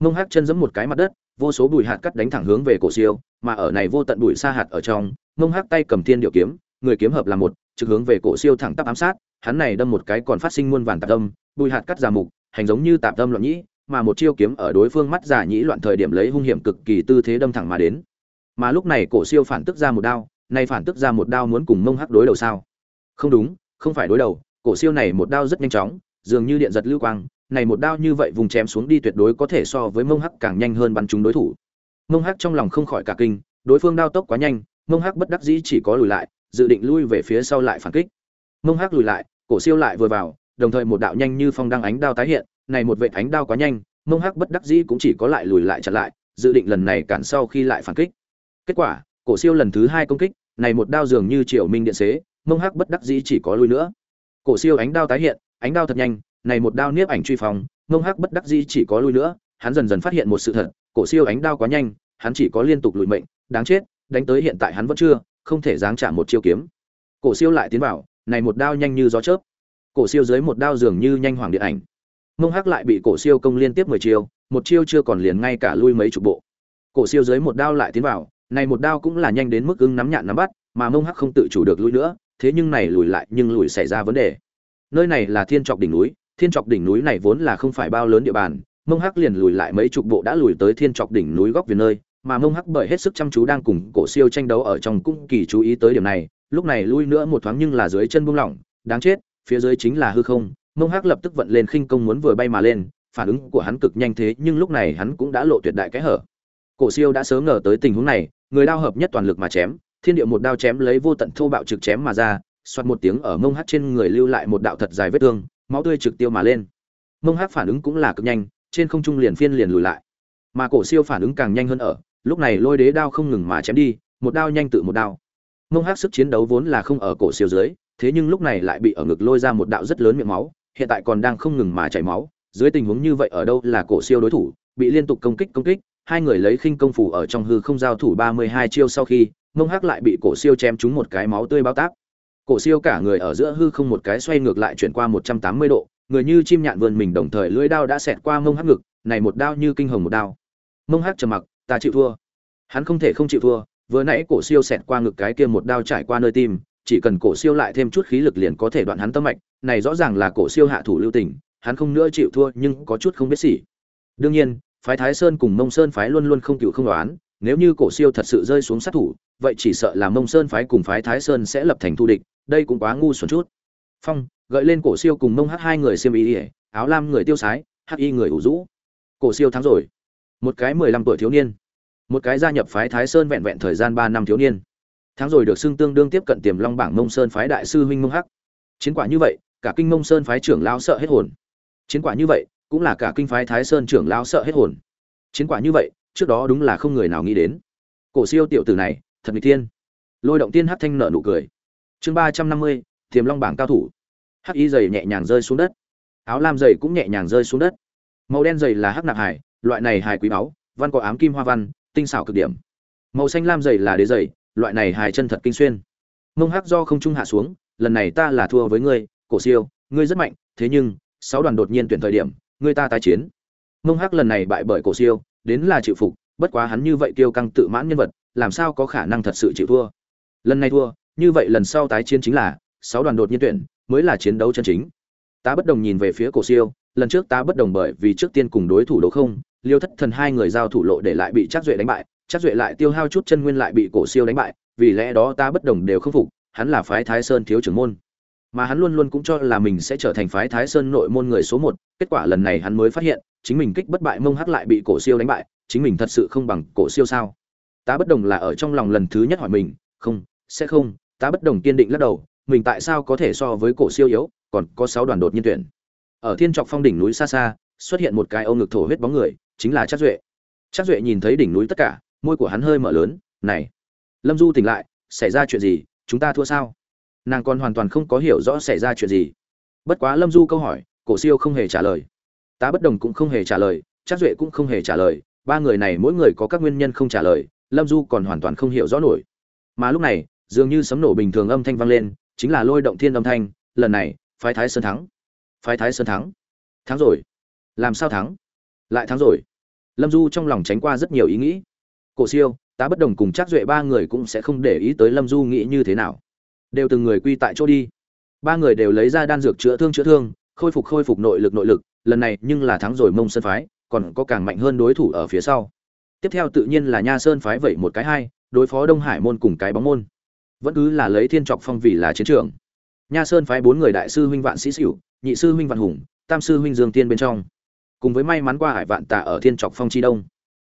S1: Mông hắc chân giẫm một cái mặt đất, vô số bụi hạt cắt đánh thẳng hướng về cổ siêu, mà ở này vô tận bụi sa hạt ở trong, mông hắc tay cầm thiên điệu kiếm, người kiếm hợp là một, trực hướng về cổ siêu thẳng tắp ám sát, hắn này đâm một cái còn phát sinh muôn vàn tạp tâm bụi hạt cắt giả mục, hành giống như tạp tâm loạn nhĩ, mà một chiêu kiếm ở đối phương mắt giả nhĩ loạn thời điểm lấy hung hiểm cực kỳ tư thế đâm thẳng mà đến. Mà lúc này cổ siêu phản tức ra một đao, nay phản tức ra một đao muốn cùng mông hắc đối đầu sao? Không đúng không phải đối đầu, cổ siêu này một đao rất nhanh chóng, dường như điện giật lưu quang, này một đao như vậy vùng chém xuống đi tuyệt đối có thể so với mông hắc càng nhanh hơn bắn trúng đối thủ. Mông hắc trong lòng không khỏi cả kinh, đối phương đao tốc quá nhanh, mông hắc bất đắc dĩ chỉ có lùi lại, dự định lui về phía sau lại phản kích. Mông hắc lùi lại, cổ siêu lại vừa vào, đồng thời một đạo nhanh như phong đăng ánh đao tái hiện, này một vệ ánh đao quá nhanh, mông hắc bất đắc dĩ cũng chỉ có lại lùi lại chặn lại, dự định lần này cản sau khi lại phản kích. Kết quả, cổ siêu lần thứ hai công kích, này một đao dường như triệu minh điện xế mông hắc bất đắc dĩ chỉ có lui nữa. Cổ siêu ánh đao tái hiện, ánh đao thật nhanh, này một đao niếp ảnh truy phòng mông hắc bất đắc dĩ chỉ có lui nữa, hắn dần dần phát hiện một sự thật, cổ siêu ánh đao quá nhanh, hắn chỉ có liên tục lùi mệnh, đáng chết, đánh tới hiện tại hắn vẫn chưa, không thể giáng trả một chiêu kiếm. Cổ siêu lại tiến vào, này một đao nhanh như gió chớp. Cổ siêu dưới một đao dường như nhanh hoàng điện ảnh. Mông hắc lại bị cổ siêu công liên tiếp mười chiêu, một chiêu chưa còn liền ngay cả lui mấy chục bộ. Cổ siêu dưới một đao lại tiến vào, này một đao cũng là nhanh đến mức ưng nắm nhạn nắm bắt, mà mông hắc không tự chủ được lui nữa thế nhưng này lùi lại nhưng lùi xảy ra vấn đề. Nơi này là thiên trọc đỉnh núi, thiên trọc đỉnh núi này vốn là không phải bao lớn địa bàn, mông hắc liền lùi lại mấy chục bộ đã lùi tới thiên trọc đỉnh núi góc viền nơi, mà mông hắc bởi hết sức chăm chú đang cùng cổ siêu tranh đấu ở trong cung kỳ chú ý tới điểm này, lúc này lui nữa một thoáng nhưng là dưới chân buông lỏng, đáng chết, phía dưới chính là hư không, mông hắc lập tức vận lên khinh công muốn vừa bay mà lên, phản ứng của hắn cực nhanh thế nhưng lúc này hắn cũng đã lộ tuyệt đại cái hở. Cổ siêu đã sớm ngờ tới tình huống này, người đao hợp nhất toàn lực mà chém thiên địa một đao chém lấy vô tận thô bạo trực chém mà ra xoát một tiếng ở mông hắc trên người lưu lại một đạo thật dài vết thương, máu tươi trực tiêu mà lên. Mông hắc phản ứng cũng là cực nhanh, trên không trung liền phiên liền lùi lại. Mà cổ siêu phản ứng càng nhanh hơn ở, lúc này lôi đế đao không ngừng mà chém đi, một đao nhanh tự một đao. Mông hắc sức chiến đấu vốn là không ở cổ siêu dưới, thế nhưng lúc này lại bị ở ngực lôi ra một đạo rất lớn miệng máu, hiện tại còn đang không ngừng mà chảy máu, dưới tình huống như vậy ở đâu là cổ siêu đối thủ, bị liên tục công kích công kích, hai người lấy khinh công phủ ở trong hư không giao thủ ba mươi hai chiêu sau khi mông hắc lại bị cổ siêu chém trúng một cái máu tươi bao tác. Cổ siêu cả người ở giữa hư không một cái xoay ngược lại chuyển qua một trăm tám mươi độ, người như chim nhạn vươn mình đồng thời lưỡi đao đã xẹt qua mông hắc ngực, này một đao như kinh hồng một đao. Mông hắc trầm mặc, ta chịu thua. Hắn không thể không chịu thua, vừa nãy cổ siêu xẹt qua ngực cái kia một đao trải qua nơi tim, chỉ cần cổ siêu lại thêm chút khí lực liền có thể đoạn hắn tâm mạch, này rõ ràng là cổ siêu hạ thủ lưu tình, hắn không nữa chịu thua nhưng có chút không biết gì đương nhiên, phái thái sơn cùng mông sơn phái luôn luôn không cựu không đoán nếu như cổ siêu thật sự rơi xuống sát thủ, vậy chỉ sợ là mông sơn phái cùng phái thái sơn sẽ lập thành thù địch, đây cũng quá ngu xuẩn chút. Phong, gợi lên cổ siêu cùng mông hắc hai người xiêm y áo lam người tiêu sái, hắc y người ủ rũ. Cổ siêu thắng rồi. Một cái mười lăm tuổi thiếu niên. Một cái gia nhập phái thái sơn vẹn vẹn thời gian ba năm thiếu niên. Thắng rồi được xưng tương đương tiếp cận tiềm long bảng mông sơn phái đại sư huynh mông hắc. Chiến quả như vậy, cả kinh mông sơn phái trưởng lão sợ hết hồn. Chiến quả như vậy, cũng là cả kinh phái thái sơn trưởng lão sợ hết hồn. Chiến quả như vậy trước đó đúng là không người nào nghĩ đến. Cổ siêu tiểu tử này, thật nghịch thiên. Lôi động tiên hắc thanh nợ nụ cười. Chương ba trăm năm mươi tiềm long bảng cao thủ. Hắc y dày nhẹ nhàng rơi xuống đất. Áo lam dày cũng nhẹ nhàng rơi xuống đất. Màu đen dày là hắc nạp hải, loại này hài quý báu, văn có ám kim hoa văn, tinh xảo cực điểm. Màu xanh lam dày là đế dày loại này hài chân thật kinh xuyên. Mông hắc do không trung hạ xuống, lần này ta là thua với ngươi, cổ siêu, ngươi rất mạnh, thế nhưng, sáu đoàn đột nhiên tuyển thời điểm, ngươi ta tái chiến. Mông hắc lần này bại bởi cổ siêu đến là chịu phục, bất quá hắn như vậy kiêu căng tự mãn nhân vật, làm sao có khả năng thật sự chịu thua? Lần này thua, như vậy lần sau tái chiến chính là sáu đoàn đột nhiên tuyển, mới là chiến đấu chân chính. Ta bất đồng nhìn về phía cổ siêu, lần trước ta bất đồng bởi vì trước tiên cùng đối thủ đấu không, liêu thất thần hai người giao thủ lộ để lại bị chắc duệ đánh bại chắc duệ lại tiêu hao chút chân nguyên lại bị cổ siêu đánh bại, vì lẽ đó ta bất đồng đều không phục, hắn là phái thái sơn thiếu trưởng môn. Mà hắn luôn luôn cũng cho là mình sẽ trở thành phái thái sơn nội môn người số một, kết quả lần này hắn mới phát hiện chính mình kích bất bại mông hắc lại bị cổ siêu đánh bại, chính mình thật sự không bằng cổ siêu sao? Ta bất đồng là ở trong lòng lần thứ nhất hỏi mình, không, sẽ không. Ta bất đồng kiên định lắc đầu, mình tại sao có thể so với cổ siêu yếu, còn có sáu đoàn đột nhiên tuyển? Ở thiên trọc phong đỉnh núi xa xa, xuất hiện một cái âu ngực thổ huyết bóng người, chính là chắc duệ. Chắc duệ nhìn thấy đỉnh núi tất cả, môi của hắn hơi mở lớn, này, lâm du tỉnh lại, xảy ra chuyện gì, chúng ta thua sao? Nàng còn hoàn toàn không có hiểu rõ xảy ra chuyện gì. Bất quá lâm du câu hỏi, cổ siêu không hề trả lời tá bất đồng cũng không hề trả lời chắc duệ cũng không hề trả lời, ba người này mỗi người có các nguyên nhân không trả lời, lâm du còn hoàn toàn không hiểu rõ nổi. Mà lúc này, dường như sấm nổ bình thường âm thanh vang lên, chính là lôi động thiên âm thanh, lần này, phái thái sơn thắng. Phái thái sơn thắng. Thắng rồi. Làm sao thắng? Lại thắng rồi. Lâm du trong lòng tránh qua rất nhiều ý nghĩ. Cổ siêu, tá bất đồng cùng chắc duệ ba người cũng sẽ không để ý tới lâm du nghĩ như thế nào. Đều từng người quy tại chỗ đi. Ba người đều lấy ra đan dược chữa thương chữa thương, khôi phục khôi phục nội lực nội lực lần này nhưng là thắng rồi mông sơn phái, còn có càng mạnh hơn đối thủ ở phía sau. Tiếp theo tự nhiên là nha sơn phái vậy một cái hai, đối phó đông hải môn cùng cái bóng môn. Vẫn cứ là lấy thiên trọc phong vì là chiến trường. Nha sơn phái bốn người đại sư huynh vạn sĩ sửu, nhị sư huynh vạn hùng, tam sư huynh dương tiên bên trong. Cùng với may mắn qua hải vạn tà ở thiên trọc phong chi đông.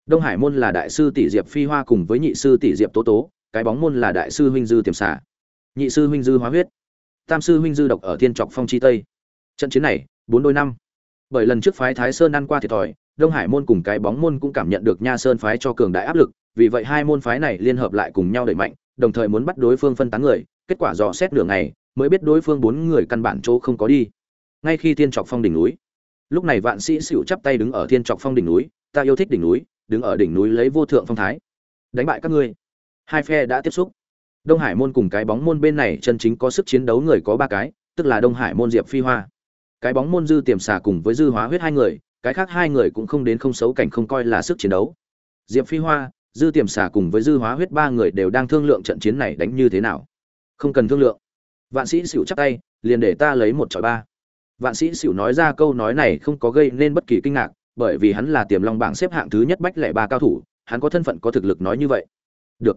S1: Đông hải môn là đại sư tỷ diệp phi hoa cùng với nhị sư tỷ diệp tố tố, cái bóng môn là đại sư huynh dư tiềm xả nhị sư huynh dư hóa huyết, tam sư huynh dư độc ở thiên trọc phong chi tây. Trận chiến này, bốn đôi năm bởi lần trước phái thái sơn ăn qua thiệt thòi, đông hải môn cùng cái bóng môn cũng cảm nhận được nha sơn phái cho cường đại áp lực, vì vậy hai môn phái này liên hợp lại cùng nhau đẩy mạnh, đồng thời muốn bắt đối phương phân tán người, kết quả dò xét đường này mới biết đối phương bốn người căn bản chỗ không có đi. Ngay khi thiên trọc phong đỉnh núi, lúc này vạn sĩ sửu chắp tay đứng ở thiên trọc phong đỉnh núi, ta yêu thích đỉnh núi, đứng ở đỉnh núi lấy vô thượng phong thái, đánh bại các ngươi. Hai phe đã tiếp xúc. Đông hải môn cùng cái bóng môn bên này chân chính có sức chiến đấu người có ba cái, tức là đông hải môn diệp phi hoa cái bóng môn dư tiềm xà cùng với dư hóa huyết hai người, cái khác hai người cũng không đến không xấu cảnh không coi là sức chiến đấu. Diệp phi hoa, dư tiềm xà cùng với dư hóa huyết ba người đều đang thương lượng trận chiến này đánh như thế nào. Không cần thương lượng. Vạn sĩ xỉu chắc tay, liền để ta lấy một chọi ba. Vạn sĩ xỉu nói ra câu nói này không có gây nên bất kỳ kinh ngạc, bởi vì hắn là tiềm long bảng xếp hạng thứ nhất bách lẻ ba cao thủ, hắn có thân phận có thực lực nói như vậy. Được.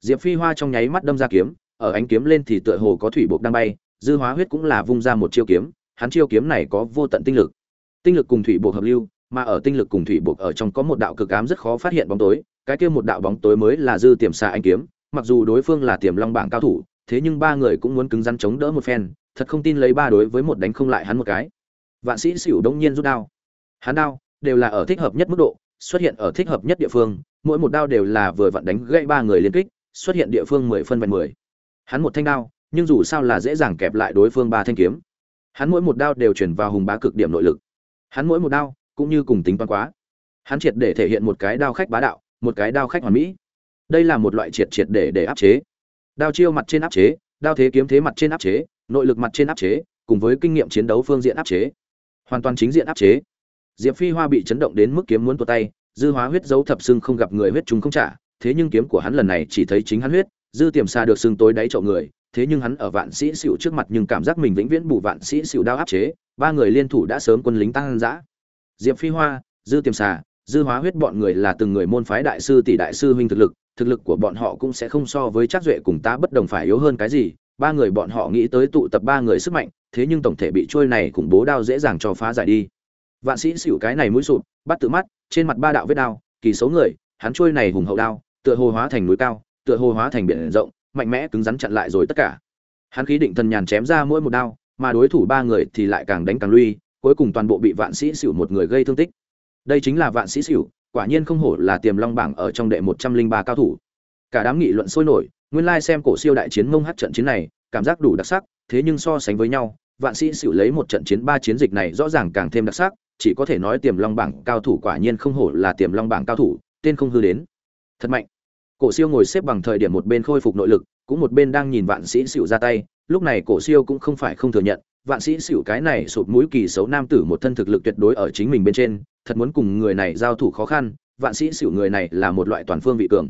S1: Diệp phi hoa trong nháy mắt đâm ra kiếm, ở ánh kiếm lên thì tựa hồ có thủy buộc đang bay, dư hóa huyết cũng là vung ra một chiêu kiếm hắn chiêu kiếm này có vô tận tinh lực. Tinh lực cùng thủy buộc hợp lưu, mà ở tinh lực cùng thủy buộc ở trong có một đạo cực ám rất khó phát hiện bóng tối, cái kia một đạo bóng tối mới là dư tiềm xà anh kiếm, mặc dù đối phương là tiềm long bảng cao thủ, thế nhưng ba người cũng muốn cứng rắn chống đỡ một phen, thật không tin lấy ba đối với một đánh không lại hắn một cái. Vạn sĩ xỉu đông nhiên rút đao. Hắn đao đều là ở thích hợp nhất mức độ, xuất hiện ở thích hợp nhất địa phương, mỗi một đao đều là vừa vặn đánh gãy ba người liên kích, xuất hiện địa phương mười phân vẹn mười. Hắn một thanh đao, nhưng dù sao là dễ dàng kẹp lại đối phương ba thanh kiếm hắn mỗi một đao đều chuyển vào hùng bá cực điểm nội lực. Hắn mỗi một đao, cũng như cùng tính toán quá. Hắn triệt để thể hiện một cái đao khách bá đạo, một cái đao khách hoàn mỹ. Đây là một loại triệt triệt để để áp chế. Đao chiêu mặt trên áp chế, đao thế kiếm thế mặt trên áp chế, nội lực mặt trên áp chế, cùng với kinh nghiệm chiến đấu phương diện áp chế. Hoàn toàn chính diện áp chế. Diệp phi hoa bị chấn động đến mức kiếm muốn tuột tay, dư hóa huyết dấu thập xưng không gặp người huyết chúng không trả. Thế nhưng kiếm của hắn lần này chỉ thấy chính hắn huyết, dư tiềm xa được xưng tối đáy chậu người thế nhưng hắn ở vạn sĩ xỉu trước mặt nhưng cảm giác mình vĩnh viễn bù vạn sĩ xỉu đao áp chế, ba người liên thủ đã sớm quân lính tăng dã diệp phi hoa, dư tiềm xà, dư hóa huyết bọn người là từng người môn phái đại sư tỷ đại sư huynh thực lực thực lực của bọn họ cũng sẽ không so với chắc duệ cùng ta bất đồng phải yếu hơn cái gì, ba người bọn họ nghĩ tới tụ tập ba người sức mạnh, thế nhưng tổng thể bị trôi này cùng bố đao dễ dàng cho phá giải đi. Vạn sĩ xỉu cái này mũi sụp, bắt tự mắt, trên mặt ba đạo vết đao, kỳ xấu người, hắn trôi này hùng hậu đao, tựa hồ hóa thành núi cao, tựa hồ hóa thành biển rộng mạnh mẽ cứng rắn chặn lại rồi tất cả. Hắn khí định thần nhàn chém ra mỗi một đao, mà đối thủ ba người thì lại càng đánh càng lui, cuối cùng toàn bộ bị vạn sĩ xỉu một người gây thương tích. Đây chính là vạn sĩ xỉu, quả nhiên không hổ là tiềm long bảng ở trong đệ một trăm linh ba cao thủ. Cả đám nghị luận sôi nổi, nguyên lai xem cổ siêu đại chiến mông hát trận chiến này, cảm giác đủ đặc sắc, thế nhưng so sánh với nhau, vạn sĩ xỉu lấy một trận chiến ba chiến dịch này rõ ràng càng thêm đặc sắc, chỉ có thể nói tiềm long bảng cao thủ quả nhiên không hổ là tiềm long bảng cao thủ, tên không hư đến. Thật mạnh cổ siêu ngồi xếp bằng thời điểm một bên khôi phục nội lực, cũng một bên đang nhìn vạn sĩ xỉu ra tay, lúc này cổ siêu cũng không phải không thừa nhận, vạn sĩ xỉu cái này sụp mũi kỳ xấu nam tử một thân thực lực tuyệt đối ở chính mình bên trên, thật muốn cùng người này giao thủ khó khăn, vạn sĩ xỉu người này là một loại toàn phương vị cường.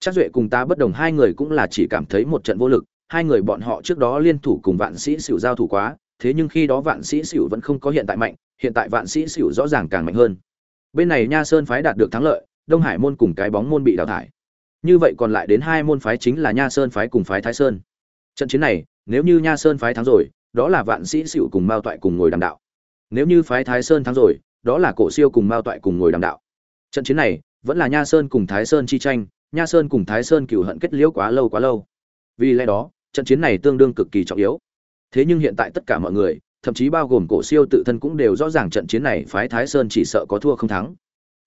S1: Chắc duệ cùng ta bất đồng hai người cũng là chỉ cảm thấy một trận vô lực, hai người bọn họ trước đó liên thủ cùng vạn sĩ xỉu giao thủ quá, thế nhưng khi đó vạn sĩ xỉu vẫn không có hiện tại mạnh, hiện tại vạn sĩ xỉu rõ ràng càng mạnh hơn. Bên này nha sơn phái đạt được thắng lợi, đông hải môn cùng cái bóng môn bị đào thải như vậy còn lại đến hai môn phái chính là nha sơn phái cùng phái thái sơn. Trận chiến này, nếu như nha sơn phái thắng rồi, đó là vạn sĩ xỉu cùng mao toại cùng ngồi đàm đạo. Nếu như phái thái sơn thắng rồi, đó là cổ siêu cùng mao toại cùng ngồi đàm đạo. Trận chiến này, vẫn là nha sơn cùng thái sơn chi tranh, nha sơn cùng thái sơn cựu hận kết liễu quá lâu quá lâu. Vì lẽ đó, trận chiến này tương đương cực kỳ trọng yếu. Thế nhưng hiện tại tất cả mọi người, thậm chí bao gồm cổ siêu tự thân cũng đều rõ ràng trận chiến này phái thái sơn chỉ sợ có thua không thắng.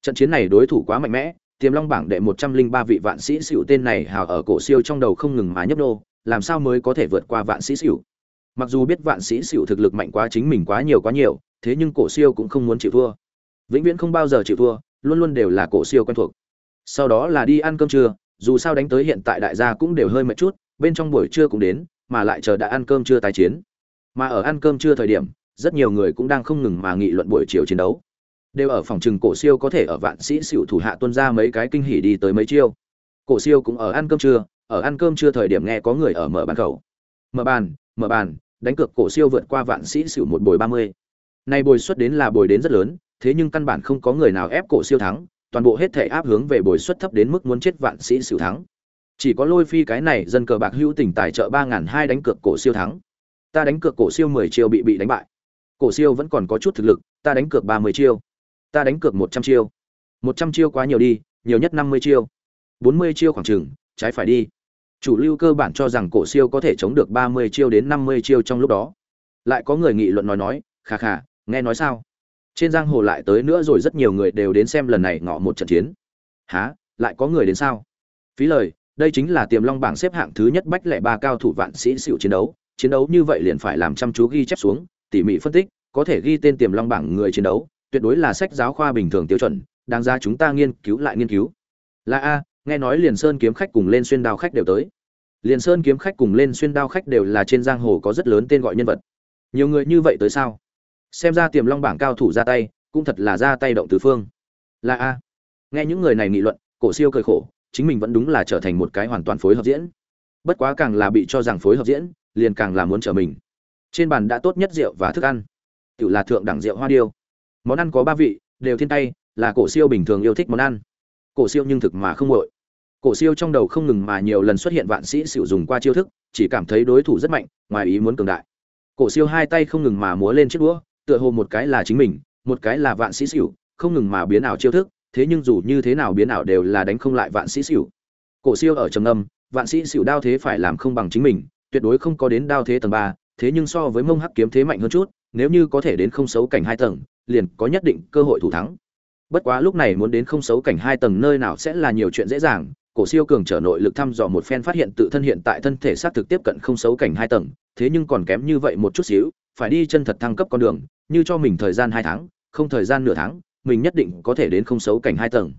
S1: Trận chiến này đối thủ quá mạnh mẽ tiềm long bảng đệ một trăm linh ba vị vạn sĩ xỉu tên này hào ở cổ siêu trong đầu không ngừng mà nhấp nô, làm sao mới có thể vượt qua vạn sĩ xỉu? Mặc dù biết vạn sĩ xỉu thực lực mạnh quá, chính mình quá nhiều quá nhiều, thế nhưng cổ siêu cũng không muốn chịu thua. Vĩnh viễn không bao giờ chịu thua, luôn luôn đều là cổ siêu quen thuộc. Sau đó là đi ăn cơm trưa, dù sao đánh tới hiện tại đại gia cũng đều hơi mệt chút, bên trong buổi trưa cũng đến, mà lại chờ đã ăn cơm trưa tái chiến. Mà ở ăn cơm trưa thời điểm, rất nhiều người cũng đang không ngừng mà nghị luận buổi chiều chiến đấu đều ở phòng trừng cổ siêu có thể ở vạn sĩ sửu thủ hạ tuân ra mấy cái kinh hỉ đi tới mấy chiêu. Cổ siêu cũng ở ăn cơm trưa ở ăn cơm trưa thời điểm nghe có người ở mở bàn cầu, mở bàn mở bàn đánh cược cổ siêu vượt qua vạn sĩ sửu một bồi ba mươi. Nay bồi suất đến là bồi đến rất lớn thế nhưng căn bản không có người nào ép cổ siêu thắng toàn bộ hết thể áp hướng về bồi suất thấp đến mức muốn chết vạn sĩ sửu thắng. Chỉ có lôi phi cái này dân cờ bạc hữu tỉnh tài trợ ba ngàn hai đánh cược cổ siêu thắng. Ta đánh cược cổ siêu mười chiêu bị bị đánh bại. Cổ siêu vẫn còn có chút thực lực ta đánh cược ba mươi chiêu ta đánh cược một trăm chiêu. Một trăm chiêu quá nhiều đi, nhiều nhất năm mươi chiêu. Bốn mươi chiêu khoảng chừng, trái phải đi. Chủ lưu cơ bản cho rằng cổ siêu có thể chống được ba mươi chiêu đến năm mươi chiêu trong lúc đó. Lại có người nghị luận nói nói, khà khà, nghe nói sao? Trên giang hồ lại tới nữa rồi, rất nhiều người đều đến xem lần này ngọ một trận chiến. Há lại có người đến sao? Phí lời, đây chính là tiềm long bảng xếp hạng thứ nhất bách lẻ ba cao thủ vạn sĩ xịu chiến đấu. Chiến đấu như vậy liền phải làm chăm chú ghi chép xuống, tỉ mỉ phân tích, có thể ghi tên tiềm long bảng người chiến đấu tuyệt đối là sách giáo khoa bình thường tiêu chuẩn, đáng ra chúng ta nghiên cứu lại nghiên cứu. Là a, nghe nói liền sơn kiếm khách cùng lên xuyên đao khách đều tới. Liền sơn kiếm khách cùng lên xuyên đao khách đều là trên giang hồ có rất lớn tên gọi nhân vật. Nhiều người như vậy tới sao? Xem ra tiềm long bảng cao thủ ra tay, cũng thật là ra tay động tứ phương. Là a. Nghe những người này nghị luận, cổ siêu cười khổ, chính mình vẫn đúng là trở thành một cái hoàn toàn phối hợp diễn. Bất quá càng là bị cho rằng phối hợp diễn, liền càng là muốn trở mình. Trên bàn đã tốt nhất rượu và thức ăn. Tự là thượng đẳng rượu hoa điêu món ăn có ba vị đều thiên tay là cổ siêu bình thường yêu thích món ăn. Cổ siêu nhưng thực mà không nguội. Cổ siêu trong đầu không ngừng mà nhiều lần xuất hiện vạn sĩ sử dụng qua chiêu thức chỉ cảm thấy đối thủ rất mạnh ngoài ý muốn cường đại. Cổ siêu hai tay không ngừng mà múa lên chiếc đũa tựa hồ một cái là chính mình một cái là vạn sĩ sửu, không ngừng mà biến ảo chiêu thức thế nhưng dù như thế nào biến ảo đều là đánh không lại vạn sĩ sửu. cổ siêu ở trầm âm vạn sĩ sửu đao thế phải làm không bằng chính mình tuyệt đối không có đến đao thế tầng ba thế nhưng so với mông hắc kiếm thế mạnh hơn chút nếu như có thể đến không xấu cảnh hai tầng liền có nhất định cơ hội thủ thắng. Bất quá lúc này muốn đến không xấu cảnh hai tầng nơi nào sẽ là nhiều chuyện dễ dàng, cổ siêu cường trở nội lực thăm dò một phen phát hiện tự thân hiện tại thân thể sát thực tiếp cận không xấu cảnh hai tầng, thế nhưng còn kém như vậy một chút xíu, phải đi chân thật thăng cấp con đường, như cho mình thời gian hai tháng, không thời gian nửa tháng, mình nhất định có thể đến không xấu cảnh hai tầng.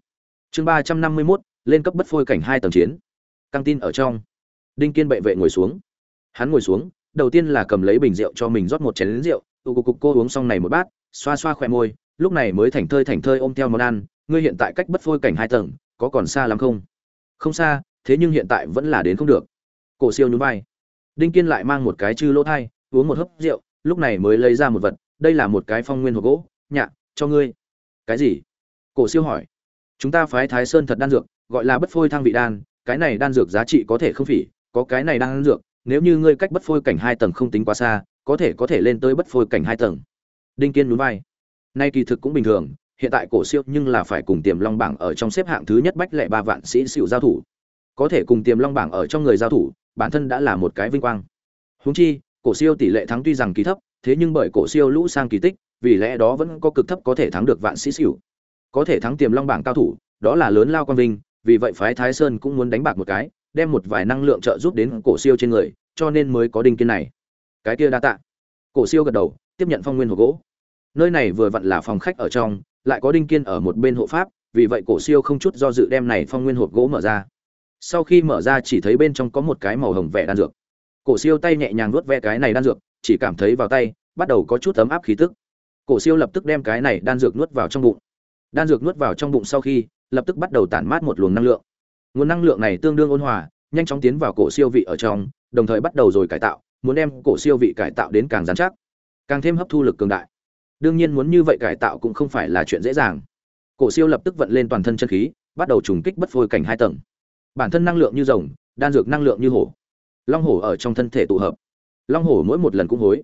S1: Chương ba trăm năm mươi mốt, lên cấp bất phôi cảnh hai tầng chiến. Căng tin ở trong. Đinh kiên bệ vệ ngồi xuống. Hắn ngồi xuống, đầu tiên là cầm lấy bình rượu cho mình rót một chén lính rượu tụ cục cục cô uống xong này một bát xoa xoa khỏe môi, lúc này mới thảnh thơi thảnh thơi ôm theo món ăn, ngươi hiện tại cách bất phôi cảnh hai tầng, có còn xa lắm không? Không xa, thế nhưng hiện tại vẫn là đến không được. Cổ siêu nhún vai. Đinh kiên lại mang một cái chư lỗ thai, uống một hớp rượu, lúc này mới lấy ra một vật, đây là một cái phong nguyên hộp gỗ, nhạ, cho ngươi. Cái gì? Cổ siêu hỏi. Chúng ta phái thái sơn thật đan dược, gọi là bất phôi thang vị đan, cái này đan dược giá trị có thể không phỉ, có cái này đan dược, nếu như ngươi cách bất phôi cảnh hai tầng không tính quá xa, có thể có thể lên tới bất phôi cảnh hai tầng đinh kiên nhún vai. Nay kỳ thực cũng bình thường, hiện tại cổ siêu nhưng là phải cùng tiềm long bảng ở trong xếp hạng thứ nhất bách lệ ba vạn sĩ xỉu giao thủ. Có thể cùng tiềm long bảng ở trong người giao thủ, bản thân đã là một cái vinh quang. Húng chi, cổ siêu tỷ lệ thắng tuy rằng kỳ thấp, thế nhưng bởi cổ siêu lũ sang kỳ tích, vì lẽ đó vẫn có cực thấp có thể thắng được vạn sĩ xỉu có thể thắng tiềm long bảng cao thủ, đó là lớn lao quan vinh, vì vậy phái thái sơn cũng muốn đánh bạc một cái, đem một vài năng lượng trợ giúp đến cổ siêu trên người, cho nên mới có đinh kiên này. Cái kia đa tạ. Cổ siêu gật đầu tiếp nhận phong nguyên hộp gỗ. Nơi này vừa vặn là phòng khách ở trong, lại có đinh kiên ở một bên hộ pháp, vì vậy cổ siêu không chút do dự đem này phong nguyên hộp gỗ mở ra. Sau khi mở ra chỉ thấy bên trong có một cái màu hồng vẻ đan dược. Cổ siêu tay nhẹ nhàng nuốt ve cái này đan dược, chỉ cảm thấy vào tay, bắt đầu có chút ấm áp khí tức. Cổ siêu lập tức đem cái này đan dược nuốt vào trong bụng. Đan dược nuốt vào trong bụng sau khi, lập tức bắt đầu tản mát một luồng năng lượng. Nguồn năng lượng này tương đương ôn hòa, nhanh chóng tiến vào cổ siêu vị ở trong, đồng thời bắt đầu rồi cải tạo, muốn đem cổ siêu vị cải tạo đến càng dán chắc càng thêm hấp thu lực cường đại. Đương nhiên muốn như vậy cải tạo cũng không phải là chuyện dễ dàng. Cổ siêu lập tức vận lên toàn thân chân khí, bắt đầu trùng kích bất phôi cảnh hai tầng. Bản thân năng lượng như rồng, đan dược năng lượng như hổ. Long hổ ở trong thân thể tụ hợp. Long hổ mỗi một lần cũng hối.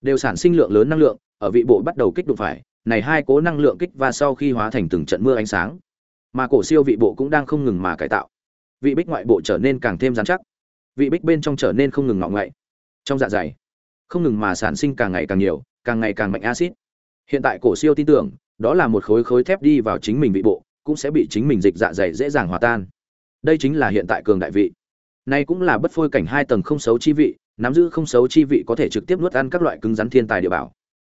S1: Đều sản sinh lượng lớn năng lượng, ở vị bộ bắt đầu kích đụng phải, này hai cố năng lượng kích và sau khi hóa thành từng trận mưa ánh sáng. Mà cổ siêu vị bộ cũng đang không ngừng mà cải tạo. Vị bích ngoại bộ trở nên càng thêm dán chắc. Vị bích bên trong trở nên không ngừng ngọng ngậy. Trong dạ dày không ngừng mà sản sinh càng ngày càng nhiều, càng ngày càng mạnh acid hiện tại cổ siêu tin tưởng, đó là một khối khối thép đi vào chính mình vị bộ, cũng sẽ bị chính mình dịch dạ dày dễ dàng hòa tan. Đây chính là hiện tại cường đại vị. Nay cũng là bất phôi cảnh hai tầng không xấu chi vị, nắm giữ không xấu chi vị có thể trực tiếp nuốt ăn các loại cứng rắn thiên tài địa bảo.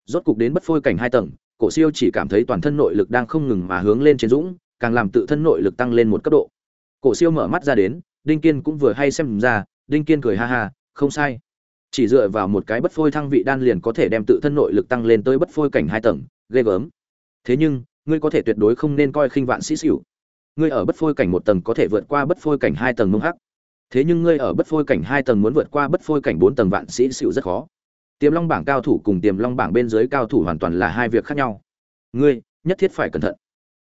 S1: Rốt cục đến bất phôi cảnh hai tầng, cổ siêu chỉ cảm thấy toàn thân nội lực đang không ngừng mà hướng lên trên dũng, càng làm tự thân nội lực tăng lên một cấp độ. Cổ siêu mở mắt ra đến, đinh kiên cũng vừa hay xem ra, đinh kiên cười ha ha, không sai chỉ dựa vào một cái bất phôi thăng vị đan liền có thể đem tự thân nội lực tăng lên tới bất phôi cảnh hai tầng, ghê gớm. Thế nhưng, ngươi có thể tuyệt đối không nên coi khinh vạn sĩ xỉu. Ngươi ở bất phôi cảnh một tầng có thể vượt qua bất phôi cảnh hai tầng mông hắc. Thế nhưng ngươi ở bất phôi cảnh hai tầng muốn vượt qua bất phôi cảnh bốn tầng vạn sĩ xỉu rất khó. Tiềm long bảng cao thủ cùng tiềm long bảng bên dưới cao thủ hoàn toàn là hai việc khác nhau. Ngươi nhất thiết phải cẩn thận.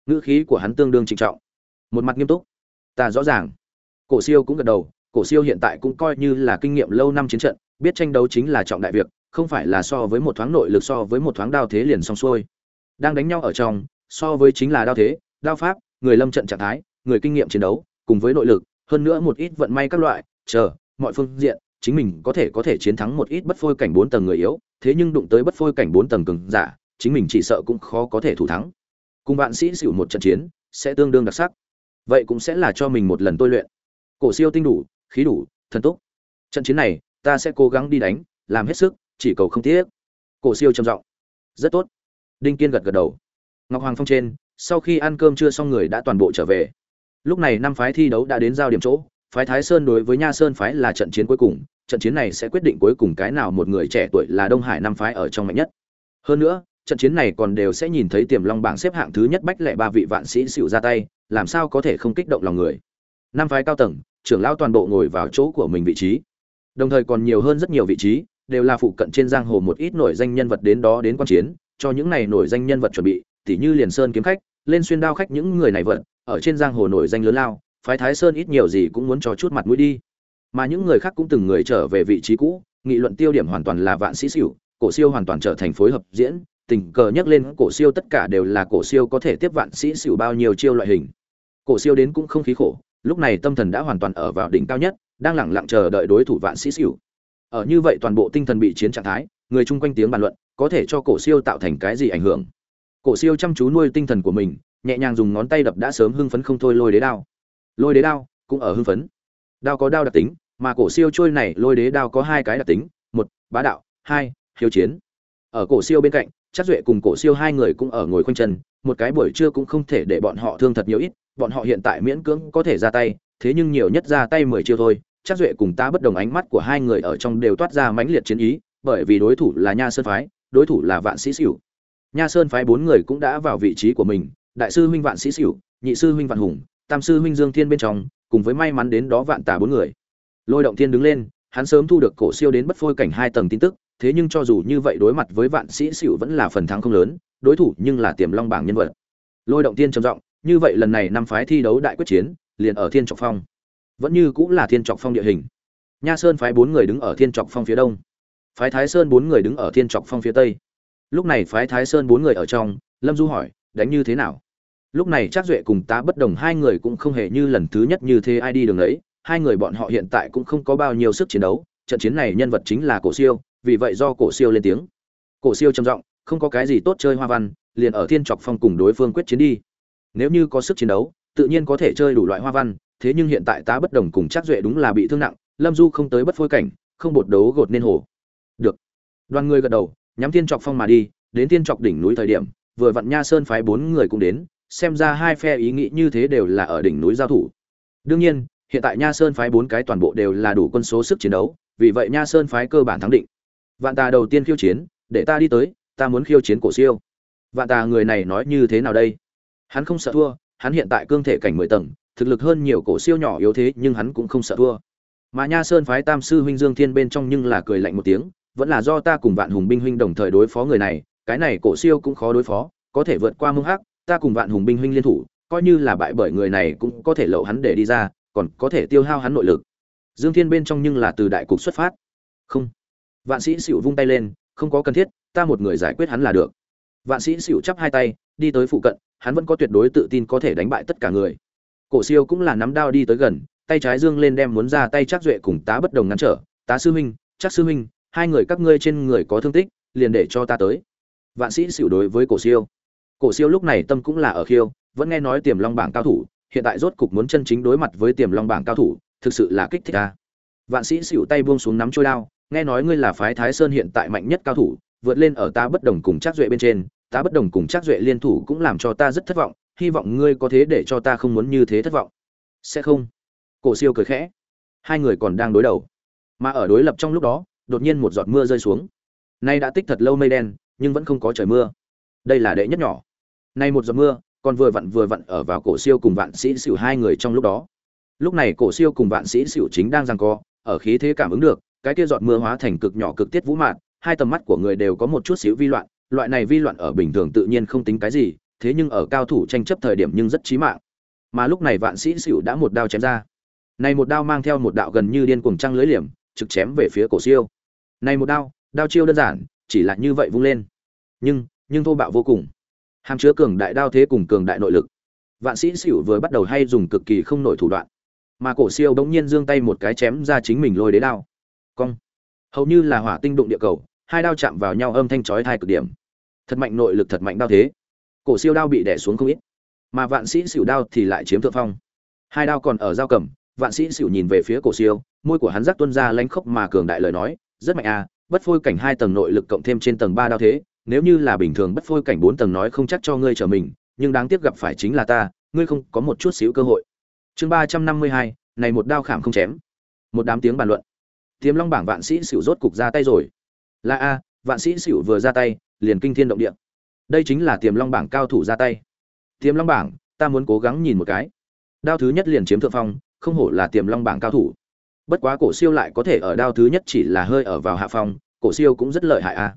S1: Ngữ khí của hắn tương đương trịnh trọng. Một mặt nghiêm túc. Ta rõ ràng. Cổ siêu cũng gật đầu. Cổ siêu hiện tại cũng coi như là kinh nghiệm lâu năm chiến trận biết tranh đấu chính là trọng đại việc, không phải là so với một thoáng nội lực, so với một thoáng đao thế liền xong xuôi. Đang đánh nhau ở trong, so với chính là đao thế, đao pháp, người lâm trận trạng thái, người kinh nghiệm chiến đấu, cùng với nội lực, hơn nữa một ít vận may các loại, chờ, mọi phương diện, chính mình có thể có thể chiến thắng một ít bất phôi cảnh bốn tầng người yếu, thế nhưng đụng tới bất phôi cảnh bốn tầng cường giả, chính mình chỉ sợ cũng khó có thể thủ thắng. Cùng bạn sĩ xỉu một trận chiến, sẽ tương đương đặc sắc. Vậy cũng sẽ là cho mình một lần tôi luyện. Cổ siêu tinh đủ, khí đủ, thần túc. Trận chiến này ta sẽ cố gắng đi đánh, làm hết sức, chỉ cầu không tiếc. Cổ siêu trầm giọng. Rất tốt. Đinh kiên gật gật đầu. Ngọc hoàng phong trên, sau khi ăn cơm chưa xong người đã toàn bộ trở về. Lúc này năm phái thi đấu đã đến giao điểm chỗ, phái thái sơn đối với nha sơn phái là trận chiến cuối cùng, trận chiến này sẽ quyết định cuối cùng cái nào một người trẻ tuổi là đông hải năm phái ở trong mạnh nhất. Hơn nữa, trận chiến này còn đều sẽ nhìn thấy tiềm long bảng xếp hạng thứ nhất bách lệ ba vị vạn sĩ xịu ra tay, làm sao có thể không kích động lòng người. Năm phái cao tầng, trưởng lão toàn bộ ngồi vào chỗ của mình vị trí đồng thời còn nhiều hơn rất nhiều vị trí, đều là phụ cận trên giang hồ một ít nổi danh nhân vật đến đó đến quan chiến, cho những này nổi danh nhân vật chuẩn bị, tỉ như liền sơn kiếm khách, lên xuyên đao khách những người này vật ở trên giang hồ nổi danh lớn lao, phái thái sơn ít nhiều gì cũng muốn cho chút mặt mũi đi. Mà những người khác cũng từng người trở về vị trí cũ, nghị luận tiêu điểm hoàn toàn là vạn sĩ xỉu, cổ siêu hoàn toàn trở thành phối hợp diễn, tình cờ nhắc lên cổ siêu tất cả đều là cổ siêu có thể tiếp vạn sĩ xỉu bao nhiêu chiêu loại hình. Cổ siêu đến cũng không khí khổ lúc này tâm thần đã hoàn toàn ở vào đỉnh cao nhất, đang lẳng lặng chờ đợi đối thủ vạn sĩ xỉu. Ở như vậy toàn bộ tinh thần bị chiến trạng thái, người chung quanh tiếng bàn luận, có thể cho cổ siêu tạo thành cái gì ảnh hưởng? Cổ siêu chăm chú nuôi tinh thần của mình, nhẹ nhàng dùng ngón tay đập đã sớm hưng phấn không thôi lôi đế đao. Lôi đế đao cũng ở hưng phấn. Đao có đao đặc tính, mà cổ siêu trôi này lôi đế đao có hai cái đặc tính, một, bá đạo, hai, hiếu chiến. Ở cổ siêu bên cạnh chắc duệ cùng cổ siêu hai người cũng ở ngồi khoanh chân, một cái buổi trưa cũng không thể để bọn họ thương thật nhiều ít bọn họ hiện tại miễn cưỡng có thể ra tay, thế nhưng nhiều nhất ra tay mười chiêu thôi, chắc duệ cùng ta bất đồng ánh mắt của hai người ở trong đều toát ra mãnh liệt chiến ý, bởi vì đối thủ là nha sơn phái, đối thủ là vạn sĩ xỉu nha sơn phái bốn người cũng đã vào vị trí của mình, đại sư huynh vạn sĩ xỉu nhị sư huynh vạn hùng, tam sư huynh dương thiên bên trong, cùng với may mắn đến đó vạn tà bốn người. Lôi động thiên đứng lên, hắn sớm thu được cổ siêu đến bất phôi cảnh hai tầng tin tức, thế nhưng cho dù như vậy đối mặt với vạn sĩ xỉu vẫn là phần thắng không lớn, đối thủ nhưng là tiềm long bảng nhân vật. Lôi động tiên trầm giọng như vậy lần này năm phái thi đấu đại quyết chiến, liền ở thiên trọc phong. Vẫn như cũng là thiên trọc phong địa hình. Nha sơn phái bốn người đứng ở thiên trọc phong phía đông. Phái thái sơn bốn người đứng ở thiên trọc phong phía tây. Lúc này phái thái sơn bốn người ở trong, lâm du hỏi, đánh như thế nào? Lúc này trác duệ cùng tá bất đồng hai người cũng không hề như lần thứ nhất như thế ai đi đường ấy. Hai người bọn họ hiện tại cũng không có bao nhiêu sức chiến đấu. Trận chiến này nhân vật chính là cổ siêu, vì vậy do cổ siêu lên tiếng. Cổ siêu trầm giọng, không có cái gì tốt chơi hoa văn, liền ở thiên trọc phong cùng đối phương quyết chiến đi nếu như có sức chiến đấu, tự nhiên có thể chơi đủ loại hoa văn, thế nhưng hiện tại tá bất đồng cùng chắc duệ đúng là bị thương nặng, lâm du không tới bất phôi cảnh, không bột đấu gột nên hồ. Được. Đoàn người gật đầu, nhắm thiên trọc phong mà đi, đến thiên trọc đỉnh núi thời điểm, vừa vặn nha sơn phái bốn người cũng đến, xem ra hai phe ý nghĩ như thế đều là ở đỉnh núi giao thủ. Đương nhiên, hiện tại nha sơn phái bốn cái toàn bộ đều là đủ quân số sức chiến đấu, vì vậy nha sơn phái cơ bản thắng định. Vạn tà đầu tiên khiêu chiến, để ta đi tới, ta muốn khiêu chiến cổ siêu. Vạn tà người này nói như thế nào đây? Hắn không sợ thua, hắn hiện tại cương thể cảnh mười tầng, thực lực hơn nhiều cổ siêu nhỏ yếu thế, nhưng hắn cũng không sợ thua. Mà nha sơn phái tam sư huynh dương thiên bên trong nhưng là cười lạnh một tiếng, vẫn là do ta cùng vạn hùng binh huynh đồng thời đối phó người này, cái này cổ siêu cũng khó đối phó, có thể vượt qua mông hắc, ta cùng vạn hùng binh huynh liên thủ, coi như là bại bởi người này cũng có thể lậu hắn để đi ra, còn có thể tiêu hao hắn nội lực. Dương thiên bên trong nhưng là từ đại cục xuất phát. Không. Vạn sĩ xỉu vung tay lên, không có cần thiết, ta một người giải quyết hắn là được. Vạn sĩ xỉu chắp hai tay, đi tới phụ cận hắn vẫn có tuyệt đối tự tin có thể đánh bại tất cả người. Cổ siêu cũng là nắm đao đi tới gần, tay trái dương lên đem muốn ra tay chắc duệ cùng tá bất đồng ngăn trở. Tá sư huynh chắc sư huynh, hai người các ngươi trên người có thương tích, liền để cho ta tới. Vạn sĩ xỉu đối với cổ siêu. Cổ siêu lúc này tâm cũng là ở khiêu, vẫn nghe nói tiềm long bảng cao thủ, hiện tại rốt cục muốn chân chính đối mặt với tiềm long bảng cao thủ, thực sự là kích thích ta vạn sĩ xỉu tay buông xuống nắm trôi đao, nghe nói ngươi là phái thái sơn hiện tại mạnh nhất cao thủ, vượt lên ở ta bất đồng cùng chắc duệ bên trên ta bất đồng cùng chắc duệ liên thủ cũng làm cho ta rất thất vọng, hy vọng ngươi có thế để cho ta không muốn như thế thất vọng. Sẽ không. Cổ siêu cười khẽ. Hai người còn đang đối đầu. Mà ở đối lập trong lúc đó, đột nhiên một giọt mưa rơi xuống. Nay đã tích thật lâu mây đen, nhưng vẫn không có trời mưa. Đây là đệ nhất nhỏ. Nay một giọt mưa, còn vừa vặn vừa vặn ở vào cổ siêu cùng vạn sĩ xỉu hai người trong lúc đó. Lúc này cổ siêu cùng vạn sĩ xỉu chính đang giằng co, ở khí thế cảm ứng được, cái kia giọt mưa hóa thành cực nhỏ cực tiết vũ mạn hai tầm mắt của người đều có một chút xíu vi loạn loại này vi loạn ở bình thường tự nhiên không tính cái gì, thế nhưng ở cao thủ tranh chấp thời điểm nhưng rất chí mạng. Mà lúc này vạn sĩ xỉu đã một đao chém ra. Này một đao mang theo một đạo gần như điên cuồng trăng lưới liềm, trực chém về phía cổ siêu. Này một đao đao chiêu đơn giản, chỉ là như vậy vung lên. Nhưng nhưng thô bạo vô cùng. Hàm chứa cường đại đao thế cùng cường đại nội lực. Vạn sĩ xỉu vừa bắt đầu hay dùng cực kỳ không nổi thủ đoạn. Mà cổ siêu bỗng nhiên giương tay một cái chém ra chính mình lôi đế đao. Cong. Hầu như là hỏa tinh đụng địa cầu hai đao chạm vào nhau âm thanh chói tai cực điểm. Thật mạnh nội lực thật mạnh đao thế. Cổ siêu đao bị đè xuống không ít, mà vạn sĩ xỉu đao thì lại chiếm thượng phong. Hai đao còn ở giao cầm, vạn sĩ xỉu nhìn về phía cổ siêu, môi của hắn giác tuân ra lánh khốc mà cường đại lời nói, rất mạnh à bất phôi cảnh hai tầng nội lực cộng thêm trên tầng ba đao thế, nếu như là bình thường bất phôi cảnh bốn tầng nói không chắc cho ngươi trở mình, nhưng đáng tiếc gặp phải chính là ta, ngươi không có một chút xíu cơ hội. Chương ba trăm năm mươi hai, này một đao khảm không chém. Một đám tiếng bàn luận. Tiềm long bảng vạn sĩ xỉu rốt cục ra tay rồi là a, vạn sĩ xỉu vừa ra tay, liền kinh thiên động địa. Đây chính là tiềm long bảng cao thủ ra tay. Tiềm long bảng, ta muốn cố gắng nhìn một cái. Đao thứ nhất liền chiếm thượng phong, không hổ là tiềm long bảng cao thủ. Bất quá cổ siêu lại có thể ở đao thứ nhất chỉ là hơi ở vào hạ phong, cổ siêu cũng rất lợi hại a.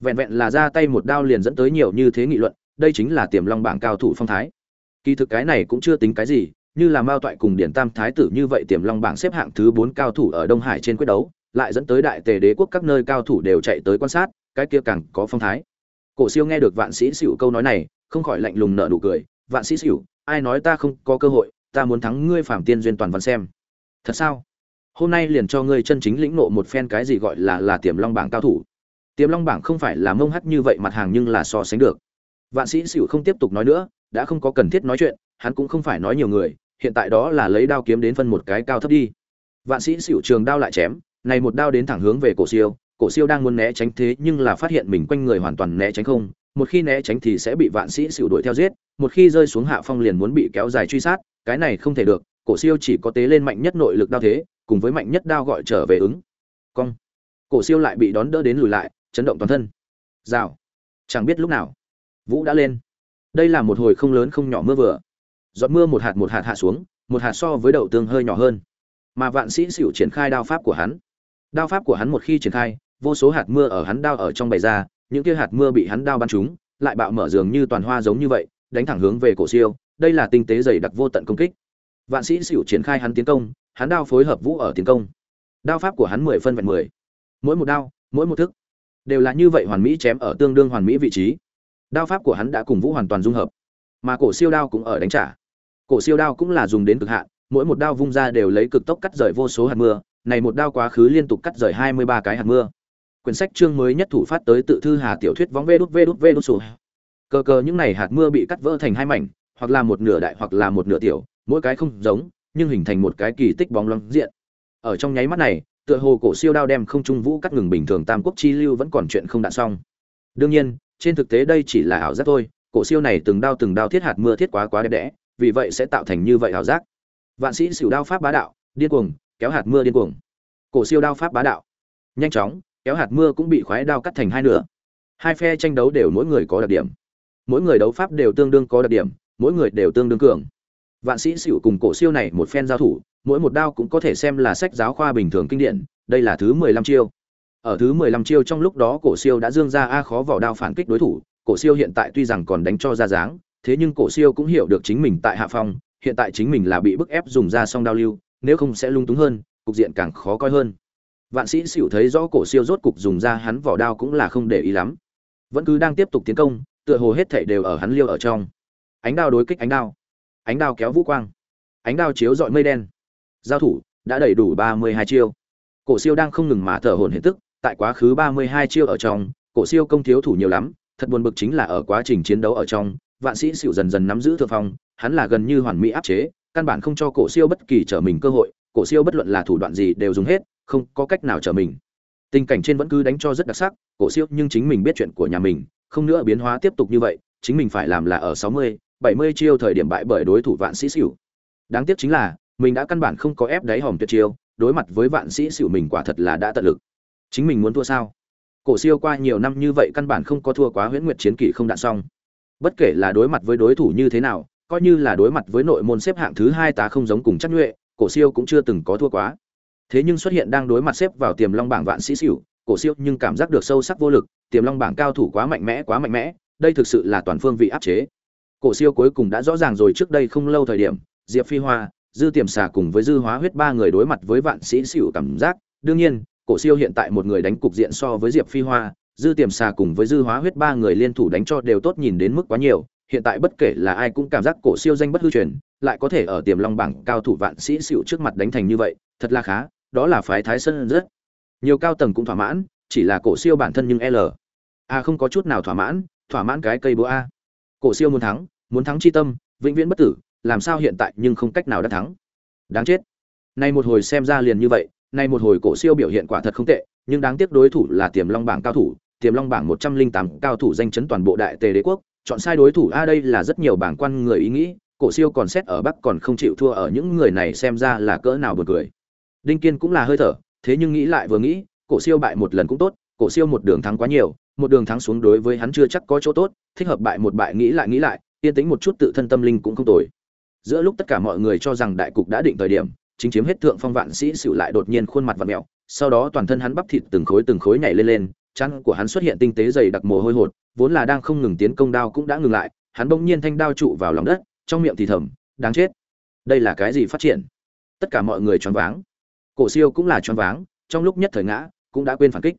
S1: Vẹn vẹn là ra tay một đao liền dẫn tới nhiều như thế nghị luận, đây chính là tiềm long bảng cao thủ phong thái. Kỳ thực cái này cũng chưa tính cái gì, như là mao toại cùng điển tam thái tử như vậy tiềm long bảng xếp hạng thứ bốn cao thủ ở đông hải trên quyết đấu lại dẫn tới đại tề đế quốc các nơi cao thủ đều chạy tới quan sát, cái kia càng có phong thái. Cổ siêu nghe được vạn sĩ xỉu câu nói này, không khỏi lạnh lùng nở nụ cười, vạn sĩ xỉu ai nói ta không có cơ hội, ta muốn thắng ngươi phạm tiên duyên toàn văn xem. Thật sao? Hôm nay liền cho ngươi chân chính lĩnh nộ một phen cái gì gọi là là tiềm long bảng cao thủ. Tiềm long bảng không phải là mông hắt như vậy mặt hàng nhưng là so sánh được. Vạn sĩ xỉu không tiếp tục nói nữa, đã không có cần thiết nói chuyện, hắn cũng không phải nói nhiều người, hiện tại đó là lấy đao kiếm đến phân một cái cao thấp đi. Vạn sĩ xỉu trường đao lại chém này một đao đến thẳng hướng về cổ siêu cổ siêu đang muốn né tránh thế nhưng là phát hiện mình quanh người hoàn toàn né tránh không, một khi né tránh thì sẽ bị vạn sĩ xỉu đuổi theo giết, một khi rơi xuống hạ phong liền muốn bị kéo dài truy sát, cái này không thể được, cổ siêu chỉ có tế lên mạnh nhất nội lực đao thế, cùng với mạnh nhất đao gọi trở về ứng. Cong. Cổ siêu lại bị đón đỡ đến lùi lại, chấn động toàn thân. Rào. Chẳng biết lúc nào, vũ đã lên. Đây là một hồi không lớn không nhỏ mưa vừa. Giọt mưa một hạt một hạt hạ xuống, một hạt so với đậu tương hơi nhỏ hơn. Mà vạn sĩ xỉu triển khai đao pháp của hắn đao pháp của hắn một khi triển khai, vô số hạt mưa ở hắn đao ở trong bày ra, những kia hạt mưa bị hắn đao bắn trúng, lại bạo mở dường như toàn hoa giống như vậy, đánh thẳng hướng về cổ siêu, đây là tinh tế dày đặc vô tận công kích. Vạn sĩ xỉu triển khai hắn tiến công, hắn đao phối hợp vũ ở tiến công. Đao pháp của hắn mười phân vẹn mười. Mỗi một đao, mỗi một thức, đều là như vậy hoàn mỹ chém ở tương đương hoàn mỹ vị trí. Đao pháp của hắn đã cùng vũ hoàn toàn dung hợp, mà cổ siêu đao cũng ở đánh trả. Cổ siêu đao cũng là dùng đến cực hạn, mỗi một đao vung ra đều lấy cực tốc cắt rời vô số hạt mưa này một đao quá khứ liên tục cắt rời hai mươi ba cái hạt mưa. Quyển sách chương mới nhất thủ phát tới tự thư hà tiểu thuyết vóng vê đút vê đút vê đút sủi. cờ cờ những này hạt mưa bị cắt vỡ thành hai mảnh, hoặc là một nửa đại hoặc là một nửa tiểu, mỗi cái không giống, nhưng hình thành một cái kỳ tích bóng loáng diện. Ở trong nháy mắt này, tựa hồ cổ siêu đao đem không trung vũ cắt ngừng bình thường tam quốc chi lưu vẫn còn chuyện không đạn xong. Đương nhiên, trên thực tế đây chỉ là ảo giác thôi, cổ siêu này từng đao từng đao thiết hạt mưa thiết quá quá đẹp đẽ, vì vậy sẽ tạo thành như vậy ảo giác. Vạn sĩ sửu đao pháp bá đạo, điên cuồng kéo hạt mưa điên cuồng. Cổ siêu đao pháp bá đạo. Nhanh chóng, kéo hạt mưa cũng bị khoái đao cắt thành hai nửa. Hai phe tranh đấu đều mỗi người có đặc điểm. Mỗi người đấu pháp đều tương đương có đặc điểm, mỗi người đều tương đương cường. Vạn sĩ xỉu cùng cổ siêu này một phen giao thủ, mỗi một đao cũng có thể xem là sách giáo khoa bình thường kinh điển, đây là thứ mười lăm chiêu. Ở thứ mười lăm chiêu trong lúc đó cổ siêu đã dương ra a khó vỏ đao phản kích đối thủ, cổ siêu hiện tại tuy rằng còn đánh cho ra dáng, thế nhưng cổ siêu cũng hiểu được chính mình tại hạ phong, hiện tại chính mình là bị bức ép dùng ra song đao lưu nếu không sẽ lung túng hơn, cục diện càng khó coi hơn. Vạn sĩ xỉu thấy rõ cổ siêu rốt cục dùng ra hắn vỏ đao cũng là không để ý lắm. Vẫn cứ đang tiếp tục tiến công, tựa hồ hết thảy đều ở hắn liêu ở trong. Ánh đao đối kích ánh đao. Ánh đao kéo vũ quang. Ánh đao chiếu dọi mây đen. Giao thủ đã đầy đủ ba mươi hai chiêu. Cổ siêu đang không ngừng mà thở hồn hiện tức, tại quá khứ ba mươi hai chiêu ở trong, cổ siêu công thiếu thủ nhiều lắm, thật buồn bực chính là ở quá trình chiến đấu ở trong, vạn sĩ xỉu dần dần nắm giữ thượng phong, hắn là gần như hoàn mỹ áp chế căn bản không cho cổ siêu bất kỳ trở mình cơ hội cổ siêu bất luận là thủ đoạn gì đều dùng hết không có cách nào trở mình. Tình cảnh trên vẫn cứ đánh cho rất đặc sắc cổ siêu nhưng chính mình biết chuyện của nhà mình không nữa biến hóa tiếp tục như vậy chính mình phải làm là ở sáu mươi, bảy mươi chiêu thời điểm bại bởi đối thủ vạn sĩ xỉu. Đáng tiếc chính là mình đã căn bản không có ép đáy hòm tuyệt chiêu đối mặt với vạn sĩ xỉu mình quả thật là đã tận lực. Chính mình muốn thua sao? Cổ siêu qua nhiều năm như vậy căn bản không có thua quá huyễn nguyệt chiến kỷ không đạn xong. Bất kể là đối mặt với đối thủ như thế nào coi như là đối mặt với nội môn xếp hạng thứ hai tá không giống cùng chắc nhuệ, cổ siêu cũng chưa từng có thua quá. Thế nhưng xuất hiện đang đối mặt xếp vào tiềm long bảng vạn sĩ xỉu, cổ siêu nhưng cảm giác được sâu sắc vô lực, tiềm long bảng cao thủ quá mạnh mẽ, quá mạnh mẽ, đây thực sự là toàn phương vị áp chế. Cổ siêu cuối cùng đã rõ ràng rồi trước đây không lâu thời điểm, diệp phi hoa, dư tiềm xà cùng với dư hóa huyết ba người đối mặt với vạn sĩ xỉu cảm giác. Đương nhiên, cổ siêu hiện tại một người đánh cục diện so với diệp phi hoa, dư tiềm xà cùng với dư hóa huyết ba người liên thủ đánh cho đều tốt nhìn đến mức quá nhiều hiện tại bất kể là ai cũng cảm giác cổ siêu danh bất hư truyền, lại có thể ở tiềm long bảng cao thủ vạn sĩ xỉu trước mặt đánh thành như vậy, thật là khá, đó là phái thái sơn rất. Nhiều cao tầng cũng thỏa mãn, chỉ là cổ siêu bản thân nhưng l. A không có chút nào thỏa mãn thỏa mãn cái cây búa a. Cổ siêu muốn thắng muốn thắng chi tâm, vĩnh viễn bất tử, làm sao hiện tại nhưng không cách nào đã thắng. Đáng chết. Nay một hồi xem ra liền như vậy, nay một hồi cổ siêu biểu hiện quả thật không tệ, nhưng đáng tiếc đối thủ là tiềm long bảng cao thủ, tiềm long bảng một trăm linh tám cao thủ danh chấn toàn bộ đại tề đế quốc chọn sai đối thủ a đây là rất nhiều bảng quan người ý nghĩ, cổ siêu còn xét ở bắc còn không chịu thua ở những người này xem ra là cỡ nào buồn cười. Đinh kiên cũng là hơi thở, thế nhưng nghĩ lại vừa nghĩ, cổ siêu bại một lần cũng tốt, cổ siêu một đường thắng quá nhiều, một đường thắng xuống đối với hắn chưa chắc có chỗ tốt, thích hợp bại một bại nghĩ lại nghĩ lại, yên tĩnh một chút tự thân tâm linh cũng không tồi. Giữa lúc tất cả mọi người cho rằng đại cục đã định thời điểm, chính chiếm hết thượng phong vạn sĩ xỉu lại đột nhiên khuôn mặt vặn mèo sau đó toàn thân hắn bắp thịt từng khối từng khối nhảy lên lên chăn của hắn xuất hiện tinh tế dày đặc mồ hôi hột vốn là đang không ngừng tiến công đao cũng đã ngừng lại, hắn bỗng nhiên thanh đao trụ vào lòng đất, trong miệng thì thầm, đáng chết, đây là cái gì phát triển? Tất cả mọi người choáng váng. Cổ siêu cũng là choáng váng, trong lúc nhất thời ngã, cũng đã quên phản kích.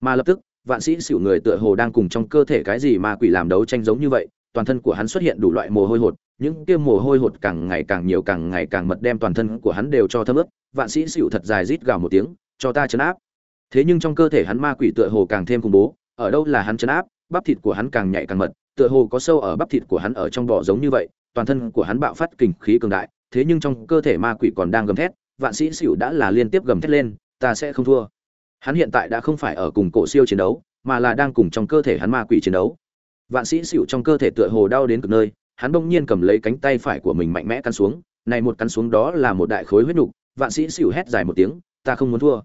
S1: Mà lập tức, vạn sĩ xỉu người tựa hồ đang cùng trong cơ thể cái gì mà quỷ làm đấu tranh giống như vậy, toàn thân của hắn xuất hiện đủ loại mồ hôi hột, những kia mồ hôi hột càng ngày càng nhiều, càng ngày càng mật đem toàn thân của hắn đều cho thấm ướt. Vạn sĩ xỉu thật dài rít gào một tiếng, cho ta chấn áp. Thế nhưng trong cơ thể hắn ma quỷ tựa hồ càng thêm khủng bố, ở đâu là hắn chấn áp? Bắp thịt của hắn càng nhạy càng mật, tựa hồ có sâu ở bắp thịt của hắn ở trong bò giống như vậy, toàn thân của hắn bạo phát kình khí cường đại, thế nhưng trong cơ thể ma quỷ còn đang gầm thét, vạn sĩ xỉu đã là liên tiếp gầm thét lên, ta sẽ không thua. Hắn hiện tại đã không phải ở cùng cổ siêu chiến đấu, mà là đang cùng trong cơ thể hắn ma quỷ chiến đấu. Vạn sĩ xỉu trong cơ thể tựa hồ đau đến cực nơi, hắn bỗng nhiên cầm lấy cánh tay phải của mình mạnh mẽ cắn xuống, này một cắn xuống đó là một đại khối huyết nhục, vạn sĩ xỉu hét dài một tiếng, ta không muốn thua.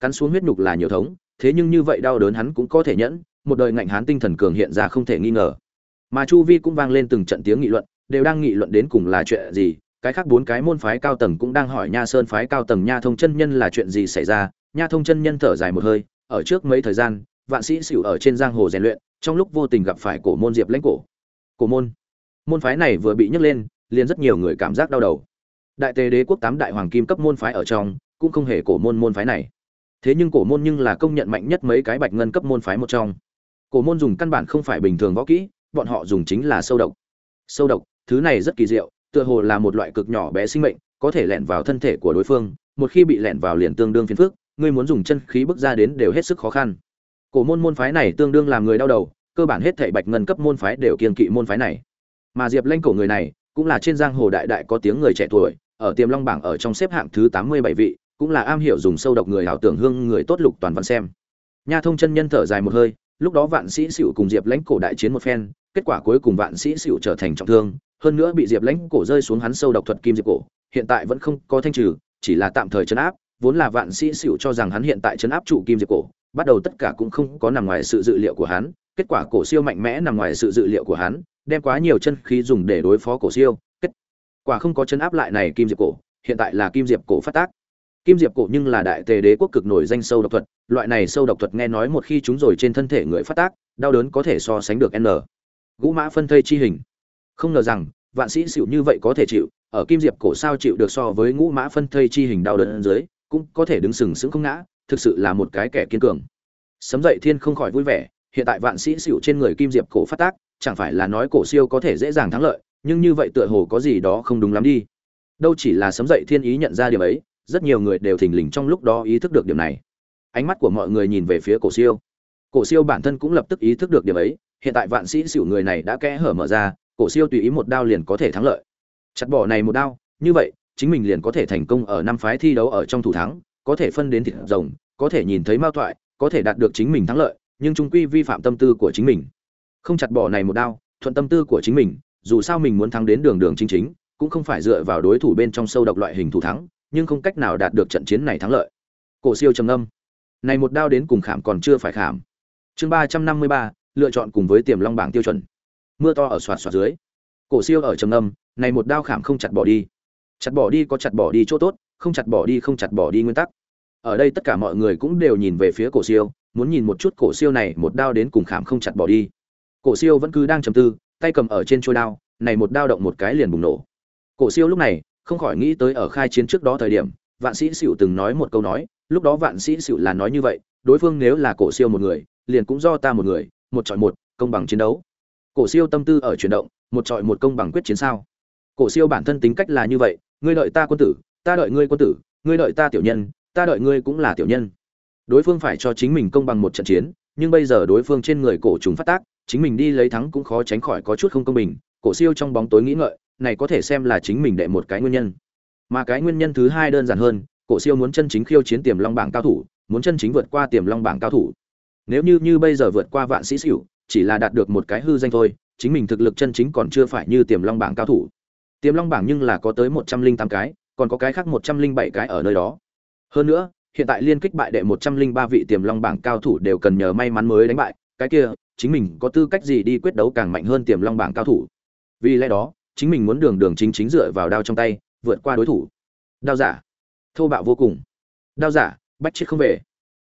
S1: Cắn xuống huyết nhục là nhiều thống, thế nhưng như vậy đau đớn hắn cũng có thể nhẫn một đời ngạnh hán tinh thần cường hiện ra không thể nghi ngờ. Mà chu vi cũng vang lên từng trận tiếng nghị luận, đều đang nghị luận đến cùng là chuyện gì, cái khác bốn cái môn phái cao tầng cũng đang hỏi nha sơn phái cao tầng nha thông chân nhân là chuyện gì xảy ra. Nha thông chân nhân thở dài một hơi, ở trước mấy thời gian, vạn sĩ xỉu ở trên giang hồ rèn luyện, trong lúc vô tình gặp phải cổ môn diệp lãnh cổ. Cổ môn. Môn phái này vừa bị nhấc lên, liền rất nhiều người cảm giác đau đầu. Đại tề đế quốc tám đại hoàng kim cấp môn phái ở trong, cũng không hề cổ môn môn phái này. Thế nhưng cổ môn nhưng là công nhận mạnh nhất mấy cái bạch ngân cấp môn phái một trong cổ môn dùng căn bản không phải bình thường võ kỹ, bọn họ dùng chính là sâu độc. Sâu độc, thứ này rất kỳ diệu, tựa hồ là một loại cực nhỏ bé sinh mệnh, có thể lẻn vào thân thể của đối phương, một khi bị lẻn vào liền tương đương phiền phức, ngươi muốn dùng chân khí bước ra đến đều hết sức khó khăn. Cổ môn môn phái này tương đương làm người đau đầu, cơ bản hết thảy bạch ngân cấp môn phái đều kiên kỵ môn phái này. Mà diệp lanh cổ người này, cũng là trên giang hồ đại đại có tiếng người trẻ tuổi, ở tiềm long bảng ở trong xếp hạng thứ tám mươi bảy vị, cũng là am hiểu dùng sâu độc người ảo tưởng hương người tốt lục toàn văn xem. Nha thông chân nhân thở dài một hơi lúc đó vạn sĩ sửu cùng diệp lãnh cổ đại chiến một phen, kết quả cuối cùng vạn sĩ sửu trở thành trọng thương, hơn nữa bị diệp lãnh cổ rơi xuống hắn sâu độc thuật kim diệp cổ, hiện tại vẫn không có thanh trừ, chỉ là tạm thời chấn áp, vốn là vạn sĩ sửu cho rằng hắn hiện tại chấn áp trụ kim diệp cổ, bắt đầu tất cả cũng không có nằm ngoài sự dự liệu của hắn, kết quả cổ siêu mạnh mẽ nằm ngoài sự dự liệu của hắn, đem quá nhiều chân khí dùng để đối phó cổ siêu, kết quả không có chấn áp lại này kim diệp cổ, hiện tại là kim diệp cổ phát tác kim diệp cổ nhưng là đại tề đế quốc cực nổi danh sâu độc thuật, loại này sâu độc thuật nghe nói một khi chúng rồi trên thân thể người phát tác, đau đớn có thể so sánh được n. Gũ mã phân thây chi hình. Không ngờ rằng, vạn sĩ xịu như vậy có thể chịu, ở kim diệp cổ sao chịu được so với ngũ mã phân thây chi hình đau đớn dưới, cũng có thể đứng sừng sững không ngã, thực sự là một cái kẻ kiên cường. Sấm dậy thiên không khỏi vui vẻ, hiện tại vạn sĩ xịu trên người kim diệp cổ phát tác, chẳng phải là nói cổ siêu có thể dễ dàng thắng lợi, nhưng như vậy tựa hồ có gì đó không đúng lắm đi. Đâu chỉ là sấm dậy thiên ý nhận ra điểm ấy rất nhiều người đều thình lình trong lúc đó ý thức được điểm này. Ánh mắt của mọi người nhìn về phía cổ siêu. Cổ siêu bản thân cũng lập tức ý thức được điểm ấy, hiện tại vạn sĩ xỉu người này đã kẽ hở mở ra, cổ siêu tùy ý một đao liền có thể thắng lợi. Chặt bỏ này một đao, như vậy, chính mình liền có thể thành công ở năm phái thi đấu ở trong thủ thắng, có thể phân đến thịt rồng, có thể nhìn thấy mao thoại, có thể đạt được chính mình thắng lợi, nhưng trung quy vi phạm tâm tư của chính mình. Không chặt bỏ này một đao, thuận tâm tư của chính mình, dù sao mình muốn thắng đến đường đường chính chính, cũng không phải dựa vào đối thủ bên trong sâu độc loại hình thủ thắng nhưng không cách nào đạt được trận chiến này thắng lợi. Cổ siêu trầm âm này một đao đến cùng khảm còn chưa phải khảm. Chương ba trăm năm mươi ba, lựa chọn cùng với tiềm long bảng tiêu chuẩn. Mưa to ở xoạt xoạt dưới. Cổ siêu ở trầm âm này một đao khảm không chặt bỏ đi. Chặt bỏ đi có chặt bỏ đi chỗ tốt, không chặt bỏ đi không chặt bỏ đi nguyên tắc. Ở đây tất cả mọi người cũng đều nhìn về phía cổ siêu, muốn nhìn một chút cổ siêu này một đao đến cùng khảm không chặt bỏ đi. Cổ siêu vẫn cứ đang trầm tư, tay cầm ở trên chuôi đao, này một đao động một cái liền bùng nổ. Cổ siêu lúc này không khỏi nghĩ tới ở khai chiến trước đó thời điểm, vạn sĩ sửu từng nói một câu nói, lúc đó vạn sĩ sửu là nói như vậy, đối phương nếu là cổ siêu một người, liền cũng do ta một người, một chọi một, công bằng chiến đấu. Cổ siêu tâm tư ở chuyển động, một chọi một công bằng quyết chiến sao? Cổ siêu bản thân tính cách là như vậy, ngươi đợi ta quân tử, ta đợi ngươi quân tử, ngươi đợi ta tiểu nhân, ta đợi ngươi cũng là tiểu nhân. Đối phương phải cho chính mình công bằng một trận chiến, nhưng bây giờ đối phương trên người cổ trùng phát tác, chính mình đi lấy thắng cũng khó tránh khỏi có chút không công bình, cổ siêu trong bóng tối nghĩ ngợi này có thể xem là chính mình đệ một cái nguyên nhân. Mà cái nguyên nhân thứ hai đơn giản hơn, cổ siêu muốn chân chính khiêu chiến tiềm long bảng cao thủ, muốn chân chính vượt qua tiềm long bảng cao thủ. Nếu như như bây giờ vượt qua vạn sĩ xỉu, chỉ là đạt được một cái hư danh thôi, chính mình thực lực chân chính còn chưa phải như tiềm long bảng cao thủ. Tiềm long bảng nhưng là có tới một trăm linh tám cái, còn có cái khác một trăm linh bảy cái ở nơi đó. Hơn nữa, hiện tại liên kích bại đệ một trăm linh ba vị tiềm long bảng cao thủ đều cần nhờ may mắn mới đánh bại, cái kia, chính mình có tư cách gì đi quyết đấu càng mạnh hơn tiềm long bảng cao thủ? Vì lẽ đó chính mình muốn đường đường chính chính dựa vào đao trong tay, vượt qua đối thủ. Đao giả. Thô bạo vô cùng. Đao giả, bách chết không về.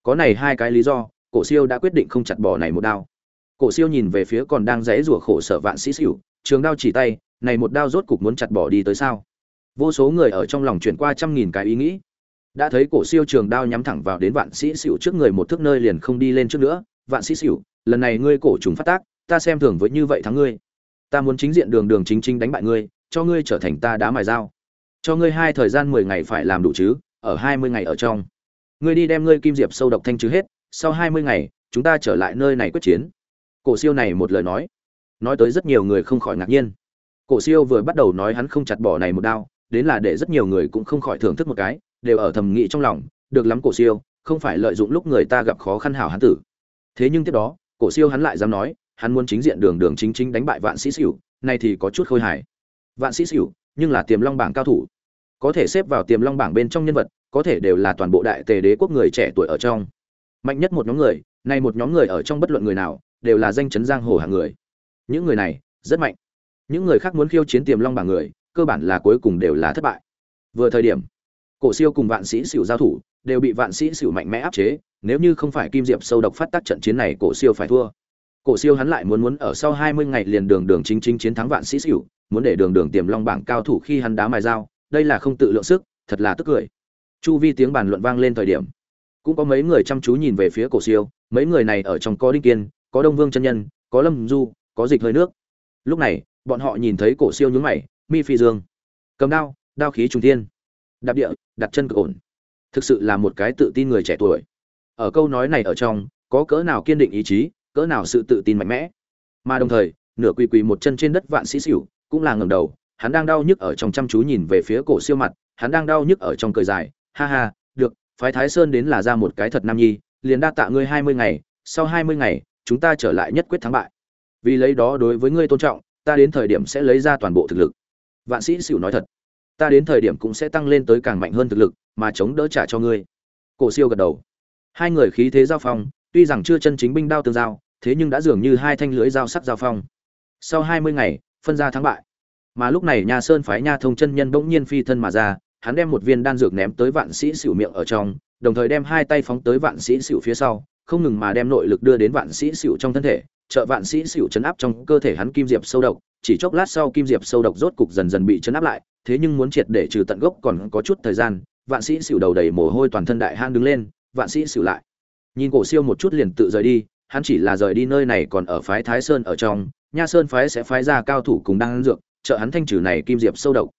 S1: Có này hai cái lý do, cổ siêu đã quyết định không chặt bỏ này một đao. Cổ siêu nhìn về phía còn đang rẽ rủa khổ sở vạn sĩ xỉu, trường đao chỉ tay, này một đao rốt cục muốn chặt bỏ đi tới sao? Vô số người ở trong lòng chuyển qua trăm nghìn cái ý nghĩ. Đã thấy cổ siêu trường đao nhắm thẳng vào đến vạn sĩ xỉu trước người một thước nơi liền không đi lên trước nữa. Vạn sĩ xỉu, lần này ngươi cổ trùng phát tác, ta xem thường với như vậy thắng ngươi ta muốn chính diện đường đường chính chính đánh bại ngươi, cho ngươi trở thành ta đá mài dao. Cho ngươi hai thời gian mười ngày phải làm đủ chứ, ở hai mươi ngày ở trong. Ngươi đi đem ngươi kim diệp sâu độc thanh trừ hết, sau hai mươi ngày, chúng ta trở lại nơi này quyết chiến. Cổ siêu này một lời nói nói tới rất nhiều người không khỏi ngạc nhiên. Cổ siêu vừa bắt đầu nói hắn không chặt bỏ này một đao, đến là để rất nhiều người cũng không khỏi thưởng thức một cái, đều ở thầm nghĩ trong lòng, được lắm cổ siêu, không phải lợi dụng lúc người ta gặp khó khăn hảo hắn tử. Thế nhưng tiếp đó, cổ siêu hắn lại dám nói hắn muốn chính diện đường đường chính chính đánh bại vạn sĩ xỉu này thì có chút khôi hài. Vạn sĩ xỉu, nhưng là tiềm long bảng cao thủ. Có thể xếp vào tiềm long bảng bên trong nhân vật, có thể đều là toàn bộ đại tề đế quốc người trẻ tuổi ở trong. Mạnh nhất một nhóm người này một nhóm người ở trong bất luận người nào, đều là danh chấn giang hồ hạng người. Những người này, rất mạnh. Những người khác muốn khiêu chiến tiềm long bảng người, cơ bản là cuối cùng đều là thất bại. Vừa thời điểm, cổ siêu cùng vạn sĩ xỉu giao thủ, đều bị vạn sĩ xỉu mạnh mẽ áp chế, nếu như không phải kim diệp sâu độc phát tác trận chiến này, cổ siêu phải thua cổ siêu hắn lại muốn muốn ở sau hai mươi ngày liền đường đường chính chính chiến thắng vạn sĩ sửu, muốn để đường đường tiềm long bảng cao thủ khi hắn đá mài dao đây là không tự lượng sức thật là tức cười. Chu vi tiếng bàn luận vang lên thời điểm. Cũng có mấy người chăm chú nhìn về phía cổ siêu mấy người này ở trong có đinh kiên có đông vương chân nhân có lâm du có dịch hơi nước. Lúc này bọn họ nhìn thấy cổ siêu nhướng mày mi phi dương. Cầm đao đao khí trung thiên. Đạp địa đặt chân cực ổn. Thực sự là một cái tự tin người trẻ tuổi. Ở câu nói này ở trong có cỡ nào kiên định ý chí cỡ nào sự tự tin mạnh mẽ. Mà đồng thời, nửa quỳ quỳ một chân trên đất vạn sĩ xỉu cũng là ngẩng đầu, hắn đang đau nhức ở trong chăm chú nhìn về phía cổ siêu mặt, hắn đang đau nhức ở trong cười dài, ha ha, được, phái thái sơn đến là ra một cái thật nam nhi, liền đa tạ ngươi hai mươi ngày, sau hai mươi ngày, chúng ta trở lại nhất quyết thắng bại. Vì lấy đó đối với ngươi tôn trọng, ta đến thời điểm sẽ lấy ra toàn bộ thực lực. Vạn sĩ xỉu nói thật, ta đến thời điểm cũng sẽ tăng lên tới càng mạnh hơn thực lực, mà chống đỡ trả cho ngươi. Cổ siêu gật đầu. Hai người khí thế giao phong tuy rằng chưa chân chính binh đao tương giao, thế nhưng đã dường như hai thanh lưới giao sắc giao phong. Sau hai mươi ngày, phân ra thắng bại. Mà lúc này nhà sơn phái nha thông chân nhân bỗng nhiên phi thân mà ra, hắn đem một viên đan dược ném tới vạn sĩ xỉu miệng ở trong, đồng thời đem hai tay phóng tới vạn sĩ xỉu phía sau, không ngừng mà đem nội lực đưa đến vạn sĩ xỉu trong thân thể, trợ vạn sĩ xỉu chấn áp trong cơ thể hắn kim diệp sâu độc. Chỉ chốc lát sau kim diệp sâu độc rốt cục dần dần bị chấn áp lại, thế nhưng muốn triệt để trừ tận gốc còn có chút thời gian, vạn sĩ xỉu đầu đầy mồ hôi toàn thân đại han đứng lên, vạn sĩ xỉu lại nhìn cổ siêu một chút liền tự rời đi, hắn chỉ là rời đi nơi này còn ở phái thái sơn ở trong, nha sơn phái sẽ phái ra cao thủ cùng đang dược, trợ hắn thanh trừ này kim diệp sâu độc.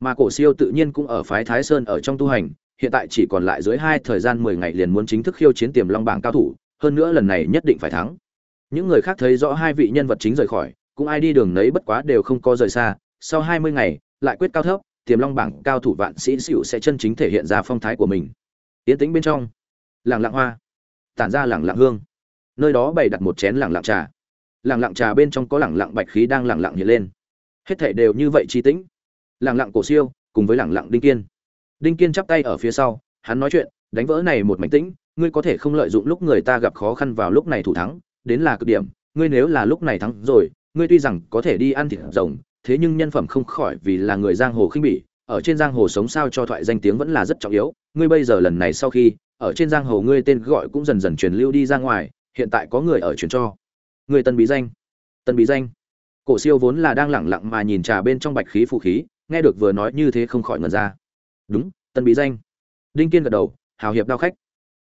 S1: Mà cổ siêu tự nhiên cũng ở phái thái sơn ở trong tu hành, hiện tại chỉ còn lại dưới hai thời gian mười ngày liền muốn chính thức khiêu chiến tiềm long bảng cao thủ, hơn nữa lần này nhất định phải thắng. Những người khác thấy rõ hai vị nhân vật chính rời khỏi, cũng ai đi đường nấy bất quá đều không có rời xa, sau hai mươi ngày, lại quyết cao thấp, tiềm long bảng cao thủ vạn sĩ xỉu sẽ chân chính thể hiện ra phong thái của mình. Tiến tĩnh bên trong, làng lãng hoa tản ra lẳng lặng hương. Nơi đó bày đặt một chén lẳng lặng trà. Lẳng lặng trà bên trong có lẳng lặng bạch khí đang lẳng lặng hiện lên. Hết thảy đều như vậy chi tĩnh. Lẳng lặng cổ siêu, cùng với lẳng lặng đinh kiên. Đinh kiên chắp tay ở phía sau, hắn nói chuyện, đánh vỡ này một mảnh tĩnh, ngươi có thể không lợi dụng lúc người ta gặp khó khăn vào lúc này thủ thắng, đến là cực điểm, ngươi nếu là lúc này thắng rồi, ngươi tuy rằng có thể đi ăn thịt rồng, thế nhưng nhân phẩm không khỏi vì là người giang hồ khinh bỉ ở trên giang hồ sống sao cho thoại danh tiếng vẫn là rất trọng yếu. Ngươi bây giờ lần này sau khi, ở trên giang hồ ngươi tên gọi cũng dần dần truyền lưu đi ra ngoài, hiện tại có người ở truyền cho. Người tân bí danh. Tân bí danh. Cổ siêu vốn là đang lẳng lặng mà nhìn trà bên trong bạch khí phù khí, nghe được vừa nói như thế không khỏi ngẩn ra. Đúng, tân bí danh. Đinh kiên gật đầu, hào hiệp đao khách.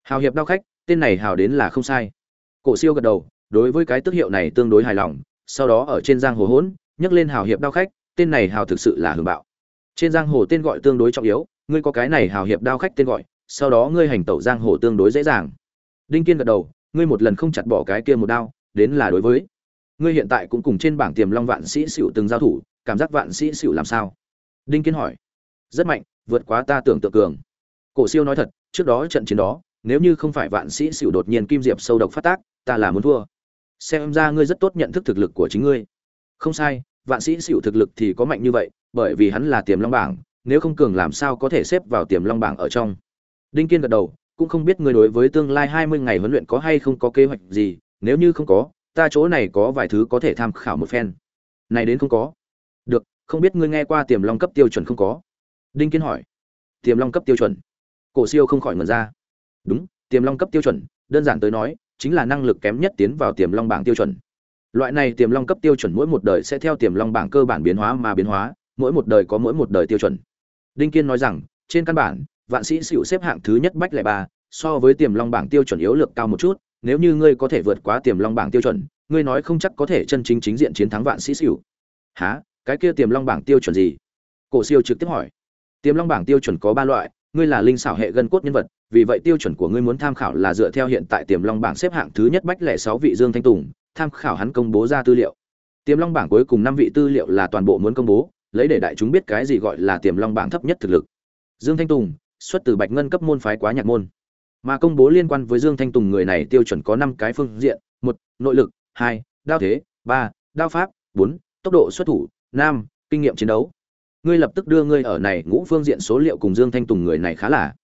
S1: Hào hiệp đao khách, tên này hào đến là không sai. Cổ siêu gật đầu, đối với cái tước hiệu này tương đối hài lòng, sau đó ở trên giang hồ hỗn, nhắc lên hào hiệp đao khách, tên này hào thực sự là hưởng bạo trên giang hồ tên gọi tương đối trọng yếu, ngươi có cái này hào hiệp đao khách tên gọi, sau đó ngươi hành tẩu giang hồ tương đối dễ dàng. Đinh kiên gật đầu, ngươi một lần không chặt bỏ cái kia một đao, đến là đối với. Ngươi hiện tại cũng cùng trên bảng tiềm long vạn sĩ xỉu từng giao thủ, cảm giác vạn sĩ xỉu làm sao? Đinh kiên hỏi. Rất mạnh, vượt quá ta tưởng tượng cường. Cổ siêu nói thật, trước đó trận chiến đó, nếu như không phải vạn sĩ xỉu đột nhiên kim diệp sâu độc phát tác, ta là muốn thua. Xem ra ngươi rất tốt nhận thức thực lực của chính ngươi. Không sai vạn sĩ xỉu thực lực thì có mạnh như vậy, bởi vì hắn là tiềm long bảng, nếu không cường làm sao có thể xếp vào tiềm long bảng ở trong. Đinh kiên gật đầu, cũng không biết ngươi đối với tương lai hai mươi ngày huấn luyện có hay không có kế hoạch gì, nếu như không có, ta chỗ này có vài thứ có thể tham khảo một phen. Này đến không có. Được, không biết ngươi nghe qua tiềm long cấp tiêu chuẩn không có? Đinh kiên hỏi. Tiềm long cấp tiêu chuẩn. Cổ siêu không khỏi ngẩn ra. Đúng, tiềm long cấp tiêu chuẩn, đơn giản tới nói, chính là năng lực kém nhất tiến vào tiềm long bảng tiêu chuẩn loại này tiềm long cấp tiêu chuẩn mỗi một đời sẽ theo tiềm long bảng cơ bản biến hóa mà biến hóa, mỗi một đời có mỗi một đời tiêu chuẩn. Đinh kiên nói rằng, trên căn bản, vạn sĩ xịu xếp hạng thứ nhất bách lẻ ba, so với tiềm long bảng tiêu chuẩn yếu lược cao một chút, nếu như ngươi có thể vượt quá tiềm long bảng tiêu chuẩn, ngươi nói không chắc có thể chân chính chính diện chiến thắng vạn sĩ xỉu. Há cái kia tiềm long bảng tiêu chuẩn gì? Cổ siêu trực tiếp hỏi. Tiềm long bảng tiêu chuẩn có ba loại, ngươi là linh xảo hệ gân cốt nhân vật, vì vậy tiêu chuẩn của ngươi muốn tham khảo là dựa theo hiện tại tiềm long bảng xếp hạng thứ nhất bách lẻ sáu vị dương thanh tùng tham khảo hắn công bố ra tư liệu. Tiềm long bảng cuối cùng năm vị tư liệu là toàn bộ muốn công bố, lấy để đại chúng biết cái gì gọi là tiềm long bảng thấp nhất thực lực. Dương thanh tùng, xuất từ bạch ngân cấp môn phái quá nhạc môn. Mà công bố liên quan với dương thanh tùng người này tiêu chuẩn có năm cái phương diện, một, nội lực, hai, đao thế, ba, đao pháp, bốn, tốc độ xuất thủ, năm, kinh nghiệm chiến đấu. Ngươi lập tức đưa ngươi ở này ngũ phương diện số liệu cùng dương thanh tùng người này khá là.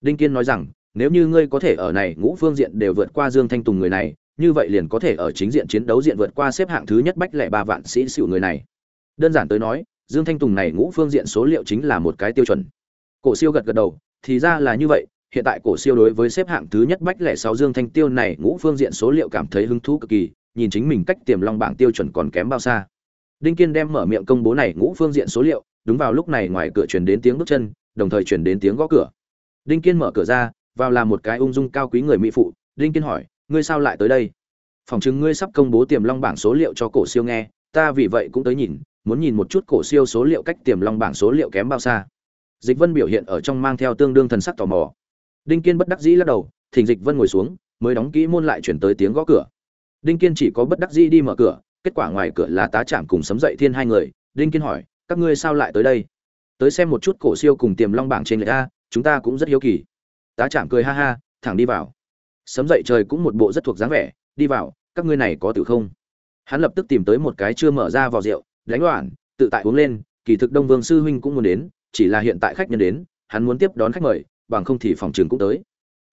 S1: Đinh kiên nói rằng, nếu như ngươi có thể ở này ngũ phương diện đều vượt qua dương thanh tùng người này như vậy liền có thể ở chính diện chiến đấu diện vượt qua xếp hạng thứ nhất bách lẻ ba vạn sĩ xịu người này. Đơn giản tới nói, dương thanh tùng này ngũ phương diện số liệu chính là một cái tiêu chuẩn. Cổ siêu gật gật đầu, thì ra là như vậy, hiện tại cổ siêu đối với xếp hạng thứ nhất bách lẻ sáu dương thanh tiêu này ngũ phương diện số liệu cảm thấy hứng thú cực kỳ, nhìn chính mình cách tiềm long bảng tiêu chuẩn còn kém bao xa. Đinh kiên đem mở miệng công bố này ngũ phương diện số liệu, đúng vào lúc này ngoài cửa truyền đến tiếng bước chân, đồng thời truyền đến tiếng gõ cửa. Đinh kiên mở cửa ra, vào là một cái ung dung cao quý người mỹ phụ, đinh kiên hỏi ngươi sao lại tới đây? Phòng chứng ngươi sắp công bố tiềm long bảng số liệu cho cổ siêu nghe, ta vì vậy cũng tới nhìn, muốn nhìn một chút cổ siêu số liệu cách tiềm long bảng số liệu kém bao xa. Dịch vân biểu hiện ở trong mang theo tương đương thần sắc tò mò. Đinh kiên bất đắc dĩ lắc đầu, thỉnh dịch vân ngồi xuống, mới đóng kỹ môn lại chuyển tới tiếng gõ cửa. Đinh kiên chỉ có bất đắc dĩ đi mở cửa, kết quả ngoài cửa là tá trạm cùng sấm dậy thiên hai người. Đinh kiên hỏi, các ngươi sao lại tới đây? Tới xem một chút cổ siêu cùng tiềm long bảng trên lệ a, chúng ta cũng rất hiếu kỳ. Tá trạm cười ha ha, thẳng đi vào sấm dậy trời cũng một bộ rất thuộc dáng vẻ, đi vào, các ngươi này có tử không? Hắn lập tức tìm tới một cái chưa mở ra vào rượu, đánh loạn, tự tại uống lên, kỳ thực đông vương sư huynh cũng muốn đến, chỉ là hiện tại khách nhân đến, hắn muốn tiếp đón khách mời, bằng không thì phòng trường cũng tới.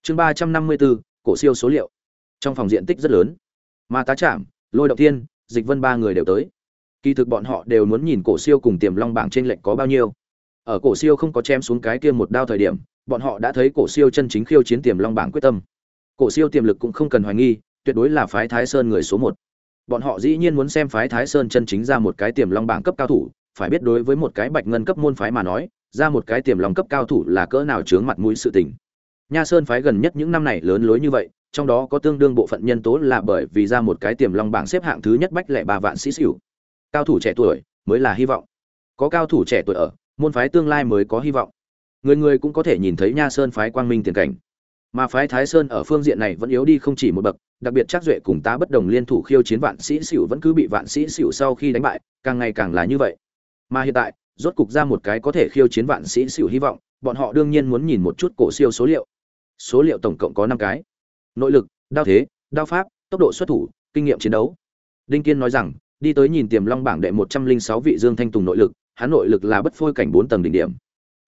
S1: Chương ba trăm năm mươi bốn, cổ siêu số liệu. Trong phòng diện tích rất lớn. Mà tá trạm lôi động thiên, dịch vân ba người đều tới. Kỳ thực bọn họ đều muốn nhìn cổ siêu cùng tiềm long bảng trên lệnh có bao nhiêu. Ở cổ siêu không có chém xuống cái kia một đao thời điểm, bọn họ đã thấy cổ siêu chân chính khiêu chiến tiềm long bảng quyết tâm cổ siêu tiềm lực cũng không cần hoài nghi, tuyệt đối là phái thái sơn người số một. Bọn họ dĩ nhiên muốn xem phái thái sơn chân chính ra một cái tiềm long bảng cấp cao thủ, phải biết đối với một cái bạch ngân cấp môn phái mà nói, ra một cái tiềm long cấp cao thủ là cỡ nào chướng mặt mũi sự tình. Nha sơn phái gần nhất những năm này lớn lối như vậy, trong đó có tương đương bộ phận nhân tố là bởi vì ra một cái tiềm long bảng xếp hạng thứ nhất bách lẻ ba vạn sĩ xỉu cao thủ trẻ tuổi mới là hy vọng. Có cao thủ trẻ tuổi ở, môn phái tương lai mới có hy vọng. Người người cũng có thể nhìn thấy nha sơn phái quang minh tiền cảnh mà phái thái sơn ở phương diện này vẫn yếu đi không chỉ một bậc, đặc biệt chắc duệ cùng tá bất đồng liên thủ khiêu chiến vạn sĩ xỉu vẫn cứ bị vạn sĩ xỉu sau khi đánh bại, càng ngày càng là như vậy. Mà hiện tại, rốt cục ra một cái có thể khiêu chiến vạn sĩ xỉu hy vọng, bọn họ đương nhiên muốn nhìn một chút cổ siêu số liệu. Số liệu tổng cộng có năm cái. Nội lực, đao thế, đao pháp, tốc độ xuất thủ, kinh nghiệm chiến đấu. Đinh kiên nói rằng, đi tới nhìn tiềm long bảng đệ một trăm linh sáu vị dương thanh tùng nội lực, hắn nội lực là bất phôi cảnh bốn tầng đỉnh điểm.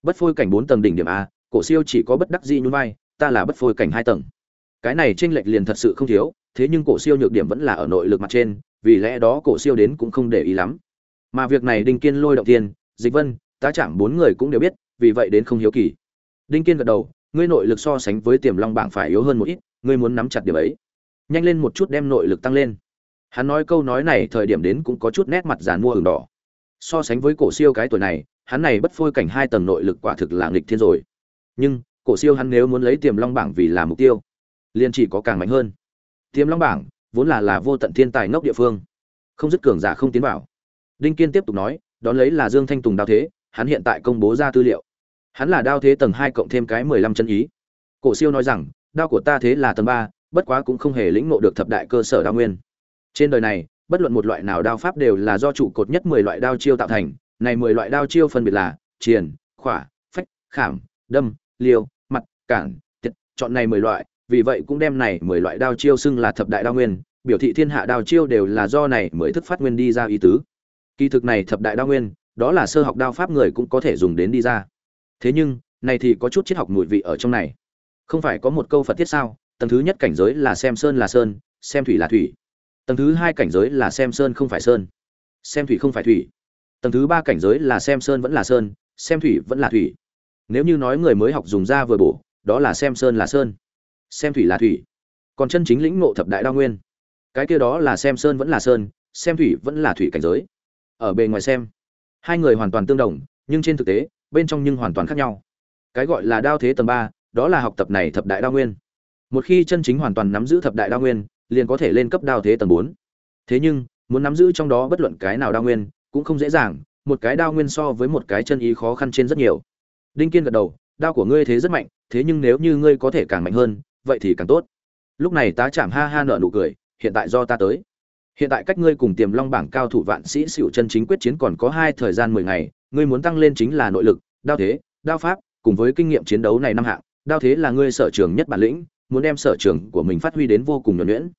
S1: Bất phôi cảnh bốn tầng đỉnh điểm a, cổ siêu chỉ có bất đắc dĩ nhún vai ta là bất phôi cảnh hai tầng. Cái này trên lệch liền thật sự không thiếu, thế nhưng cổ siêu nhược điểm vẫn là ở nội lực mặt trên, vì lẽ đó cổ siêu đến cũng không để ý lắm. Mà việc này đinh kiên lôi động tiên, dịch vân, tá chạm bốn người cũng đều biết, vì vậy đến không hiếu kỳ. Đinh kiên gật đầu, ngươi nội lực so sánh với tiềm long bảng phải yếu hơn một ít, ngươi muốn nắm chặt điểm ấy. Nhanh lên một chút đem nội lực tăng lên. Hắn nói câu nói này thời điểm đến cũng có chút nét mặt giàn mua hừng đỏ. So sánh với cổ siêu cái tuổi này, hắn này bất phôi cảnh hai tầng nội lực quả thực là nghịch thiên rồi. Nhưng cổ siêu hắn nếu muốn lấy tiềm long bảng vì là mục tiêu liền chỉ có càng mạnh hơn. Tiềm long bảng vốn là là vô tận thiên tài ngốc địa phương không dứt cường giả không tiến vào. Đinh kiên tiếp tục nói đón lấy là dương thanh tùng đao thế hắn hiện tại công bố ra tư liệu. Hắn là đao thế tầng hai cộng thêm cái mười lăm chân ý. Cổ siêu nói rằng đao của ta thế là tầng ba bất quá cũng không hề lĩnh ngộ được thập đại cơ sở đao nguyên. Trên đời này bất luận một loại nào đao pháp đều là do trụ cột nhất mười loại đao chiêu tạo thành này mười loại đao chiêu phân biệt là triển, khỏa phách khảm đâm liêu cản, tiệt, chọn này mười loại, vì vậy cũng đem này mười loại đao chiêu xưng là thập đại đao nguyên, biểu thị thiên hạ đao chiêu đều là do này mới thức phát nguyên đi ra ý tứ. Kỳ thực này thập đại đao nguyên, đó là sơ học đao pháp người cũng có thể dùng đến đi ra. Thế nhưng, này thì có chút triết học mùi vị ở trong này. Không phải có một câu phật thiết sao, tầng thứ nhất cảnh giới là xem sơn là sơn, xem thủy là thủy. Tầng thứ hai cảnh giới là xem sơn không phải sơn, xem thủy không phải thủy. Tầng thứ ba cảnh giới là xem sơn vẫn là sơn, xem thủy vẫn là thủy. Nếu như nói người mới học dùng ra vừa bổ đó là xem sơn là sơn, xem thủy là thủy, còn chân chính lĩnh ngộ thập đại đa nguyên. Cái kia đó là xem sơn vẫn là sơn, xem thủy vẫn là thủy cảnh giới. Ở bề ngoài xem, hai người hoàn toàn tương đồng, nhưng trên thực tế, bên trong nhưng hoàn toàn khác nhau. Cái gọi là đao thế tầng ba, đó là học tập này thập đại đa nguyên. Một khi chân chính hoàn toàn nắm giữ thập đại đa nguyên, liền có thể lên cấp đao thế tầng bốn. Thế nhưng, muốn nắm giữ trong đó bất luận cái nào đa nguyên, cũng không dễ dàng, một cái đao nguyên so với một cái chân ý khó khăn trên rất nhiều. Đinh kiên gật đầu, đao của ngươi thế rất mạnh thế nhưng nếu như ngươi có thể càng mạnh hơn, vậy thì càng tốt. Lúc này tá chạm ha ha nợ nụ cười, hiện tại do ta tới. Hiện tại cách ngươi cùng tiềm long bảng cao thủ vạn sĩ xỉu chân chính quyết chiến còn có hai thời gian mười ngày, ngươi muốn tăng lên chính là nội lực, đao thế, đao pháp, cùng với kinh nghiệm chiến đấu này năm hạng. Đao thế là ngươi sở trường nhất bản lĩnh, muốn đem sở trường của mình phát huy đến vô cùng nhuẩn nhuyễn.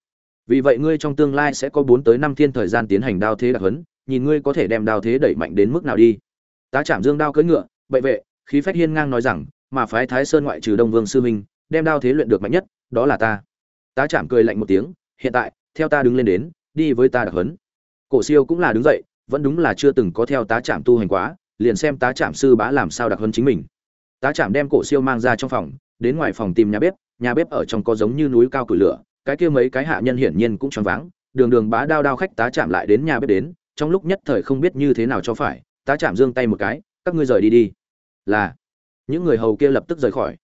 S1: Vì vậy ngươi trong tương lai sẽ có bốn tới năm thiên thời gian tiến hành đao thế đặc hấn nhìn ngươi có thể đem đao thế đẩy mạnh đến mức nào đi. Tá trảm dương đao cưỡi ngựa bệ vệ, khí phách hiên ngang nói rằng mà phái thái sơn ngoại trừ đông vương sư huynh, đem đao thế luyện được mạnh nhất đó là ta. Tá trạm cười lạnh một tiếng hiện tại theo ta đứng lên đến đi với ta đặc hấn. Cổ siêu cũng là đứng dậy vẫn đúng là chưa từng có theo tá trạm tu hành quá liền xem tá trạm sư bá làm sao đặc huấn chính mình. Tá trạm đem cổ siêu mang ra trong phòng đến ngoài phòng tìm nhà bếp nhà bếp ở trong có giống như núi cao củi lửa cái kia mấy cái hạ nhân hiển nhiên cũng choáng váng đường đường bá đao đao khách tá chạm lại đến nhà bếp đến trong lúc nhất thời không biết như thế nào cho phải tá chạm giương tay một cái các ngươi rời đi đi. Là những người hầu kia lập tức rời khỏi.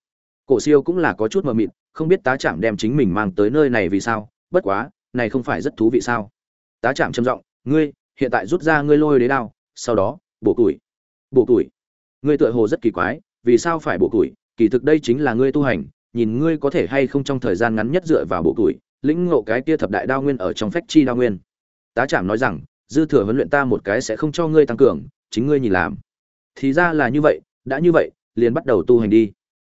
S1: Cổ siêu cũng là có chút mờ mịt, không biết tá chạm đem chính mình mang tới nơi này vì sao, bất quá, này không phải rất thú vị sao? Tá chạm trầm giọng, ngươi, hiện tại rút ra ngươi lôi đế đao, sau đó, bổ tuổi. Bổ tuổi? Ngươi tựa hồ rất kỳ quái, vì sao phải bổ tuổi? Kỳ thực đây chính là ngươi tu hành, nhìn ngươi có thể hay không trong thời gian ngắn nhất dựa vào bộ tuổi, lĩnh ngộ cái kia thập đại đao nguyên ở trong phách chi đao nguyên. Tá trảm nói rằng, dư thừa huấn luyện ta một cái sẽ không cho ngươi tăng cường, chính ngươi nhìn làm. Thì ra là như vậy, đã như vậy liền bắt đầu tu hành đi.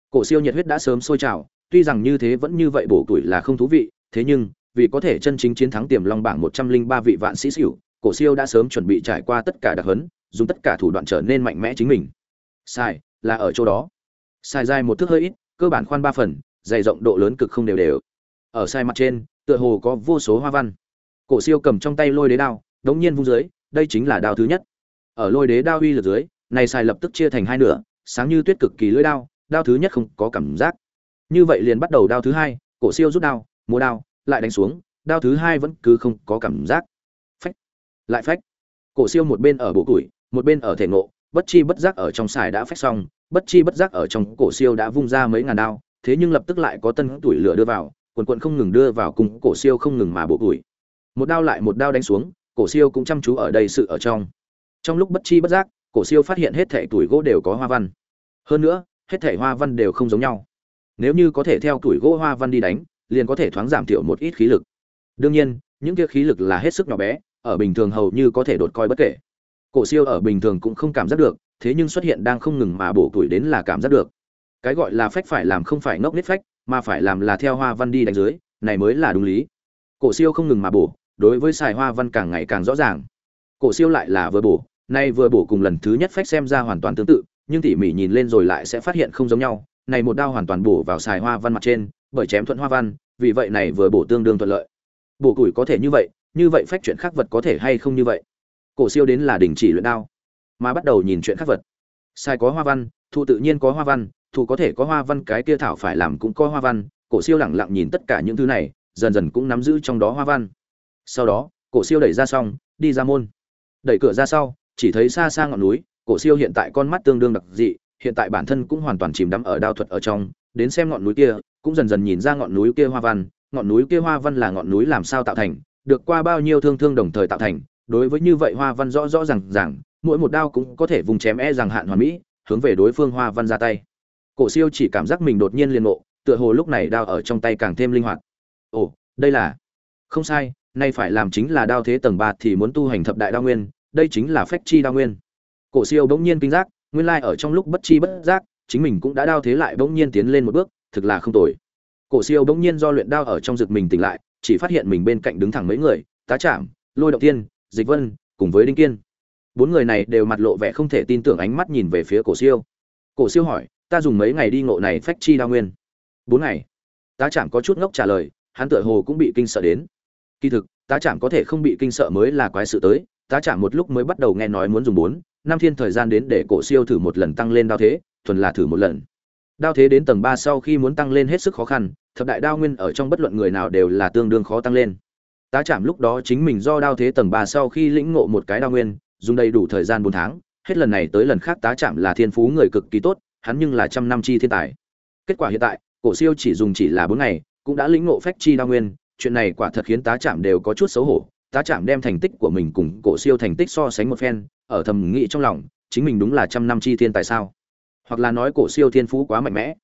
S1: Cổ siêu nhiệt huyết đã sớm sôi trào tuy rằng như thế vẫn như vậy bổ tuổi là không thú vị thế nhưng vì có thể chân chính chiến thắng tiềm long bảng một trăm linh ba vị vạn sĩ sửu, cổ siêu đã sớm chuẩn bị trải qua tất cả đặc hấn dùng tất cả thủ đoạn trở nên mạnh mẽ chính mình. Sai là ở chỗ đó. Sai dài một thước hơi ít cơ bản khoan ba phần dày rộng độ lớn cực không đều đều. Ở sai mặt trên tựa hồ có vô số hoa văn. Cổ siêu cầm trong tay lôi đế đao đống nhiên vung dưới đây chính là đao thứ nhất. Ở lôi đế đao uy lực dưới này sai lập tức chia thành hai nửa sáng như tuyết cực kỳ lưỡi đao đao thứ nhất không có cảm giác. Như vậy liền bắt đầu đao thứ hai cổ siêu rút đao múa đao lại đánh xuống đao thứ hai vẫn cứ không có cảm giác. Phách lại phách. Cổ siêu một bên ở bộ củi một bên ở thể ngộ bất chi bất giác ở trong xài đã phách xong bất chi bất giác ở trong cổ siêu đã vung ra mấy ngàn đao, thế nhưng lập tức lại có tân tuổi lửa đưa vào, quần quần không ngừng đưa vào cùng cổ siêu không ngừng mà bộ củi. Một đao lại một đao đánh xuống, cổ siêu cũng chăm chú ở đây sự ở trong. Trong lúc bất chi bất giác, cổ siêu phát hiện hết thảy tuổi gỗ đều có hoa văn. Hơn nữa, hết thảy hoa văn đều không giống nhau. Nếu như có thể theo tuổi gỗ hoa văn đi đánh, liền có thể thoáng giảm thiểu một ít khí lực. Đương nhiên, những kia khí lực là hết sức nhỏ bé, ở bình thường hầu như có thể đột coi bất kể. Cổ siêu ở bình thường cũng không cảm giác được, thế nhưng xuất hiện đang không ngừng mà bổ tuổi đến là cảm giác được cái gọi là phách phải làm không phải ngốc nít phách mà phải làm là theo hoa văn đi đánh dưới này mới là đúng lý cổ siêu không ngừng mà bổ đối với xài hoa văn càng ngày càng rõ ràng cổ siêu lại là vừa bổ nay vừa bổ cùng lần thứ nhất phách xem ra hoàn toàn tương tự, nhưng tỉ mỉ nhìn lên rồi lại sẽ phát hiện không giống nhau. Này một đao hoàn toàn bổ vào xài hoa văn mặt trên, bởi chém thuận hoa văn, vì vậy này vừa bổ tương đương thuận lợi. Bổ củi có thể như vậy như vậy phách chuyện khác vật có thể hay không như vậy? Cổ siêu đến là đình chỉ luyện đao, mà bắt đầu nhìn chuyện khác vật. Sai có hoa văn, thụ tự nhiên có hoa văn, thụ có thể có hoa văn, cái kia thảo phải làm cũng có hoa văn. Cổ siêu lẳng lặng nhìn tất cả những thứ này, dần dần cũng nắm giữ trong đó hoa văn. Sau đó, cổ siêu đẩy ra xong, đi ra môn. Đẩy cửa ra sau chỉ thấy xa xa ngọn núi, cổ siêu hiện tại con mắt tương đương đặc dị, hiện tại bản thân cũng hoàn toàn chìm đắm ở đao thuật ở trong, đến xem ngọn núi kia, cũng dần dần nhìn ra ngọn núi kia hoa văn, ngọn núi kia hoa văn là ngọn núi làm sao tạo thành, được qua bao nhiêu thương thương đồng thời tạo thành, đối với như vậy hoa văn rõ rõ ràng ràng, mỗi một đao cũng có thể vùng chém e rằng hạn hoàn mỹ, hướng về đối phương hoa văn ra tay. Cổ siêu chỉ cảm giác mình đột nhiên liền ngộ, tựa hồ lúc này đao ở trong tay càng thêm linh hoạt. Ồ, đây là, không sai, nay phải làm chính là đao thế tầng ba thì muốn tu hành thập đại đao nguyên đây chính là phách chi đao nguyên. Cổ siêu bỗng nhiên kinh giác, nguyên lai ở trong lúc bất chi bất giác, chính mình cũng đã đao thế lại bỗng nhiên tiến lên một bước, thực là không tồi. Cổ siêu bỗng nhiên do luyện đao ở trong rực mình tỉnh lại, chỉ phát hiện mình bên cạnh đứng thẳng mấy người, tá chạm lôi động tiên, dịch vân, cùng với đinh kiên. Bốn người này đều mặt lộ vẻ không thể tin tưởng ánh mắt nhìn về phía cổ siêu. Cổ siêu hỏi, ta dùng mấy ngày đi ngộ này phách chi đa nguyên? Bốn ngày. Tá chạm có chút ngốc trả lời, hắn tựa hồ cũng bị kinh sợ đến. Kỳ thực, tá chạm có thể không bị kinh sợ mới là quái sự tới tá chạm một lúc mới bắt đầu nghe nói muốn dùng bốn, năm thiên thời gian đến để cổ siêu thử một lần tăng lên đao thế, thuần là thử một lần. Đao thế đến tầng ba sau khi muốn tăng lên hết sức khó khăn, thập đại đao nguyên ở trong bất luận người nào đều là tương đương khó tăng lên. Tá chạm lúc đó chính mình do đao thế tầng ba sau khi lĩnh ngộ một cái đao nguyên, dùng đầy đủ thời gian bốn tháng, hết lần này tới lần khác tá chạm là thiên phú người cực kỳ tốt, hắn nhưng là trăm năm chi thiên tài. Kết quả hiện tại, cổ siêu chỉ dùng chỉ là bốn ngày, cũng đã lĩnh ngộ phách chi đao nguyên, chuyện này quả thật khiến tá chạm đều có chút xấu hổ tá chạm đem thành tích của mình cùng cổ siêu thành tích so sánh một phen, ở thầm nghĩ trong lòng, chính mình đúng là trăm năm chi thiên tại sao? Hoặc là nói cổ siêu thiên phú quá mạnh mẽ.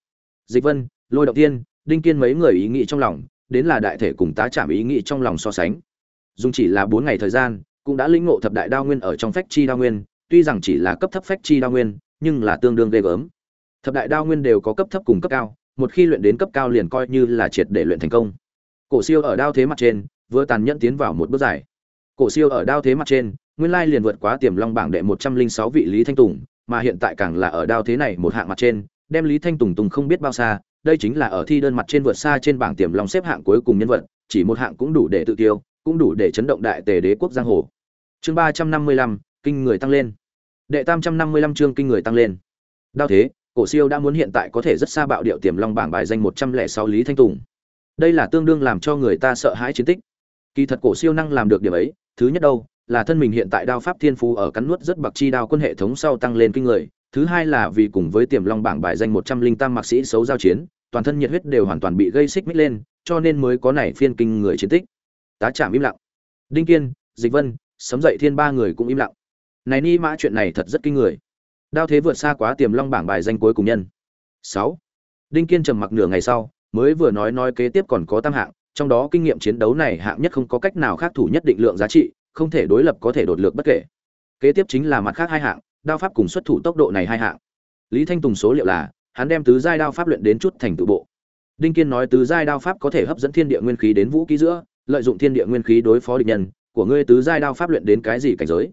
S1: Dịch vân, lôi động tiên, đinh kiên mấy người ý nghĩ trong lòng, đến là đại thể cùng tá chạm ý nghĩ trong lòng so sánh. Dùng chỉ là bốn ngày thời gian, cũng đã lĩnh ngộ thập đại đao nguyên ở trong phách chi đao nguyên, tuy rằng chỉ là cấp thấp phách chi đao nguyên, nhưng là tương đương ghê gớm. Thập đại đao nguyên đều có cấp thấp cùng cấp cao, một khi luyện đến cấp cao liền coi như là triệt để luyện thành công. Cổ siêu ở đao thế mặt trên vừa tàn nhẫn tiến vào một bước dài. Cổ siêu ở đao thế mặt trên, nguyên lai liền vượt quá tiềm long bảng đệ một trăm linh sáu vị lý thanh tùng, mà hiện tại càng là ở đao thế này một hạng mặt trên, đem lý thanh tùng tùng không biết bao xa, đây chính là ở thi đơn mặt trên vượt xa trên bảng tiềm long xếp hạng cuối cùng nhân vật, chỉ một hạng cũng đủ để tự tiêu, cũng đủ để chấn động đại tề đế quốc giang hồ. Chương ba trăm năm mươi lăm, kinh người tăng lên. Đệ tam trăm năm mươi lăm chương kinh người tăng lên. Đao thế, cổ siêu đã muốn hiện tại có thể rất xa bạo điệu tiềm long bảng bài danh một trăm lẻ sáu lý thanh tùng. Đây là tương đương làm cho người ta sợ hãi chiến tích kỳ thật cổ siêu năng làm được điểm ấy, thứ nhất đâu, là thân mình hiện tại đao pháp thiên phú ở cắn nuốt rất bậc chi đao quân hệ thống sau tăng lên kinh người. Thứ hai là vì cùng với tiềm long bảng bài danh một trăm linh tam mạc sĩ xấu giao chiến, toàn thân nhiệt huyết đều hoàn toàn bị gây xích mít lên, cho nên mới có này phiên kinh người chiến tích. Tá trạm im lặng. Đinh kiên, dịch vân, sấm dậy thiên ba người cũng im lặng. Này ni mã chuyện này thật rất kinh người. Đao thế vượt xa quá tiềm long bảng bài danh cuối cùng nhân. Sáu. Đinh kiên trầm mặc nửa ngày sau, mới vừa nói nói kế tiếp còn có tam hạng trong đó kinh nghiệm chiến đấu này hạng nhất không có cách nào khác thủ nhất định lượng giá trị, không thể đối lập có thể đột lược bất kể. Kế tiếp chính là mặt khác hai hạng, đao pháp cùng xuất thủ tốc độ này hai hạng. Lý thanh tùng số liệu là, hắn đem tứ giai đao pháp luyện đến chút thành tự bộ. Đinh kiên nói tứ giai đao pháp có thể hấp dẫn thiên địa nguyên khí đến vũ khí giữa, lợi dụng thiên địa nguyên khí đối phó địch nhân, của ngươi tứ giai đao pháp luyện đến cái gì cảnh giới?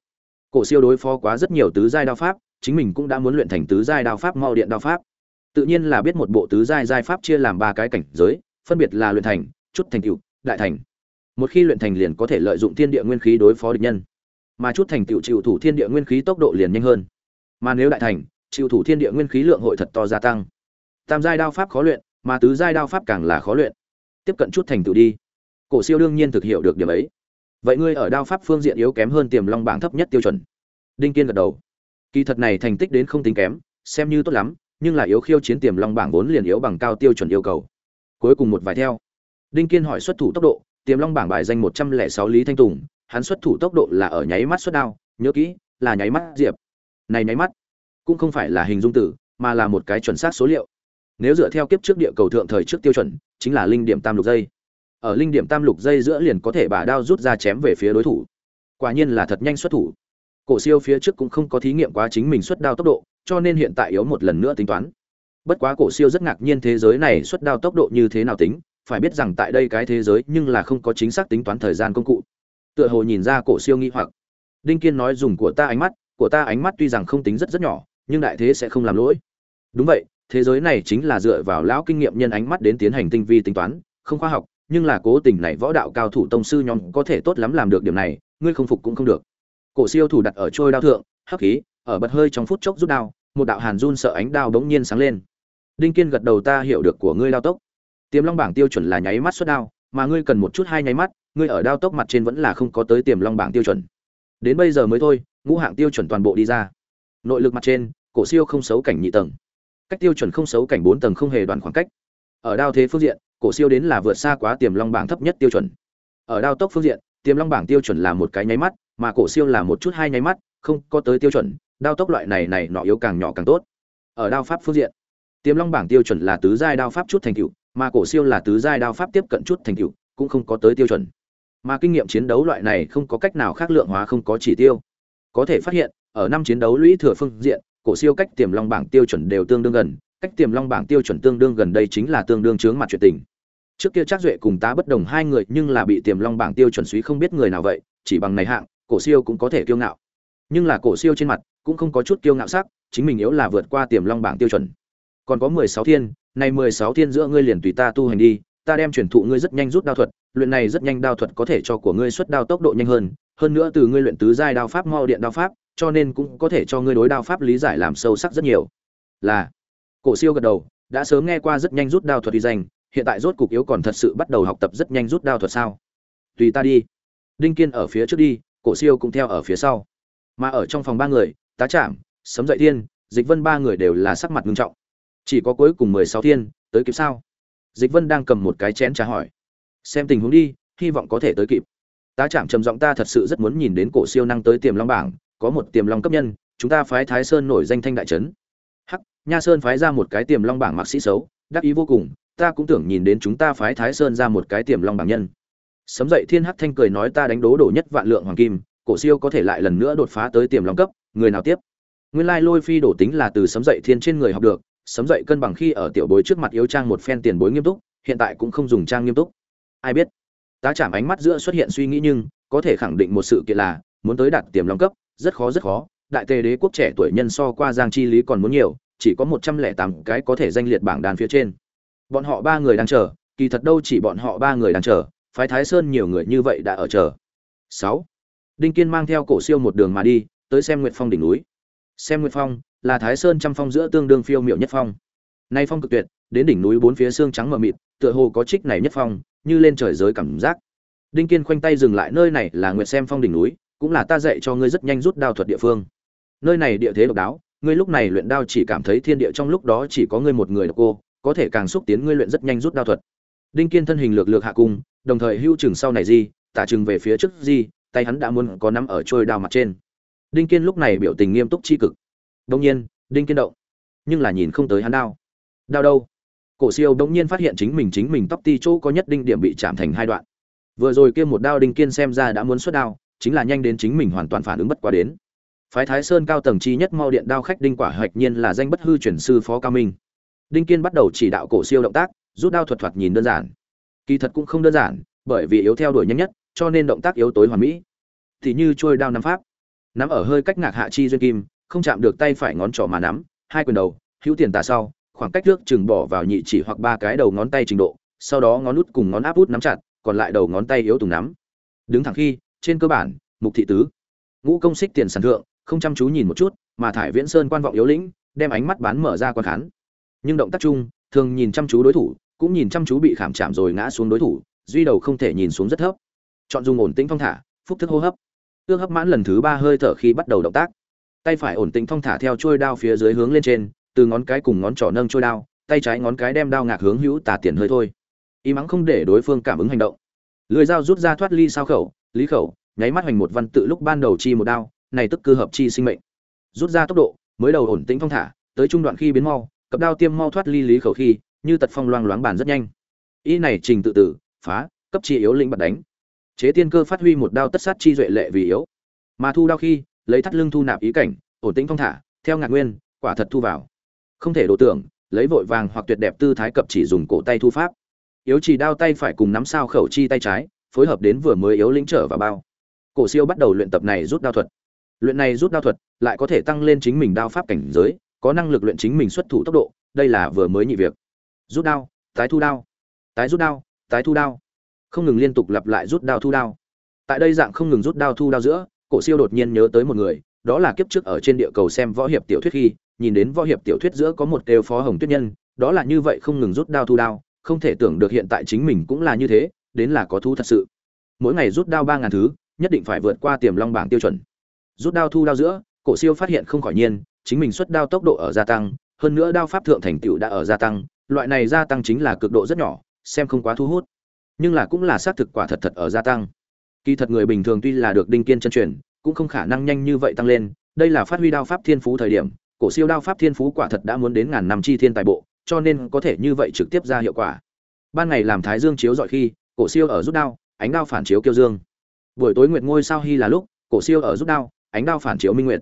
S1: Cổ siêu đối phó quá rất nhiều tứ giai đao pháp, chính mình cũng đã muốn luyện thành tứ giai đao pháp mau điện đao pháp. Tự nhiên là biết một bộ tứ giai giai pháp chia làm ba cái cảnh giới, phân biệt là luyện thành chút thành tựu, đại thành. Một khi luyện thành liền có thể lợi dụng thiên địa nguyên khí đối phó địch nhân. Mà chút thành tựu chịu thủ thiên địa nguyên khí tốc độ liền nhanh hơn. Mà nếu đại thành, chịu thủ thiên địa nguyên khí lượng hội thật to gia tăng. Tam giai đao pháp khó luyện, mà tứ giai đao pháp càng là khó luyện. Tiếp cận chút thành tựu đi. Cổ siêu đương nhiên thực hiểu được điểm ấy. Vậy ngươi ở đao pháp phương diện yếu kém hơn tiềm long bảng thấp nhất tiêu chuẩn. Đinh kiên gật đầu. Kỳ thật này thành tích đến không tính kém, xem như tốt lắm, nhưng là yếu khiêu chiến tiềm long bảng vốn liền yếu bằng cao tiêu chuẩn yêu cầu. Cuối cùng một vài theo đinh kiên hỏi xuất thủ tốc độ, tiềm long bảng bài danh một trăm lẻ sáu lý thanh tùng, hắn xuất thủ tốc độ là ở nháy mắt xuất đao, nhớ kỹ, là nháy mắt diệp. Này nháy mắt, cũng không phải là hình dung tử, mà là một cái chuẩn xác số liệu. Nếu dựa theo kiếp trước địa cầu thượng thời trước tiêu chuẩn, chính là linh điểm tam lục giây ở linh điểm tam lục giây giữa liền có thể bả đao rút ra chém về phía đối thủ. Quả nhiên là thật nhanh xuất thủ. Cổ siêu phía trước cũng không có thí nghiệm quá chính mình xuất đao tốc độ, cho nên hiện tại yếu một lần nữa tính toán. Bất quá cổ siêu rất ngạc nhiên thế giới này xuất đao tốc độ như thế nào tính phải biết rằng tại đây cái thế giới nhưng là không có chính xác tính toán thời gian công cụ. Tựa hồ nhìn ra cổ siêu nghi hoặc. Đinh kiên nói dùng của ta ánh mắt, của ta ánh mắt tuy rằng không tính rất rất nhỏ, nhưng đại thế sẽ không làm lỗi. Đúng vậy, thế giới này chính là dựa vào lão kinh nghiệm nhân ánh mắt đến tiến hành tinh vi tính toán, không khoa học, nhưng là cố tình này võ đạo cao thủ tông sư nhóm có thể tốt lắm làm được điểm này, ngươi không phục cũng không được. Cổ siêu thủ đặt ở trôi đao thượng hắc khí, ở bật hơi trong phút chốc rút đao, một đạo hàn run sợ ánh đao đống nhiên sáng lên. Đinh kiên gật đầu, ta hiểu được của ngươi, đao tốc tiềm long bảng tiêu chuẩn là nháy mắt xuất đao, mà ngươi cần một chút hai nháy mắt, ngươi ở đao tốc mặt trên vẫn là không có tới tiềm long bảng tiêu chuẩn. Đến bây giờ mới thôi, ngũ hạng tiêu chuẩn toàn bộ đi ra. Nội lực mặt trên, cổ siêu không xấu cảnh nhị tầng. Cách tiêu chuẩn không xấu cảnh bốn tầng không hề đoạn khoảng cách. Ở đao thế phương diện, cổ siêu đến là vượt xa quá tiềm long bảng thấp nhất tiêu chuẩn. Ở đao tốc phương diện, tiềm long bảng tiêu chuẩn là một cái nháy mắt, mà cổ siêu là một chút hai nháy mắt, không có tới tiêu chuẩn, đao tốc loại này này nọ yếu càng nhỏ càng tốt. Ở đao pháp phương diện, tiềm long bảng tiêu chuẩn là tứ giai đao pháp chút thành tựu mà cổ siêu là tứ giai đao pháp tiếp cận chút thành tựu, cũng không có tới tiêu chuẩn. Mà kinh nghiệm chiến đấu loại này không có cách nào khác lượng hóa không có chỉ tiêu. Có thể phát hiện, ở năm chiến đấu lũy thừa phương diện, cổ siêu cách tiềm long bảng tiêu chuẩn đều tương đương gần, cách tiềm long bảng tiêu chuẩn tương đương gần đây chính là tương đương chướng mặt chuyện tình. Trước kia chắc duệ cùng tá bất đồng hai người nhưng là bị tiềm long bảng tiêu chuẩn suy không biết người nào vậy, chỉ bằng này hạng, cổ siêu cũng có thể kiêu ngạo. Nhưng là cổ siêu trên mặt, cũng không có chút kiêu ngạo sắc, chính mình yếu là vượt qua tiềm long bảng tiêu chuẩn. Còn có mười sáu thiên này mười sáu thiên giữa ngươi liền tùy ta tu hành đi ta đem truyền thụ ngươi rất nhanh rút đao thuật luyện này rất nhanh đao thuật có thể cho của ngươi xuất đao tốc độ nhanh hơn hơn nữa từ ngươi luyện tứ giai đao pháp mau điện đao pháp cho nên cũng có thể cho ngươi đối đao pháp lý giải làm sâu sắc rất nhiều. Là. Cổ siêu gật đầu đã sớm nghe qua rất nhanh rút đao thuật đi danh hiện tại rốt cục yếu còn thật sự bắt đầu học tập rất nhanh rút đao thuật sao? Tùy ta đi. Đinh kiên ở phía trước đi cổ siêu cũng theo ở phía sau. Mà ở trong phòng ba người tá Trạm, sấm dậy thiên dịch vân ba người đều là sắc mặt nghiêm trọng chỉ có cuối cùng mười sáu thiên, tới kịp sao? Dịch vân đang cầm một cái chén trà hỏi. Xem tình huống đi, hy vọng có thể tới kịp. Tá chạm trầm giọng ta thật sự rất muốn nhìn đến cổ siêu năng tới tiềm long bảng, có một tiềm long cấp nhân, chúng ta phái thái sơn nổi danh thanh đại trấn. Hắc, nha sơn phái ra một cái tiềm long bảng mạc sĩ xấu, đắc ý vô cùng, ta cũng tưởng nhìn đến chúng ta phái thái sơn ra một cái tiềm long bảng nhân. Sấm dậy thiên hắc thanh cười nói ta đánh đố đổ nhất vạn lượng hoàng kim, cổ siêu có thể lại lần nữa đột phá tới tiềm long cấp, người nào tiếp? Nguyên lai lôi phi đổ tính là từ sấm dậy thiên trên người học được sấm dậy cân bằng khi ở tiểu bối trước mặt yếu trang một phen tiền bối nghiêm túc, hiện tại cũng không dùng trang nghiêm túc. Ai biết? Tá chạm ánh mắt giữa xuất hiện suy nghĩ nhưng, có thể khẳng định một sự kiện là, muốn tới đạt tiềm long cấp, rất khó rất khó. Đại tề đế quốc trẻ tuổi nhân so qua giang chi lý còn muốn nhiều, chỉ có một trăm lẻ tám cái có thể danh liệt bảng đàn phía trên. Bọn họ ba người đang chờ, kỳ thật đâu chỉ bọn họ ba người đang chờ, phái thái sơn nhiều người như vậy đã ở chờ. Sáu. Đinh kiên mang theo cổ siêu một đường mà đi, tới xem nguyệt phong đỉnh núi xem nguyệt phong, là thái sơn trăm phong giữa tương đương phiêu miệu nhất phong. Nay phong cực tuyệt, đến đỉnh núi bốn phía xương trắng mờ mịt, tựa hồ có trích này nhất phong, như lên trời giới cảm giác. Đinh kiên khoanh tay dừng lại, nơi này là nguyệt xem phong đỉnh núi, cũng là ta dạy cho ngươi rất nhanh rút đao thuật địa phương. Nơi này địa thế độc đáo, ngươi lúc này luyện đao chỉ cảm thấy thiên địa trong lúc đó chỉ có ngươi một người độc cô, có thể càng xúc tiến ngươi luyện rất nhanh rút đao thuật. Đinh kiên thân hình lược lược hạ cung, đồng thời hưu chừng sau này di, tả chừng về phía trước di, tay hắn đã muốn có nắm ở trôi đao mặt trên đinh kiên lúc này biểu tình nghiêm túc chi cực. Đông nhiên, đinh kiên động, nhưng là nhìn không tới hắn đao đao đâu? Cổ siêu đông nhiên phát hiện chính mình chính mình tóc ti chỗ có nhất đinh điểm bị chạm thành hai đoạn. Vừa rồi kia một đao đinh kiên xem ra đã muốn xuất đao, chính là nhanh đến chính mình hoàn toàn phản ứng bất quá đến. Phái thái sơn cao tầng chi nhất mau điện đao khách đinh quả hoạch nhiên là danh bất hư chuyển sư phó cao minh. Đinh kiên bắt đầu chỉ đạo cổ siêu động tác, rút đao thuật thoạt nhìn đơn giản. Kỳ thật cũng không đơn giản, bởi vì yếu theo đuổi nhanh nhất, cho nên động tác yếu tối hoàn mỹ. Thì như trôi đao năm pháp nắm ở hơi cách ngạc hạ chi duyên kim, không chạm được tay phải ngón trỏ mà nắm, hai quyền đầu, hữu tiền tà sau, khoảng cách trước chừng bỏ vào nhị chỉ hoặc ba cái đầu ngón tay trình độ, sau đó ngón út cùng ngón áp út nắm chặt, còn lại đầu ngón tay yếu tùng nắm. Đứng thẳng khi, trên cơ bản, mục thị tứ. Ngũ công xích tiền sản thượng, không chăm chú nhìn một chút, mà thải viễn sơn quan vọng yếu lĩnh, đem ánh mắt bán mở ra quan khán. Nhưng động tác chung, thường nhìn chăm chú đối thủ, cũng nhìn chăm chú bị khảm chạm rồi ngã xuống đối thủ, duy đầu không thể nhìn xuống rất thấp. Chọn dùng ổn tĩnh phong thả, phúc thức hô hấp ương hấp mãn lần thứ ba hơi thở khi bắt đầu động tác. Tay phải ổn định thong thả theo trôi đao phía dưới hướng lên trên, từ ngón cái cùng ngón trỏ nâng trôi đao, tay trái ngón cái đem đao ngạc hướng hữu tà tiền hơi thôi. Y mắng không để đối phương cảm ứng hành động. Lưỡi dao rút ra thoát ly sao khẩu, lý khẩu, nháy mắt hoành một văn tự lúc ban đầu chi một đao, này tức cư hợp chi sinh mệnh. Rút ra tốc độ, mới đầu ổn tĩnh thong thả, tới trung đoạn khi biến mau, cặp đao tiêm mau thoát ly lý khẩu khi, như tật phong loang loáng bàn rất nhanh. Y này trình tự tử, phá, cấp chi yếu lĩnh bật đánh chế tiên cơ phát huy một đao tất sát chi duệ lệ vì yếu. Mà thu đao khi, lấy thắt lưng thu nạp ý cảnh, ổn tĩnh phong thả, theo ngạc nguyên, quả thật thu vào. Không thể đổ tưởng, lấy vội vàng hoặc tuyệt đẹp tư thái cập chỉ dùng cổ tay thu pháp. Yếu chỉ đao tay phải cùng nắm sao khẩu chi tay trái, phối hợp đến vừa mới yếu lĩnh trở vào bao. Cổ siêu bắt đầu luyện tập này rút đao thuật. Luyện này rút đao thuật lại có thể tăng lên chính mình đao pháp cảnh giới, có năng lực luyện chính mình xuất thủ tốc độ, đây là vừa mới nhị việc. Rút đao, tái thu đao, tái rút đao, tái thu đao không ngừng liên tục lặp lại rút đao thu đao. Tại đây dạng không ngừng rút đao thu đao giữa, cổ siêu đột nhiên nhớ tới một người, đó là kiếp trước ở trên địa cầu xem võ hiệp tiểu thuyết khi, nhìn đến võ hiệp tiểu thuyết giữa có một kêu phó hồng tuyết nhân, đó là như vậy không ngừng rút đao thu đao, không thể tưởng được hiện tại chính mình cũng là như thế, đến là có thu thật sự. Mỗi ngày rút đao ba ngàn thứ, nhất định phải vượt qua tiềm long bảng tiêu chuẩn. Rút đao thu đao giữa, cổ siêu phát hiện không khỏi nhiên, chính mình xuất đao tốc độ ở gia tăng, hơn nữa đao pháp thượng thành tựu đã ở gia tăng, loại này gia tăng chính là cực độ rất nhỏ, xem không quá thu hút nhưng là cũng là xác thực quả thật thật ở gia tăng. Kỳ thật người bình thường tuy là được đinh kiên chân truyền, cũng không khả năng nhanh như vậy tăng lên, đây là phát huy đao pháp thiên phú thời điểm, cổ siêu đao pháp thiên phú quả thật đã muốn đến ngàn năm chi thiên tài bộ, cho nên có thể như vậy trực tiếp ra hiệu quả. Ban ngày làm thái dương chiếu dọi khi, cổ siêu ở rút đao, ánh đao phản chiếu kiêu dương. Buổi tối nguyệt ngôi sao hy là lúc, cổ siêu ở rút đao, ánh đao phản chiếu minh nguyệt.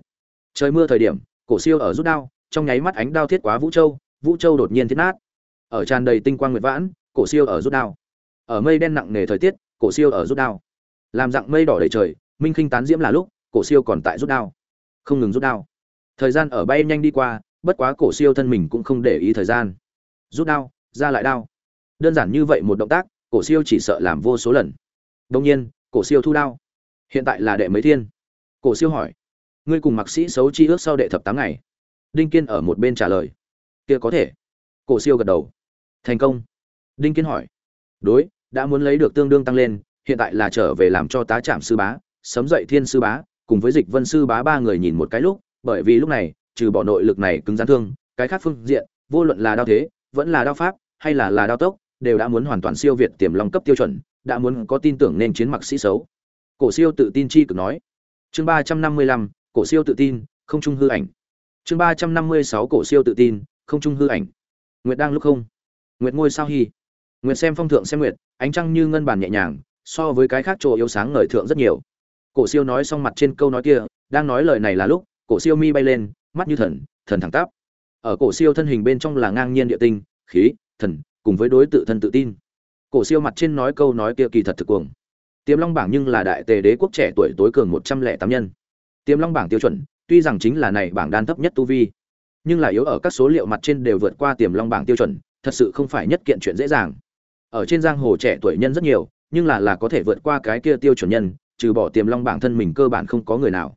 S1: Trời mưa thời điểm, cổ siêu ở rút đao, trong nháy mắt ánh đao thiết quá vũ châu vũ châu đột nhiên thiết nát. Ở tràn đầy tinh quang nguyệt vãn, cổ siêu ở rút đao ở mây đen nặng nề thời tiết, cổ siêu ở rút đao. Làm dạng mây đỏ đầy trời, minh khinh tán diễm là lúc, cổ siêu còn tại rút đao. Không ngừng rút đao. Thời gian ở bay nhanh đi qua, bất quá cổ siêu thân mình cũng không để ý thời gian. Rút đao, ra lại đao. Đơn giản như vậy một động tác, cổ siêu chỉ sợ làm vô số lần. Đông nhiên, cổ siêu thu đao. Hiện tại là đệ mấy thiên? Cổ siêu hỏi. Ngươi cùng mặc sĩ xấu chi ước sau đệ thập tám ngày. Đinh kiên ở một bên trả lời. Kia có thể. Cổ siêu gật đầu. Thành công. Đinh kiên hỏi đối, đã muốn lấy được tương đương tăng lên, hiện tại là trở về làm cho tá trạm sư bá, sấm dậy thiên sư bá, cùng với dịch vân sư bá ba người nhìn một cái lúc, bởi vì lúc này, trừ bỏ nội lực này cứng rắn thương, cái khác phương diện, vô luận là đao thế, vẫn là đao pháp, hay là là đao tốc, đều đã muốn hoàn toàn siêu việt tiềm long cấp tiêu chuẩn, đã muốn có tin tưởng nên chiến mặc sĩ xấu. Cổ siêu tự tin chi cực nói. Chương ba trăm năm mươi lăm, cổ siêu tự tin, không trung hư ảnh. Chương ba trăm năm mươi sáu, cổ siêu tự tin, không trung hư ảnh. Nguyệt đang lúc không. Nguyệt ngôi sao hy nguyệt xem phong thượng xem nguyệt, ánh trăng như ngân bàn nhẹ nhàng, so với cái khác chỗ yếu sáng ngời thượng rất nhiều. Cổ siêu nói xong mặt trên câu nói kia, đang nói lời này là lúc, cổ siêu mi bay lên, mắt như thần thần thẳng tắp. Ở cổ siêu thân hình bên trong là ngang nhiên địa tinh, khí, thần, cùng với đối tự thân tự tin. Cổ siêu mặt trên nói câu nói kia kỳ thật thực cuồng. Tiềm long bảng nhưng là đại tề đế quốc trẻ tuổi tối cường một trăm lẻ tám nhân. Tiềm long bảng tiêu chuẩn, tuy rằng chính là này bảng đan thấp nhất tu vi, nhưng là yếu ở các số liệu mặt trên đều vượt qua tiềm long bảng tiêu chuẩn, thật sự không phải nhất kiện chuyện dễ dàng ở trên giang hồ trẻ tuổi nhân rất nhiều, nhưng là là có thể vượt qua cái kia tiêu chuẩn nhân, trừ bỏ tiềm long bản thân mình cơ bản không có người nào.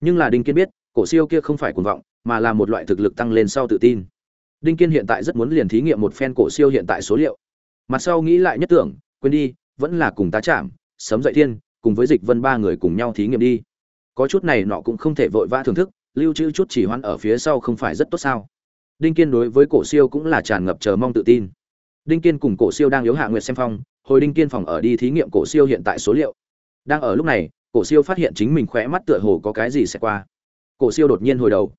S1: Nhưng là đinh kiên biết, cổ siêu kia không phải cuồng vọng, mà là một loại thực lực tăng lên sau tự tin. Đinh kiên hiện tại rất muốn liền thí nghiệm một phen cổ siêu hiện tại số liệu. Mặt sau nghĩ lại nhất tưởng, quên đi, vẫn là cùng tá chạm sấm dậy thiên, cùng với dịch vân ba người cùng nhau thí nghiệm đi. Có chút này nọ cũng không thể vội vã thưởng thức, lưu trữ chút chỉ hoãn ở phía sau không phải rất tốt sao? Đinh kiên đối với cổ siêu cũng là tràn ngập chờ mong tự tin đinh kiên cùng cổ siêu đang yếu hạ nguyệt xem phong, hồi đinh kiên phòng ở đi thí nghiệm cổ siêu hiện tại số liệu. Đang ở lúc này, cổ siêu phát hiện chính mình khỏe mắt tựa hồ có cái gì sẽ qua. Cổ siêu đột nhiên hồi đầu.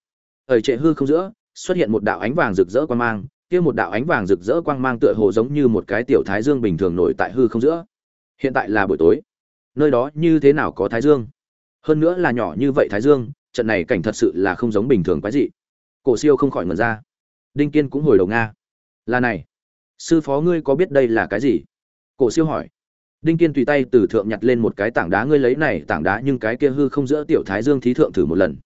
S1: Ở trệ hư không giữa, xuất hiện một đạo ánh vàng rực rỡ quang mang, kia một đạo ánh vàng rực rỡ quang mang tựa hồ giống như một cái tiểu thái dương bình thường nổi tại hư không giữa. Hiện tại là buổi tối. Nơi đó như thế nào có thái dương? Hơn nữa là nhỏ như vậy thái dương, trận này cảnh thật sự là không giống bình thường quái dị. Cổ siêu không khỏi ngẩn ra. Đinh kiên cũng hồi đầu nga. Là này sư phó ngươi có biết đây là cái gì? Cổ siêu hỏi. Đinh kiên tùy tay từ thượng nhặt lên một cái tảng đá, ngươi lấy này tảng đá nhưng cái kia hư không giữa tiểu thái dương thí thượng thử một lần.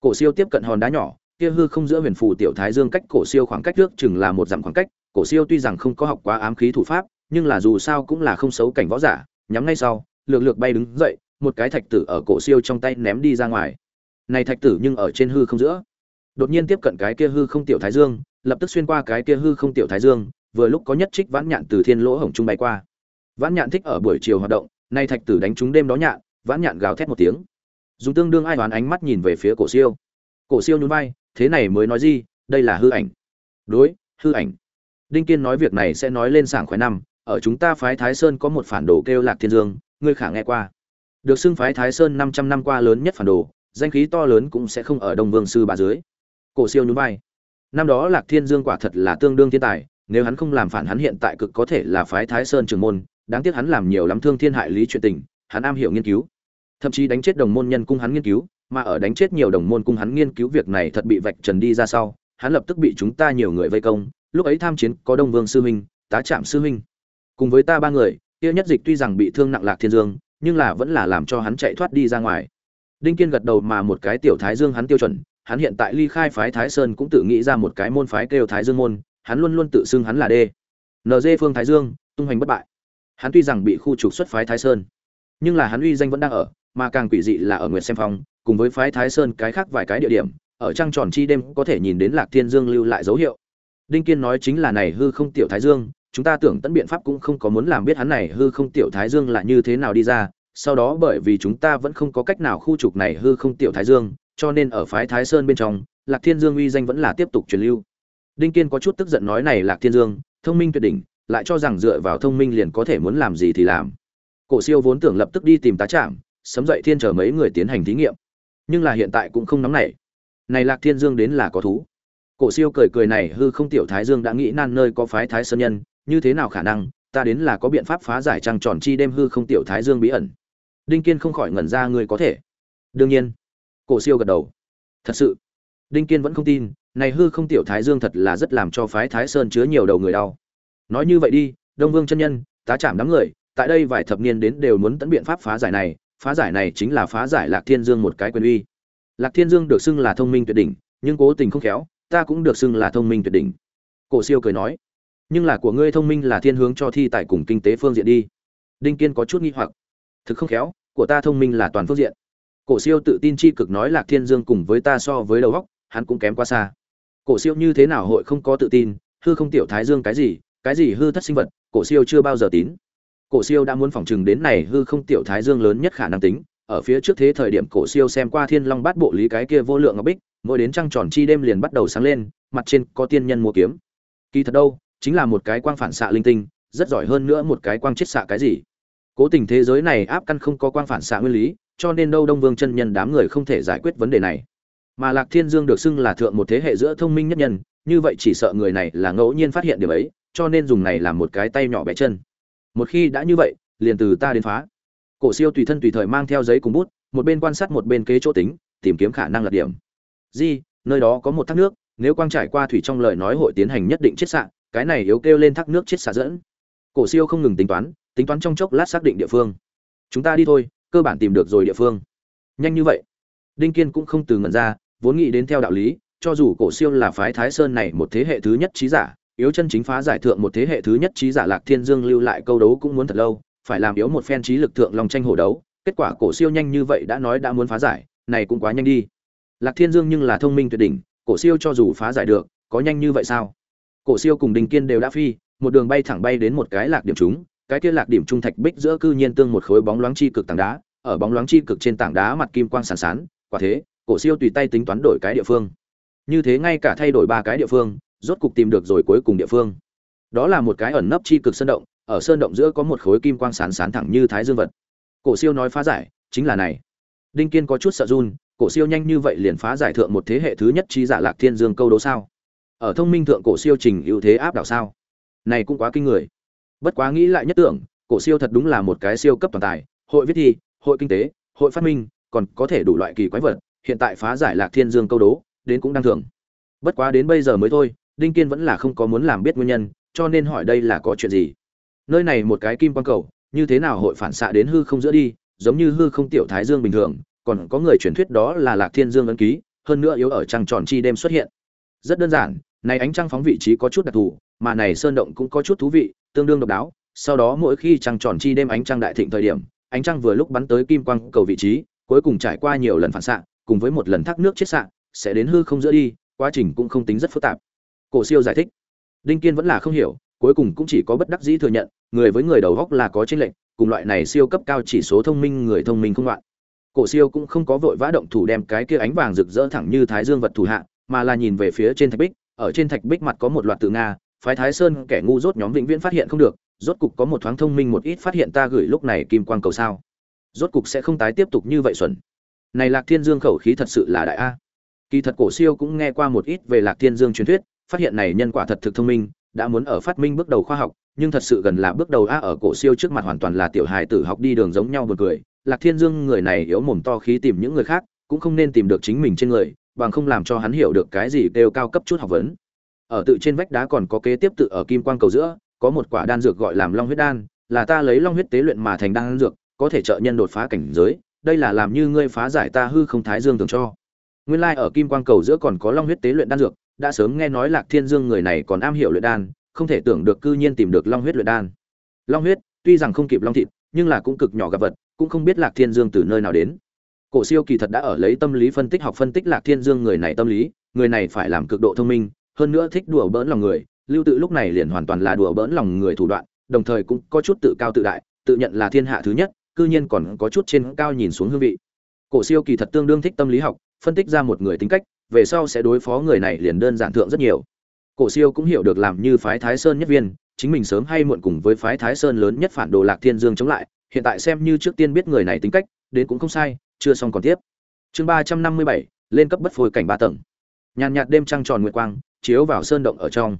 S1: Cổ siêu tiếp cận hòn đá nhỏ, kia hư không giữa huyền phù tiểu thái dương cách cổ siêu khoảng cách trước chừng là một dặm khoảng cách. Cổ siêu tuy rằng không có học quá ám khí thủ pháp, nhưng là dù sao cũng là không xấu cảnh võ giả, nhắm ngay sau, lược lược bay đứng dậy, một cái thạch tử ở cổ siêu trong tay ném đi ra ngoài. Này thạch tử nhưng ở trên hư không giữa. Đột nhiên tiếp cận cái kia hư không tiểu thái dương, lập tức xuyên qua cái kia hư không tiểu thái dương vừa lúc có nhất trích vãn nhạn từ thiên lỗ hổng trung bay qua. Vãn nhạn thích ở buổi chiều hoạt động, nay thạch tử đánh trúng đêm đó nhạn, vãn nhạn gào thét một tiếng. Dùng tương đương ai đoán ánh mắt nhìn về phía cổ siêu. Cổ siêu nhún vai, thế này mới nói gì, đây là hư ảnh. Đối, hư ảnh. Đinh kiên nói việc này sẽ nói lên sảng khoái năm, ở chúng ta phái thái sơn có một phản đồ kêu lạc thiên dương, ngươi khả nghe qua. Được xưng phái thái sơn năm trăm năm qua lớn nhất phản đồ, danh khí to lớn cũng sẽ không ở đông vương sư bà dưới. Cổ siêu nhún vai. Năm đó lạc thiên dương quả thật là tương đương thiên tài nếu hắn không làm phản hắn hiện tại cực có thể là phái thái sơn trường môn, đáng tiếc hắn làm nhiều lắm thương thiên hại lý chuyện tình, hắn am hiểu nghiên cứu. Thậm chí đánh chết đồng môn nhân cung hắn nghiên cứu, mà ở đánh chết nhiều đồng môn cung hắn nghiên cứu việc này thật bị vạch trần đi ra sau, hắn lập tức bị chúng ta nhiều người vây công, lúc ấy tham chiến có đông vương sư huynh, tá trạm sư huynh. Cùng với ta ba người, kia nhất dịch tuy rằng bị thương nặng lạc thiên dương, nhưng là vẫn là làm cho hắn chạy thoát đi ra ngoài. Đinh kiên gật đầu mà một cái tiểu thái dương hắn tiêu chuẩn, hắn hiện tại ly khai phái thái sơn cũng tự nghĩ ra một cái môn phái kêu thái dương môn hắn luôn luôn tự xưng hắn là đê. Nd phương thái dương, tung hoành bất bại. Hắn tuy rằng bị khu trục xuất phái thái sơn, nhưng là hắn uy danh vẫn đang ở, mà càng quỷ dị là ở nguyệt xem phong, cùng với phái thái sơn cái khác vài cái địa điểm, ở trăng tròn chi đêm có thể nhìn đến lạc thiên dương lưu lại dấu hiệu. Đinh kiên nói chính là này hư không tiểu thái dương, chúng ta tưởng tận biện pháp cũng không có muốn làm biết hắn này hư không tiểu thái dương là như thế nào đi ra, sau đó bởi vì chúng ta vẫn không có cách nào khu trục này hư không tiểu thái dương, cho nên ở phái thái sơn bên trong, lạc thiên dương uy danh vẫn là tiếp tục truyền lưu đinh kiên có chút tức giận nói này lạc thiên dương, thông minh tuyệt đỉnh, lại cho rằng dựa vào thông minh liền có thể muốn làm gì thì làm. Cổ siêu vốn tưởng lập tức đi tìm tá trạm sấm dậy thiên chờ mấy người tiến hành thí nghiệm. Nhưng là hiện tại cũng không nóng nảy. Này lạc thiên dương đến là có thú. Cổ siêu cười cười này hư không tiểu thái dương đã nghĩ nan nơi có phái thái sơn nhân, như thế nào khả năng, ta đến là có biện pháp phá giải trăng tròn chi đêm hư không tiểu thái dương bí ẩn. Đinh kiên không khỏi ngẩn ra người có thể. Đương nhiên. Cổ siêu gật đầu. Thật sự. Đinh kiên vẫn không tin này hư không tiểu thái dương thật là rất làm cho phái thái sơn chứa nhiều đầu người đau. Nói như vậy đi, đông vương chân nhân, tá chạm đám người, tại đây vài thập niên đến đều muốn tận biện pháp phá giải này, phá giải này chính là phá giải lạc thiên dương một cái quyền uy. Lạc thiên dương được xưng là thông minh tuyệt đỉnh, nhưng cố tình không khéo, ta cũng được xưng là thông minh tuyệt đỉnh. Cổ siêu cười nói, nhưng là của ngươi thông minh là thiên hướng cho thi tại cùng kinh tế phương diện đi. Đinh kiên có chút nghi hoặc, thực không khéo, của ta thông minh là toàn phương diện. Cổ siêu tự tin chi cực nói lạc thiên dương cùng với ta so với đầu góc hắn cũng kém quá xa cổ siêu như thế nào hội không có tự tin, hư không tiểu thái dương cái gì cái gì hư thất sinh vật, cổ siêu chưa bao giờ tín. Cổ siêu đã muốn phỏng chừng đến này hư không tiểu thái dương lớn nhất khả năng tính, ở phía trước thế thời điểm cổ siêu xem qua thiên long bát bộ lý cái kia vô lượng ngọc bích, mỗi đến trăng tròn chi đêm liền bắt đầu sáng lên, mặt trên có tiên nhân mua kiếm. Kỳ thật đâu, chính là một cái quang phản xạ linh tinh, rất giỏi hơn nữa một cái quang chết xạ cái gì. Cố tình thế giới này áp căn không có quang phản xạ nguyên lý, cho nên đâu đông vương chân nhân đám người không thể giải quyết vấn đề này mà lạc thiên dương được xưng là thượng một thế hệ giữa thông minh nhất nhân, như vậy chỉ sợ người này là ngẫu nhiên phát hiện điều ấy, cho nên dùng này làm một cái tay nhỏ bé chân. Một khi đã như vậy, liền từ ta đến phá. Cổ siêu tùy thân tùy thời mang theo giấy cùng bút, một bên quan sát một bên kế chỗ tính, tìm kiếm khả năng lật điểm. Di, nơi đó có một thác nước, nếu quang trải qua thủy trong lời nói hội tiến hành nhất định chiết xạ, cái này yếu kêu lên thác nước chiết xạ dẫn. Cổ siêu không ngừng tính toán tính toán trong chốc lát xác định địa phương. Chúng ta đi thôi, cơ bản tìm được rồi địa phương. Nhanh như vậy. Đinh kiên cũng không từ ngẩn ra vốn nghĩ đến theo đạo lý, cho dù cổ siêu là phái thái sơn này một thế hệ thứ nhất trí giả, yếu chân chính phá giải thượng một thế hệ thứ nhất trí giả lạc thiên dương lưu lại câu đấu cũng muốn thật lâu, phải làm yếu một phen trí lực thượng lòng tranh hổ đấu, kết quả cổ siêu nhanh như vậy đã nói đã muốn phá giải, này cũng quá nhanh đi. Lạc thiên dương nhưng là thông minh tuyệt đỉnh, cổ siêu cho dù phá giải được, có nhanh như vậy sao? Cổ siêu cùng đình kiên đều đã phi, một đường bay thẳng bay đến một cái lạc điểm chúng cái kia lạc điểm trung thạch bích giữa cư nhiên tương một khối bóng loáng chi cực tảng đá, ở bóng loáng chi cực trên tảng đá mặt kim quang sàn sán, quả thế cổ siêu tùy tay tính toán đổi cái địa phương. Như thế ngay cả thay đổi ba cái địa phương, rốt cục tìm được rồi cuối cùng địa phương. Đó là một cái ẩn nấp chi cực sơn động, ở sơn động giữa có một khối kim quang sán sán thẳng như thái dương vật. Cổ siêu nói phá giải, chính là này. Đinh kiên có chút sợ run, cổ siêu nhanh như vậy liền phá giải thượng một thế hệ thứ nhất trí giả lạc thiên dương câu đố sao? Ở thông minh thượng cổ siêu trình ưu thế áp đảo sao? Này cũng quá kinh người. Bất quá nghĩ lại nhất tưởng, cổ siêu thật đúng là một cái siêu cấp toàn tài, hội viết thi, hội kinh tế, hội phát minh, còn có thể đủ loại kỳ quái vật hiện tại phá giải lạc thiên dương câu đố, đến cũng đang thường bất quá đến bây giờ mới thôi, đinh kiên vẫn là không có muốn làm biết nguyên nhân, cho nên hỏi đây là có chuyện gì. Nơi này một cái kim quang cầu, như thế nào hội phản xạ đến hư không giữa đi, giống như hư không tiểu thái dương bình thường, còn có người truyền thuyết đó là lạc thiên dương ấn ký, hơn nữa yếu ở trăng tròn chi đêm xuất hiện. Rất đơn giản, này ánh trăng phóng vị trí có chút đặc thù, mà này sơn động cũng có chút thú vị, tương đương độc đáo. Sau đó mỗi khi trăng tròn chi đêm ánh trăng đại thịnh thời điểm, ánh trăng vừa lúc bắn tới kim quang cầu vị trí, cuối cùng trải qua nhiều lần phản xạ cùng với một lần thác nước chết xạ, sẽ đến hư không giữa đi, quá trình cũng không tính rất phức tạp. Cổ siêu giải thích. Đinh kiên vẫn là không hiểu, cuối cùng cũng chỉ có bất đắc dĩ thừa nhận, người với người đầu góc là có tranh lệnh cùng loại này siêu cấp cao chỉ số thông minh người thông minh không loạn. Cổ siêu cũng không có vội vã động thủ đem cái kia ánh vàng rực rỡ thẳng như thái dương vật thủ hạ, mà là nhìn về phía trên thạch bích, ở trên thạch bích mặt có một loạt từ nga, phái thái sơn kẻ ngu dốt nhóm vĩnh viễn phát hiện không được, rốt cục có một thoáng thông minh một ít phát hiện ta gửi lúc này kim quang cầu sao. Rốt cục sẽ không tái tiếp tục như vậy xuẩn này lạc thiên dương khẩu khí thật sự là đại a. Kỳ thật cổ siêu cũng nghe qua một ít về lạc thiên dương truyền thuyết, phát hiện này nhân quả thật thực thông minh, đã muốn ở phát minh bước đầu khoa học, nhưng thật sự gần là bước đầu a ở cổ siêu trước mặt hoàn toàn là tiểu hài tử học đi đường giống nhau buồn cười. Lạc thiên dương người này yếu mồm to khí tìm những người khác, cũng không nên tìm được chính mình trên người, bằng không làm cho hắn hiểu được cái gì đều cao cấp chút học vấn. Ở tự trên vách đá còn có kế tiếp tự ở kim quang cầu giữa, có một quả đan dược gọi làm long huyết đan, là ta lấy long huyết tế luyện mà thành đan dược, có thể trợ nhân đột phá cảnh giới đây là làm như ngươi phá giải ta hư không thái dương tưởng cho. Nguyên lai like ở kim quang cầu giữa còn có long huyết tế luyện đan dược, đã sớm nghe nói lạc thiên dương người này còn am hiểu luyện đan, không thể tưởng được cư nhiên tìm được long huyết luyện đan. Long huyết, tuy rằng không kịp long thịt, nhưng là cũng cực nhỏ gặp vật, cũng không biết lạc thiên dương từ nơi nào đến. Cổ siêu kỳ thật đã ở lấy tâm lý phân tích học phân tích lạc thiên dương người này tâm lý, người này phải làm cực độ thông minh, hơn nữa thích đùa bỡn lòng người, lưu tự lúc này liền hoàn toàn là đùa bỡn lòng người thủ đoạn, đồng thời cũng có chút tự cao tự đại, tự nhận là thiên hạ thứ nhất cư nhiên còn có chút trên cao nhìn xuống hương vị. Cổ siêu kỳ thật tương đương thích tâm lý học, phân tích ra một người tính cách, về sau sẽ đối phó người này liền đơn giản thượng rất nhiều. Cổ siêu cũng hiểu được làm như phái thái sơn nhất viên, chính mình sớm hay muộn cùng với phái thái sơn lớn nhất phản đồ lạc thiên dương chống lại, hiện tại xem như trước tiên biết người này tính cách, đến cũng không sai, chưa xong còn tiếp. Chương ba trăm năm mươi bảy, lên cấp bất phôi cảnh ba tầng. Nhàn nhạt đêm trăng tròn nguyệt quang, chiếu vào sơn động ở trong.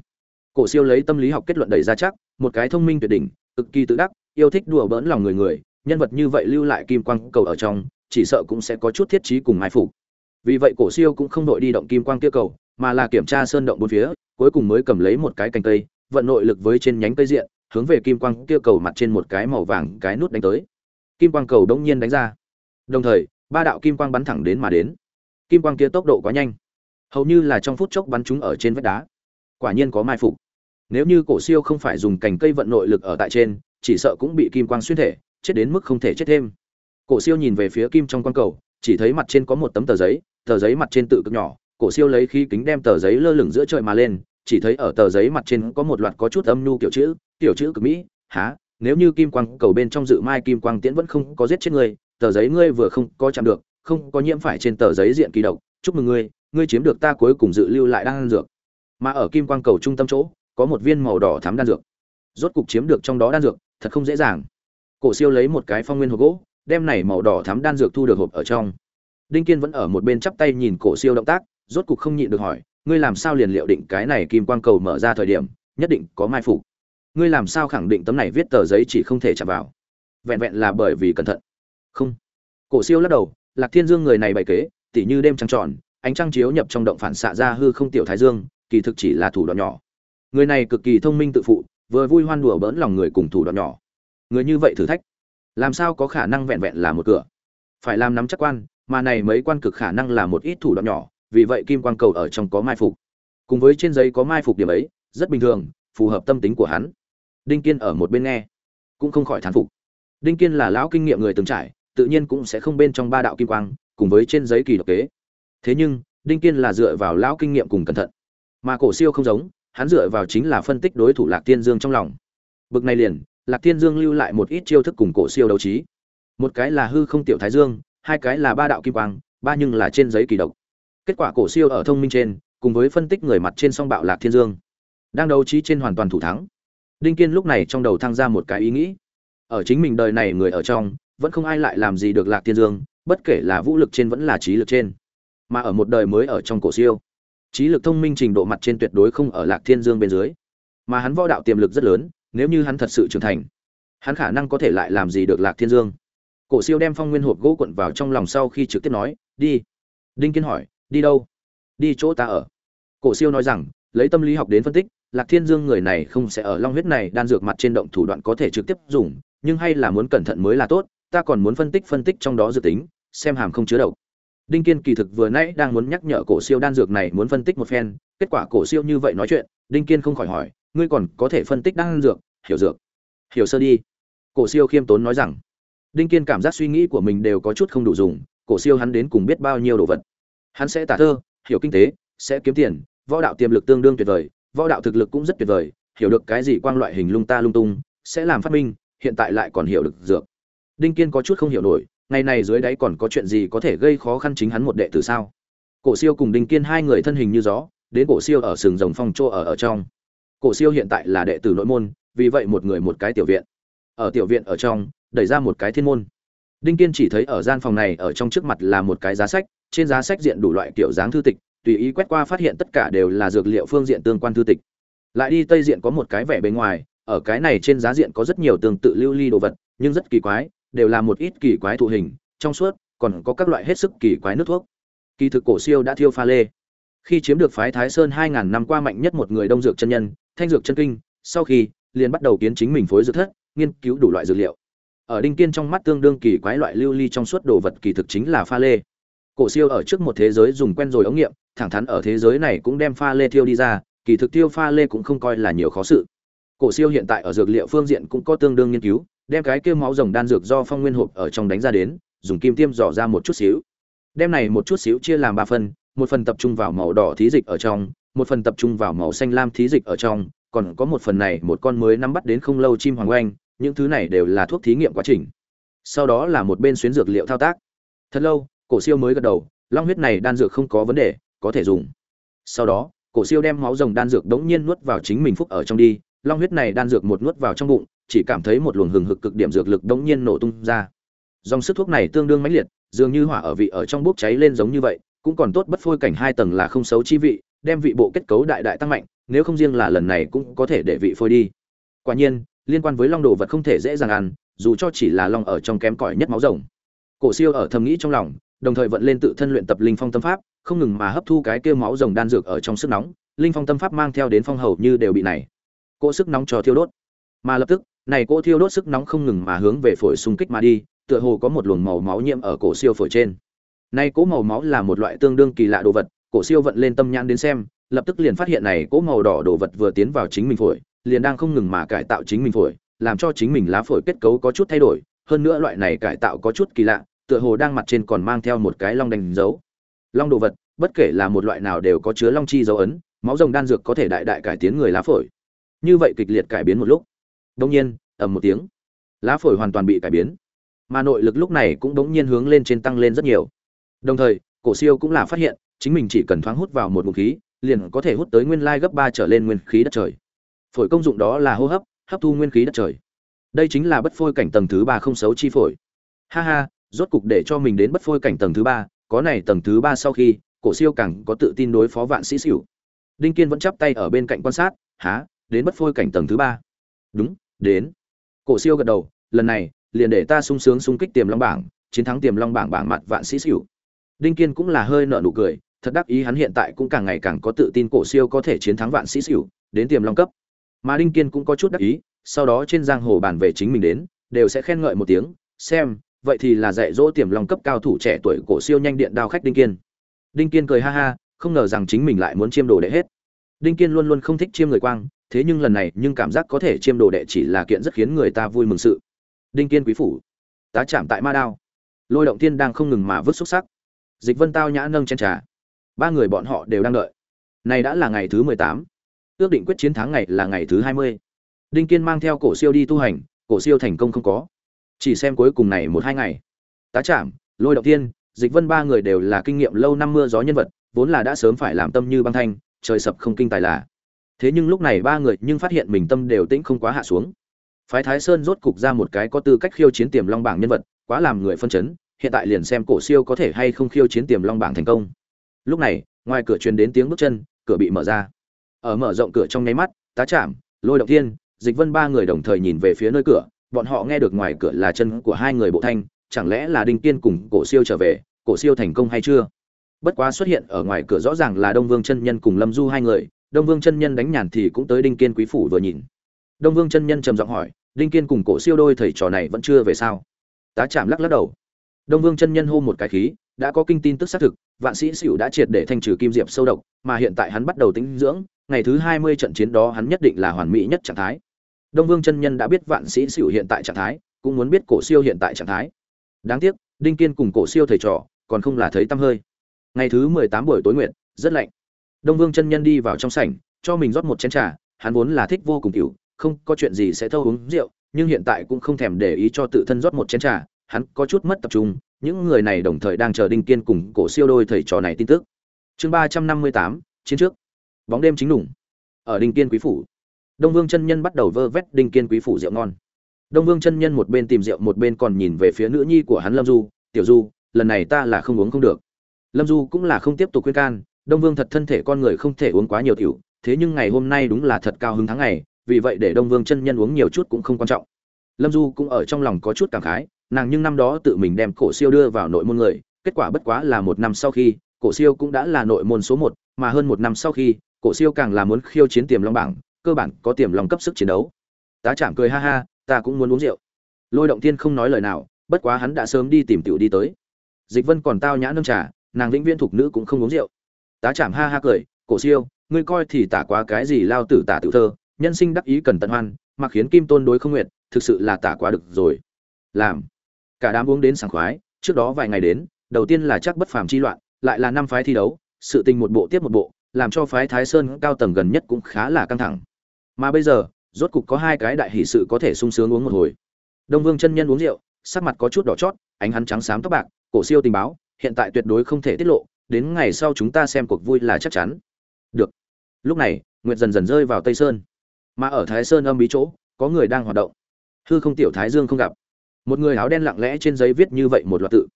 S1: Cổ siêu lấy tâm lý học kết luận đẩy ra chắc, một cái thông minh tuyệt đỉnh, cực kỳ tự đắc, yêu thích đùa bỡn lòng người người nhân vật như vậy lưu lại kim quang cầu ở trong, chỉ sợ cũng sẽ có chút thiết trí cùng mai phục. Vì vậy cổ siêu cũng không đội đi động kim quang kia cầu, mà là kiểm tra sơn động bốn phía, cuối cùng mới cầm lấy một cái cành cây, vận nội lực với trên nhánh cây diện, hướng về kim quang kia cầu mặt trên một cái màu vàng cái nút đánh tới. Kim quang cầu đống nhiên đánh ra. Đồng thời, ba đạo kim quang bắn thẳng đến mà đến. Kim quang kia tốc độ quá nhanh. Hầu như là trong phút chốc bắn chúng ở trên vách đá. Quả nhiên có mai phục. Nếu như cổ siêu không phải dùng cành cây vận nội lực ở tại trên, chỉ sợ cũng bị kim quang xuyên thể chết đến mức không thể chết thêm. Cổ siêu nhìn về phía kim trong quan cầu, chỉ thấy mặt trên có một tấm tờ giấy tờ giấy mặt trên tự cực nhỏ. Cổ siêu lấy khí kính đem tờ giấy lơ lửng giữa trời mà lên, chỉ thấy ở tờ giấy mặt trên có một loạt có chút âm nhu kiểu chữ kiểu chữ cực mỹ, há, nếu như kim quang cầu bên trong dự mai kim quang tiễn vẫn không có giết chết ngươi, tờ giấy ngươi vừa không có chạm được, không có nhiễm phải trên tờ giấy diện kỳ độc, chúc mừng ngươi ngươi chiếm được ta cuối cùng dự lưu lại đan dược. Mà ở kim quang cầu trung tâm chỗ, có một viên màu đỏ thắm đan dược. Rốt cục chiếm được trong đó đan dược, thật không dễ dàng cổ siêu lấy một cái phong nguyên hộp gỗ, đem này màu đỏ thắm đan dược thu được hộp ở trong. Đinh kiên vẫn ở một bên chắp tay nhìn cổ siêu động tác, rốt cục không nhịn được hỏi, ngươi làm sao liền liệu định cái này kim quang cầu mở ra thời điểm, nhất định có mai phục? Ngươi làm sao khẳng định tấm này viết tờ giấy chỉ không thể chạm vào? Vẹn vẹn là bởi vì cẩn thận. Không. Cổ siêu lắc đầu, lạc thiên dương người này bày kế, tỉ như đêm trăng tròn, ánh trăng chiếu nhập trong động phản xạ ra hư không tiểu thái dương, kỳ thực chỉ là thủ đoạn nhỏ. Người này cực kỳ thông minh tự phụ, vừa vui hoan đùa bỡn lòng người cùng thủ đoạn nhỏ người như vậy thử thách. Làm sao có khả năng vẹn vẹn là một cửa? Phải làm nắm chắc quan, mà này mấy quan cực khả năng là một ít thủ đoạn nhỏ, vì vậy kim quan cầu ở trong có mai phục. Cùng với trên giấy có mai phục điểm ấy, rất bình thường, phù hợp tâm tính của hắn. Đinh kiên ở một bên nghe, cũng không khỏi thán phục. Đinh kiên là lão kinh nghiệm người từng trải, tự nhiên cũng sẽ không bên trong ba đạo kim quang, cùng với trên giấy kỳ độc kế. Thế nhưng, đinh kiên là dựa vào lão kinh nghiệm cùng cẩn thận. Mà cổ siêu không giống, hắn dựa vào chính là phân tích đối thủ lạc tiên dương trong lòng. Bực này liền lạc Thiên dương lưu lại một ít chiêu thức cùng cổ siêu đấu trí. Một cái là hư không tiểu thái dương, hai cái là ba đạo kim quang, ba nhưng là trên giấy kỳ độc. Kết quả cổ siêu ở thông minh trên, cùng với phân tích người mặt trên song bạo lạc thiên dương. Đang đấu trí trên hoàn toàn thủ thắng. Đinh kiên lúc này trong đầu thăng ra một cái ý nghĩ. Ở chính mình đời này người ở trong, vẫn không ai lại làm gì được lạc thiên dương, bất kể là vũ lực trên vẫn là trí lực trên. Mà ở một đời mới ở trong cổ siêu, trí lực thông minh trình độ mặt trên tuyệt đối không ở lạc thiên dương bên dưới. Mà hắn võ đạo tiềm lực rất lớn nếu như hắn thật sự trưởng thành, hắn khả năng có thể lại làm gì được lạc thiên dương? Cổ siêu đem phong nguyên hộp gỗ cuộn vào trong lòng sau khi trực tiếp nói, đi. Đinh kiên hỏi, đi đâu? Đi chỗ ta ở? Cổ siêu nói rằng, lấy tâm lý học đến phân tích, lạc thiên dương người này không sẽ ở long huyết này đan dược mặt trên động thủ đoạn có thể trực tiếp dùng, nhưng hay là muốn cẩn thận mới là tốt, ta còn muốn phân tích phân tích trong đó dự tính, xem hàm không chứa độc. Đinh kiên kỳ thực vừa nãy đang muốn nhắc nhở cổ siêu đan dược này muốn phân tích một phen, kết quả cổ siêu như vậy nói chuyện, đinh kiên không khỏi hỏi ngươi còn có thể phân tích đan dược, hiểu dược. Hiểu sơ đi. Cổ siêu khiêm tốn nói rằng. Đinh kiên cảm giác suy nghĩ của mình đều có chút không đủ dùng, cổ siêu hắn đến cùng biết bao nhiêu đồ vật. Hắn sẽ tả thơ, hiểu kinh tế, sẽ kiếm tiền, võ đạo tiềm lực tương đương tuyệt vời, võ đạo thực lực cũng rất tuyệt vời, hiểu được cái gì quang loại hình lung ta lung tung, sẽ làm phát minh, hiện tại lại còn hiểu được dược. Đinh kiên có chút không hiểu nổi, ngày này dưới đáy còn có chuyện gì có thể gây khó khăn chính hắn một đệ tử sao? Cổ siêu cùng đinh kiên hai người thân hình như gió, đến cổ siêu ở sừng rồng phong chỗ ở ở trong cổ siêu hiện tại là đệ tử nội môn, vì vậy một người một cái tiểu viện. Ở tiểu viện ở trong, đẩy ra một cái thiên môn. Đinh kiên chỉ thấy ở gian phòng này, ở trong trước mặt là một cái giá sách, trên giá sách diện đủ loại kiểu dáng thư tịch, tùy ý quét qua phát hiện tất cả đều là dược liệu phương diện tương quan thư tịch. Lại đi tây diện có một cái vẻ bề ngoài, ở cái này trên giá diện có rất nhiều tương tự lưu ly đồ vật, nhưng rất kỳ quái, đều là một ít kỳ quái thụ hình, trong suốt, còn có các loại hết sức kỳ quái nước thuốc. Kỳ thực cổ siêu đã thiêu pha lê. Khi chiếm được phái thái sơn hai ngàn năm qua mạnh nhất một người đông dược chân nhân thanh dược chân kinh, sau khi, liền bắt đầu kiến chính mình phối dược thất, nghiên cứu đủ loại dược liệu. Ở đinh kiên trong mắt tương đương kỳ quái loại lưu ly trong suốt đồ vật kỳ thực chính là pha lê. Cổ siêu ở trước một thế giới dùng quen rồi ống nghiệm, thẳng thắn ở thế giới này cũng đem pha lê thiêu đi ra, kỳ thực tiêu pha lê cũng không coi là nhiều khó sự. Cổ siêu hiện tại ở dược liệu phương diện cũng có tương đương nghiên cứu, đem cái kia máu rồng đan dược do phong nguyên hộp ở trong đánh ra đến, dùng kim tiêm dò ra một chút xíu. Đem này một chút xíu chia làm ba phần, một phần tập trung vào màu đỏ thí dịch ở trong một phần tập trung vào màu xanh lam thí dịch ở trong, còn có một phần này một con mới nắm bắt đến không lâu chim hoàng oanh, những thứ này đều là thuốc thí nghiệm quá trình. Sau đó là một bên xuyến dược liệu thao tác. Thật lâu, cổ siêu mới gật đầu, long huyết này đan dược không có vấn đề, có thể dùng. Sau đó, cổ siêu đem máu rồng đan dược đống nhiên nuốt vào chính mình phúc ở trong đi, long huyết này đan dược một nuốt vào trong bụng, chỉ cảm thấy một luồng hừng hực cực điểm dược lực đống nhiên nổ tung ra. Dòng sức thuốc này tương đương mãnh liệt, dường như hỏa ở vị ở trong bốc cháy lên giống như vậy cũng còn tốt bất phôi cảnh hai tầng là không xấu chi vị, đem vị bộ kết cấu đại đại tăng mạnh, nếu không riêng là lần này cũng có thể để vị phôi đi. Quả nhiên, liên quan với long đồ vật không thể dễ dàng ăn, dù cho chỉ là long ở trong kém cỏi nhất máu rồng. Cổ siêu ở thầm nghĩ trong lòng, đồng thời vận lên tự thân luyện tập linh phong tâm pháp, không ngừng mà hấp thu cái kia máu rồng đan dược ở trong sức nóng, linh phong tâm pháp mang theo đến phong hầu như đều bị này. Cỗ sức nóng cho thiêu đốt. Mà lập tức, này cỗ thiêu đốt sức nóng không ngừng mà hướng về phổi xung kích mà đi, tựa hồ có một luồng màu máu nhiễm ở cổ siêu phổi trên nay cỗ màu máu là một loại tương đương kỳ lạ đồ vật, Cổ Siêu vận lên tâm nhãn đến xem, lập tức liền phát hiện này cỗ màu đỏ đồ vật vừa tiến vào chính mình phổi, liền đang không ngừng mà cải tạo chính mình phổi, làm cho chính mình lá phổi kết cấu có chút thay đổi, hơn nữa loại này cải tạo có chút kỳ lạ, tựa hồ đang mặt trên còn mang theo một cái long đánh dấu. Long đồ vật, bất kể là một loại nào đều có chứa long chi dấu ấn, máu rồng đan dược có thể đại đại cải tiến người lá phổi. Như vậy kịch liệt cải biến một lúc. Đương nhiên, ầm một tiếng, lá phổi hoàn toàn bị cải biến. Mà nội lực lúc này cũng đống nhiên hướng lên trên tăng lên rất nhiều. Đồng thời, Cổ Siêu cũng là phát hiện, chính mình chỉ cần thoáng hút vào một ngụm khí, liền có thể hút tới nguyên lai gấp 3 trở lên nguyên khí đất trời. Phổi công dụng đó là hô hấp, hấp thu nguyên khí đất trời. Đây chính là bất phôi cảnh tầng thứ 3 không xấu chi phổi. Ha ha, rốt cục để cho mình đến bất phôi cảnh tầng thứ 3, có này tầng thứ 3 sau khi, Cổ Siêu càng có tự tin đối phó vạn sĩ xỉu. Đinh Kiên vẫn chắp tay ở bên cạnh quan sát, há, Đến bất phôi cảnh tầng thứ 3?" "Đúng, đến." Cổ Siêu gật đầu, "Lần này, liền để ta sung sướng sung kích tiềm long bảng, chiến thắng tiềm long bảng bảng mặt vạn sĩ xỉu." Đinh Kiên cũng là hơi nở nụ cười, thật đắc ý hắn hiện tại cũng càng ngày càng có tự tin cổ siêu có thể chiến thắng vạn sĩ sửu, đến tiềm long cấp. Mà Đinh Kiên cũng có chút đắc ý, sau đó trên giang hồ bàn về chính mình đến, đều sẽ khen ngợi một tiếng, xem, vậy thì là dạy dỗ tiềm long cấp cao thủ trẻ tuổi cổ siêu nhanh điện đao khách Đinh Kiên. Đinh Kiên cười ha ha, không ngờ rằng chính mình lại muốn chiêm đồ đệ hết. Đinh Kiên luôn luôn không thích chiêm người quang, thế nhưng lần này nhưng cảm giác có thể chiêm đồ đệ chỉ là kiện rất khiến người ta vui mừng sự. Đinh Kiên quý phủ, tá chạm tại ma đao. Lôi động tiên đang không ngừng mà vứt xúc sắc dịch vân tao nhã nâng chén trà. Ba người bọn họ đều đang đợi. Này đã là ngày thứ mười tám. Ước định quyết chiến thắng ngày là ngày thứ hai mươi. Đinh kiên mang theo cổ siêu đi tu hành, cổ siêu thành công không có. Chỉ xem cuối cùng này một hai ngày. Tá trạm lôi động tiên dịch vân ba người đều là kinh nghiệm lâu năm mưa gió nhân vật, vốn là đã sớm phải làm tâm như băng thanh, trời sập không kinh tài là. Thế nhưng lúc này ba người nhưng phát hiện mình tâm đều tĩnh không quá hạ xuống. Phái thái sơn rốt cục ra một cái có tư cách khiêu chiến tiềm long bảng nhân vật, quá làm người phân chấn hiện tại liền xem cổ siêu có thể hay không khiêu chiến tiềm long bảng thành công. Lúc này, ngoài cửa truyền đến tiếng bước chân, cửa bị mở ra. Ở mở rộng cửa trong nháy mắt, tá chạm lôi động thiên, dịch vân ba người đồng thời nhìn về phía nơi cửa, bọn họ nghe được ngoài cửa là chân của hai người bộ thanh, chẳng lẽ là đinh kiên cùng cổ siêu trở về, cổ siêu thành công hay chưa? Bất quá xuất hiện ở ngoài cửa rõ ràng là đông vương chân nhân cùng lâm du hai người, đông vương chân nhân đánh nhàn thì cũng tới đinh kiên quý phủ vừa nhìn. Đông vương chân nhân trầm giọng hỏi, đinh kiên cùng cổ siêu đôi thầy trò này vẫn chưa về sao? Tá Trạm lắc lắc đầu. Đông Vương chân nhân hô một cái khí, đã có kinh tin tức xác thực, Vạn Sĩ Sửu đã triệt để thanh trừ kim diệp sâu độc, mà hiện tại hắn bắt đầu tính dưỡng, ngày thứ hai mươi trận chiến đó hắn nhất định là hoàn mỹ nhất trạng thái. Đông Vương chân nhân đã biết Vạn Sĩ Sửu hiện tại trạng thái, cũng muốn biết Cổ Siêu hiện tại trạng thái. Đáng tiếc, Đinh Kiên cùng Cổ Siêu thầy trò, còn không là thấy tâm hơi. Ngày thứ mười tám buổi tối nguyệt, rất lạnh. Đông Vương chân nhân đi vào trong sảnh, cho mình rót một chén trà, hắn vốn là thích vô cùng tiểu, không có chuyện gì sẽ thâu uống rượu, nhưng hiện tại cũng không thèm để ý cho tự thân rót một chén trà, hắn có chút mất tập trung, những người này đồng thời đang chờ Đinh Kiên cùng cổ siêu đôi thầy trò này tin tức. Chương ba trăm năm mươi tám chiến trước. Bóng đêm chính đủng. Ở Đinh Kiên quý phủ, Đông Vương chân nhân bắt đầu vơ vét Đinh Kiên quý phủ rượu ngon. Đông Vương chân nhân một bên tìm rượu một bên còn nhìn về phía nữ nhi của hắn Lâm Du, "Tiểu Du, lần này ta là không uống không được." Lâm Du cũng là không tiếp tục khuyên can, Đông Vương thật thân thể con người không thể uống quá nhiều rượu, thế nhưng ngày hôm nay đúng là thật cao hứng tháng ngày, vì vậy để Đông Vương chân nhân uống nhiều chút cũng không quan trọng. Lâm Du cũng ở trong lòng có chút cảm khái, nàng nhưng năm đó tự mình đem cổ siêu đưa vào nội môn người, kết quả bất quá là một năm sau khi, cổ siêu cũng đã là nội môn số một, mà hơn một năm sau khi, cổ siêu càng là muốn khiêu chiến tiềm long bảng, cơ bản có tiềm long cấp sức chiến đấu. Tá Trạm cười ha ha, ta cũng muốn uống rượu. Lôi động tiên không nói lời nào, bất quá hắn đã sớm đi tìm tiểu đi tới. Dịch vân còn tao nhã nâng trà, nàng vĩnh viên thuộc nữ cũng không uống rượu. Tá Trạm ha ha cười, cổ siêu, ngươi coi thì tả quá cái gì lao tử tả tự thơ, nhân sinh đắc ý cần tận hoan, mà khiến kim tôn đối không nguyện, thực sự là tả quá được rồi. Làm cả đám uống đến sảng khoái, trước đó vài ngày đến, đầu tiên là chắc bất phàm chi loạn, lại là năm phái thi đấu, sự tình một bộ tiếp một bộ, làm cho phái thái sơn cao tầng gần nhất cũng khá là căng thẳng. Mà bây giờ, rốt cục có hai cái đại hỷ sự có thể sung sướng uống một hồi. Đông vương chân nhân uống rượu, sắc mặt có chút đỏ chót, ánh hắn trắng xám tóc bạc, cổ siêu tình báo, hiện tại tuyệt đối không thể tiết lộ, đến ngày sau chúng ta xem cuộc vui là chắc chắn. Được. Lúc này, nguyệt dần dần rơi vào tây sơn. Mà ở thái sơn âm bí chỗ, có người đang hoạt động. Hư không tiểu thái dương không gặp một người áo đen lặng lẽ trên giấy viết như vậy một loạt tự.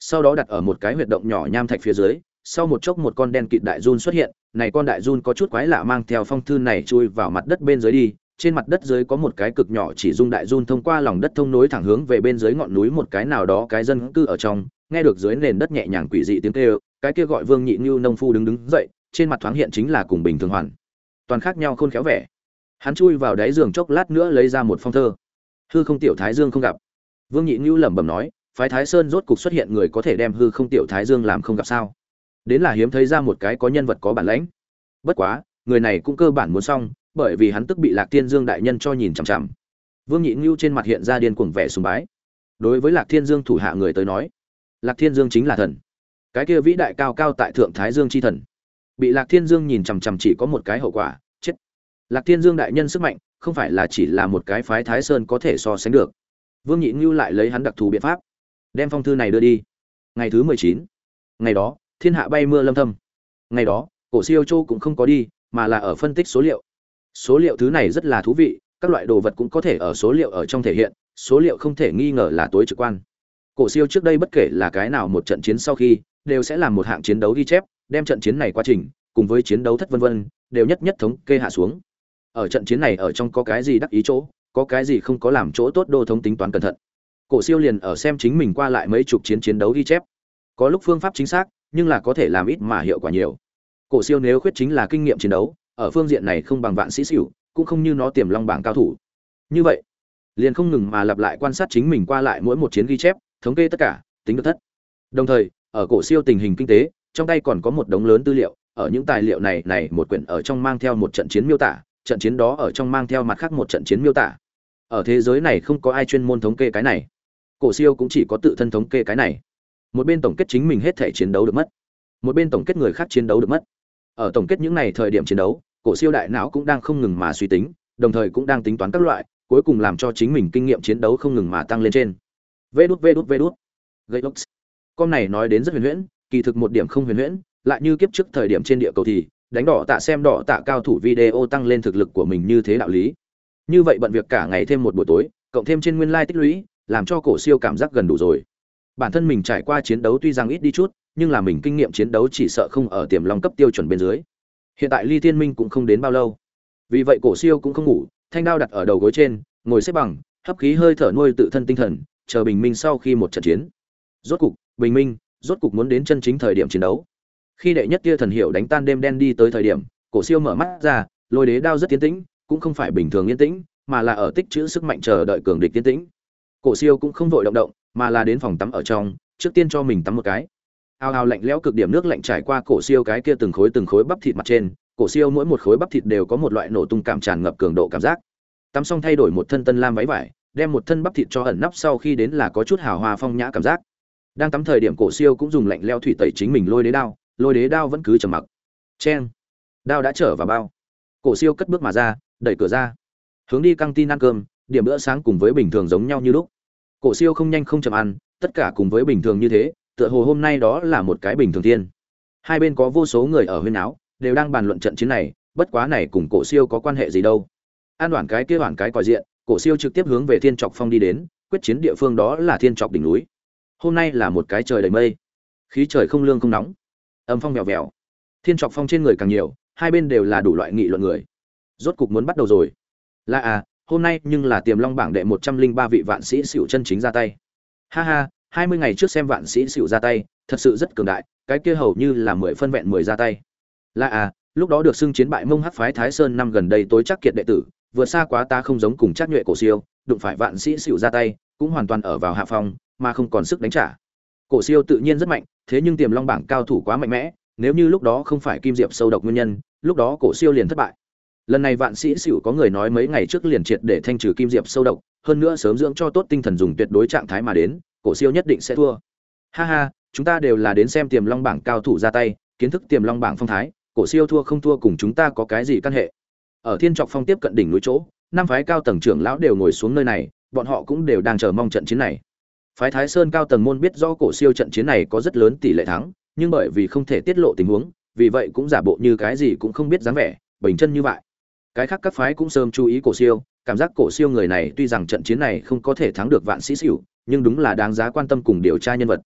S1: Sau đó đặt ở một cái huyệt động nhỏ nham thạch phía dưới, sau một chốc một con đen kịt đại run xuất hiện, này con đại run có chút quái lạ mang theo phong thư này chui vào mặt đất bên dưới đi, trên mặt đất dưới có một cái cực nhỏ chỉ dung đại run thông qua lòng đất thông nối thẳng hướng về bên dưới ngọn núi một cái nào đó cái dân cư ở trong, nghe được dưới nền đất nhẹ nhàng quỷ dị tiếng kêu, cái kia gọi vương nhị như nông phu đứng đứng dậy, trên mặt thoáng hiện chính là cùng bình thường hoàn. Toàn khác nhau khôn khéo vẻ. Hắn chui vào đáy giường chốc lát nữa lấy ra một phong thơ. Hư không tiểu thái dương không gặp. Vương Nhị Nưu lẩm bẩm nói, phái thái sơn rốt cục xuất hiện người có thể đem hư không tiểu thái dương làm không gặp sao? Đến là hiếm thấy ra một cái có nhân vật có bản lãnh. Bất quá người này cũng cơ bản muốn xong bởi vì hắn tức bị lạc thiên dương đại nhân cho nhìn chằm chằm. Vương nhị Nưu trên mặt hiện ra điên cuồng vẻ sùng bái. Đối với lạc thiên dương thủ hạ người tới nói lạc thiên dương chính là thần. Cái kia vĩ đại cao cao tại thượng thái dương chi thần. Bị lạc thiên dương nhìn chằm chằm chỉ có một cái hậu quả chết. Lạc thiên dương đại nhân sức mạnh không phải là chỉ là một cái phái thái sơn có thể so sánh được vương nhị ngưu lại lấy hắn đặc thù biện pháp, đem phong thư này đưa đi. Ngày thứ mười chín, ngày đó, thiên hạ bay mưa lâm thâm. Ngày đó, cổ siêu châu cũng không có đi, mà là ở phân tích số liệu. Số liệu thứ này rất là thú vị, các loại đồ vật cũng có thể ở số liệu ở trong thể hiện, số liệu không thể nghi ngờ là tối trực quan. Cổ siêu trước đây bất kể là cái nào một trận chiến sau khi, đều sẽ làm một hạng chiến đấu ghi chép, đem trận chiến này quá trình, cùng với chiến đấu thất vân vân, đều nhất nhất thống kê hạ xuống. Ở trận chiến này ở trong có cái gì đắc ý chỗ? Có cái gì không có làm chỗ tốt đô thống tính toán cẩn thận. Cổ siêu liền ở xem chính mình qua lại mấy chục chiến chiến đấu ghi chép. Có lúc phương pháp chính xác, nhưng là có thể làm ít mà hiệu quả nhiều. Cổ siêu nếu khuyết chính là kinh nghiệm chiến đấu, ở phương diện này không bằng vạn sĩ xỉu, cũng không như nó tiềm long bảng cao thủ. Như vậy, liền không ngừng mà lặp lại quan sát chính mình qua lại mỗi một chiến ghi chép, thống kê tất cả, tính được thất. Đồng thời, ở cổ siêu tình hình kinh tế, trong tay còn có một đống lớn tư liệu, ở những tài liệu này này một quyển ở trong mang theo một trận chiến miêu tả trận chiến đó ở trong mang theo mặt khác một trận chiến miêu tả. Ở thế giới này không có ai chuyên môn thống kê cái này. Cổ siêu cũng chỉ có tự thân thống kê cái này. Một bên tổng kết chính mình hết thể chiến đấu được mất. Một bên tổng kết người khác chiến đấu được mất. Ở tổng kết những này thời điểm chiến đấu, cổ siêu đại não cũng đang không ngừng mà suy tính, đồng thời cũng đang tính toán các loại, cuối cùng làm cho chính mình kinh nghiệm chiến đấu không ngừng mà tăng lên trên. Vê đút vê đút vê đút. Gây lốc. Con này nói đến rất huyền huyễn, kỳ thực một điểm không huyền huyễn, lại như kiếp trước thời điểm trên địa cầu thì đánh đỏ tạ xem đỏ tạ cao thủ video tăng lên thực lực của mình như thế đạo lý. Như vậy bận việc cả ngày thêm một buổi tối, cộng thêm trên nguyên lai tích lũy, làm cho cổ siêu cảm giác gần đủ rồi. Bản thân mình trải qua chiến đấu tuy rằng ít đi chút, nhưng là mình kinh nghiệm chiến đấu chỉ sợ không ở tiềm long cấp tiêu chuẩn bên dưới. Hiện tại ly thiên minh cũng không đến bao lâu. Vì vậy cổ siêu cũng không ngủ, thanh đao đặt ở đầu gối trên, ngồi xếp bằng, hấp khí hơi thở nuôi tự thân tinh thần, chờ bình minh sau khi một trận chiến. Rốt cục, bình minh, rốt cục muốn đến chân chính thời điểm chiến đấu khi đệ nhất tia thần hiệu đánh tan đêm đen đi tới thời điểm, cổ siêu mở mắt ra, lôi đế đao rất tiến tĩnh, cũng không phải bình thường yên tĩnh, mà là ở tích trữ sức mạnh chờ đợi cường địch tiến tĩnh. Cổ siêu cũng không vội động động, mà là đến phòng tắm ở trong, trước tiên cho mình tắm một cái. Ao ao lạnh lẽo cực điểm nước lạnh trải qua cổ siêu cái kia từng khối từng khối bắp thịt mặt trên, cổ siêu mỗi một khối bắp thịt đều có một loại nổ tung cảm tràn ngập cường độ cảm giác. Tắm xong thay đổi một thân tân lam váy vải, đem một thân bắp thịt cho ẩn nắp sau khi đến là có chút hào hoa phong nhã cảm giác. Đang tắm thời điểm cổ siêu cũng dùng lạnh leo thủy tẩy chính mình lôi đế đao lôi đế đao vẫn cứ trầm mặc. Cheng. Đao đã trở vào bao. Cổ siêu cất bước mà ra, đẩy cửa ra. Hướng đi căng tin ăn cơm, điểm bữa sáng cùng với bình thường giống nhau như lúc. Cổ siêu không nhanh không chậm ăn, tất cả cùng với bình thường như thế, tựa hồ hôm nay đó là một cái bình thường tiên hai bên có vô số người ở huyên áo, đều đang bàn luận trận chiến này, bất quá này cùng cổ siêu có quan hệ gì đâu. An đoàn cái kia đoàn cái còi diện, cổ siêu trực tiếp hướng về thiên trọc phong đi đến, quyết chiến địa phương đó là thiên trọc đỉnh núi. Hôm nay là một cái trời đầy mây. Khí trời không lương không nóng âm phong vèo vèo. Thiên trọc phong trên người càng nhiều, hai bên đều là đủ loại nghị luận người. Rốt cục muốn bắt đầu rồi. Là à hôm nay nhưng là tiềm long bảng đệ một trăm linh ba vị vạn sĩ xỉu chân chính ra tay. Ha ha, hai mươi ngày trước xem vạn sĩ xỉu ra tay, thật sự rất cường đại, cái kia hầu như là mười phân vẹn mười ra tay. Là à lúc đó được xưng chiến bại mông hắc phái thái sơn năm gần đây tối chắc kiệt đệ tử, vượt xa quá ta không giống cùng chắc nhuệ cổ siêu, đụng phải vạn sĩ xỉu ra tay, cũng hoàn toàn ở vào hạ phong, mà không còn sức đánh trả. Cổ siêu tự nhiên rất mạnh thế nhưng tiềm long bảng cao thủ quá mạnh mẽ, nếu như lúc đó không phải kim diệp sâu độc nguyên nhân, lúc đó cổ siêu liền thất bại. Lần này vạn sĩ xỉu có người nói mấy ngày trước liền triệt để thanh trừ kim diệp sâu độc, hơn nữa sớm dưỡng cho tốt tinh thần dùng tuyệt đối trạng thái mà đến, cổ siêu nhất định sẽ thua. Ha ha, chúng ta đều là đến xem tiềm long bảng cao thủ ra tay, kiến thức tiềm long bảng phong thái, cổ siêu thua không thua cùng chúng ta có cái gì căn hệ. Ở thiên trọc phong tiếp cận đỉnh núi chỗ, năm phái cao tầng trưởng lão đều ngồi xuống nơi này, bọn họ cũng đều đang chờ mong trận chiến này phái thái sơn cao tầng môn biết do cổ siêu trận chiến này có rất lớn tỷ lệ thắng, nhưng bởi vì không thể tiết lộ tình huống, vì vậy cũng giả bộ như cái gì cũng không biết dáng vẻ, bình chân như vậy. Cái khác các phái cũng sớm chú ý cổ siêu, cảm giác cổ siêu người này tuy rằng trận chiến này không có thể thắng được vạn sĩ sửu nhưng đúng là đáng giá quan tâm cùng điều tra nhân vật.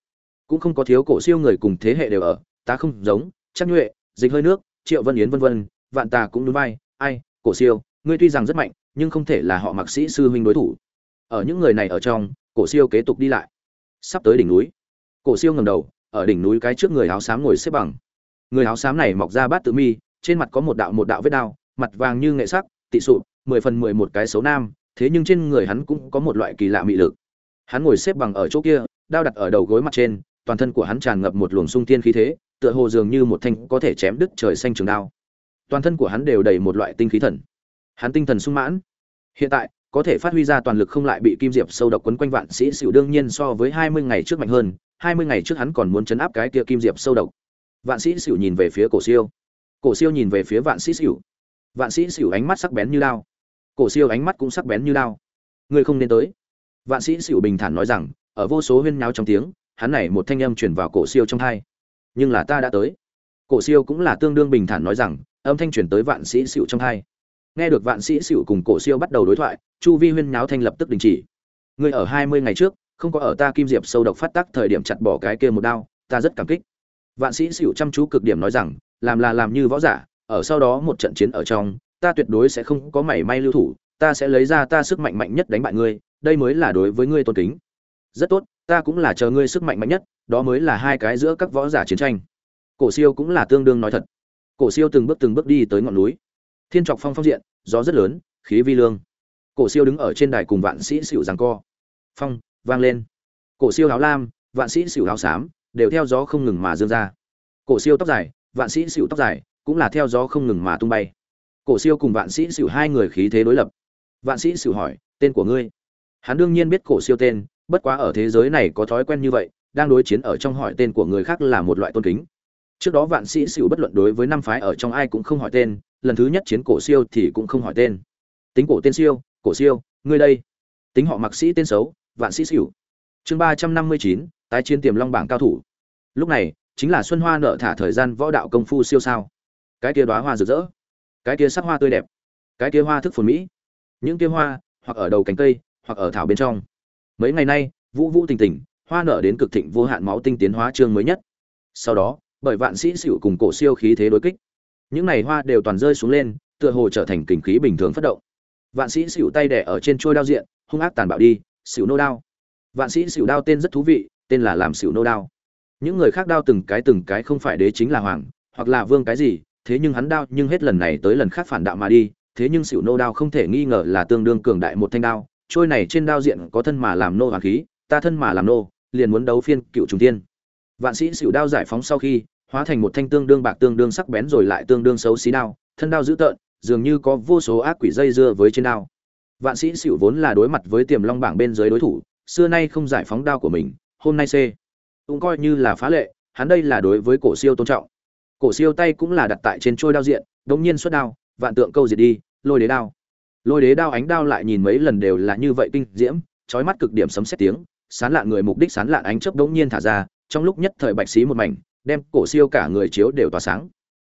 S1: Cũng không có thiếu cổ siêu người cùng thế hệ đều ở, ta không giống chắc nhuệ, dịch hơi nước, triệu vân yến vân vân, vạn ta cũng núi vai ai, cổ siêu, ngươi tuy rằng rất mạnh, nhưng không thể là họ mặc sĩ sư huynh đối thủ. Ở những người này ở trong cổ siêu kế tục đi lại. Sắp tới đỉnh núi. Cổ siêu ngẩng đầu, ở đỉnh núi cái trước người áo xám ngồi xếp bằng. Người áo xám này mọc ra bát tự mi, trên mặt có một đạo một đạo vết đao, mặt vàng như nghệ sắc, tị sụp, mười phần mười một cái xấu nam, thế nhưng trên người hắn cũng có một loại kỳ lạ mị lực. Hắn ngồi xếp bằng ở chỗ kia, đao đặt ở đầu gối mặt trên, toàn thân của hắn tràn ngập một luồng sung thiên khí thế, tựa hồ dường như một thanh có thể chém đứt trời xanh trường đao. Toàn thân của hắn đều đầy một loại tinh khí thần. Hắn tinh thần sung mãn. Hiện tại có thể phát huy ra toàn lực không lại bị kim diệp sâu độc quấn quanh vạn sĩ xỉu đương nhiên so với hai mươi ngày trước mạnh hơn, hai mươi ngày trước hắn còn muốn chấn áp cái kia kim diệp sâu độc. Vạn sĩ xỉu nhìn về phía cổ siêu. Cổ siêu nhìn về phía vạn sĩ xỉu. Vạn sĩ xỉu ánh mắt sắc bén như lao cổ siêu ánh mắt cũng sắc bén như lao người không nên tới. Vạn sĩ xỉu bình thản nói rằng, ở vô số huyên náo trong tiếng, hắn này một thanh âm truyền vào cổ siêu trong tai nhưng là ta đã tới. Cổ siêu cũng là tương đương bình thản nói rằng, âm thanh truyền tới vạn sĩ xỉu trong tai nghe được vạn sĩ xỉu cùng cổ siêu bắt đầu đối thoại, chu vi huyên nháo thanh lập tức đình chỉ. Ngươi ở hai mươi ngày trước, không có ở ta kim diệp sâu độc phát tác thời điểm chặt bỏ cái kia một đao, ta rất cảm kích. Vạn sĩ xỉu chăm chú cực điểm nói rằng, làm là làm như võ giả, ở sau đó một trận chiến ở trong, ta tuyệt đối sẽ không có mảy may lưu thủ, ta sẽ lấy ra ta sức mạnh mạnh nhất đánh bại ngươi, đây mới là đối với ngươi tôn kính. Rất tốt, ta cũng là chờ ngươi sức mạnh mạnh nhất, đó mới là hai cái giữa các võ giả chiến tranh. Cổ siêu cũng là tương đương nói thật. Cổ siêu từng bước từng bước đi tới ngọn núi thiên trọc phong phong diện, gió rất lớn, khí vi lương. Cổ siêu đứng ở trên đài cùng vạn sĩ xỉu rằng co. Phong, vang lên. Cổ siêu áo lam, vạn sĩ xỉu áo xám, đều theo gió không ngừng mà dương ra. Cổ siêu tóc dài, vạn sĩ xỉu tóc dài, cũng là theo gió không ngừng mà tung bay. Cổ siêu cùng vạn sĩ xỉu hai người khí thế đối lập. Vạn sĩ xỉu hỏi, tên của ngươi? Hắn đương nhiên biết cổ siêu tên, bất quá ở thế giới này có thói quen như vậy, đang đối chiến ở trong hỏi tên của người khác là một loại tôn kính. Trước đó vạn sĩ xỉu bất luận đối với năm phái ở trong ai cũng không hỏi tên lần thứ nhất chiến cổ siêu thì cũng không hỏi tên. Tính cổ tên siêu, cổ siêu, ngươi đây. Tính họ mặc sĩ tên xấu, vạn sĩ xỉu. Chương ba trăm năm mươi chín, tái chiến tiềm long bảng cao thủ. Lúc này, chính là xuân hoa nợ thả thời gian võ đạo công phu siêu sao. Cái kia đóa hoa rực rỡ. Cái kia sắc hoa tươi đẹp. Cái kia hoa thức phồn mỹ. Những kia hoa, hoặc ở đầu cánh cây, hoặc ở thảo bên trong. Mấy ngày nay, vũ vũ tình tình hoa nở đến cực thịnh vô hạn máu tinh tiến hóa chương mới nhất. Sau đó, bởi vạn sĩ xỉu cùng cổ siêu khí thế đối kích những này hoa đều toàn rơi xuống lên, tựa hồ trở thành kình khí bình thường phát động. Vạn sĩ xỉu tay đẻ ở trên trôi đao diện, hung ác tàn bạo đi, xỉu nô đao. Vạn sĩ xỉu đao tên rất thú vị, tên là làm xỉu nô đao. Những người khác đao từng cái từng cái không phải đế chính là hoàng, hoặc là vương cái gì, thế nhưng hắn đao nhưng hết lần này tới lần khác phản đạo mà đi, thế nhưng xỉu nô đao không thể nghi ngờ là tương đương cường đại một thanh đao trôi này trên đao diện có thân mà làm nô hoàng khí, ta thân mà làm nô, liền muốn đấu phiên cựu trùng tiên. Vạn sĩ xỉu đao giải phóng sau khi hóa thành một thanh tương đương bạc tương đương sắc bén rồi lại tương đương xấu xí đao, thân đao dữ tợn, dường như có vô số ác quỷ dây dưa với trên đao. Vạn sĩ xỉu vốn là đối mặt với tiềm long bảng bên dưới đối thủ, xưa nay không giải phóng đao của mình, hôm nay c cũng coi như là phá lệ, hắn đây là đối với cổ siêu tôn trọng. Cổ siêu tay cũng là đặt tại trên trôi đao diện, đống nhiên xuất đao, vạn tượng câu diệt đi, lôi đế đao. Lôi đế đao ánh đao lại nhìn mấy lần đều là như vậy kinh diễm, chói mắt cực điểm sấm sét tiếng, sán lạn người mục đích sán lạn ánh chớp đống nhiên thả ra, trong lúc nhất thời bạch xí một mảnh đem cổ siêu cả người chiếu đều tỏa sáng.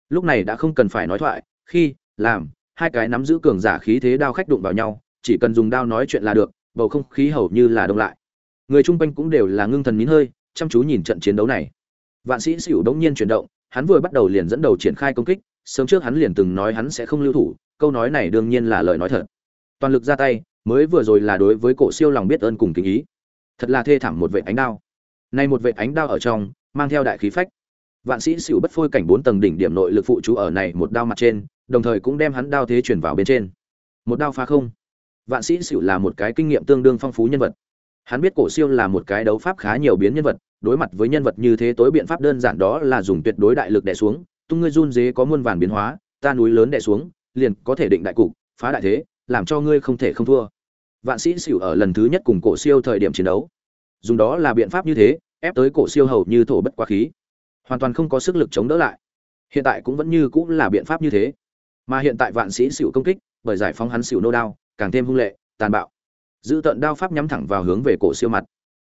S1: Lúc này đã không cần phải nói thoại, khi, làm, hai cái nắm giữ cường giả khí thế đao khách đụng vào nhau, chỉ cần dùng đao nói chuyện là được, bầu không khí hầu như là đông lại. Người chung quanh cũng đều là ngưng thần nín hơi, chăm chú nhìn trận chiến đấu này. Vạn sĩ xỉu đống nhiên chuyển động, hắn vừa bắt đầu liền dẫn đầu triển khai công kích, sớm trước hắn liền từng nói hắn sẽ không lưu thủ, câu nói này đương nhiên là lời nói thật. Toàn lực ra tay, mới vừa rồi là đối với cổ siêu lòng biết ơn cùng kính ý. Thật là thê thảm một vệ ánh đao. Này một vệ ánh đao ở trong, mang theo đại khí phách vạn sĩ xỉu bất phôi cảnh bốn tầng đỉnh điểm nội lực phụ chú ở này một đao mặt trên, đồng thời cũng đem hắn đao thế chuyển vào bên trên. Một đao phá không. Vạn sĩ xỉu là một cái kinh nghiệm tương đương phong phú nhân vật. Hắn biết cổ siêu là một cái đấu pháp khá nhiều biến nhân vật, đối mặt với nhân vật như thế tối biện pháp đơn giản đó là dùng tuyệt đối đại lực đè xuống, tung ngươi run dế có muôn vàn biến hóa, ta núi lớn đè xuống, liền có thể định đại cục, phá đại thế, làm cho ngươi không thể không thua. Vạn sĩ xỉu ở lần thứ nhất cùng cổ siêu thời điểm chiến đấu. Dùng đó là biện pháp như thế, ép tới cổ siêu hầu như thổ bất quá khí hoàn toàn không có sức lực chống đỡ lại. Hiện tại cũng vẫn như cũng là biện pháp như thế. Mà hiện tại vạn sĩ xỉu công kích, bởi giải phóng hắn xỉu nô đao, càng thêm hung lệ, tàn bạo. Giữ tận đao pháp nhắm thẳng vào hướng về cổ siêu mặt.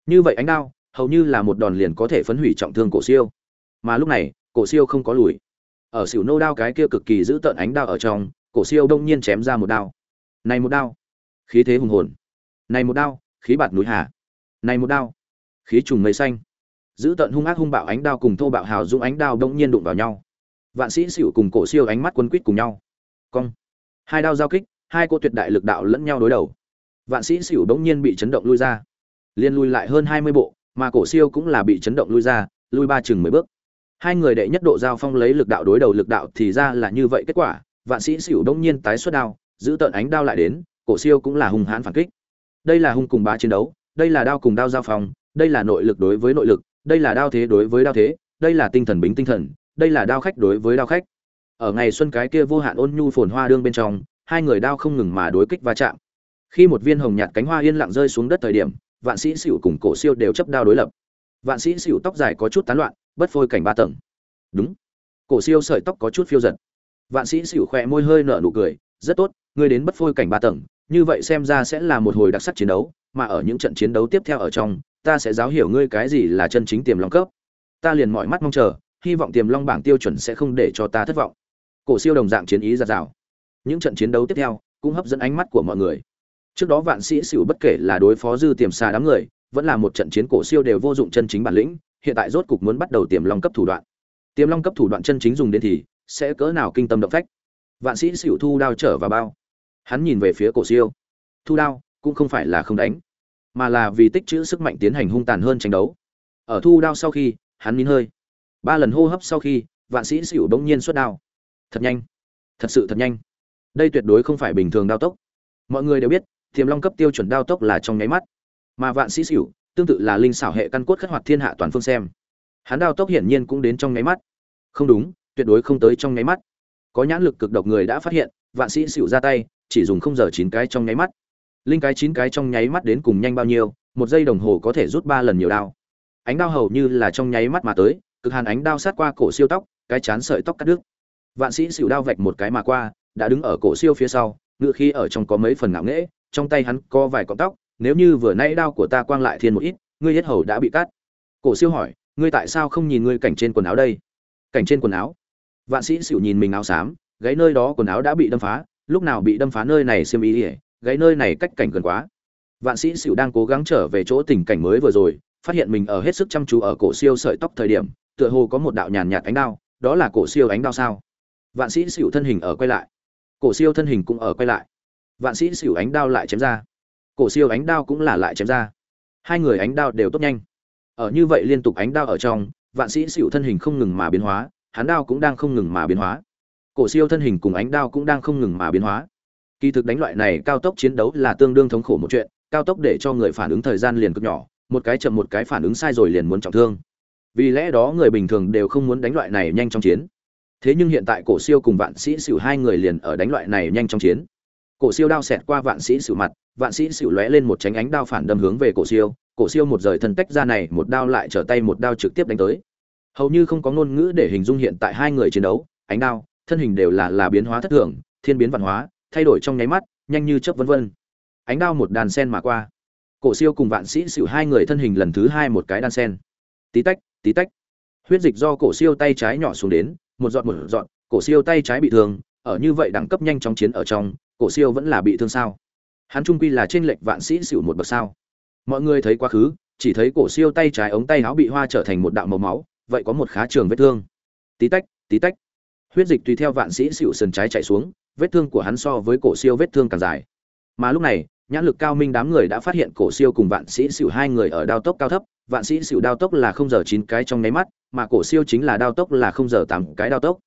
S1: Như vậy ánh đao, hầu như là một đòn liền có thể phấn hủy trọng thương cổ siêu. Mà lúc này, cổ siêu không có lùi. Ở xỉu nô đao cái kia cực kỳ giữ tận ánh đao ở trong, cổ siêu đông nhiên chém ra một đao. Này một đao. Khí thế hùng hồn. Này một đao, khí bạt núi hà. Này một đao. Khí trùng mây xanh giữ tận hung ác hung bạo ánh đao cùng thô bạo hào dung ánh đao đông nhiên đụng vào nhau. Vạn sĩ xỉu cùng cổ siêu ánh mắt quân quýt cùng nhau. Cong. Hai đao giao kích, hai cô tuyệt đại lực đạo lẫn nhau đối đầu. Vạn sĩ xỉu đông nhiên bị chấn động lui ra. Liên lui lại hơn hai mươi bộ, mà cổ siêu cũng là bị chấn động lui ra, lui ba chừng mười bước. Hai người đệ nhất độ giao phong lấy lực đạo đối đầu lực đạo thì ra là như vậy kết quả, vạn sĩ xỉu đông nhiên tái xuất đao, giữ tận ánh đao lại đến, cổ siêu cũng là hung hãn phản kích. Đây là hung cùng ba chiến đấu, đây là đao cùng đao giao phong, đây là nội lực đối với nội lực đây là đao thế đối với đao thế, đây là tinh thần bính tinh thần, đây là đao khách đối với đao khách. Ở ngày xuân cái kia vô hạn ôn nhu phồn hoa đương bên trong, hai người đao không ngừng mà đối kích va chạm. Khi một viên hồng nhạt cánh hoa yên lặng rơi xuống đất thời điểm, vạn sĩ xỉu cùng cổ siêu đều chấp đao đối lập. Vạn sĩ xỉu tóc dài có chút tán loạn, bất phôi cảnh ba tầng. Đúng. Cổ siêu sợi tóc có chút phiêu giật. Vạn sĩ xỉu khỏe môi hơi nở nụ cười, rất tốt, ngươi đến bất phôi cảnh ba tầng, như vậy xem ra sẽ là một hồi đặc sắc chiến đấu, mà ở những trận chiến đấu tiếp theo ở trong ta sẽ giáo hiểu ngươi cái gì là chân chính tiềm long cấp. Ta liền mọi mắt mong chờ, hy vọng tiềm long bảng tiêu chuẩn sẽ không để cho ta thất vọng. Cổ siêu đồng dạng chiến ý giạt rào. Những trận chiến đấu tiếp theo cũng hấp dẫn ánh mắt của mọi người. Trước đó vạn sĩ xỉu bất kể là đối phó dư tiềm xa đám người, vẫn là một trận chiến cổ siêu đều vô dụng chân chính bản lĩnh, hiện tại rốt cục muốn bắt đầu tiềm long cấp thủ đoạn. Tiềm long cấp thủ đoạn chân chính dùng đến thì sẽ cỡ nào kinh tâm động phách. Vạn sĩ xỉu thu đao trở vào bao. Hắn nhìn về phía cổ siêu. Thu đao cũng không phải là không đánh mà là vì tích trữ sức mạnh tiến hành hung tàn hơn tranh đấu. Ở thu đao sau khi, hắn nín hơi. Ba lần hô hấp sau khi, vạn sĩ xỉu bỗng nhiên xuất đao. Thật nhanh. Thật sự thật nhanh. Đây tuyệt đối không phải bình thường đao tốc. Mọi người đều biết, thiềm long cấp tiêu chuẩn đao tốc là trong nháy mắt. Mà vạn sĩ xỉu, tương tự là linh xảo hệ căn cốt khất hoạt thiên hạ toàn phương xem. Hắn đao tốc hiển nhiên cũng đến trong nháy mắt. Không đúng, tuyệt đối không tới trong nháy mắt. Có nhãn lực cực độc người đã phát hiện, vạn sĩ xỉu ra tay, chỉ dùng không giờ chín cái trong nháy mắt linh cái chín cái trong nháy mắt đến cùng nhanh bao nhiêu, một giây đồng hồ có thể rút ba lần nhiều đao. Ánh đao hầu như là trong nháy mắt mà tới, cực hàn ánh đao sát qua cổ siêu tóc, cái chán sợi tóc cắt đứt. Vạn sĩ xỉu đao vạch một cái mà qua, đã đứng ở cổ siêu phía sau, ngự khi ở trong có mấy phần ngạo nghễ, trong tay hắn có vài cọng tóc, nếu như vừa nay đao của ta quang lại thiên một ít, ngươi hết hầu đã bị cắt. Cổ siêu hỏi, ngươi tại sao không nhìn ngươi cảnh trên quần áo đây? Cảnh trên quần áo? Vạn sĩ xỉu nhìn mình áo xám, gáy nơi đó quần áo đã bị đâm phá, lúc nào bị đâm phá nơi này xiêm ý ỉa gáy nơi này cách cảnh gần quá. Vạn sĩ sửu đang cố gắng trở về chỗ tình cảnh mới vừa rồi, phát hiện mình ở hết sức chăm chú ở cổ siêu sợi tóc thời điểm, tựa hồ có một đạo nhàn nhạt ánh đao, đó là cổ siêu ánh đao sao? Vạn sĩ sửu thân hình ở quay lại. Cổ siêu thân hình cũng ở quay lại. Vạn sĩ sửu ánh đao lại chém ra. Cổ siêu ánh đao cũng là lại chém ra. Hai người ánh đao đều tốt nhanh. Ở như vậy liên tục ánh đao ở trong, vạn sĩ sửu thân hình không ngừng mà biến hóa, hắn đao cũng đang không ngừng mà biến hóa. Cổ siêu thân hình cùng ánh đao cũng đang không ngừng mà biến hóa kỳ thực đánh loại này cao tốc chiến đấu là tương đương thống khổ một chuyện, cao tốc để cho người phản ứng thời gian liền cực nhỏ, một cái chậm một cái phản ứng sai rồi liền muốn trọng thương. Vì lẽ đó người bình thường đều không muốn đánh loại này nhanh trong chiến. Thế nhưng hiện tại cổ siêu cùng vạn sĩ xỉu hai người liền ở đánh loại này nhanh trong chiến. Cổ siêu đao xẹt qua vạn sĩ xỉu mặt, vạn sĩ xỉu lóe lên một tránh ánh đao phản đâm hướng về cổ siêu cổ siêu một rời thân tách ra này, một đao lại trở tay một đao trực tiếp đánh tới. Hầu như không có ngôn ngữ để hình dung hiện tại hai người chiến đấu, ánh đao, thân hình đều là là biến hóa thất thường, thiên biến văn hóa thay đổi trong nháy mắt, nhanh như chớp vân vân. Ánh đao một đàn sen mà qua. Cổ siêu cùng vạn sĩ xỉu hai người thân hình lần thứ hai một cái đan sen. Tí tách tí tách. Huyết dịch do cổ siêu tay trái nhỏ xuống đến, một giọt một giọt, cổ siêu tay trái bị thương, ở như vậy đẳng cấp nhanh trong chiến ở trong, cổ siêu vẫn là bị thương sao? Hắn trung quy là trên lệch vạn sĩ xỉu một bậc sao? Mọi người thấy quá khứ, chỉ thấy cổ siêu tay trái ống tay áo bị hoa trở thành một đạo màu máu, vậy có một khá trường vết thương. Tí tách tí tách. Huyết dịch tùy theo vạn sĩ xỉu sườn trái chạy xuống vết thương của hắn so với cổ siêu vết thương càng dài. Mà lúc này nhãn lực cao minh đám người đã phát hiện cổ siêu cùng vạn sĩ xỉu hai người ở đao tốc cao thấp vạn sĩ xỉu đao tốc là không giờ chín cái trong nháy mắt mà cổ siêu chính là đao tốc là không giờ tám cái đao tốc.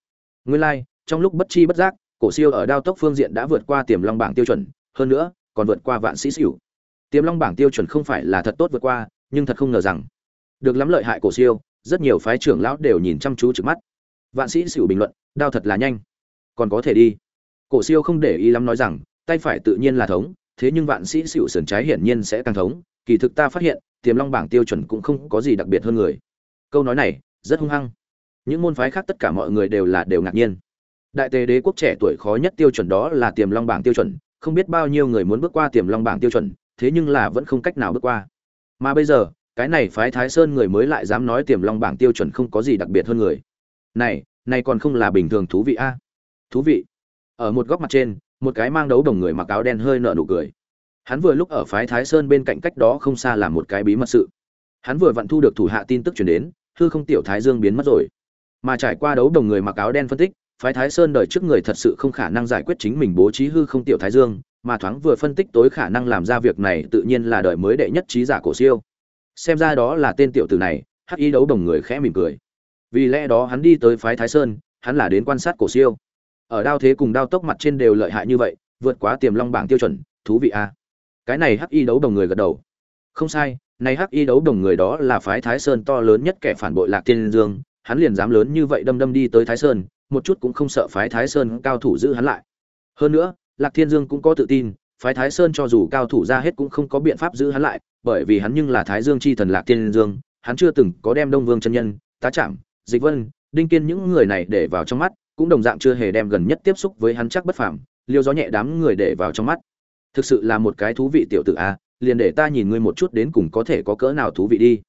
S1: Nguyên lai、like, trong lúc bất chi bất giác cổ siêu ở đao tốc phương diện đã vượt qua tiềm long bảng tiêu chuẩn hơn nữa còn vượt qua vạn sĩ xỉu. Tiềm long bảng tiêu chuẩn không phải là thật tốt vượt qua nhưng thật không ngờ rằng được lắm lợi hại cổ siêu rất nhiều phái trưởng lão đều nhìn chăm chú trực mắt. Vạn sĩ xỉu bình luận đao thật là nhanh còn có thể đi cổ siêu không để ý lắm nói rằng, tay phải tự nhiên là thống, thế nhưng vạn sĩ xỉu sườn trái hiển nhiên sẽ càng thống, kỳ thực ta phát hiện, tiềm long bảng tiêu chuẩn cũng không có gì đặc biệt hơn người. Câu nói này, rất hung hăng. Những môn phái khác tất cả mọi người đều là đều ngạc nhiên. Đại tề đế quốc trẻ tuổi khó nhất tiêu chuẩn đó là tiềm long bảng tiêu chuẩn, không biết bao nhiêu người muốn bước qua tiềm long bảng tiêu chuẩn, thế nhưng là vẫn không cách nào bước qua. Mà bây giờ, cái này phái thái sơn người mới lại dám nói tiềm long bảng tiêu chuẩn không có gì đặc biệt hơn người. Này này còn không là bình thường thú vị a. Thú vị ở một góc mặt trên, một cái mang đấu đồng người mặc áo đen hơi nở nụ cười. Hắn vừa lúc ở phái thái sơn bên cạnh cách đó không xa là một cái bí mật sự. Hắn vừa vặn thu được thủ hạ tin tức chuyển đến, hư không tiểu thái dương biến mất rồi. Mà trải qua đấu đồng người mặc áo đen phân tích, phái thái sơn đời trước người thật sự không khả năng giải quyết chính mình bố trí hư không tiểu thái dương, mà thoáng vừa phân tích tối khả năng làm ra việc này tự nhiên là đời mới đệ nhất trí giả cổ siêu. Xem ra đó là tên tiểu tử này, hắc ý đấu đồng người khẽ mỉm cười. Vì lẽ đó hắn đi tới phái thái sơn, hắn là đến quan sát cổ siêu ở đao thế cùng đao tốc mặt trên đều lợi hại như vậy vượt quá tiềm long bảng tiêu chuẩn thú vị a cái này hắc y đấu đồng người gật đầu không sai Này Hắc Y đấu đồng người đó là phái Thái Sơn to lớn nhất kẻ phản bội Lạc Tiên Dương, hắn liền dám lớn như vậy đâm đâm đi tới Thái Sơn, một chút cũng không sợ phái Thái Sơn cao thủ giữ hắn lại. Hơn nữa, Lạc Thiên Dương cũng có tự tin, phái Thái Sơn cho dù cao thủ ra hết cũng không có biện pháp giữ hắn lại, bởi vì hắn nhưng là Thái Dương chi thần Lạc Thiên Dương, hắn chưa từng có đem Đông Vương chân nhân, Tá Trạm, Dịch Vân, Đinh Kiên những người này để vào trong mắt, cũng đồng dạng chưa hề đem gần nhất tiếp xúc với hắn chắc bất phàm, liêu gió nhẹ đám người để vào trong mắt. Thực sự là một cái thú vị tiểu tử a, liền để ta nhìn ngươi một chút đến cùng có thể có cỡ nào thú vị đi.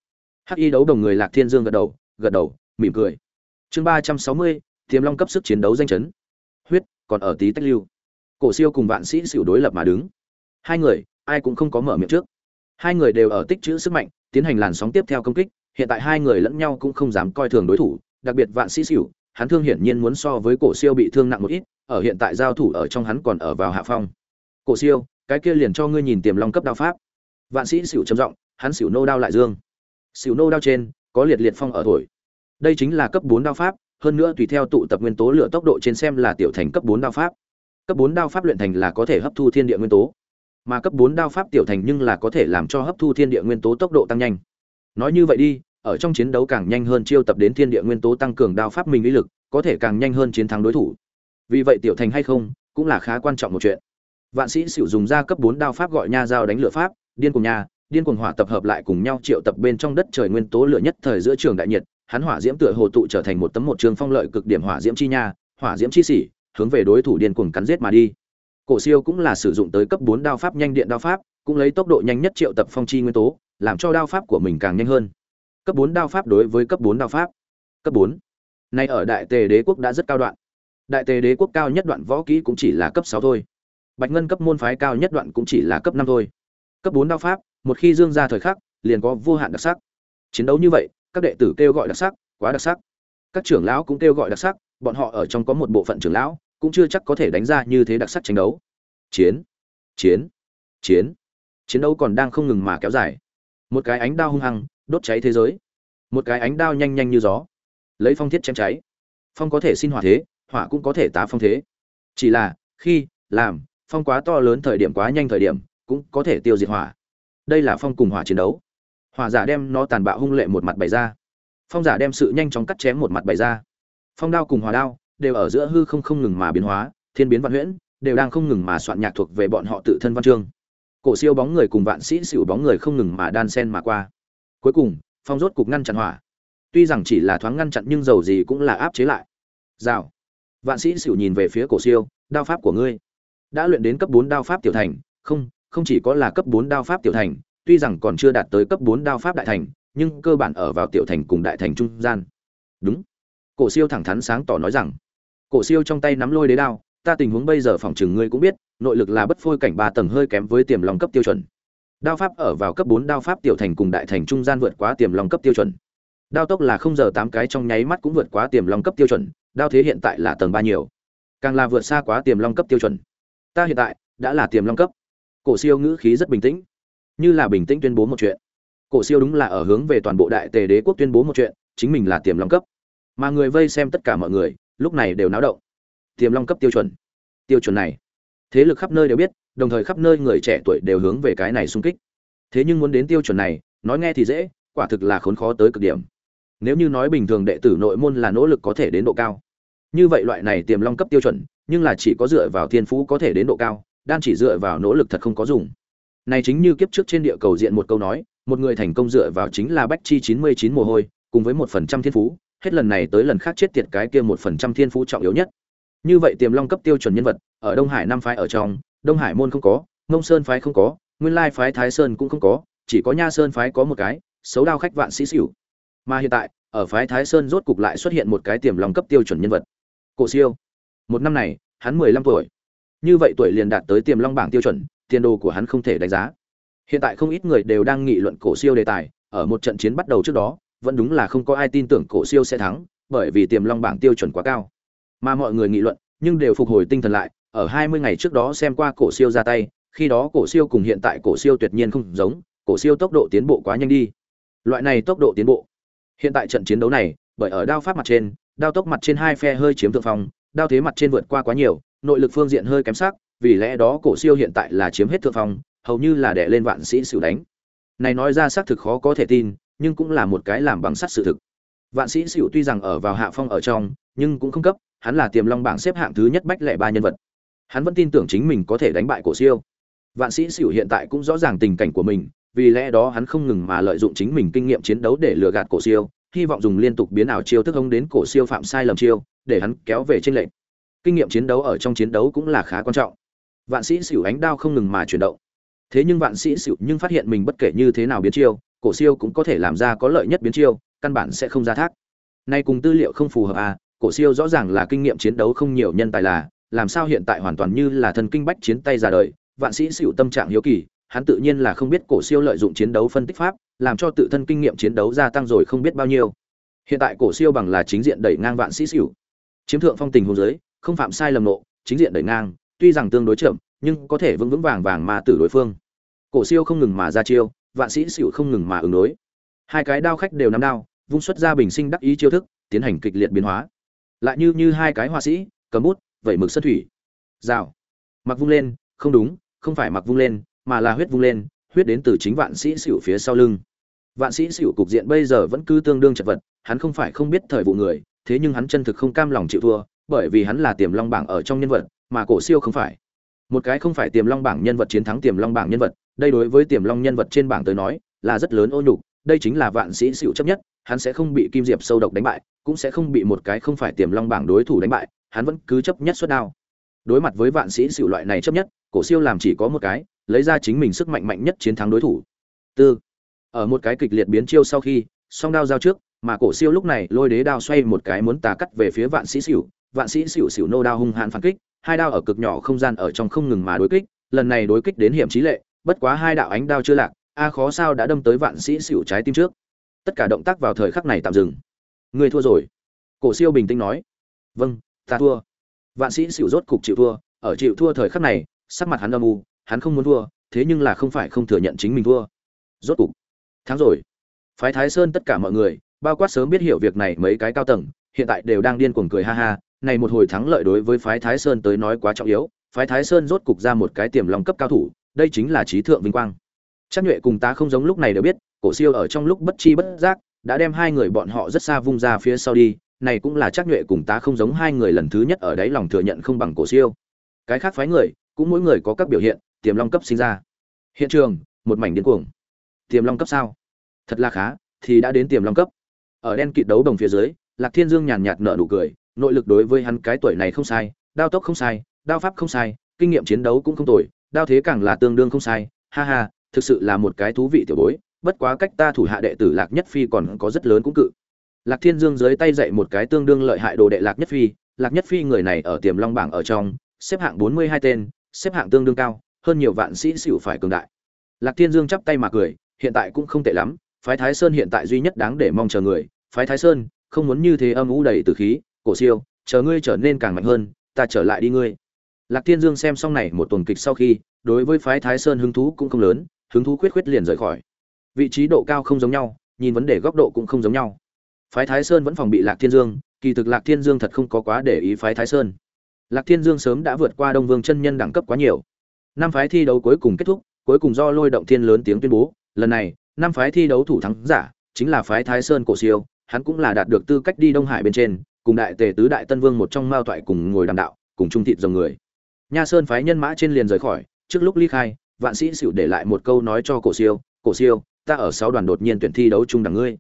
S1: Hắc Y đấu đồng người Lạc Thiên Dương gật đầu, gật đầu, mỉm cười. Chương ba trăm sáu mươi, Tiềm Long cấp sức chiến đấu danh chấn. Huyết, còn ở tí tách lưu. Cổ Siêu cùng Vạn Sĩ sửu đối lập mà đứng. Hai người, ai cũng không có mở miệng trước. Hai người đều ở tích trữ sức mạnh, tiến hành làn sóng tiếp theo công kích, hiện tại hai người lẫn nhau cũng không dám coi thường đối thủ, đặc biệt Vạn Sĩ sửu hắn thương hiển nhiên muốn so với Cổ Siêu bị thương nặng một ít, ở hiện tại giao thủ ở trong hắn còn ở vào hạ phong. Cổ Siêu, cái kia liền cho ngươi nhìn Tiềm Long cấp đao pháp. Vạn Sĩ xỉu trầm giọng, hắn xỉu nô đao lại dương. Xỉu nô đao trên có liệt liệt phong ở thổi. Đây chính là cấp 4 đao pháp, hơn nữa tùy theo tụ tập nguyên tố lửa tốc độ trên xem là tiểu thành cấp 4 đao pháp. Cấp 4 đao pháp luyện thành là có thể hấp thu thiên địa nguyên tố, mà cấp 4 đao pháp tiểu thành nhưng là có thể làm cho hấp thu thiên địa nguyên tố tốc độ tăng nhanh. Nói như vậy đi, ở trong chiến đấu càng nhanh hơn chiêu tập đến thiên địa nguyên tố tăng cường đao pháp mình uy lực, có thể càng nhanh hơn chiến thắng đối thủ. Vì vậy tiểu thành hay không, cũng là khá quan trọng một chuyện. Vạn sĩ sử dụng ra cấp 4 đao pháp gọi nha giao đánh lửa pháp, điên cùng nha, điên cuồng hỏa tập hợp lại cùng nhau triệu tập bên trong đất trời nguyên tố lửa nhất thời giữa trường đại nhiệt, hắn hỏa diễm tựa hồ tụ trở thành một tấm một trường phong lợi cực điểm hỏa diễm chi nha, hỏa diễm chi sĩ, hướng về đối thủ điên cuồng cắn giết mà đi. Cổ Siêu cũng là sử dụng tới cấp 4 đao pháp nhanh điện đao pháp, cũng lấy tốc độ nhanh nhất triệu tập phong chi nguyên tố, làm cho đao pháp của mình càng nhanh hơn. Cấp 4 đao pháp đối với cấp 4 đao pháp. Cấp 4. Nay ở Đại Tề Đế quốc đã rất cao đoạn. Đại Tề Đế quốc cao nhất đoạn võ kỹ cũng chỉ là cấp 6 thôi. Bạch Ngân cấp môn phái cao nhất đoạn cũng chỉ là cấp 5 thôi. Cấp 4 đao pháp, một khi dương ra thời khắc, liền có vô hạn đặc sắc. Chiến đấu như vậy, các đệ tử kêu gọi đặc sắc, quá đặc sắc. Các trưởng lão cũng kêu gọi đặc sắc, bọn họ ở trong có một bộ phận trưởng lão, cũng chưa chắc có thể đánh ra như thế đặc sắc tranh đấu. Chiến, chiến, chiến. Chiến đấu còn đang không ngừng mà kéo dài. Một cái ánh đao hung hăng, đốt cháy thế giới. Một cái ánh đao nhanh nhanh như gió, lấy phong thiết chém cháy. Phong có thể xin hỏa thế, hỏa cũng có thể tá phong thế. Chỉ là, khi làm phong quá to lớn thời điểm quá nhanh thời điểm, cũng có thể tiêu diệt hỏa. Đây là phong cùng hỏa chiến đấu. Hỏa giả đem nó tàn bạo hung lệ một mặt bày ra. Phong giả đem sự nhanh chóng cắt chém một mặt bày ra. Phong đao cùng hỏa đao đều ở giữa hư không không ngừng mà biến hóa, thiên biến văn huyễn, đều đang không ngừng mà soạn nhạc thuộc về bọn họ tự thân văn chương. Cổ siêu bóng người cùng vạn sĩ xỉu bóng người không ngừng mà đan sen mà qua. Cuối cùng, phong rốt cục ngăn chặn hỏa. Tuy rằng chỉ là thoáng ngăn chặn nhưng dầu gì cũng là áp chế lại. Rào. Vạn sĩ xỉu nhìn về phía cổ siêu, đao pháp của ngươi đã luyện đến cấp bốn đao pháp tiểu thành, không, không chỉ có là cấp bốn đao pháp tiểu thành, tuy rằng còn chưa đạt tới cấp bốn đao pháp đại thành, nhưng cơ bản ở vào tiểu thành cùng đại thành trung gian. Đúng. Cổ Siêu thẳng thắn sáng tỏ nói rằng, Cổ Siêu trong tay nắm lôi đế đao, ta tình huống bây giờ phòng chừng ngươi cũng biết, nội lực là bất phôi cảnh ba tầng hơi kém với tiềm long cấp tiêu chuẩn. Đao pháp ở vào cấp 4 đao pháp tiểu thành cùng đại thành trung gian vượt quá tiềm long cấp tiêu chuẩn. Đao tốc là 0 giờ 8 cái trong nháy mắt cũng vượt quá tiềm long cấp tiêu chuẩn, đao thế hiện tại là tầng 3 nhiều. Càng là vượt xa quá tiềm long cấp tiêu chuẩn. Ta hiện tại đã là tiềm long cấp. Cổ Siêu ngữ khí rất bình tĩnh, như là bình tĩnh tuyên bố một chuyện. Cổ Siêu đúng là ở hướng về toàn bộ đại tề đế quốc tuyên bố một chuyện, chính mình là tiềm long cấp. Mà người vây xem tất cả mọi người, lúc này đều náo động. Tiềm long cấp tiêu chuẩn. Tiêu chuẩn này, thế lực khắp nơi đều biết, đồng thời khắp nơi người trẻ tuổi đều hướng về cái này sung kích. Thế nhưng muốn đến tiêu chuẩn này, nói nghe thì dễ, quả thực là khốn khó tới cực điểm. Nếu như nói bình thường đệ tử nội môn là nỗ lực có thể đến độ cao, như vậy loại này tiềm long cấp tiêu chuẩn, nhưng là chỉ có dựa vào thiên phú có thể đến độ cao, đang chỉ dựa vào nỗ lực thật không có dùng. Này chính như kiếp trước trên địa cầu diện một câu nói, một người thành công dựa vào chính là bách chi chín mươi chín mồ hôi, cùng với một phần trăm thiên phú, hết lần này tới lần khác chết tiệt cái kia một phần trăm thiên phú trọng yếu nhất. Như vậy tiềm long cấp tiêu chuẩn nhân vật, ở Đông Hải năm phái ở trong, Đông Hải môn không có, Ngông Sơn phái không có, Nguyên Lai phái Thái Sơn cũng không có, chỉ có Nha Sơn phái có một cái, xấu đao khách vạn sĩ xỉu. Mà hiện tại, ở phái Thái Sơn rốt cục lại xuất hiện một cái tiềm long cấp tiêu chuẩn nhân vật. Cổ Siêu. Một năm này, hắn mười lăm tuổi. Như vậy tuổi liền đạt tới tiềm long bảng tiêu chuẩn, tiền đồ của hắn không thể đánh giá. Hiện tại không ít người đều đang nghị luận Cổ Siêu đề tài, ở một trận chiến bắt đầu trước đó, vẫn đúng là không có ai tin tưởng Cổ Siêu sẽ thắng, bởi vì tiềm long bảng tiêu chuẩn quá cao. Mà mọi người nghị luận, nhưng đều phục hồi tinh thần lại, ở hai mươi ngày trước đó xem qua Cổ Siêu ra tay, khi đó Cổ Siêu cùng hiện tại Cổ Siêu tuyệt nhiên không giống, Cổ Siêu tốc độ tiến bộ quá nhanh đi. Loại này tốc độ tiến bộ. Hiện tại trận chiến đấu này, bởi ở đao pháp mặt trên, đao tốc mặt trên hai phe hơi chiếm thượng phong, đao thế mặt trên vượt qua quá nhiều, nội lực phương diện hơi kém sắc, vì lẽ đó cổ siêu hiện tại là chiếm hết thượng phong, hầu như là đè lên vạn sĩ sử đánh. này nói ra xác thực khó có thể tin nhưng cũng là một cái làm bằng sắt sự thực vạn sĩ sử tuy rằng ở vào hạ phong ở trong nhưng cũng không cấp hắn là tiềm long bảng xếp hạng thứ nhất bách lẻ ba nhân vật. Hắn vẫn tin tưởng chính mình có thể đánh bại cổ siêu. Vạn sĩ xỉu hiện tại cũng rõ ràng tình cảnh của mình, vì lẽ đó hắn không ngừng mà lợi dụng chính mình kinh nghiệm chiến đấu để lừa gạt cổ siêu, hy vọng dùng liên tục biến ảo chiêu thức ông đến cổ siêu phạm sai lầm chiêu, để hắn kéo về trên lệnh kinh nghiệm chiến đấu ở trong chiến đấu cũng là khá quan trọng. Vạn sĩ xỉu ánh đao không ngừng mà chuyển động. Thế nhưng vạn sĩ xỉu nhưng phát hiện mình bất kể như thế nào biến chiêu, cổ siêu cũng có thể làm ra có lợi nhất biến chiêu, căn bản sẽ không ra thác. Nay cùng tư liệu không phù hợp à cổ siêu rõ ràng là kinh nghiệm chiến đấu không nhiều nhân tài là làm sao hiện tại hoàn toàn như là thần kinh bách chiến tay ra đời vạn sĩ sửu tâm trạng hiếu kỳ hắn tự nhiên là không biết cổ siêu lợi dụng chiến đấu phân tích pháp làm cho tự thân kinh nghiệm chiến đấu gia tăng rồi không biết bao nhiêu. Hiện tại cổ siêu bằng là chính diện đẩy ngang vạn sĩ sửu. chiếm thượng phong tình huống dưới, không phạm sai lầm nộ chính diện đẩy ngang tuy rằng tương đối chậm nhưng có thể vững vững vàng vàng mà tử đối phương. Cổ siêu không ngừng mà ra chiêu vạn sĩ sửu không ngừng mà ứng đối. Hai cái đao khách đều nắm đao vung xuất ra bình sinh đắc ý chiêu thức tiến hành kịch liệt biến hóa lại như như hai cái họa sĩ, cầm bút, vẩy mực sơn thủy. Rào. Mặc vung lên, không đúng, không phải mặc vung lên, mà là huyết vung lên, huyết đến từ chính vạn sĩ xỉu phía sau lưng. Vạn sĩ xỉu cục diện bây giờ vẫn cứ tương đương chật vật, hắn không phải không biết thời vụ người, thế nhưng hắn chân thực không cam lòng chịu thua, bởi vì hắn là tiềm long bảng ở trong nhân vật, mà cổ siêu không phải. Một cái không phải tiềm long bảng nhân vật chiến thắng tiềm long bảng nhân vật, đây đối với tiềm long nhân vật trên bảng tới nói là rất lớn ô nhục, đây chính là vạn sĩ xỉu chấp nhất hắn sẽ không bị kim diệp sâu độc đánh bại, cũng sẽ không bị một cái không phải tiềm long bảng đối thủ đánh bại, hắn vẫn cứ chấp nhất suất đao. Đối mặt với vạn sĩ xỉu loại này chấp nhất, cổ siêu làm chỉ có một cái, lấy ra chính mình sức mạnh mạnh nhất chiến thắng đối thủ. Tư. Ở một cái kịch liệt biến chiêu sau khi, song đao giao trước, mà cổ siêu lúc này lôi đế đao xoay một cái muốn tà cắt về phía vạn sĩ xỉu vạn sĩ xỉu xỉu nô đao hung hãn phản kích, hai đao ở cực nhỏ không gian ở trong không ngừng mà đối kích, lần này đối kích đến hiểm trí lệ, bất quá hai đạo ánh đao chưa lạc, a khó sao đã đâm tới vạn sĩ xỉu trái tim trước tất cả động tác vào thời khắc này tạm dừng. Người thua rồi. Cổ siêu bình tĩnh nói. Vâng ta thua. Vạn sĩ xỉu rốt cục chịu thua. Ở chịu thua thời khắc này, sắc mặt hắn âm u, hắn không muốn thua, thế nhưng là không phải không thừa nhận chính mình thua. Rốt cục. Thắng rồi. Phái thái sơn tất cả mọi người, bao quát sớm biết hiểu việc này mấy cái cao tầng, hiện tại đều đang điên cuồng cười ha ha. Này một hồi thắng lợi đối với phái thái sơn tới nói quá trọng yếu. Phái thái sơn rốt cục ra một cái tiềm lòng cấp cao thủ, đây chính là trí thượng vinh quang. Chắc nhuệ cùng ta không giống lúc này đều biết cổ siêu ở trong lúc bất chi bất giác, đã đem hai người bọn họ rất xa vung ra phía sau đi, này cũng là chắc nhuệ cùng ta không giống hai người lần thứ nhất ở đấy lòng thừa nhận không bằng cổ siêu. Cái khác phái người, cũng mỗi người có các biểu hiện, tiềm long cấp sinh ra. Hiện trường, một mảnh điên cuồng. Tiềm long cấp sao? Thật là khá, thì đã đến tiềm long cấp. Ở đen kịt đấu đồng phía dưới, lạc thiên dương nhàn nhạt nở nụ cười, nội lực đối với hắn cái tuổi này không sai, đao tốc không sai, đao pháp không sai, kinh nghiệm chiến đấu cũng không tồi, đao thế càng là tương đương không sai, ha ha, thực sự là một cái thú vị tiểu bối bất quá cách ta thủ hạ đệ tử lạc nhất phi còn có rất lớn cũng cự. Lạc thiên dương dưới tay dạy một cái tương đương lợi hại đồ đệ lạc nhất phi. Lạc nhất phi người này ở tiềm long bảng ở trong, xếp hạng bốn mươi hai tên, xếp hạng tương đương cao, hơn nhiều vạn sĩ xỉu phải cường đại. Lạc thiên dương chắp tay mà cười, hiện tại cũng không tệ lắm, phái thái sơn hiện tại duy nhất đáng để mong chờ người, phái thái sơn, không muốn như thế âm ủ đầy từ khí, cổ siêu, chờ ngươi trở nên càng mạnh hơn, ta trở lại đi ngươi. Lạc thiên dương xem xong này một tuần kịch sau khi, đối với phái thái sơn hứng thú cũng không lớn, hứng thú khuyết khuyết liền rời khỏi vị trí độ cao không giống nhau, nhìn vấn đề góc độ cũng không giống nhau. Phái thái sơn vẫn phòng bị lạc thiên dương, kỳ thực lạc thiên dương thật không có quá để ý phái thái sơn. Lạc thiên dương sớm đã vượt qua đông vương chân nhân đẳng cấp quá nhiều. Năm phái thi đấu cuối cùng kết thúc, cuối cùng do lôi động thiên lớn tiếng tuyên bố, lần này, năm phái thi đấu thủ thắng giả, chính là phái thái sơn cổ siêu, hắn cũng là đạt được tư cách đi đông hải bên trên, cùng đại tề tứ đại tân vương một trong mao toại cùng ngồi đàm đạo, cùng trung thịt dòng người. Nha sơn phái nhân mã trên liền rời khỏi, trước lúc ly khai, vạn sĩ xỉu để lại một câu nói cho cổ siêu cổ siêu ta ở sáu đoàn đột nhiên tuyển thi đấu chung đẳng ngươi.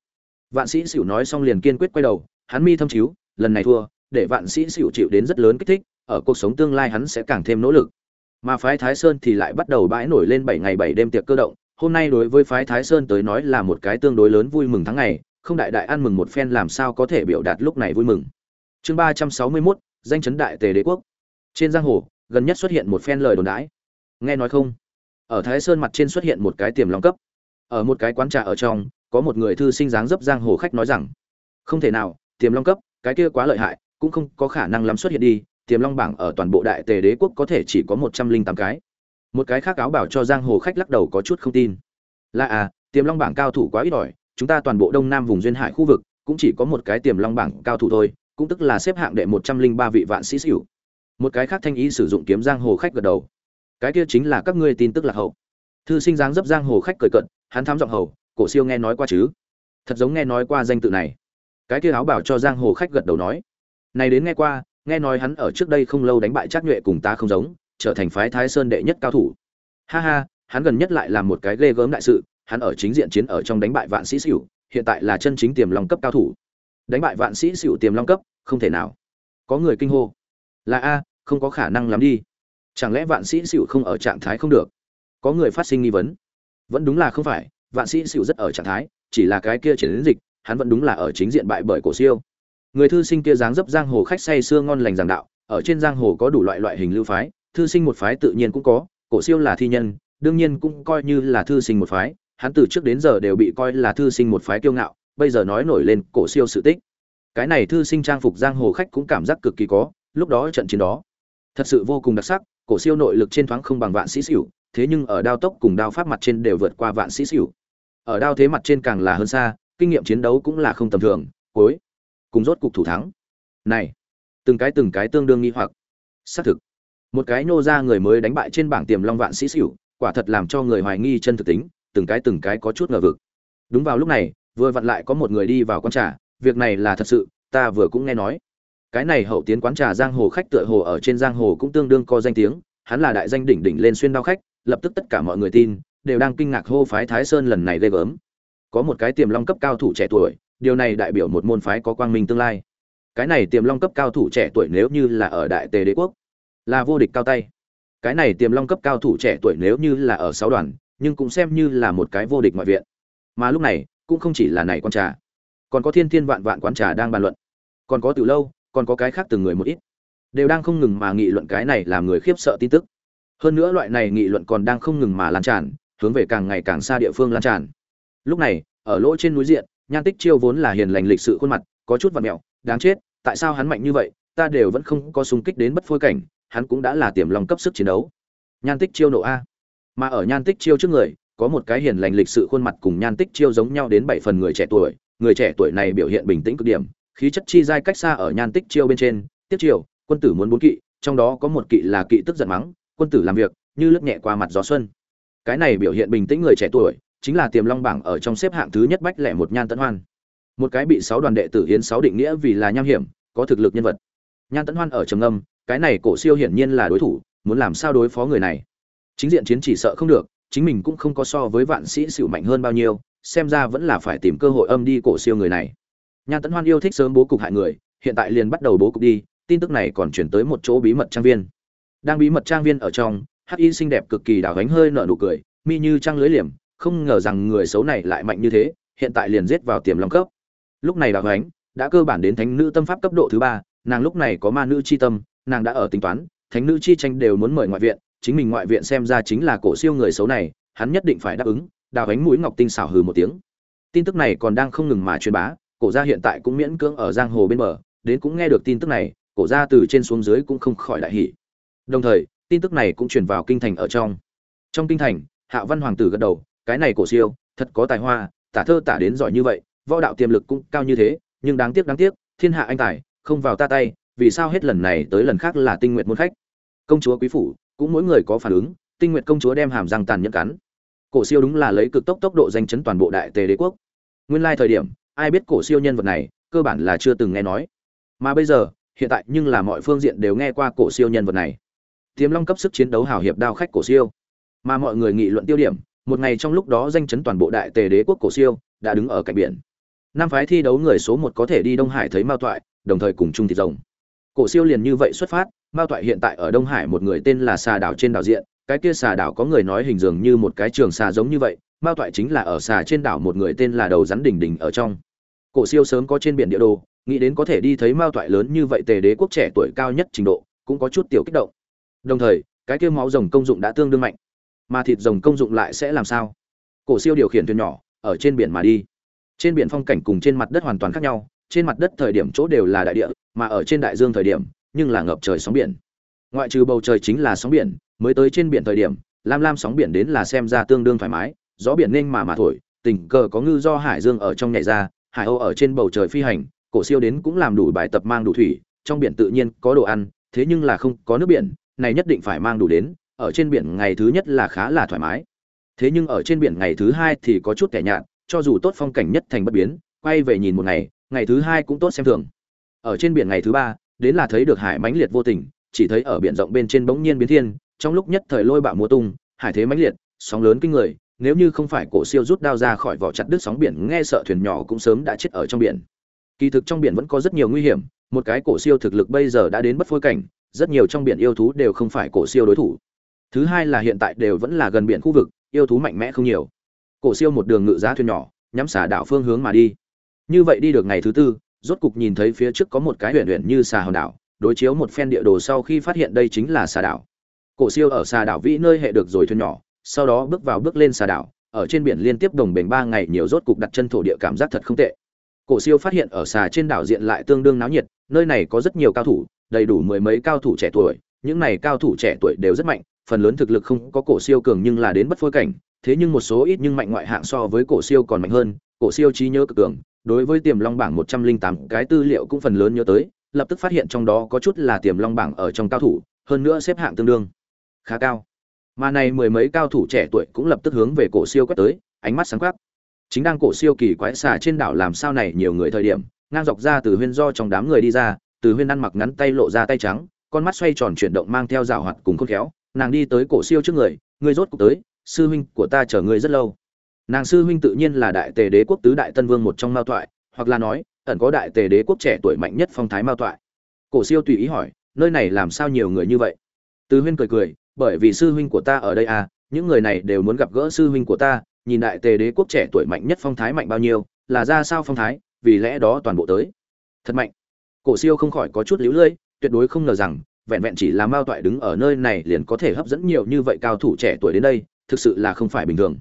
S1: Vạn sĩ xỉu nói xong liền kiên quyết quay đầu hắn mi thâm chiếu lần này thua để vạn sĩ xỉu chịu đến rất lớn kích thích ở cuộc sống tương lai hắn sẽ càng thêm nỗ lực. Mà phái thái sơn thì lại bắt đầu bãi nổi lên bảy ngày bảy đêm tiệc cơ động hôm nay đối với phái thái sơn tới nói là một cái tương đối lớn vui mừng tháng ngày không đại đại ăn mừng một phen làm sao có thể biểu đạt lúc này vui mừng. Chương ba trăm sáu mươi 361, danh chấn đại tề đế quốc. Trên giang hồ gần nhất xuất hiện một phen lời đồn đãi. Nghe nói không? Ở thái sơn mặt trên xuất hiện một cái tiềm long cấp ở một cái quán trà ở trong, có một người thư sinh dáng dấp giang hồ khách nói rằng, không thể nào, tiềm long cấp, cái kia quá lợi hại, cũng không có khả năng lắm xuất hiện đi, tiềm long bảng ở toàn bộ đại tề đế quốc có thể chỉ có một trăm linh tám cái. Một cái khác áo bảo cho giang hồ khách lắc đầu có chút không tin. Là à tiềm long bảng cao thủ quá ít ỏi, chúng ta toàn bộ đông nam vùng duyên hải khu vực, cũng chỉ có một cái tiềm long bảng cao thủ thôi, cũng tức là xếp hạng đệ một trăm linh ba vị vạn sĩ xỉu. Một cái khác thanh ý sử dụng kiếm giang hồ khách gật đầu. Cái kia chính là các ngươi tin tức lạc hậu thư sinh dáng dấp giang hồ khách cười cận hắn thám giọng hầu, cổ siêu nghe nói qua chứ? Thật giống nghe nói qua danh tự này. Cái kia áo bảo cho giang hồ khách gật đầu nói, này đến nghe qua, nghe nói hắn ở trước đây không lâu đánh bại trác nhuệ cùng ta không giống, trở thành phái thái sơn đệ nhất cao thủ. Ha ha, hắn gần nhất lại làm một cái ghê gớm đại sự, hắn ở chính diện chiến ở trong đánh bại vạn sĩ xỉu, hiện tại là chân chính tiềm long cấp cao thủ. Đánh bại vạn sĩ xỉu tiềm long cấp, không thể nào. Có người kinh hô, là a, không có khả năng lắm đi. Chẳng lẽ vạn sĩ xỉu không ở trạng thái không được? Có người phát sinh nghi vấn. Vẫn đúng là không phải, vạn sĩ xỉu rất ở trạng thái, chỉ là cái kia triển đến dịch, hắn vẫn đúng là ở chính diện bại bởi cổ siêu. Người thư sinh kia dáng dấp giang hồ khách say xưa ngon lành giảng đạo, ở trên giang hồ có đủ loại loại hình lưu phái, thư sinh một phái tự nhiên cũng có, cổ siêu là thi nhân, đương nhiên cũng coi như là thư sinh một phái, hắn từ trước đến giờ đều bị coi là thư sinh một phái kiêu ngạo, bây giờ nói nổi lên cổ siêu sự tích. Cái này thư sinh trang phục giang hồ khách cũng cảm giác cực kỳ có, lúc đó trận chiến đó, thật sự vô cùng đặc sắc, cổ siêu nội lực trên thoáng không bằng vạn sĩ xỉu thế nhưng ở đao tốc cùng đao pháp mặt trên đều vượt qua vạn sĩ xỉu. Ở đao thế mặt trên càng là hơn xa, kinh nghiệm chiến đấu cũng là không tầm thường, cuối cùng rốt cục thủ thắng. Này, từng cái từng cái tương đương nghi hoặc. Xác thực, một cái nô ra người mới đánh bại trên bảng tiềm long vạn sĩ xỉu, quả thật làm cho người hoài nghi chân thực tính, từng cái từng cái có chút ngờ vực. Đúng vào lúc này, vừa vặn lại có một người đi vào quán trà, việc này là thật sự, ta vừa cũng nghe nói. Cái này hậu tiến quán trà giang hồ khách tựa hồ ở trên giang hồ cũng tương đương có danh tiếng, hắn là đại danh đỉnh đỉnh lên xuyên đao khách lập tức tất cả mọi người tin, đều đang kinh ngạc hô phái thái sơn lần này ghê gớm. Có một cái tiềm long cấp cao thủ trẻ tuổi, điều này đại biểu một môn phái có quang minh tương lai. Cái này tiềm long cấp cao thủ trẻ tuổi nếu như là ở đại tề đế quốc, là vô địch cao tay. Cái này tiềm long cấp cao thủ trẻ tuổi nếu như là ở sáu đoàn, nhưng cũng xem như là một cái vô địch ngoại viện. Mà lúc này, cũng không chỉ là này con trà, còn có thiên thiên vạn vạn quán trà đang bàn luận. Còn có từ lâu, còn có cái khác từng người một ít, đều đang không ngừng mà nghị luận cái này làm người khiếp sợ tin tức hơn nữa loại này nghị luận còn đang không ngừng mà lan tràn, hướng về càng ngày càng xa địa phương lan tràn. Lúc này, ở lỗ trên núi diện, nhan tích chiêu vốn là hiền lành lịch sự khuôn mặt, có chút vật mẹo, đáng chết, tại sao hắn mạnh như vậy, ta đều vẫn không có sung kích đến bất phôi cảnh, hắn cũng đã là tiềm lòng cấp sức chiến đấu. Nhan tích chiêu nộ a. Mà ở nhan tích chiêu trước người, có một cái hiền lành lịch sự khuôn mặt cùng nhan tích chiêu giống nhau đến bảy phần người trẻ tuổi, người trẻ tuổi này biểu hiện bình tĩnh cực điểm, khí chất chi dai cách xa ở nhan tích chiêu bên trên. Tiếp chiêu quân tử muốn bốn kỵ, trong đó có một kỵ là kỵ tức giận mắng quân tử làm việc, như lướt nhẹ qua mặt gió xuân. Cái này biểu hiện bình tĩnh người trẻ tuổi, chính là tiềm long bảng ở trong xếp hạng thứ nhất bách lẻ một nhan tấn hoan. Một cái bị sáu đoàn đệ tử hiến sáu định nghĩa vì là nham hiểm, có thực lực nhân vật. Nhan tấn hoan ở trầm âm cái này cổ siêu hiển nhiên là đối thủ, muốn làm sao đối phó người này? Chính diện chiến chỉ sợ không được, chính mình cũng không có so với vạn sĩ xỉu mạnh hơn bao nhiêu, xem ra vẫn là phải tìm cơ hội âm đi cổ siêu người này. Nhan tấn hoan yêu thích sớm bố cục hại người, hiện tại liền bắt đầu bố cục đi, tin tức này còn chuyển tới một chỗ bí mật trang viên đang bí mật trang viên ở trong, hắc y xinh đẹp cực kỳ đào gánh hơi nở nụ cười, mi như trăng lưới liềm, không ngờ rằng người xấu này lại mạnh như thế, hiện tại liền giết vào tiềm long cấp. Lúc này đào gánh đã cơ bản đến thánh nữ tâm pháp cấp độ thứ ba, nàng lúc này có ma nữ chi tâm, nàng đã ở tính toán, thánh nữ chi tranh đều muốn mời ngoại viện, chính mình ngoại viện xem ra chính là cổ siêu người xấu này, hắn nhất định phải đáp ứng, đào gánh mũi ngọc tinh xảo hừ một tiếng. Tin tức này còn đang không ngừng mà truyền bá, cổ gia hiện tại cũng miễn cưỡng ở giang hồ bên bờ, đến cũng nghe được tin tức này, cổ gia từ trên xuống dưới cũng không khỏi đại hỉ đồng thời, tin tức này cũng truyền vào kinh thành ở trong. Trong kinh thành, hạ văn hoàng tử gật đầu, cái này cổ siêu, thật có tài hoa, tả thơ tả đến giỏi như vậy, võ đạo tiềm lực cũng cao như thế, nhưng đáng tiếc đáng tiếc, thiên hạ anh tài, không vào ta tay, vì sao hết lần này tới lần khác là tinh nguyện môn khách? Công chúa quý phủ cũng mỗi người có phản ứng, tinh nguyện công chúa đem hàm răng tàn nhẫn cắn. Cổ siêu đúng là lấy cực tốc tốc độ danh chấn toàn bộ đại tề đế quốc. Nguyên lai thời điểm, ai biết cổ siêu nhân vật này, cơ bản là chưa từng nghe nói. Mà bây giờ, hiện tại nhưng là mọi phương diện đều nghe qua cổ siêu nhân vật này tiềm long cấp sức chiến đấu hào hiệp đao khách cổ siêu. Mà mọi người nghị luận tiêu điểm, một ngày trong lúc đó danh chấn toàn bộ đại tề đế quốc cổ siêu, đã đứng ở cạnh biển. Năm phái thi đấu người số một có thể đi đông hải thấy mao toại, đồng thời cùng chung thịt rồng. Cổ siêu liền như vậy xuất phát, mao toại hiện tại ở đông hải một người tên là xà đảo trên đảo diện, cái kia xà đảo có người nói hình dường như một cái trường xà giống như vậy, mao toại chính là ở xà trên đảo một người tên là đầu rắn đỉnh đỉnh ở trong. Cổ siêu sớm có trên biển địa đồ, nghĩ đến có thể đi thấy mao toại lớn như vậy tề đế quốc trẻ tuổi cao nhất trình độ, cũng có chút tiểu kích động đồng thời, cái kia máu rồng công dụng đã tương đương mạnh. Mà thịt rồng công dụng lại sẽ làm sao? Cổ siêu điều khiển thuyền nhỏ, ở trên biển mà đi. Trên biển phong cảnh cùng trên mặt đất hoàn toàn khác nhau, trên mặt đất thời điểm chỗ đều là đại địa, mà ở trên đại dương thời điểm, nhưng là ngập trời sóng biển. Ngoại trừ bầu trời chính là sóng biển, mới tới trên biển thời điểm, lam lam sóng biển đến là xem ra tương đương thoải mái, gió biển nên mà mà thổi, tình cờ có ngư do hải dương ở trong nhảy ra, hải âu ở trên bầu trời phi hành, cổ siêu đến cũng làm đủ bài tập mang đủ thủy, trong biển tự nhiên có đồ ăn, thế nhưng là không có nước biển này nhất định phải mang đủ đến, ở trên biển ngày thứ nhất là khá là thoải mái. Thế nhưng ở trên biển ngày thứ hai thì có chút kẻ nhạt, cho dù tốt phong cảnh nhất thành bất biến, quay về nhìn một ngày ngày thứ hai cũng tốt xem thường. Ở trên biển ngày thứ ba, đến là thấy được hải mãnh liệt vô tình, chỉ thấy ở biển rộng bên trên bỗng nhiên biến thiên, trong lúc nhất thời lôi bạo mùa tung, hải thế mãnh liệt, sóng lớn kinh người, nếu như không phải cổ siêu rút đao ra khỏi vỏ chặt đứt sóng biển, nghe sợ thuyền nhỏ cũng sớm đã chết ở trong biển. Kỳ thực trong biển vẫn có rất nhiều nguy hiểm, một cái cổ siêu thực lực bây giờ đã đến bất phôi cảnh rất nhiều trong biển yêu thú đều không phải cổ siêu đối thủ. Thứ hai là hiện tại đều vẫn là gần biển khu vực, yêu thú mạnh mẽ không nhiều. Cổ siêu một đường ngự giá thuyền nhỏ, nhắm xả đảo phương hướng mà đi. Như vậy đi được ngày thứ tư, rốt cục nhìn thấy phía trước có một cái huyền huyền như xà hòn đảo, đối chiếu một phen địa đồ sau khi phát hiện đây chính là xà đảo. Cổ siêu ở xà đảo vĩ nơi hệ được rồi thuyền nhỏ, sau đó bước vào bước lên xà đảo, ở trên biển liên tiếp đồng bền ba ngày nhiều rốt cục đặt chân thổ địa cảm giác thật không tệ. Cổ siêu phát hiện ở xà trên đảo diện lại tương đương náo nhiệt, nơi này có rất nhiều cao thủ đầy đủ mười mấy cao thủ trẻ tuổi, những này cao thủ trẻ tuổi đều rất mạnh, phần lớn thực lực không có cổ siêu cường nhưng là đến bất phôi cảnh, thế nhưng một số ít nhưng mạnh ngoại hạng so với cổ siêu còn mạnh hơn, cổ siêu trí nhớ cực cường, đối với tiềm long bảng một trăm linh tám cái tư liệu cũng phần lớn nhớ tới, lập tức phát hiện trong đó có chút là tiềm long bảng ở trong cao thủ, hơn nữa xếp hạng tương đương, khá cao. Mà này mười mấy cao thủ trẻ tuổi cũng lập tức hướng về cổ siêu quét tới, ánh mắt sáng quắc. Chính đang cổ siêu kỳ quái xà trên đảo làm sao này nhiều người thời điểm, ngang dọc ra từ huyên do trong đám người đi ra từ huyên ăn mặc ngắn tay lộ ra tay trắng, con mắt xoay tròn chuyển động mang theo rào hoạt cùng khôn khéo, nàng đi tới cổ siêu trước người, ngươi rốt cuộc tới, sư huynh của ta chờ ngươi rất lâu. Nàng sư huynh tự nhiên là đại tề đế quốc tứ đại tân vương một trong mao toại hoặc là nói, ẩn có đại tề đế quốc trẻ tuổi mạnh nhất phong thái mao toại cổ siêu tùy ý hỏi, nơi này làm sao nhiều người như vậy? Từ huyên cười cười, bởi vì sư huynh của ta ở đây à những người này đều muốn gặp gỡ sư huynh của ta, nhìn đại tề đế quốc trẻ tuổi mạnh nhất phong thái mạnh bao nhiêu, là ra sao phong thái, vì lẽ đó toàn bộ tới. Thật mạnh cổ siêu không khỏi có chút liễu lưỡi tuyệt đối không ngờ rằng, vẹn vẹn chỉ là mao toại đứng ở nơi này liền có thể hấp dẫn nhiều như vậy cao thủ trẻ tuổi đến đây, thực sự là không phải bình thường.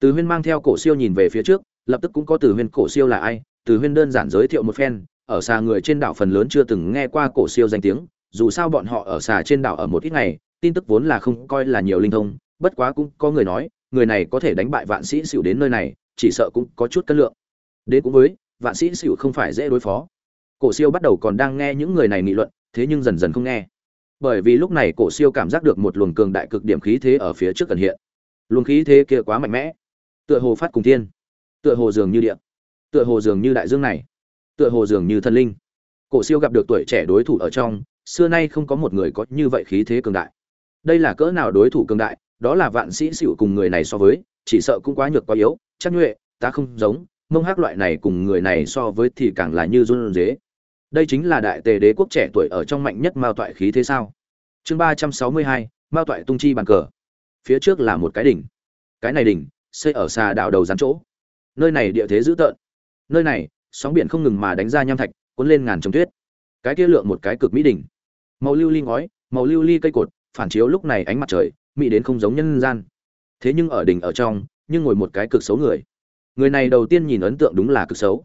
S1: Từ huyên mang theo cổ siêu nhìn về phía trước, lập tức cũng có từ huyên, cổ siêu là ai? Từ huyên đơn giản giới thiệu một phen, ở xa người trên đảo phần lớn chưa từng nghe qua cổ siêu danh tiếng, dù sao bọn họ ở xa trên đảo ở một ít ngày, tin tức vốn là không coi là nhiều linh thông, bất quá cũng có người nói, người này có thể đánh bại vạn sĩ xỉu đến nơi này, chỉ sợ cũng có chút cân lượng. Đến cũng với, vạn sĩ xỉu không phải dễ đối phó cổ siêu bắt đầu còn đang nghe những người này nghị luận, thế nhưng dần dần không nghe. Bởi vì lúc này cổ siêu cảm giác được một luồng cường đại cực điểm khí thế ở phía trước cần hiện. Luồng khí thế kia quá mạnh mẽ. Tựa hồ phát cùng thiên. Tựa hồ dường như địa. Tựa hồ dường như đại dương này. Tựa hồ dường như thần linh. Cổ siêu gặp được tuổi trẻ đối thủ ở trong, xưa nay không có một người có như vậy khí thế cường đại. Đây là cỡ nào đối thủ cường đại, đó là vạn sĩ xỉu cùng người này so với, chỉ sợ cũng quá nhược quá yếu, chắc nhuệ, ta không giống, mông hắc loại này cùng người này so với thì càng là như run dế đây chính là đại tề đế quốc trẻ tuổi ở trong mạnh nhất mao toại khí thế sao? Chương ba trăm sáu mươi hai, mao toại tung chi bàn cờ. Phía trước là một cái đỉnh. Cái này đỉnh, xây ở xa đảo đầu rắn chỗ. Nơi này địa thế dữ tợn. Nơi này, sóng biển không ngừng mà đánh ra nham thạch, cuốn lên ngàn trồng tuyết. Cái kia lượng một cái cực mỹ đỉnh. Màu lưu ly ngói, màu lưu ly cây cột, phản chiếu lúc này ánh mặt trời, mỹ đến không giống nhân gian. Thế nhưng ở đỉnh ở trong, nhưng ngồi một cái cực xấu người. Người này đầu tiên nhìn ấn tượng đúng là cực xấu.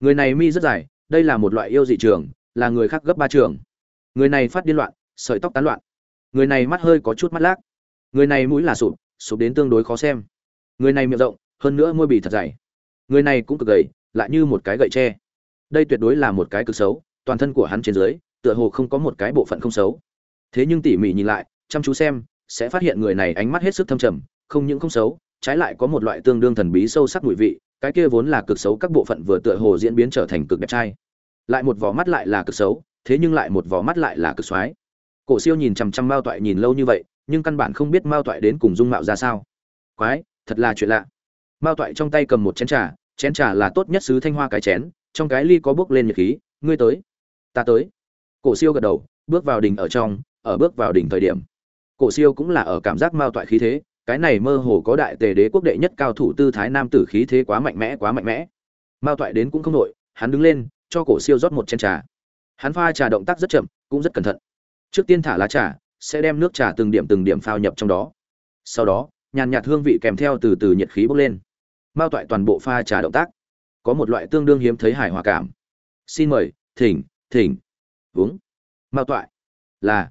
S1: Người này mi rất dài đây là một loại yêu dị trường, là người khác gấp ba trường. Người này phát điên loạn, sợi tóc tán loạn. Người này mắt hơi có chút mắt lác. Người này mũi là sụp sụp đến tương đối khó xem. Người này miệng rộng, hơn nữa môi bì thật dày. Người này cũng cực gầy, lại như một cái gậy tre. Đây tuyệt đối là một cái cực xấu, toàn thân của hắn trên dưới, tựa hồ không có một cái bộ phận không xấu. Thế nhưng tỉ mỉ nhìn lại, chăm chú xem, sẽ phát hiện người này ánh mắt hết sức thâm trầm, không những không xấu, trái lại có một loại tương đương thần bí sâu sắc mùi vị, cái kia vốn là cực xấu các bộ phận vừa tựa hồ diễn biến trở thành cực đẹp trai lại một vỏ mắt lại là cực xấu, thế nhưng lại một vỏ mắt lại là cực xoái. Cổ siêu nhìn chằm chằm mao toại nhìn lâu như vậy, nhưng căn bản không biết mao toại đến cùng dung mạo ra sao. Quái, thật là chuyện lạ. Mao toại trong tay cầm một chén trà chén trà là tốt nhất sứ thanh hoa cái chén, trong cái ly có bước lên nhiệt khí, ngươi tới. Ta tới. Cổ siêu gật đầu, bước vào đỉnh ở trong, ở bước vào đỉnh thời điểm. Cổ siêu cũng là ở cảm giác mao toại khí thế, cái này mơ hồ có đại tề đế quốc đệ nhất cao thủ tư thái nam tử khí thế quá mạnh mẽ, quá mạnh mẽ. Mao toại đến cũng không nội hắn đứng lên cho cổ siêu rót một chén trà. Hắn pha trà động tác rất chậm, cũng rất cẩn thận. Trước tiên thả lá trà, sẽ đem nước trà từng điểm từng điểm phao nhập trong đó. Sau đó, nhàn nhạt hương vị kèm theo từ từ nhiệt khí bốc lên. Mao toại toàn bộ pha trà động tác. Có một loại tương đương hiếm thấy hài hòa cảm. Xin mời, thỉnh thỉnh. Uống. Mao toại là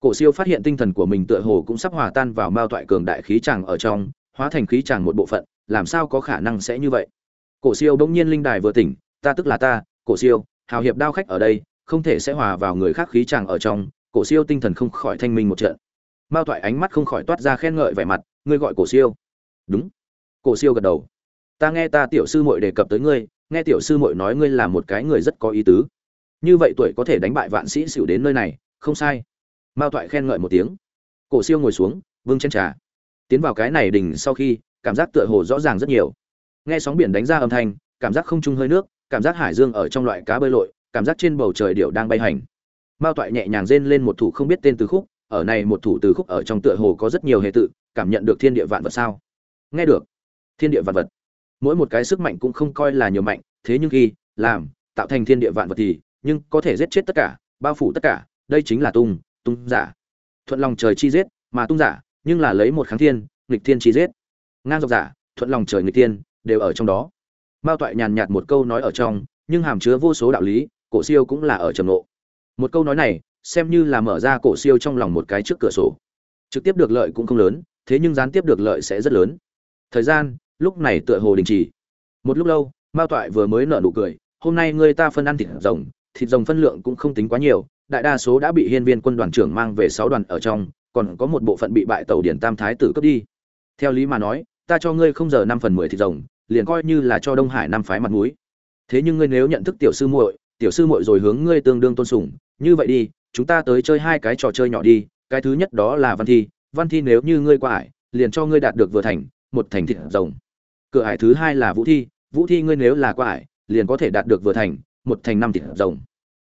S1: cổ siêu phát hiện tinh thần của mình tựa hồ cũng sắp hòa tan vào mao toại cường đại khí tràng ở trong, hóa thành khí tràng một bộ phận, làm sao có khả năng sẽ như vậy? Cổ siêu bỗng nhiên linh đài vừa tỉnh, ta tức là ta cổ siêu, hào hiệp đao khách ở đây, không thể sẽ hòa vào người khác khí chàng ở trong, cổ siêu tinh thần không khỏi thanh minh một trận. Mao toại ánh mắt không khỏi toát ra khen ngợi vẻ mặt, ngươi gọi cổ siêu? Đúng. Cổ siêu gật đầu. Ta nghe ta tiểu sư muội đề cập tới ngươi, nghe tiểu sư muội nói ngươi là một cái người rất có ý tứ. Như vậy tuổi có thể đánh bại vạn sĩ xỉu đến nơi này, không sai. Mao toại khen ngợi một tiếng. Cổ siêu ngồi xuống, vương chân trà. Tiến vào cái này đỉnh sau khi, cảm giác tựa hồ rõ ràng rất nhiều. Nghe sóng biển đánh ra âm thanh, cảm giác không trung hơi nước cảm giác hải dương ở trong loại cá bơi lội, cảm giác trên bầu trời điệu đang bay hành. Mao toại nhẹ nhàng rên lên một thủ không biết tên từ khúc, ở này một thủ từ khúc ở trong tựa hồ có rất nhiều hệ tự, cảm nhận được thiên địa vạn vật sao? Nghe được. Thiên địa vạn vật. Mỗi một cái sức mạnh cũng không coi là nhiều mạnh, thế nhưng khi làm, tạo thành thiên địa vạn vật thì, nhưng có thể giết chết tất cả, bao phủ tất cả, đây chính là tung tung giả. Thuận lòng trời chi giết, mà tung giả, nhưng là lấy một kháng thiên, nghịch thiên chi giết. Ngang dọc giả, thuận lòng trời nghịch thiên, đều ở trong đó mao toại nhàn nhạt một câu nói ở trong, nhưng hàm chứa vô số đạo lý, cổ siêu cũng là ở trầm nộ một câu nói này, xem như là mở ra cổ siêu trong lòng một cái trước cửa sổ. Trực tiếp được lợi cũng không lớn, thế nhưng gián tiếp được lợi sẽ rất lớn. Thời gian, lúc này tựa hồ đình chỉ. Một lúc lâu, mao toại vừa mới nở nụ cười, hôm nay người ta phân ăn thịt rồng thịt rồng phân lượng cũng không tính quá nhiều, đại đa số đã bị hiên viên quân đoàn trưởng mang về sáu đoàn ở trong, còn có một bộ phận bị bại tàu điển tam thái tử cướp đi. Theo lý mà nói, ta cho ngươi không giờ năm phần mười thịt rồng liền coi như là cho đông hải năm phái mặt mũi. Thế nhưng ngươi nếu nhận thức tiểu sư muội, tiểu sư muội rồi hướng ngươi tương đương tôn sùng, như vậy đi, chúng ta tới chơi hai cái trò chơi nhỏ đi, cái thứ nhất đó là văn thi văn thi nếu như ngươi qua ải, liền cho ngươi đạt được vừa thành, một thành thịt rồng. Cửa ải thứ hai là vũ thi vũ thi ngươi nếu là qua ải, liền có thể đạt được vừa thành, một thành năm thịt rồng.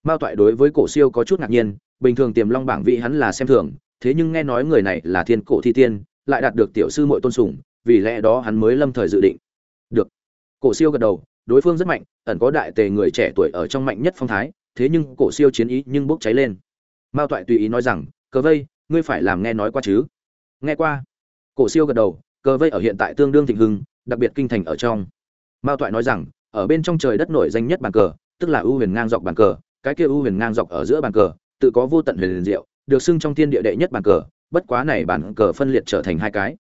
S1: Mao toại đối với cổ siêu có chút ngạc nhiên, bình thường tiềm long bảng vị hắn là xem thường, thế nhưng nghe nói người này là thiên cổ thi tiên, lại đạt được tiểu sư muội tôn sùng, vì lẽ đó hắn mới lâm thời dự định cổ siêu gật đầu, đối phương rất mạnh, ẩn có đại tề người trẻ tuổi ở trong mạnh nhất phong thái, thế nhưng cổ siêu chiến ý nhưng bốc cháy lên. Mao toại tùy ý nói rằng, cờ vây, ngươi phải làm nghe nói qua chứ? Nghe qua. Cổ siêu gật đầu, cờ vây ở hiện tại tương đương thịnh hưng, đặc biệt kinh thành ở trong. Mao toại nói rằng, ở bên trong trời đất nổi danh nhất bàn cờ, tức là ưu huyền ngang dọc bàn cờ, cái kia ưu huyền ngang dọc ở giữa bàn cờ, tự có vô tận huyền diệu, được xưng trong thiên địa đệ nhất bàn cờ, bất quá này bàn cờ phân liệt trở thành hai cái.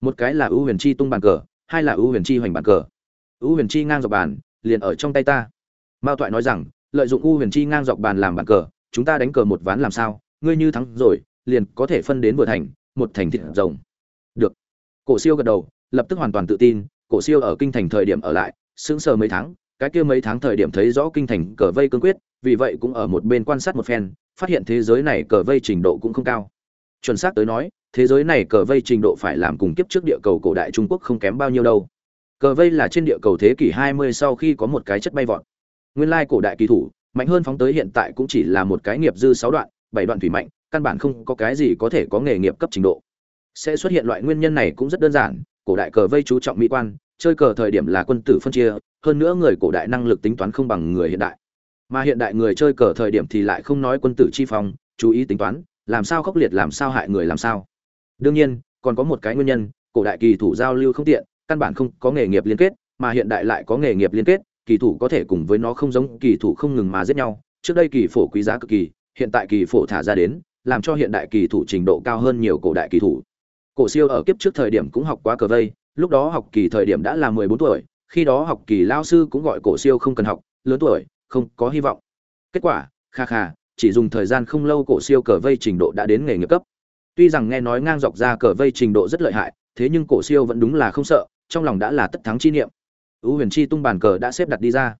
S1: Một cái là ưu huyền chi tung bàn cờ, hai là ưu huyền chi hoành bàn cờ. U huyền chi ngang dọc bàn, liền ở trong tay ta. Mao toại nói rằng, lợi dụng U huyền chi ngang dọc bàn làm bàn cờ, chúng ta đánh cờ một ván làm sao, ngươi như thắng rồi, liền có thể phân đến vừa thành, một thành thịt rồng. Được. Cổ siêu gật đầu, lập tức hoàn toàn tự tin, cổ siêu ở kinh thành thời điểm ở lại, sững sờ mấy tháng, cái kia mấy tháng thời điểm thấy rõ kinh thành cờ vây cương quyết, vì vậy cũng ở một bên quan sát một phen, phát hiện thế giới này cờ vây trình độ cũng không cao. Chuẩn xác tới nói, thế giới này cờ vây trình độ phải làm cùng kiếp trước địa cầu cổ đại trung quốc không kém bao nhiêu đâu cờ vây là trên địa cầu thế kỷ 20 sau khi có một cái chất bay vọt. Nguyên lai cổ đại kỳ thủ, mạnh hơn phóng tới hiện tại cũng chỉ là một cái nghiệp dư sáu đoạn, bảy đoạn thủy mạnh, căn bản không có cái gì có thể có nghề nghiệp cấp trình độ. Sẽ xuất hiện loại nguyên nhân này cũng rất đơn giản, cổ đại cờ vây chú trọng mỹ quan, chơi cờ thời điểm là quân tử phân chia, hơn nữa người cổ đại năng lực tính toán không bằng người hiện đại. Mà hiện đại người chơi cờ thời điểm thì lại không nói quân tử chi phong, chú ý tính toán, làm sao khốc liệt làm sao hại người làm sao. Đương nhiên, còn có một cái nguyên nhân, cổ đại kỳ thủ giao lưu không tiện căn bản không có nghề nghiệp liên kết, mà hiện đại lại có nghề nghiệp liên kết, kỳ thủ có thể cùng với nó không giống, kỳ thủ không ngừng mà giết nhau. Trước đây kỳ phổ quý giá cực kỳ, hiện tại kỳ phổ thả ra đến, làm cho hiện đại kỳ thủ trình độ cao hơn nhiều cổ đại kỳ thủ. Cổ siêu ở kiếp trước thời điểm cũng học quá cờ vây, lúc đó học kỳ thời điểm đã là mười bốn tuổi, khi đó học kỳ lao sư cũng gọi cổ siêu không cần học, lớn tuổi, không có hy vọng. Kết quả, kha kha, chỉ dùng thời gian không lâu cổ siêu cờ vây trình độ đã đến nghề nghiệp cấp. Tuy rằng nghe nói ngang dọc ra cờ vây trình độ rất lợi hại, thế nhưng cổ siêu vẫn đúng là không sợ trong lòng đã là tất thắng chi niệm. Ưu huyền chi tung bàn cờ đã xếp đặt đi ra.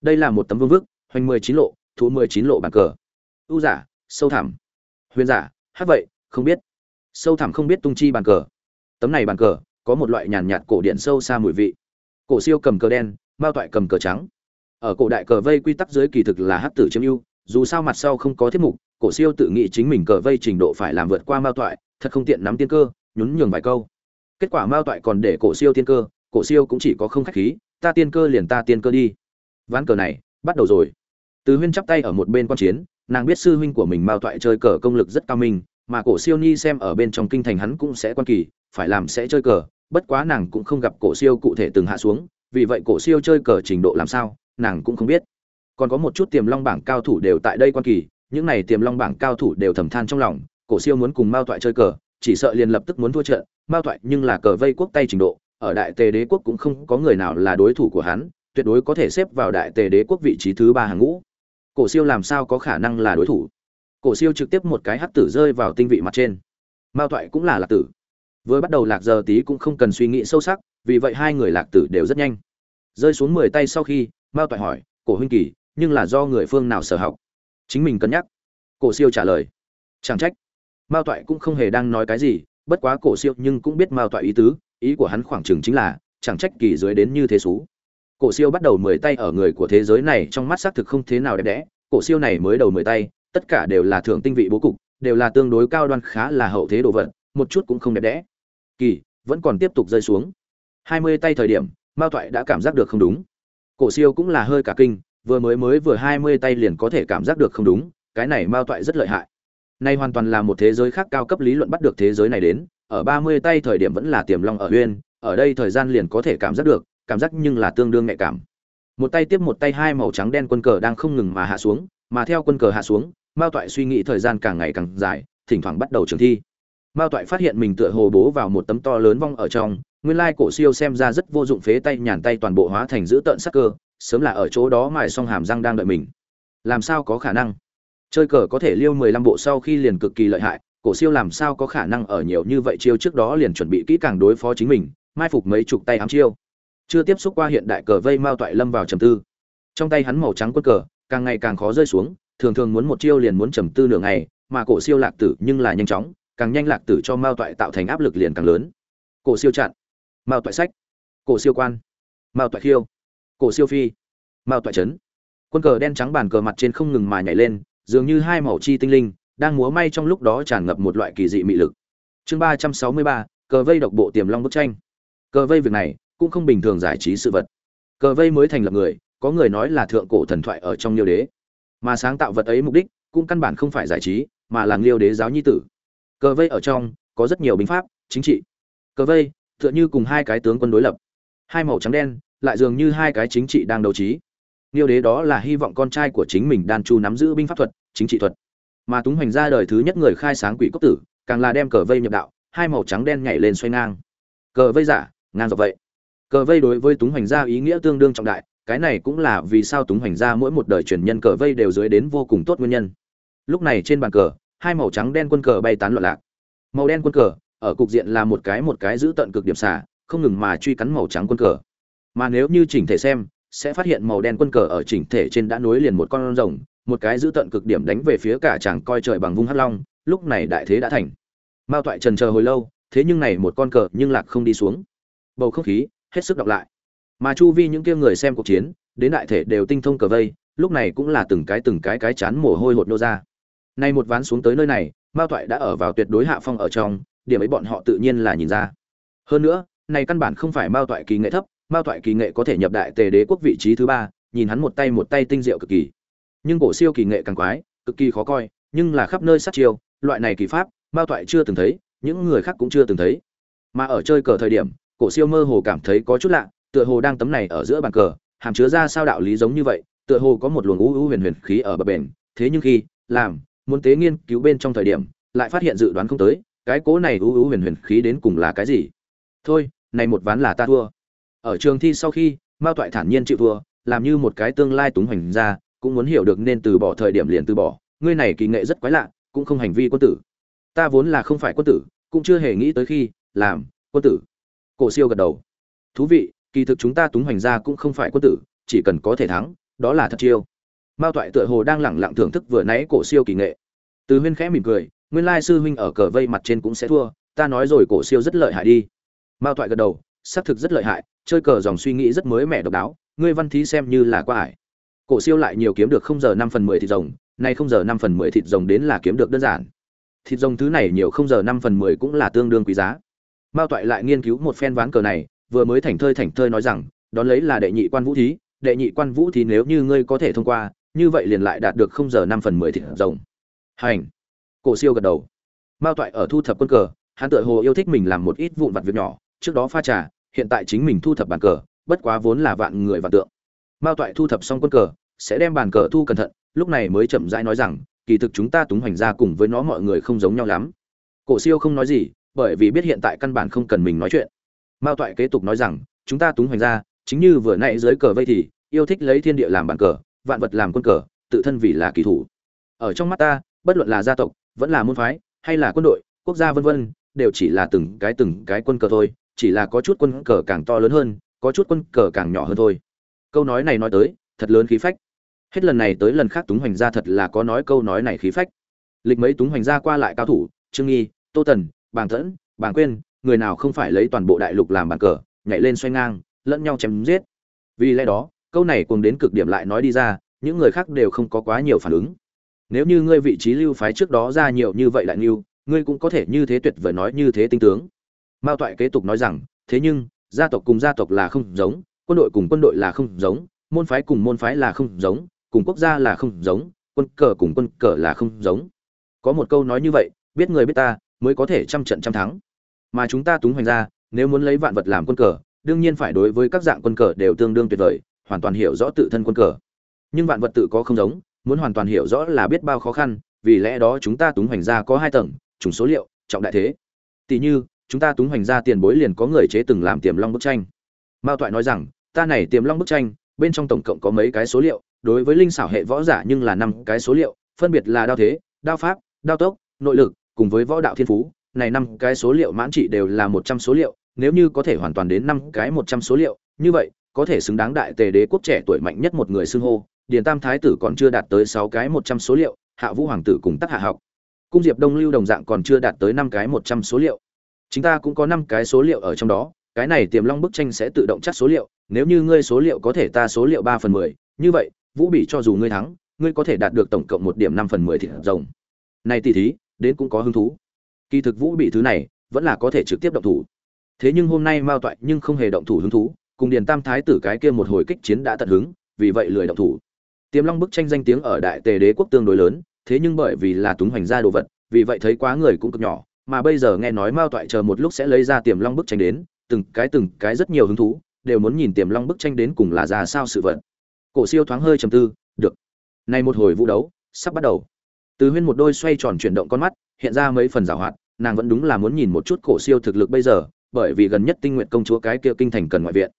S1: Đây là một tấm vương vức, hoành mười chín lộ, thú mười chín lộ bàn cờ. Ưu giả, sâu thẳm. Huyền giả, hát vậy, không biết. Sâu thẳm không biết tung chi bàn cờ. Tấm này bàn cờ, có một loại nhàn nhạt cổ điện sâu xa mùi vị. Cổ siêu cầm cờ đen, mao toại cầm cờ trắng. Ở cổ đại cờ vây quy tắc dưới kỳ thực là hát tử chiếm ưu, dù sao mặt sau không có thiết mục, cổ siêu tự nghĩ chính mình cờ vây trình độ phải làm vượt qua mao toại, thật không tiện nắm tiên cơ, nhún nhường vài câu kết quả mao toại còn để cổ siêu tiên cơ, cổ siêu cũng chỉ có không khách khí, ta tiên cơ liền ta tiên cơ đi. Ván cờ này, bắt đầu rồi. Từ huyên chắp tay ở một bên quan chiến, nàng biết sư huynh của mình mao toại chơi cờ công lực rất cao minh, mà cổ siêu ni xem ở bên trong kinh thành hắn cũng sẽ quan kỳ, phải làm sẽ chơi cờ, bất quá nàng cũng không gặp cổ siêu cụ thể từng hạ xuống, vì vậy cổ siêu chơi cờ trình độ làm sao, nàng cũng không biết. Còn có một chút tiềm long bảng cao thủ đều tại đây quan kỳ, những này tiềm long bảng cao thủ đều thầm than trong lòng, cổ siêu muốn cùng mao toại chơi cờ, chỉ sợ liền lập tức muốn thua trận mao Thoại nhưng là cờ vây quốc tay trình độ, ở đại tề đế quốc cũng không có người nào là đối thủ của hắn, tuyệt đối có thể xếp vào đại tề đế quốc vị trí thứ ba hàng ngũ. Cổ siêu làm sao có khả năng là đối thủ? Cổ siêu trực tiếp một cái hắc tử rơi vào tinh vị mặt trên. Mao Thoại cũng là lạc tử. Vừa bắt đầu lạc giờ tí cũng không cần suy nghĩ sâu sắc, vì vậy hai người lạc tử đều rất nhanh. Rơi xuống mười tay sau khi, mao toại hỏi, cổ huynh kỳ, nhưng là do người phương nào sở học? Chính mình cân nhắc. Cổ siêu trả lời, chẳng trách. Mao toại cũng không hề đang nói cái gì bất quá cổ siêu nhưng cũng biết mao toại ý tứ, ý của hắn khoảng chừng chính là, chẳng trách kỳ dưới đến như thế xú. Cổ siêu bắt đầu mười tay ở người của thế giới này trong mắt xác thực không thế nào đẹp đẽ, cổ siêu này mới đầu mười tay, tất cả đều là thượng tinh vị bố cục, đều là tương đối cao đoan khá là hậu thế đồ vật, một chút cũng không đẹp đẽ. Kỳ, vẫn còn tiếp tục rơi xuống. Hai mươi tay thời điểm, mao toại đã cảm giác được không đúng. Cổ siêu cũng là hơi cả kinh, vừa mới mới vừa hai mươi tay liền có thể cảm giác được không đúng, cái này mao toại rất lợi hại nay hoàn toàn là một thế giới khác cao cấp lý luận bắt được thế giới này đến. Ở ba mươi tay thời điểm vẫn là tiềm long ở huyên ở đây thời gian liền có thể cảm giác được, cảm giác nhưng là tương đương nhạy cảm. Một tay tiếp một tay hai màu trắng đen quân cờ đang không ngừng mà hạ xuống, mà theo quân cờ hạ xuống, mao toại suy nghĩ thời gian càng ngày càng dài, thỉnh thoảng bắt đầu trường thi. Mao toại phát hiện mình tựa hồ bố vào một tấm to lớn vong ở trong, nguyên lai cổ siêu xem ra rất vô dụng phế tay nhàn tay toàn bộ hóa thành giữ tận sắc cơ, sớm là ở chỗ đó mài xong hàm răng đang đợi mình. Làm sao có khả năng? Chơi cờ có thể liêu mười lăm bộ sau khi liền cực kỳ lợi hại, cổ siêu làm sao có khả năng ở nhiều như vậy chiêu trước đó liền chuẩn bị kỹ càng đối phó chính mình, mai phục mấy chục tay ám chiêu. Chưa tiếp xúc qua hiện đại cờ vây mao toại lâm vào trầm tư. Trong tay hắn màu trắng quân cờ, càng ngày càng khó rơi xuống, thường thường muốn một chiêu liền muốn trầm tư nửa ngày, mà cổ siêu lạc tử nhưng là nhanh chóng, càng nhanh lạc tử cho mao toại tạo thành áp lực liền càng lớn. Cổ siêu chặn. Mao toại sách. Cổ siêu quan. Mao toại khiêu. Cổ siêu phi. Mao toại trấn quân cờ đen trắng bàn cờ mặt trên không ngừng mà nhảy lên dường như hai màu chi tinh linh, đang múa may trong lúc đó tràn ngập một loại kỳ dị mị lực. Chương ba trăm sáu mươi ba, cờ vây độc bộ tiềm long bức tranh. Cờ vây việc này cũng không bình thường giải trí sự vật. Cờ vây mới thành lập người, có người nói là thượng cổ thần thoại ở trong liêu đế. Mà sáng tạo vật ấy mục đích cũng căn bản không phải giải trí, mà là liêu đế giáo nhi tử. Cờ vây ở trong có rất nhiều binh pháp, chính trị. Cờ vây tựa như cùng hai cái tướng quân đối lập. Hai màu trắng đen lại dường như hai cái chính trị đang đấu trí liêu đế đó là hy vọng con trai của chính mình đan chu nắm giữ binh pháp thuật, chính trị thuật. Mà túng hoành ra đời thứ nhất người khai sáng quỷ cốc tử, càng là đem cờ vây nhập đạo, hai màu trắng đen nhảy lên xoay ngang. Cờ vây giả, ngang dọc vậy. Cờ vây đối với túng hoành gia ý nghĩa tương đương trọng đại, cái này cũng là vì sao túng hoành gia mỗi một đời truyền nhân cờ vây đều dưới đến vô cùng tốt nguyên nhân. Lúc này trên bàn cờ, hai màu trắng đen quân cờ bay tán loạn lạc. Màu đen quân cờ, ở cục diện là một cái một cái giữ tận cực điểm xả, không ngừng mà truy cắn màu trắng quân cờ. Mà nếu như chỉnh thể xem sẽ phát hiện màu đen quân cờ ở chỉnh thể trên đã nối liền một con rồng, một cái giữ tận cực điểm đánh về phía cả chàng coi trời bằng vung hắc long, lúc này đại thế đã thành. Mao toại trần chờ hồi lâu, thế nhưng này một con cờ nhưng lạc không đi xuống. Bầu không khí, hết sức đọc lại. Mà chu vi những kia người xem cuộc chiến, đến đại thể đều tinh thông cờ vây, lúc này cũng là từng cái từng cái cái chán mồ hôi hột nô ra. Nay một ván xuống tới nơi này, mao toại đã ở vào tuyệt đối hạ phong ở trong, điểm ấy bọn họ tự nhiên là nhìn ra. Hơn nữa, này căn bản không phải mao toại kỳ nghệ thấp mao toại kỳ nghệ có thể nhập đại tề đế quốc vị trí thứ ba, nhìn hắn một tay một tay tinh diệu cực kỳ. Nhưng cổ siêu kỳ nghệ càng quái, cực kỳ khó coi, nhưng là khắp nơi sát chiêu, loại này kỳ pháp, mao toại chưa từng thấy, những người khác cũng chưa từng thấy. Mà ở chơi cờ thời điểm, cổ siêu mơ hồ cảm thấy có chút lạ, tựa hồ đang tấm này ở giữa bàn cờ, hàm chứa ra sao đạo lý giống như vậy, tựa hồ có một luồng u u huyền huyền khí ở bờ bền. Thế nhưng khi, làm, muốn tế nghiên cứu bên trong thời điểm, lại phát hiện dự đoán không tới, cái cố này u u huyền huyền khí đến cùng là cái gì? Thôi, này một ván là ta thua ở trường thi sau khi, mao toại thản nhiên chịu thua, làm như một cái tương lai túng hoành ra, cũng muốn hiểu được nên từ bỏ thời điểm liền từ bỏ. Ngươi này kỳ nghệ rất quái lạ, cũng không hành vi quân tử. Ta vốn là không phải quân tử, cũng chưa hề nghĩ tới khi, làm, quân tử. Cổ siêu gật đầu. Thú vị, kỳ thực chúng ta túng hoành ra cũng không phải quân tử, chỉ cần có thể thắng, đó là thật chiêu. Mao toại tựa hồ đang lẳng lặng thưởng thức vừa nãy cổ siêu kỳ nghệ. Từ huyên khẽ mỉm cười, nguyên lai sư huynh ở cờ vây mặt trên cũng sẽ thua, ta nói rồi cổ siêu rất lợi hại đi. Mao toại gật đầu, xác thực rất lợi hại chơi cờ dòng suy nghĩ rất mới mẻ độc đáo, ngươi văn thí xem như là qua ải. Cổ siêu lại nhiều kiếm được không giờ năm phần mười thịt rồng, nay không giờ năm phần mười thịt rồng đến là kiếm được đơn giản. Thịt rồng thứ này nhiều không giờ năm phần mười cũng là tương đương quý giá. Mao toại lại nghiên cứu một phen ván cờ này, vừa mới thảnh thơi thảnh thơi nói rằng, đón lấy là đệ nhị quan vũ thí, đệ nhị quan vũ thí nếu như ngươi có thể thông qua, như vậy liền lại đạt được không giờ năm phần mười thịt rồng. Hành. Cổ siêu gật đầu. Mao toại ở thu thập quân cờ, hắn tựa hồ yêu thích mình làm một ít vụn vặt việc nhỏ, trước đó pha trà hiện tại chính mình thu thập bàn cờ, bất quá vốn là vạn người vạn tượng. Mao toại thu thập xong quân cờ, sẽ đem bàn cờ thu cẩn thận, lúc này mới chậm rãi nói rằng, kỳ thực chúng ta túng hoành ra cùng với nó mọi người không giống nhau lắm. Cổ siêu không nói gì, bởi vì biết hiện tại căn bản không cần mình nói chuyện. Mao toại kế tục nói rằng, chúng ta túng hoành ra chính như vừa nãy dưới cờ vây thì, yêu thích lấy thiên địa làm bàn cờ, vạn vật làm quân cờ, tự thân vì là kỳ thủ. Ở trong mắt ta, bất luận là gia tộc, vẫn là môn phái, hay là quân đội, quốc gia vân vân, đều chỉ là từng cái từng cái quân cờ thôi chỉ là có chút quân cờ càng to lớn hơn, có chút quân cờ càng nhỏ hơn thôi. Câu nói này nói tới, thật lớn khí phách. Hết lần này tới lần khác túng hoành gia thật là có nói câu nói này khí phách. Lịch mấy túng hoành gia qua lại cao thủ, trương nghi, tô tần, bàng thẫn, bàng quên người nào không phải lấy toàn bộ đại lục làm bàn cờ, nhảy lên xoay ngang, lẫn nhau chém giết. Vì lẽ đó, câu này cùng đến cực điểm lại nói đi ra, những người khác đều không có quá nhiều phản ứng. Nếu như ngươi vị trí lưu phái trước đó ra nhiều như vậy lại lưu, ngươi cũng có thể như thế tuyệt vời nói như thế tinh tướng mao toại kế tục nói rằng, thế nhưng, gia tộc cùng gia tộc là không giống, quân đội cùng quân đội là không giống, môn phái cùng môn phái là không giống, cùng quốc gia là không giống, quân cờ cùng quân cờ là không giống. Có một câu nói như vậy, biết người biết ta, mới có thể trăm trận trăm thắng. Mà chúng ta túng hoành ra, nếu muốn lấy vạn vật làm quân cờ, đương nhiên phải đối với các dạng quân cờ đều tương đương tuyệt vời, hoàn toàn hiểu rõ tự thân quân cờ. Nhưng vạn vật tự có không giống, muốn hoàn toàn hiểu rõ là biết bao khó khăn, vì lẽ đó chúng ta túng hoành ra có hai tầng, chủng số liệu, trọng đại thế. Tỷ như chúng ta túng hoành ra tiền bối liền có người chế từng làm tiềm long bức tranh. Mao toại nói rằng, ta này tiềm long bức tranh, bên trong tổng cộng có mấy cái số liệu, đối với linh xảo hệ võ giả nhưng là năm cái số liệu, phân biệt là đao thế, đao pháp, đao tốc, nội lực, cùng với võ đạo thiên phú. Này năm cái số liệu mãn trị đều là một trăm số liệu, nếu như có thể hoàn toàn đến năm cái một trăm số liệu, như vậy, có thể xứng đáng đại tề đế quốc trẻ tuổi mạnh nhất một người xưng hô. Điền tam thái tử còn chưa đạt tới sáu cái một trăm số liệu, hạ vũ hoàng tử cùng tác hạ học. Cung diệp đông lưu đồng dạng còn chưa đạt tới năm cái một trăm số liệu chúng ta cũng có năm cái số liệu ở trong đó, cái này tiềm long bức tranh sẽ tự động chắc số liệu, nếu như ngươi số liệu có thể ta số liệu ba phần mười, như vậy, vũ bị cho dù ngươi thắng, ngươi có thể đạt được tổng cộng một điểm năm phần mười thịt rồng. Này tỷ thí, đến cũng có hứng thú. Kỳ thực vũ bị thứ này, vẫn là có thể trực tiếp động thủ. Thế nhưng hôm nay mao toại nhưng không hề động thủ hứng thú, cùng điền tam thái tử cái kia một hồi kích chiến đã tận hứng, vì vậy lười động thủ. Tiềm long bức tranh danh tiếng ở đại tề đế quốc tương đối lớn, thế nhưng bởi vì là túng hoành gia đồ vật, vì vậy thấy quá người cũng cực nhỏ mà bây giờ nghe nói mao toại chờ một lúc sẽ lấy ra tiềm long bức tranh đến, từng cái từng cái rất nhiều hứng thú, đều muốn nhìn tiềm long bức tranh đến cùng là ra sao sự vật. Cổ siêu thoáng hơi trầm tư, được. Này một hồi vũ đấu, sắp bắt đầu. Từ huyên một đôi xoay tròn chuyển động con mắt, hiện ra mấy phần giảo hoạt, nàng vẫn đúng là muốn nhìn một chút cổ siêu thực lực bây giờ, bởi vì gần nhất tinh nguyện công chúa cái kia kinh thành cần ngoại viện.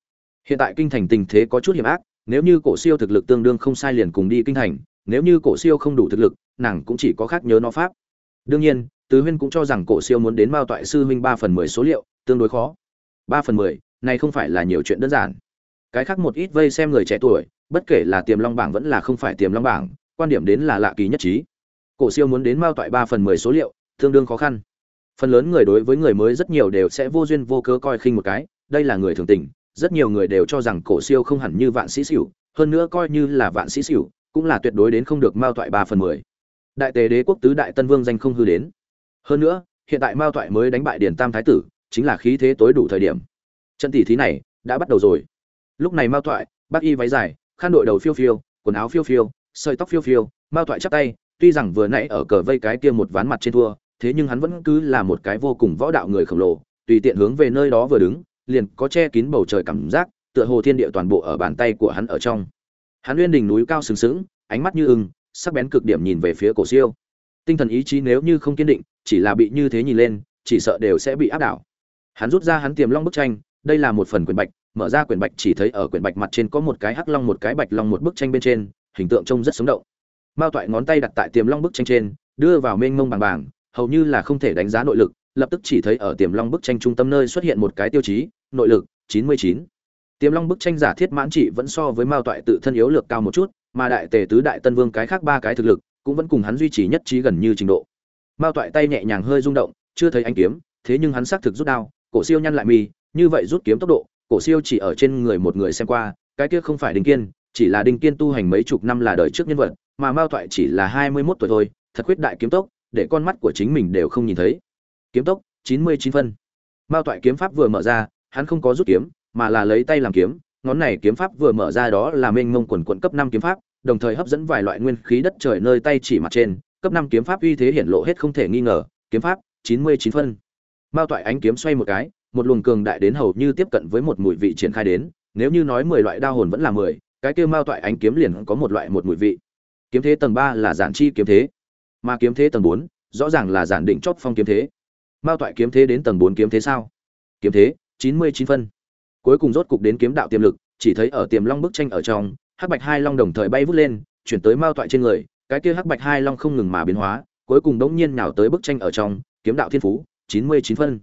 S1: Hiện tại kinh thành tình thế có chút hiểm ác, nếu như cổ siêu thực lực tương đương không sai liền cùng đi kinh thành, nếu như cổ siêu không đủ thực lực, nàng cũng chỉ có khác nhớ nó pháp. Đương nhiên từ huyên cũng cho rằng cổ siêu muốn đến mao toại sư huynh ba phần mười số liệu tương đối khó. Ba phần mười này không phải là nhiều chuyện đơn giản. Cái khác một ít vây xem người trẻ tuổi bất kể là tiềm long bảng vẫn là không phải tiềm long bảng quan điểm đến là lạ kỳ nhất trí. Cổ siêu muốn đến mao toại ba phần mười số liệu tương đương khó khăn. Phần lớn người đối với người mới rất nhiều đều sẽ vô duyên vô cớ coi khinh một cái đây là người thường tình rất nhiều người đều cho rằng cổ siêu không hẳn như vạn sĩ sửu, hơn nữa coi như là vạn sĩ sửu, cũng là tuyệt đối đến không được mao toại ba phần mười. Đại tề đế quốc tứ đại tân vương danh không hư đến hơn nữa, hiện tại mao toại mới đánh bại điền tam thái tử, chính là khí thế tối đủ thời điểm. Trận tỷ thí này đã bắt đầu rồi. Lúc này mao toại bác y váy dài, khăn đội đầu phiêu phiêu, quần áo phiêu phiêu, sợi tóc phiêu phiêu, mao toại chắp tay, tuy rằng vừa nãy ở cờ vây cái kia một ván mặt trên thua, thế nhưng hắn vẫn cứ là một cái vô cùng võ đạo người khổng lồ, tùy tiện hướng về nơi đó vừa đứng, liền có che kín bầu trời cảm giác, tựa hồ thiên địa toàn bộ ở bàn tay của hắn ở trong. Hắn uyên đỉnh núi cao sừng sững, ánh mắt như ưng, sắc bén cực điểm nhìn về phía cổ siêu tinh thần ý chí nếu như không kiên định, chỉ là bị như thế nhìn lên, chỉ sợ đều sẽ bị áp đảo hắn rút ra hắn tiềm long bức tranh, đây là một phần quyển bạch, mở ra quyển bạch chỉ thấy ở quyển bạch mặt trên có một cái hắc long, một cái bạch long, một bức tranh bên trên, hình tượng trông rất sống động mao toại ngón tay đặt tại tiềm long bức tranh trên, đưa vào mênh mông bằng bảng hầu như là không thể đánh giá nội lực, lập tức chỉ thấy ở tiềm long bức tranh trung tâm nơi xuất hiện một cái tiêu chí, nội lực 99. tiềm long bức tranh giả thiết mãn trị vẫn so với mao toại tự thân yếu lược cao một chút, mà đại tề tứ đại tân vương cái khác ba cái thực lực cũng vẫn cùng hắn duy trì nhất trí gần như trình độ. Mao toại tay nhẹ nhàng hơi rung động, chưa thấy anh kiếm, thế nhưng hắn xác thực rút đao, cổ siêu nhăn lại mi, như vậy rút kiếm tốc độ, cổ siêu chỉ ở trên người một người xem qua, cái kia không phải đinh kiên, chỉ là đinh kiên tu hành mấy chục năm là đời trước nhân vật, mà mao toại chỉ là hai mươi 21 tuổi thôi, thật quyết đại kiếm tốc, để con mắt của chính mình đều không nhìn thấy. Kiếm tốc, chín mươi chín phân. Mao toại kiếm pháp vừa mở ra, hắn không có rút kiếm, mà là lấy tay làm kiếm, ngón này kiếm pháp vừa mở ra đó là mênh mông quần quận cấp năm kiếm pháp đồng thời hấp dẫn vài loại nguyên khí đất trời nơi tay chỉ mặt trên, cấp năm kiếm pháp uy thế hiển lộ hết không thể nghi ngờ, kiếm pháp, chín mươi chín phân. Mao toại ánh kiếm xoay một cái, một luồng cường đại đến hầu như tiếp cận với một mùi vị triển khai đến, nếu như nói mười loại đao hồn vẫn là mười, cái kia mao toại ánh kiếm liền có một loại một mùi vị. Kiếm thế tầng ba là giản chi kiếm thế, mà kiếm thế tầng bốn, rõ ràng là giản định chót phong kiếm thế. Mao toại kiếm thế đến tầng bốn kiếm thế sao? Kiếm thế, chín mươi chín phân. Cuối cùng rốt cục đến kiếm đạo tiềm lực, chỉ thấy ở tiềm long bức tranh ở trong hắc bạch hai long đồng thời bay vút lên, chuyển tới mao toại trên người, cái kia hắc bạch hai long không ngừng mà biến hóa, cuối cùng đống nhiên nào tới bức tranh ở trong, kiếm đạo thiên phú, chín mươi chín phân.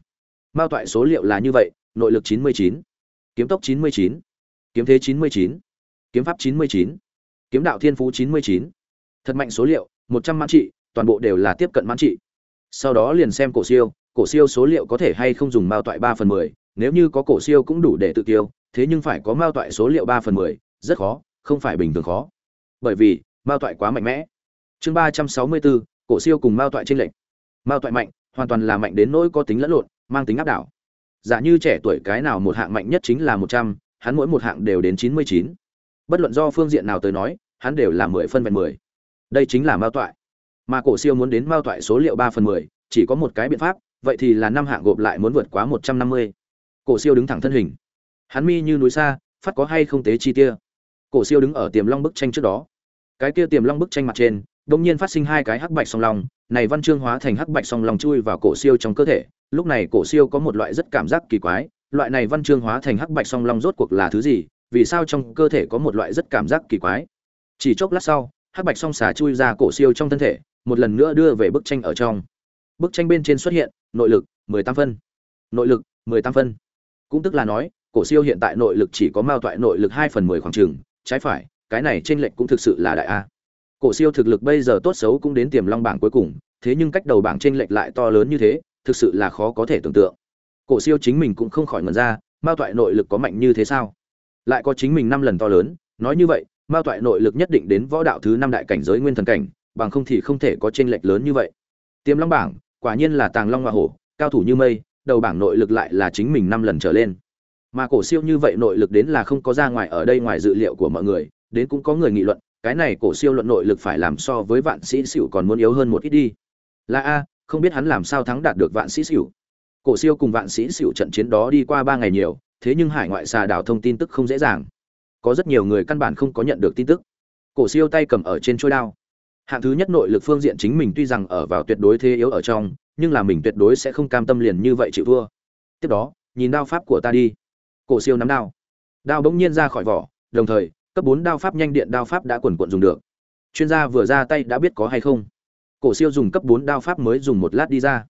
S1: Mao toại số liệu là như vậy, nội lực chín mươi chín, kiếm tốc chín mươi chín, kiếm thế chín mươi chín, kiếm pháp chín mươi chín, kiếm đạo thiên phú chín mươi chín. Thật mạnh số liệu, một trăm mãn trị, toàn bộ đều là tiếp cận mãn trị. Sau đó liền xem cổ siêu cổ siêu số liệu có thể hay không dùng mao toại ba phần mười, nếu như có cổ siêu cũng đủ để tự tiêu, thế nhưng phải có mao toại số liệu ba phần mười, rất khó không phải bình thường khó. Bởi vì, mao toại quá mạnh mẽ. Chương ba trăm sáu mươi bốn cổ siêu cùng mao toại tranh lệch. Mao toại mạnh, hoàn toàn là mạnh đến nỗi có tính lẫn lộn, mang tính áp đảo. Giả như trẻ tuổi cái nào một hạng mạnh nhất chính là một trăm, hắn mỗi một hạng đều đến chín mươi chín. Bất luận do phương diện nào tới nói, hắn đều là mười phân vẹn mười. Đây chính là mao toại. Mà cổ siêu muốn đến mao toại số liệu ba phần mười, chỉ có một cái biện pháp, vậy thì là năm hạng gộp lại muốn vượt quá một trăm năm mươi. Cổ siêu đứng thẳng thân hình. Hắn mi như núi xa, phát có hay không tế chi tia? Cổ siêu đứng ở tiềm long bức tranh trước đó. Cái kia tiềm long bức tranh mặt trên, đột nhiên phát sinh hai cái hắc bạch song long. Này văn chương hóa thành hắc bạch song long chui vào cổ siêu trong cơ thể. Lúc này cổ siêu có một loại rất cảm giác kỳ quái. Loại này văn chương hóa thành hắc bạch song long rốt cuộc là thứ gì? Vì sao trong cơ thể có một loại rất cảm giác kỳ quái? Chỉ chốc lát sau, hắc bạch song xà chui ra cổ siêu trong thân thể, một lần nữa đưa về bức tranh ở trong. Bức tranh bên trên xuất hiện, nội lực 18 phân. Nội lực 18 phân. Cũng tức là nói, cổ siêu hiện tại nội lực chỉ có mao toại nội lực 2 phần 10 khoảng chừng trái phải, cái này trên lệnh cũng thực sự là đại a. Cổ siêu thực lực bây giờ tốt xấu cũng đến tiềm long bảng cuối cùng, thế nhưng cách đầu bảng trên lệnh lại to lớn như thế, thực sự là khó có thể tưởng tượng. Cổ siêu chính mình cũng không khỏi ngẩn ra, mao toại nội lực có mạnh như thế sao? Lại có chính mình năm lần to lớn, nói như vậy, mao toại nội lực nhất định đến võ đạo thứ năm đại cảnh giới nguyên thần cảnh, bằng không thì không thể có trên lệch lớn như vậy. Tiềm long bảng, quả nhiên là tàng long hoa hổ, cao thủ như mây, đầu bảng nội lực lại là chính mình năm lần trở lên mà cổ siêu như vậy nội lực đến là không có ra ngoài ở đây ngoài dự liệu của mọi người, đến cũng có người nghị luận, cái này cổ siêu luận nội lực phải làm so với vạn sĩ xỉu còn muốn yếu hơn một ít đi. Là a, không biết hắn làm sao thắng đạt được vạn sĩ xỉu. Cổ siêu cùng vạn sĩ xỉu trận chiến đó đi qua ba ngày nhiều, thế nhưng hải ngoại xà đảo thông tin tức không dễ dàng. Có rất nhiều người căn bản không có nhận được tin tức. Cổ siêu tay cầm ở trên trôi đao. Hạng thứ nhất nội lực phương diện chính mình tuy rằng ở vào tuyệt đối thế yếu ở trong, nhưng là mình tuyệt đối sẽ không cam tâm liền như vậy chịu thua. Tiếp đó, nhìn đao pháp của ta đi cổ siêu nắm đao. Đao bỗng nhiên ra khỏi vỏ đồng thời cấp bốn đao pháp nhanh điện đao pháp đã quần quận dùng được. Chuyên gia vừa ra tay đã biết có hay không. Cổ siêu dùng cấp bốn đao pháp mới dùng một lát đi ra.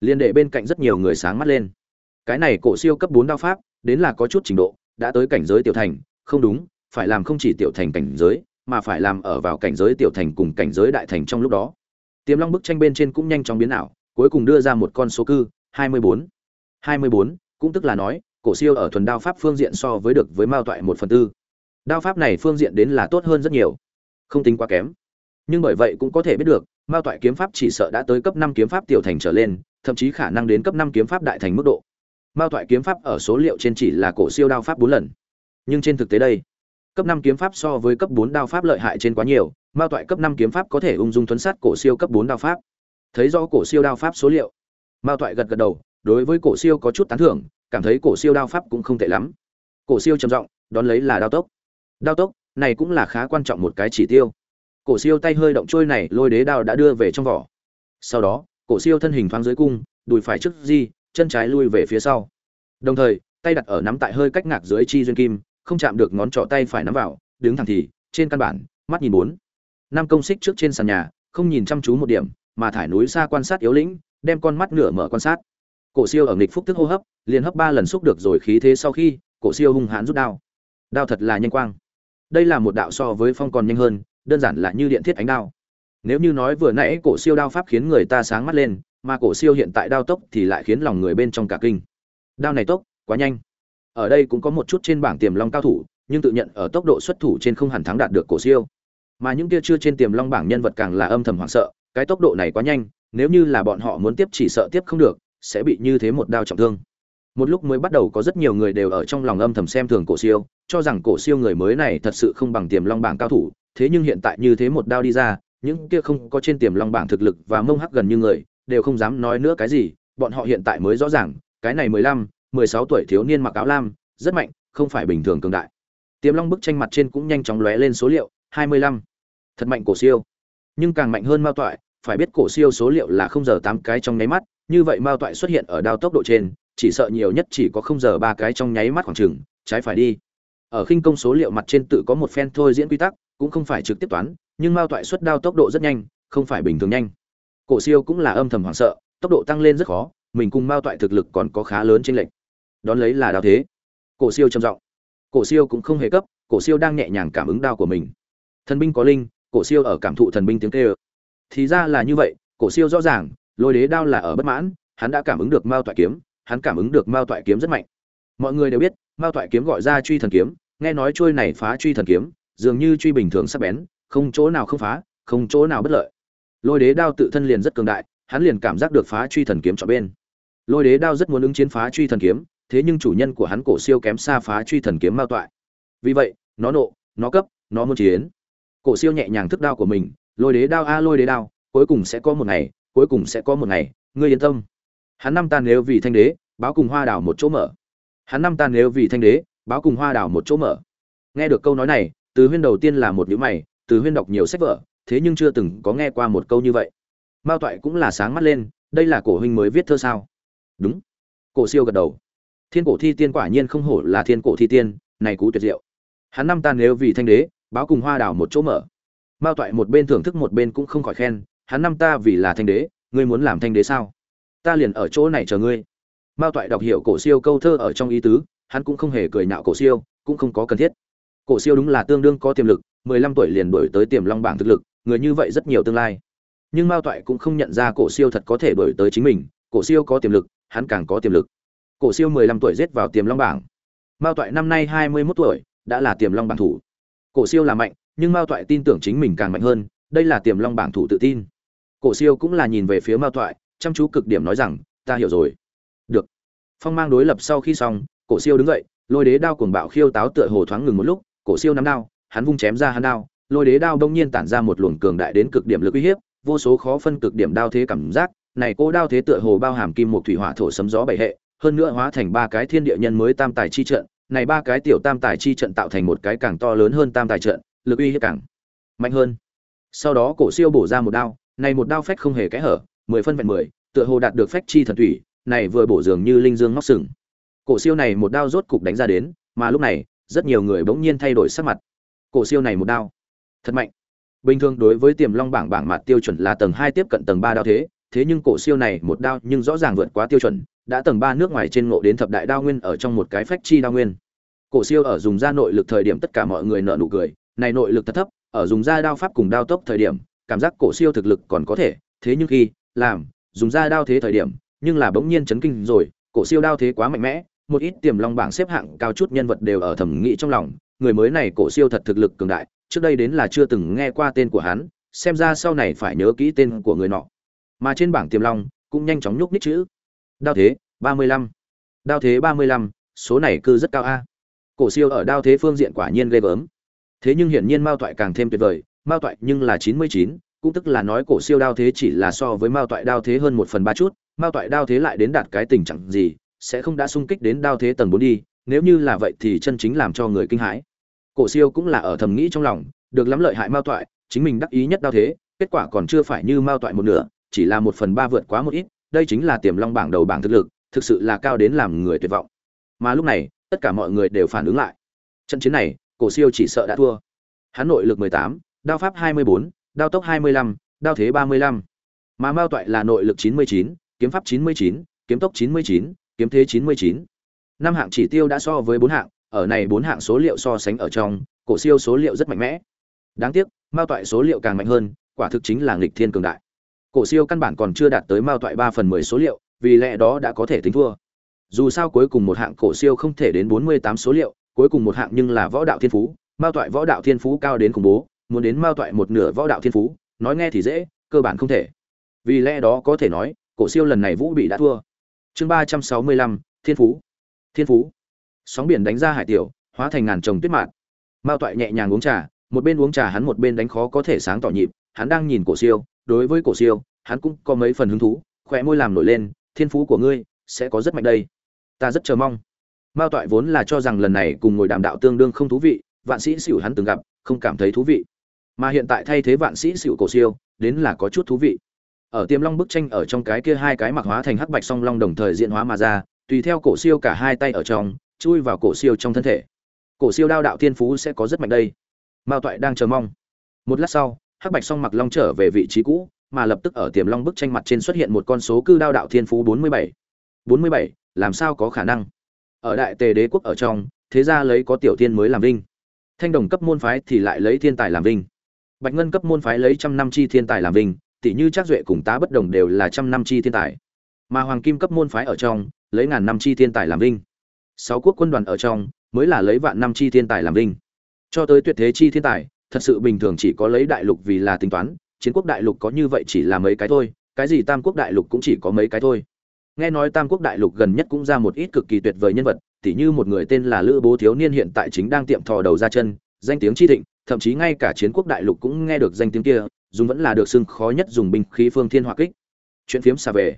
S1: Liên đệ bên cạnh rất nhiều người sáng mắt lên. Cái này cổ siêu cấp bốn đao pháp đến là có chút trình độ đã tới cảnh giới tiểu thành không đúng phải làm không chỉ tiểu thành cảnh giới mà phải làm ở vào cảnh giới tiểu thành cùng cảnh giới đại thành trong lúc đó. Tiềm long bức tranh bên trên cũng nhanh chóng biến ảo cuối cùng đưa ra một con số cư 24. 24, cũng tức là nói cổ siêu ở thuần đao pháp phương diện so với được với mao toại một phần tư. Đao pháp này phương diện đến là tốt hơn rất nhiều. Không tính quá kém. Nhưng bởi vậy cũng có thể biết được, mao toại kiếm pháp chỉ sợ đã tới cấp năm kiếm pháp tiểu thành trở lên, thậm chí khả năng đến cấp năm kiếm pháp đại thành mức độ. Mao toại kiếm pháp ở số liệu trên chỉ là cổ siêu đao pháp bốn lần. Nhưng trên thực tế đây, cấp năm kiếm pháp so với cấp bốn đao pháp lợi hại trên quá nhiều, mao toại cấp năm kiếm pháp có thể ung dung thuấn sát cổ siêu cấp bốn đao pháp. Thấy rõ cổ siêu đao pháp số liệu, mao toại gật gật đầu, đối với cổ siêu có chút tán thưởng cảm thấy cổ siêu đao pháp cũng không tệ lắm. Cổ siêu trầm giọng, đón lấy là đao tốc. Đao tốc, này cũng là khá quan trọng một cái chỉ tiêu. Cổ siêu tay hơi động trôi này, lôi đế đao đã đưa về trong vỏ. Sau đó, cổ siêu thân hình thoáng dưới cung, đùi phải trước di, chân trái lui về phía sau. Đồng thời, tay đặt ở nắm tại hơi cách ngạc dưới chi duyên kim, không chạm được ngón trỏ tay phải nắm vào, đứng thẳng thì, trên căn bản, mắt nhìn bốn. Nam công xích trước trên sàn nhà, không nhìn chăm chú một điểm, mà thải núi xa quan sát yếu lĩnh, đem con mắt nửa mở quan sát cổ siêu ở nghịch phúc tức hô hấp, liền hấp ba lần xúc được rồi khí thế sau khi, cổ siêu hung hãn rút đao. Đao thật là nhanh quang. Đây là một đạo so với phong còn nhanh hơn, đơn giản là như điện thiết ánh đao. Nếu như nói vừa nãy cổ siêu đao pháp khiến người ta sáng mắt lên, mà cổ siêu hiện tại đao tốc thì lại khiến lòng người bên trong cả kinh. Đao này tốc, quá nhanh. Ở đây cũng có một chút trên bảng tiềm long cao thủ, nhưng tự nhận ở tốc độ xuất thủ trên không hẳn thắng đạt được cổ siêu. Mà những kia chưa trên tiềm long bảng nhân vật càng là âm thầm hoảng sợ, cái tốc độ này quá nhanh, nếu như là bọn họ muốn tiếp chỉ sợ tiếp không được sẽ bị như thế một đao trọng thương. Một lúc mới bắt đầu có rất nhiều người đều ở trong lòng âm thầm xem thường cổ siêu, cho rằng cổ siêu người mới này thật sự không bằng tiềm long bảng cao thủ, thế nhưng hiện tại như thế một đao đi ra, những kia không có trên tiềm long bảng thực lực và mông hắc gần như người, đều không dám nói nữa cái gì, bọn họ hiện tại mới rõ ràng, cái này mười lăm, mười sáu tuổi thiếu niên mặc áo lam, rất mạnh, không phải bình thường cường đại. Tiềm long bức tranh mặt trên cũng nhanh chóng lóe lên số liệu, hai mươi lăm. Thật mạnh cổ siêu. Nhưng càng mạnh hơn mao toại, phải biết cổ siêu số liệu là không giờ tám cái trong nháy mắt như vậy mao toại xuất hiện ở đao tốc độ trên, chỉ sợ nhiều nhất chỉ có không giờ ba cái trong nháy mắt khoảng chừng, trái phải đi. Ở khinh công số liệu mặt trên tự có một phen thôi diễn quy tắc, cũng không phải trực tiếp toán, nhưng mao toại xuất đao tốc độ rất nhanh, không phải bình thường nhanh. Cổ siêu cũng là âm thầm hoảng sợ, tốc độ tăng lên rất khó, mình cùng mao toại thực lực còn có khá lớn trên lệnh đón lấy là đao thế. Cổ siêu trầm giọng. Cổ siêu cũng không hề cấp, cổ siêu đang nhẹ nhàng cảm ứng đao của mình. Thần binh có linh, cổ siêu ở cảm thụ thần binh tiếng kêu. Thì ra là như vậy, cổ siêu rõ ràng lôi đế đao là ở bất mãn, hắn đã cảm ứng được mao toại kiếm, hắn cảm ứng được mao toại kiếm rất mạnh. Mọi người đều biết, mao toại kiếm gọi ra truy thần kiếm, nghe nói trôi này phá truy thần kiếm, dường như truy bình thường sắc bén, không chỗ nào không phá, không chỗ nào bất lợi. Lôi đế đao tự thân liền rất cường đại, hắn liền cảm giác được phá truy thần kiếm chọn bên. Lôi đế đao rất muốn ứng chiến phá truy thần kiếm, thế nhưng chủ nhân của hắn cổ siêu kém xa phá truy thần kiếm mao toại. Vì vậy, nó nộ, nó cấp, nó muốn chiến. Cổ siêu nhẹ nhàng thức đao của mình, lôi đế đao a lôi đế đao, cuối cùng sẽ có một ngày cuối cùng sẽ có một ngày, ngươi yên tâm. Hắn năm ta nếu vì thanh đế, báo cùng hoa đảo một chỗ mở. Hắn năm ta nếu vì thanh đế, báo cùng hoa đảo một chỗ mở. Nghe được câu nói này, từ huyên đầu tiên là một nhữ mày, từ huyên đọc nhiều sách vở, thế nhưng chưa từng có nghe qua một câu như vậy. Mao toại cũng là sáng mắt lên, đây là cổ huynh mới viết thơ sao? Đúng. Cổ siêu gật đầu. Thiên cổ thi tiên quả nhiên không hổ là thiên cổ thi tiên, này cú tuyệt diệu. Hắn năm ta nếu vì thanh đế, báo cùng hoa đảo một chỗ mở. Mao toại một bên thưởng thức một bên cũng không khỏi khen hắn năm ta vì là thanh đế, ngươi muốn làm thanh đế sao? Ta liền ở chỗ này chờ ngươi. Mao toại đọc hiểu cổ siêu câu thơ ở trong ý tứ, hắn cũng không hề cười nhạo cổ siêu, cũng không có cần thiết. Cổ siêu đúng là tương đương có tiềm lực, mười lăm tuổi liền đổi tới tiềm long bảng thực lực, người như vậy rất nhiều tương lai. Nhưng mao toại cũng không nhận ra cổ siêu thật có thể đổi tới chính mình, cổ siêu có tiềm lực, hắn càng có tiềm lực. Cổ siêu mười lăm tuổi giết vào tiềm long bảng. Mao toại năm nay hai mươi mốt tuổi, đã là tiềm long bảng thủ. Cổ siêu là mạnh, nhưng mao toại tin tưởng chính mình càng mạnh hơn đây là tiềm long bảng thủ tự tin. Cổ siêu cũng là nhìn về phía mao toại chăm chú cực điểm nói rằng, ta hiểu rồi. Được. Phong mang đối lập sau khi xong, cổ siêu đứng dậy, lôi đế đao cuồng bạo khiêu táo tựa hồ thoáng ngừng một lúc, cổ siêu nắm đao, hắn vung chém ra hắn đao, lôi đế đao đông nhiên tản ra một luồng cường đại đến cực điểm lực uy hiếp, vô số khó phân cực điểm đao thế cảm giác, này cô đao thế tựa hồ bao hàm kim một thủy hỏa thổ sấm gió bảy hệ, hơn nữa hóa thành ba cái thiên địa nhân mới tam tài chi trận, này ba cái tiểu tam tài chi trận tạo thành một cái càng to lớn hơn tam tài trận, lực uy hiếp càng mạnh hơn sau đó cổ siêu bổ ra một đao, này một đao phách không hề kẽ hở, mười phân vẹn mười, tựa hồ đạt được phách chi thần thủy, này vừa bổ dường như linh dương ngóc sừng. Cổ siêu này một đao rốt cục đánh ra đến, mà lúc này, rất nhiều người bỗng nhiên thay đổi sắc mặt. Cổ siêu này một đao, thật mạnh. Bình thường đối với tiềm long bảng bảng mặt tiêu chuẩn là tầng hai tiếp cận tầng ba đao thế thế nhưng cổ siêu này một đao nhưng rõ ràng vượt quá tiêu chuẩn, đã tầng ba nước ngoài trên ngộ đến thập đại đao nguyên ở trong một cái phách chi đao nguyên. Cổ siêu ở dùng ra nội lực thời điểm tất cả mọi người nở nụ cười, này nội lực thật thấp ở dùng ra đao pháp cùng đao tốc thời điểm, cảm giác cổ siêu thực lực còn có thể, thế nhưng khi làm, dùng ra đao thế thời điểm, nhưng là bỗng nhiên chấn kinh rồi, cổ siêu đao thế quá mạnh mẽ, một ít tiềm long bảng xếp hạng cao chút nhân vật đều ở thẩm nghĩ trong lòng, người mới này cổ siêu thật thực lực cường đại, trước đây đến là chưa từng nghe qua tên của hắn, xem ra sau này phải nhớ kỹ tên của người nọ. Mà trên bảng tiềm long cũng nhanh chóng nhúc nhích chữ. Đao thế, ba mươi lăm. Đao thế ba mươi lăm, số này cư rất cao a. Cổ siêu ở đao thế phương diện quả nhiên ghê gớm thế nhưng hiển nhiên mao toại càng thêm tuyệt vời, mao toại nhưng là chín mươi chín, cũng tức là nói cổ siêu đao thế chỉ là so với mao toại đao thế hơn một phần ba chút, mao toại đao thế lại đến đạt cái tình trạng gì, sẽ không đã sung kích đến đao thế tầng bốn đi, nếu như là vậy thì chân chính làm cho người kinh hãi. Cổ siêu cũng là ở thầm nghĩ trong lòng, được lắm lợi hại mao toại, chính mình đắc ý nhất đao thế, kết quả còn chưa phải như mao toại một nửa, chỉ là một phần ba vượt quá một ít, đây chính là tiềm long bảng đầu bảng thực lực, thực sự là cao đến làm người tuyệt vọng. Mà lúc này, tất cả mọi người đều phản ứng lại. Trận chiến này cổ siêu chỉ sợ đã thua. Hắn nội lực mười tám, đao pháp hai mươi bốn, đao tốc hai mươi lăm, đao thế ba mươi lăm. Mà mao toại là nội lực chín mươi chín, kiếm pháp chín mươi chín, kiếm tốc chín mươi chín, kiếm thế chín mươi chín. Năm hạng chỉ tiêu đã so với bốn hạng, ở này bốn hạng số liệu so sánh ở trong, cổ siêu số liệu rất mạnh mẽ. Đáng tiếc, mao toại số liệu càng mạnh hơn, quả thực chính là nghịch thiên cường đại. Cổ siêu căn bản còn chưa đạt tới mao toại ba phần mười số liệu, vì lẽ đó đã có thể tính thua. Dù sao cuối cùng một hạng cổ siêu không thể đến bốn mươi tám số liệu cuối cùng một hạng nhưng là võ đạo thiên phú, mao toại võ đạo thiên phú cao đến khủng bố, muốn đến mao toại một nửa võ đạo thiên phú, nói nghe thì dễ, cơ bản không thể. Vì lẽ đó có thể nói, cổ siêu lần này vũ bị đã thua. Chương ba trăm sáu mươi lăm, thiên phú. Thiên phú. Sóng biển đánh ra hải tiểu, hóa thành ngàn trồng tuyết mạn mao toại nhẹ nhàng uống trà, một bên uống trà hắn một bên đánh khó có thể sáng tỏ nhịp, hắn đang nhìn cổ siêu, đối với cổ siêu, hắn cũng có mấy phần hứng thú khỏe môi làm nổi lên, thiên phú của ngươi sẽ có rất mạnh đây. Ta rất chờ mong mao toại vốn là cho rằng lần này cùng ngồi đàm đạo tương đương không thú vị vạn sĩ xỉu hắn từng gặp không cảm thấy thú vị. Mà hiện tại thay thế vạn sĩ xỉu cổ siêu đến là có chút thú vị. Ở tiềm long bức tranh ở trong cái kia hai cái mặc hóa thành hắc bạch song long đồng thời diện hóa mà ra tùy theo cổ siêu cả hai tay ở trong chui vào cổ siêu trong thân thể. Cổ siêu đao đạo thiên phú sẽ có rất mạnh đây. Mao toại đang chờ mong. Một lát sau hắc bạch song mặc long trở về vị trí cũ mà lập tức ở tiềm long bức tranh mặt trên xuất hiện một con số cư đao đạo thiên phú bốn mươi bảy. 47, làm sao có khả năng? Ở đại tề đế quốc ở trong, thế gia lấy có tiểu thiên mới làm vinh. Thanh đồng cấp môn phái thì lại lấy thiên tài làm vinh. Bạch ngân cấp môn phái lấy trăm năm chi thiên tài làm vinh, tỷ như trác duệ cùng tá bất đồng đều là trăm năm chi thiên tài. Mà hoàng kim cấp môn phái ở trong, lấy ngàn năm chi thiên tài làm vinh. Sáu quốc quân đoàn ở trong, mới là lấy vạn năm chi thiên tài làm vinh. Cho tới tuyệt thế chi thiên tài, thật sự bình thường chỉ có lấy đại lục vì là tính toán, chiến quốc đại lục có như vậy chỉ là mấy cái thôi, cái gì tam quốc đại lục cũng chỉ có mấy cái thôi nghe nói tam quốc đại lục gần nhất cũng ra một ít cực kỳ tuyệt vời nhân vật, tỉ như một người tên là lữ bố thiếu niên hiện tại chính đang tiệm thò đầu ra chân, danh tiếng chi thịnh, thậm chí ngay cả chiến quốc đại lục cũng nghe được danh tiếng kia, dùng vẫn là được xưng khó nhất dùng binh khí phương thiên hỏa kích. Chuyện phiếm xa về.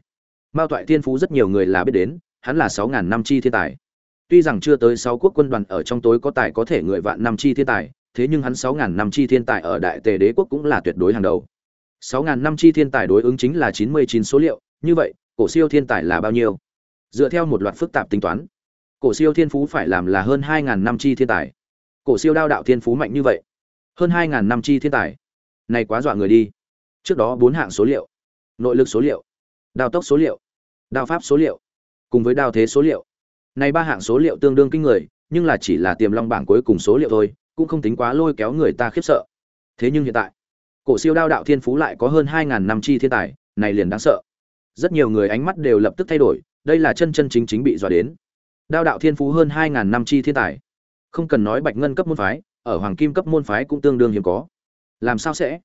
S1: Mao toại thiên phú rất nhiều người là biết đến, hắn là sáu ngàn năm chi thiên tài. Tuy rằng chưa tới sáu quốc quân đoàn ở trong tối có tài có thể người vạn năm chi thiên tài, thế nhưng hắn sáu ngàn năm chi thiên tài ở đại tề đế quốc cũng là tuyệt đối hàng đầu. Sáu ngàn năm chi thiên tài đối ứng chính là chín mươi chín số liệu, như vậy cổ siêu thiên tài là bao nhiêu? Dựa theo một loạt phức tạp tính toán, cổ siêu thiên phú phải làm là hơn hai ngàn năm chi thiên tài. Cổ siêu đao đạo thiên phú mạnh như vậy, hơn hai ngàn năm chi thiên tài. Này quá dọa người đi. Trước đó bốn hạng số liệu, nội lực số liệu, đao tốc số liệu, đao pháp số liệu, cùng với đao thế số liệu. Này ba hạng số liệu tương đương kinh người, nhưng là chỉ là tiềm long bảng cuối cùng số liệu thôi, cũng không tính quá lôi kéo người ta khiếp sợ. Thế nhưng hiện tại, cổ siêu đao đạo thiên phú lại có hơn hai ngàn năm chi thiên tài, này liền đáng sợ rất nhiều người ánh mắt đều lập tức thay đổi, đây là chân chân chính chính bị dọa đến. Đao đạo thiên phú hơn hai ngàn năm chi thiên tài. Không cần nói bạch ngân cấp môn phái, ở hoàng kim cấp môn phái cũng tương đương hiếm có. Làm sao sẽ?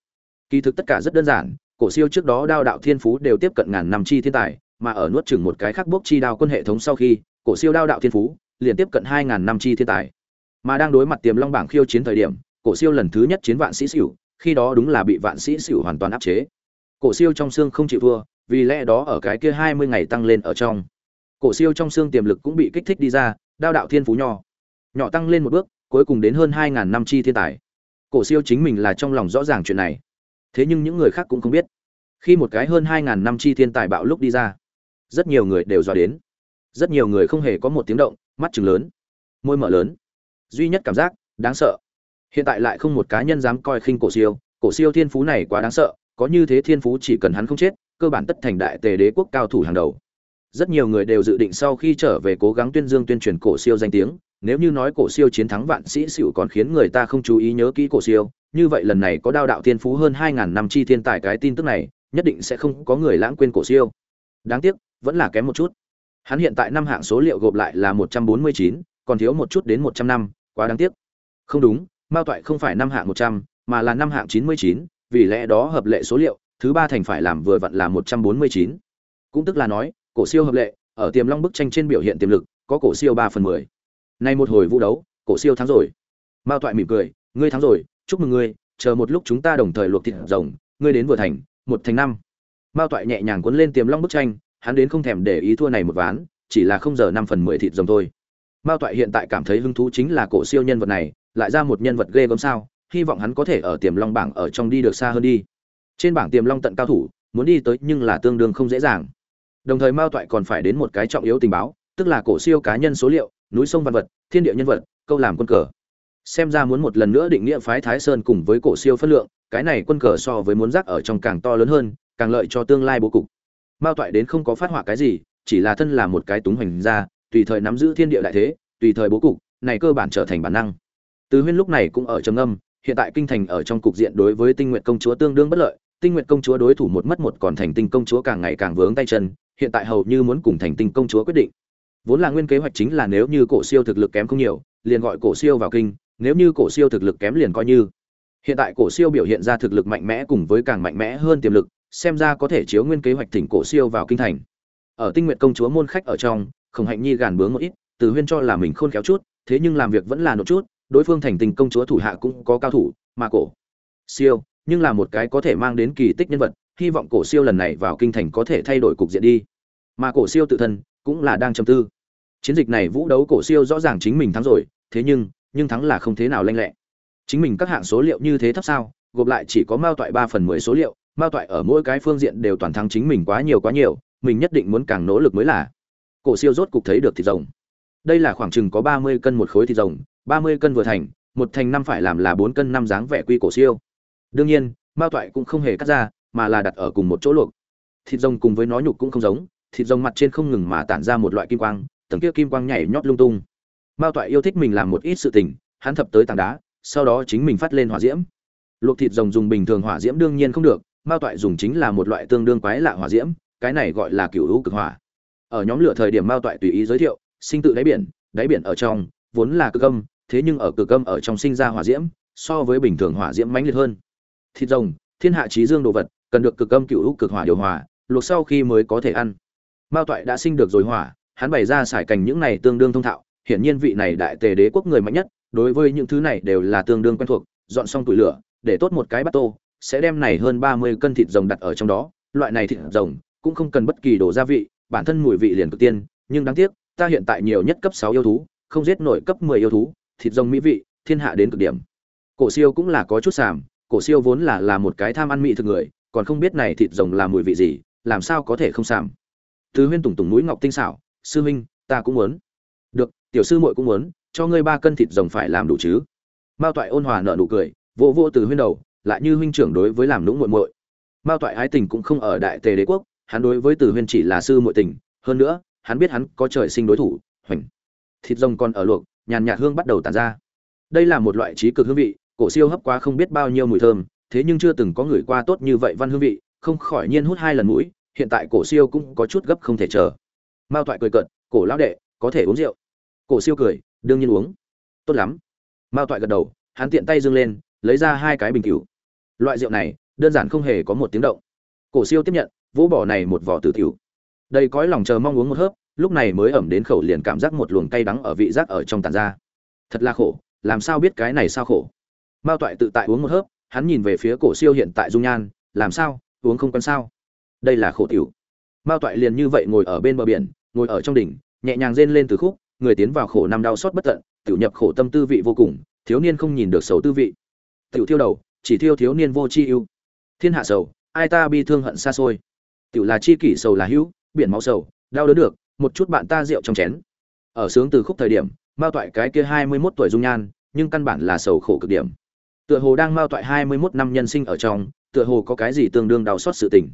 S1: Kỳ thực tất cả rất đơn giản, cổ siêu trước đó đao đạo thiên phú đều tiếp cận ngàn năm chi thiên tài, mà ở nuốt chừng một cái khác bốc chi đao quân hệ thống sau khi, cổ siêu đao đạo thiên phú liền tiếp cận hai ngàn năm chi thiên tài. Mà đang đối mặt tiềm long bảng khiêu chiến thời điểm, cổ siêu lần thứ nhất chiến vạn sĩ xỉu, khi đó đúng là bị vạn sĩ xỉu hoàn toàn áp chế. Cổ siêu trong xương không chịu thua vì lẽ đó ở cái kia hai mươi ngày tăng lên ở trong. Cổ siêu trong xương tiềm lực cũng bị kích thích đi ra, đao đạo thiên phú nho. Nhỏ tăng lên một bước, cuối cùng đến hơn hai ngàn năm chi thiên tài. Cổ siêu chính mình là trong lòng rõ ràng chuyện này. Thế nhưng những người khác cũng không biết. Khi một cái hơn hai ngàn năm chi thiên tài bạo lúc đi ra, rất nhiều người đều dọa đến. Rất nhiều người không hề có một tiếng động, mắt chừng lớn, môi mở lớn. Duy nhất cảm giác, đáng sợ. Hiện tại lại không một cá nhân dám coi khinh cổ siêu. Cổ siêu thiên phú này quá đáng sợ, có như thế thiên phú chỉ cần hắn không chết cơ bản tất thành đại tề đế quốc cao thủ hàng đầu. Rất nhiều người đều dự định sau khi trở về cố gắng tuyên dương tuyên truyền cổ siêu danh tiếng, nếu như nói cổ siêu chiến thắng vạn sĩ sửu còn khiến người ta không chú ý nhớ kỹ cổ siêu, như vậy lần này có đao đạo thiên phú hơn hai ngàn năm chi thiên tài cái tin tức này, nhất định sẽ không có người lãng quên cổ siêu. Đáng tiếc, vẫn là kém một chút. Hắn hiện tại năm hạng số liệu gộp lại là một trăm bốn mươi chín, còn thiếu một chút đến một trăm năm, quá đáng tiếc. Không đúng, mao toại không phải năm hạng một trăm, mà là năm hạng chín mươi chín, vì lẽ đó hợp lệ số liệu thứ ba thành phải làm vừa vặn là một trăm bốn mươi chín. Cũng tức là nói, cổ siêu hợp lệ, ở tiềm long bức tranh trên biểu hiện tiềm lực, có cổ siêu ba phần mười. Nay một hồi vũ đấu, cổ siêu thắng rồi. Mao toại mỉm cười, ngươi thắng rồi, chúc mừng ngươi, chờ một lúc chúng ta đồng thời luộc thịt rồng, ngươi đến vừa thành, một thành năm. Mao toại nhẹ nhàng cuốn lên tiềm long bức tranh, hắn đến không thèm để ý thua này một ván, chỉ là không giờ năm phần mười thịt rồng thôi. Mao toại hiện tại cảm thấy hứng thú chính là cổ siêu nhân vật này, lại ra một nhân vật ghê gớm sao, hy vọng hắn có thể ở tiềm long bảng ở trong đi được xa hơn đi trên bảng tiềm long tận cao thủ, muốn đi tới nhưng là tương đương không dễ dàng. Đồng thời mao toại còn phải đến một cái trọng yếu tình báo, tức là cổ siêu cá nhân số liệu, núi sông văn vật, thiên địa nhân vật, câu làm quân cờ. Xem ra muốn một lần nữa định nghĩa phái thái sơn cùng với cổ siêu phân lượng, cái này quân cờ so với muốn rác ở trong càng to lớn hơn, càng lợi cho tương lai bố cục. Mao toại đến không có phát họa cái gì, chỉ là thân là một cái túng hoành ra, tùy thời nắm giữ thiên địa đại thế, tùy thời bố cục, này cơ bản trở thành bản năng. Từ huyên lúc này cũng ở trầm âm hiện tại kinh thành ở trong cục diện đối với tinh nguyện công chúa tương đương bất lợi tinh nguyện công chúa đối thủ một mất một còn thành tinh công chúa càng ngày càng vướng tay chân, hiện tại hầu như muốn cùng thành tinh công chúa quyết định. Vốn là nguyên kế hoạch chính là nếu như cổ siêu thực lực kém không nhiều, liền gọi cổ siêu vào kinh, nếu như cổ siêu thực lực kém liền coi như. Hiện tại cổ siêu biểu hiện ra thực lực mạnh mẽ cùng với càng mạnh mẽ hơn tiềm lực, xem ra có thể chiếu nguyên kế hoạch thỉnh cổ siêu vào kinh thành. Ở tinh nguyện công chúa môn khách ở trong, khổng hạnh nhi gàn bướng một ít, từ huyên cho là mình khôn khéo chút, thế nhưng làm việc vẫn là nộp chút, đối phương thành tình công chúa thủ hạ cũng có cao thủ, mà cổ siêu nhưng là một cái có thể mang đến kỳ tích nhân vật, hy vọng cổ siêu lần này vào kinh thành có thể thay đổi cục diện đi. Mà cổ siêu tự thân cũng là đang trầm tư. Chiến dịch này vũ đấu cổ siêu rõ ràng chính mình thắng rồi, thế nhưng nhưng thắng là không thế nào lanh lẹ. Chính mình các hạng số liệu như thế thấp sao, gộp lại chỉ có mao toại ba phần mười số liệu, mao toại ở mỗi cái phương diện đều toàn thắng chính mình quá nhiều quá nhiều, mình nhất định muốn càng nỗ lực mới là. Cổ siêu rốt cục thấy được thịt rồng. Đây là khoảng chừng có ba mươi cân một khối thịt rồng, ba mươi cân vừa thành, một thành năm phải làm là bốn cân năm dáng vẻ quy cổ siêu đương nhiên mao toại cũng không hề cắt ra, mà là đặt ở cùng một chỗ luộc. Thịt rồng cùng với nó nhục cũng không giống, thịt rồng mặt trên không ngừng mà tản ra một loại kim quang, tầng kia kim quang nhảy nhót lung tung. Mao toại yêu thích mình làm một ít sự tình, hắn thập tới tảng đá, sau đó chính mình phát lên hỏa diễm. Luộc thịt rồng dùng bình thường hỏa diễm đương nhiên không được mao toại dùng chính là một loại tương đương quái lạ hỏa diễm, cái này gọi là cựu hữu cực hỏa. Ở nhóm lửa thời điểm mao toại tùy ý giới thiệu, sinh tự đáy biển đáy biển ở trong, vốn là cực âm, thế nhưng ở cực âm ở trong sinh ra hỏa diễm, so với bình thường hỏa diễm mãnh liệt hơn thịt rồng, thiên hạ trí dương đồ vật, cần được cực âm cựu hữu cực hỏa điều hòa, luộc sau khi mới có thể ăn. Mao toại đã sinh được rồi hỏa, hắn bày ra xài cành những này tương đương thông thạo, hiển nhiên vị này đại tề đế quốc người mạnh nhất, đối với những thứ này đều là tương đương quen thuộc, dọn xong tuổi lửa, để tốt một cái bát tô, sẽ đem này hơn ba mươi cân thịt rồng đặt ở trong đó. Loại này thịt rồng cũng không cần bất kỳ đồ gia vị, bản thân mùi vị liền cực tiên, nhưng đáng tiếc, ta hiện tại nhiều nhất cấp sáu yêu thú, không giết nổi cấp mười yêu thú, thịt rồng mỹ vị, thiên hạ đến cực điểm. Cổ siêu cũng là có chút sàm cổ siêu vốn là là một cái tham ăn mỹ thực người, còn không biết này thịt rồng là mùi vị gì, làm sao có thể không sàm từ huyên tùng tùng mũi ngọc tinh xảo, sư huynh, ta cũng muốn. Được, tiểu sư muội cũng muốn, cho ngươi ba cân thịt rồng phải làm đủ chứ. Mao toại ôn hòa nở nụ cười, vỗ vỗ từ huyên đầu, lại như huynh trưởng đối với làm nũng muội muội. Mao toại ái tình cũng không ở đại tề đế quốc, hắn đối với từ huyên chỉ là sư muội tình, hơn nữa, hắn biết hắn có trời sinh đối thủ, hoành. Thịt rồng còn ở luộc, nhàn nhạt hương bắt đầu tản ra. Đây là một loại trí cực hương vị cổ siêu hấp quá không biết bao nhiêu mùi thơm, thế nhưng chưa từng có người qua tốt như vậy văn hương vị, không khỏi nhiên hút hai lần mũi, hiện tại cổ siêu cũng có chút gấp không thể chờ. Mao toại cười cợt, cổ lão đệ, có thể uống rượu. Cổ siêu cười, đương nhiên uống. Tốt lắm. Mao toại gật đầu, hắn tiện tay giương lên, lấy ra hai cái bình cửu. Loại rượu này, đơn giản không hề có một tiếng động. Cổ siêu tiếp nhận, vỗ bỏ này một vỏ tử tiểu. Đây cõi lòng chờ mong uống một hớp, lúc này mới ẩm đến khẩu liền cảm giác một luồng cay đắng ở vị giác ở trong tàn ra. Thật là khổ, làm sao biết cái này sao khổ? Mao toại tự tại uống một hớp, hắn nhìn về phía cổ siêu hiện tại dung nhan, làm sao, uống không quen sao? Đây là khổ tiểu. Mao toại liền như vậy ngồi ở bên bờ biển, ngồi ở trong đỉnh, nhẹ nhàng rên lên từ khúc, người tiến vào khổ năm đau xót bất tận, tiểu nhập khổ tâm tư vị vô cùng, thiếu niên không nhìn được xấu tư vị. Tiểu thiêu đầu, chỉ thiêu thiếu niên vô chi ưu. Thiên hạ sầu, ai ta bi thương hận xa xôi. Tiểu là chi kỷ, sầu là hữu, biển máu sầu, đau đớn được, một chút bạn ta rượu trong chén. Ở sướng từ khúc thời điểm, mao toại cái kia hai mươi 21 tuổi dung nhan, nhưng căn bản là sầu khổ cực điểm tựa hồ đang mao toại hai mươi 21 năm nhân sinh ở trong tựa hồ có cái gì tương đương đau xót sự tình.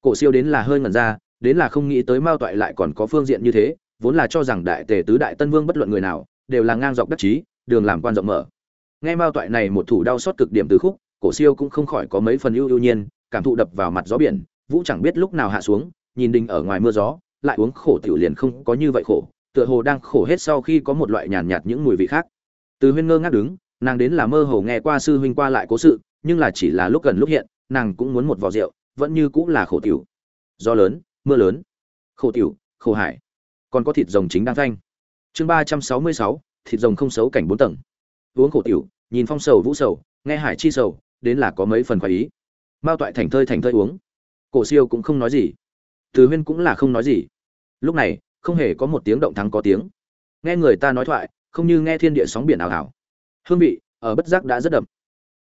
S1: Cổ siêu đến là hơi ngẩn ra đến là không nghĩ tới mao toại lại còn có phương diện như thế vốn là cho rằng đại tề tứ đại tân vương bất luận người nào đều là ngang dọc đắc chí đường làm quan rộng mở. Nghe mao toại này một thủ đau xót cực điểm từ khúc cổ siêu cũng không khỏi có mấy phần ưu ưu nhiên cảm thụ đập vào mặt gió biển vũ chẳng biết lúc nào hạ xuống nhìn đình ở ngoài mưa gió lại uống khổ tiểu liền không có như vậy khổ tựa hồ đang khổ hết sau khi có một loại nhàn nhạt, những mùi vị khác. Từ huyên ngơ ngác đứng nàng đến là mơ hồ nghe qua sư huynh qua lại cố sự, nhưng là chỉ là lúc gần lúc hiện, nàng cũng muốn một vò rượu, vẫn như cũng là khổ tiểu. Do lớn, mưa lớn. Khổ tiểu, khổ hải. Còn có thịt rồng chính đang thanh chương ba trăm sáu mươi sáu, thịt rồng không xấu cảnh bốn tầng. Uống khổ tiểu, nhìn phong sầu vũ sầu, nghe hải chi sầu, đến là có mấy phần khoái ý. Mao toại thành thơi thành thơi uống. Cổ siêu cũng không nói gì. Từ huyên cũng là không nói gì. Lúc này, không hề có một tiếng động thắng có tiếng. Nghe người ta nói thoại, không như nghe thiên địa sóng biển ảo ảo hương vị ở bất giác đã rất đậm.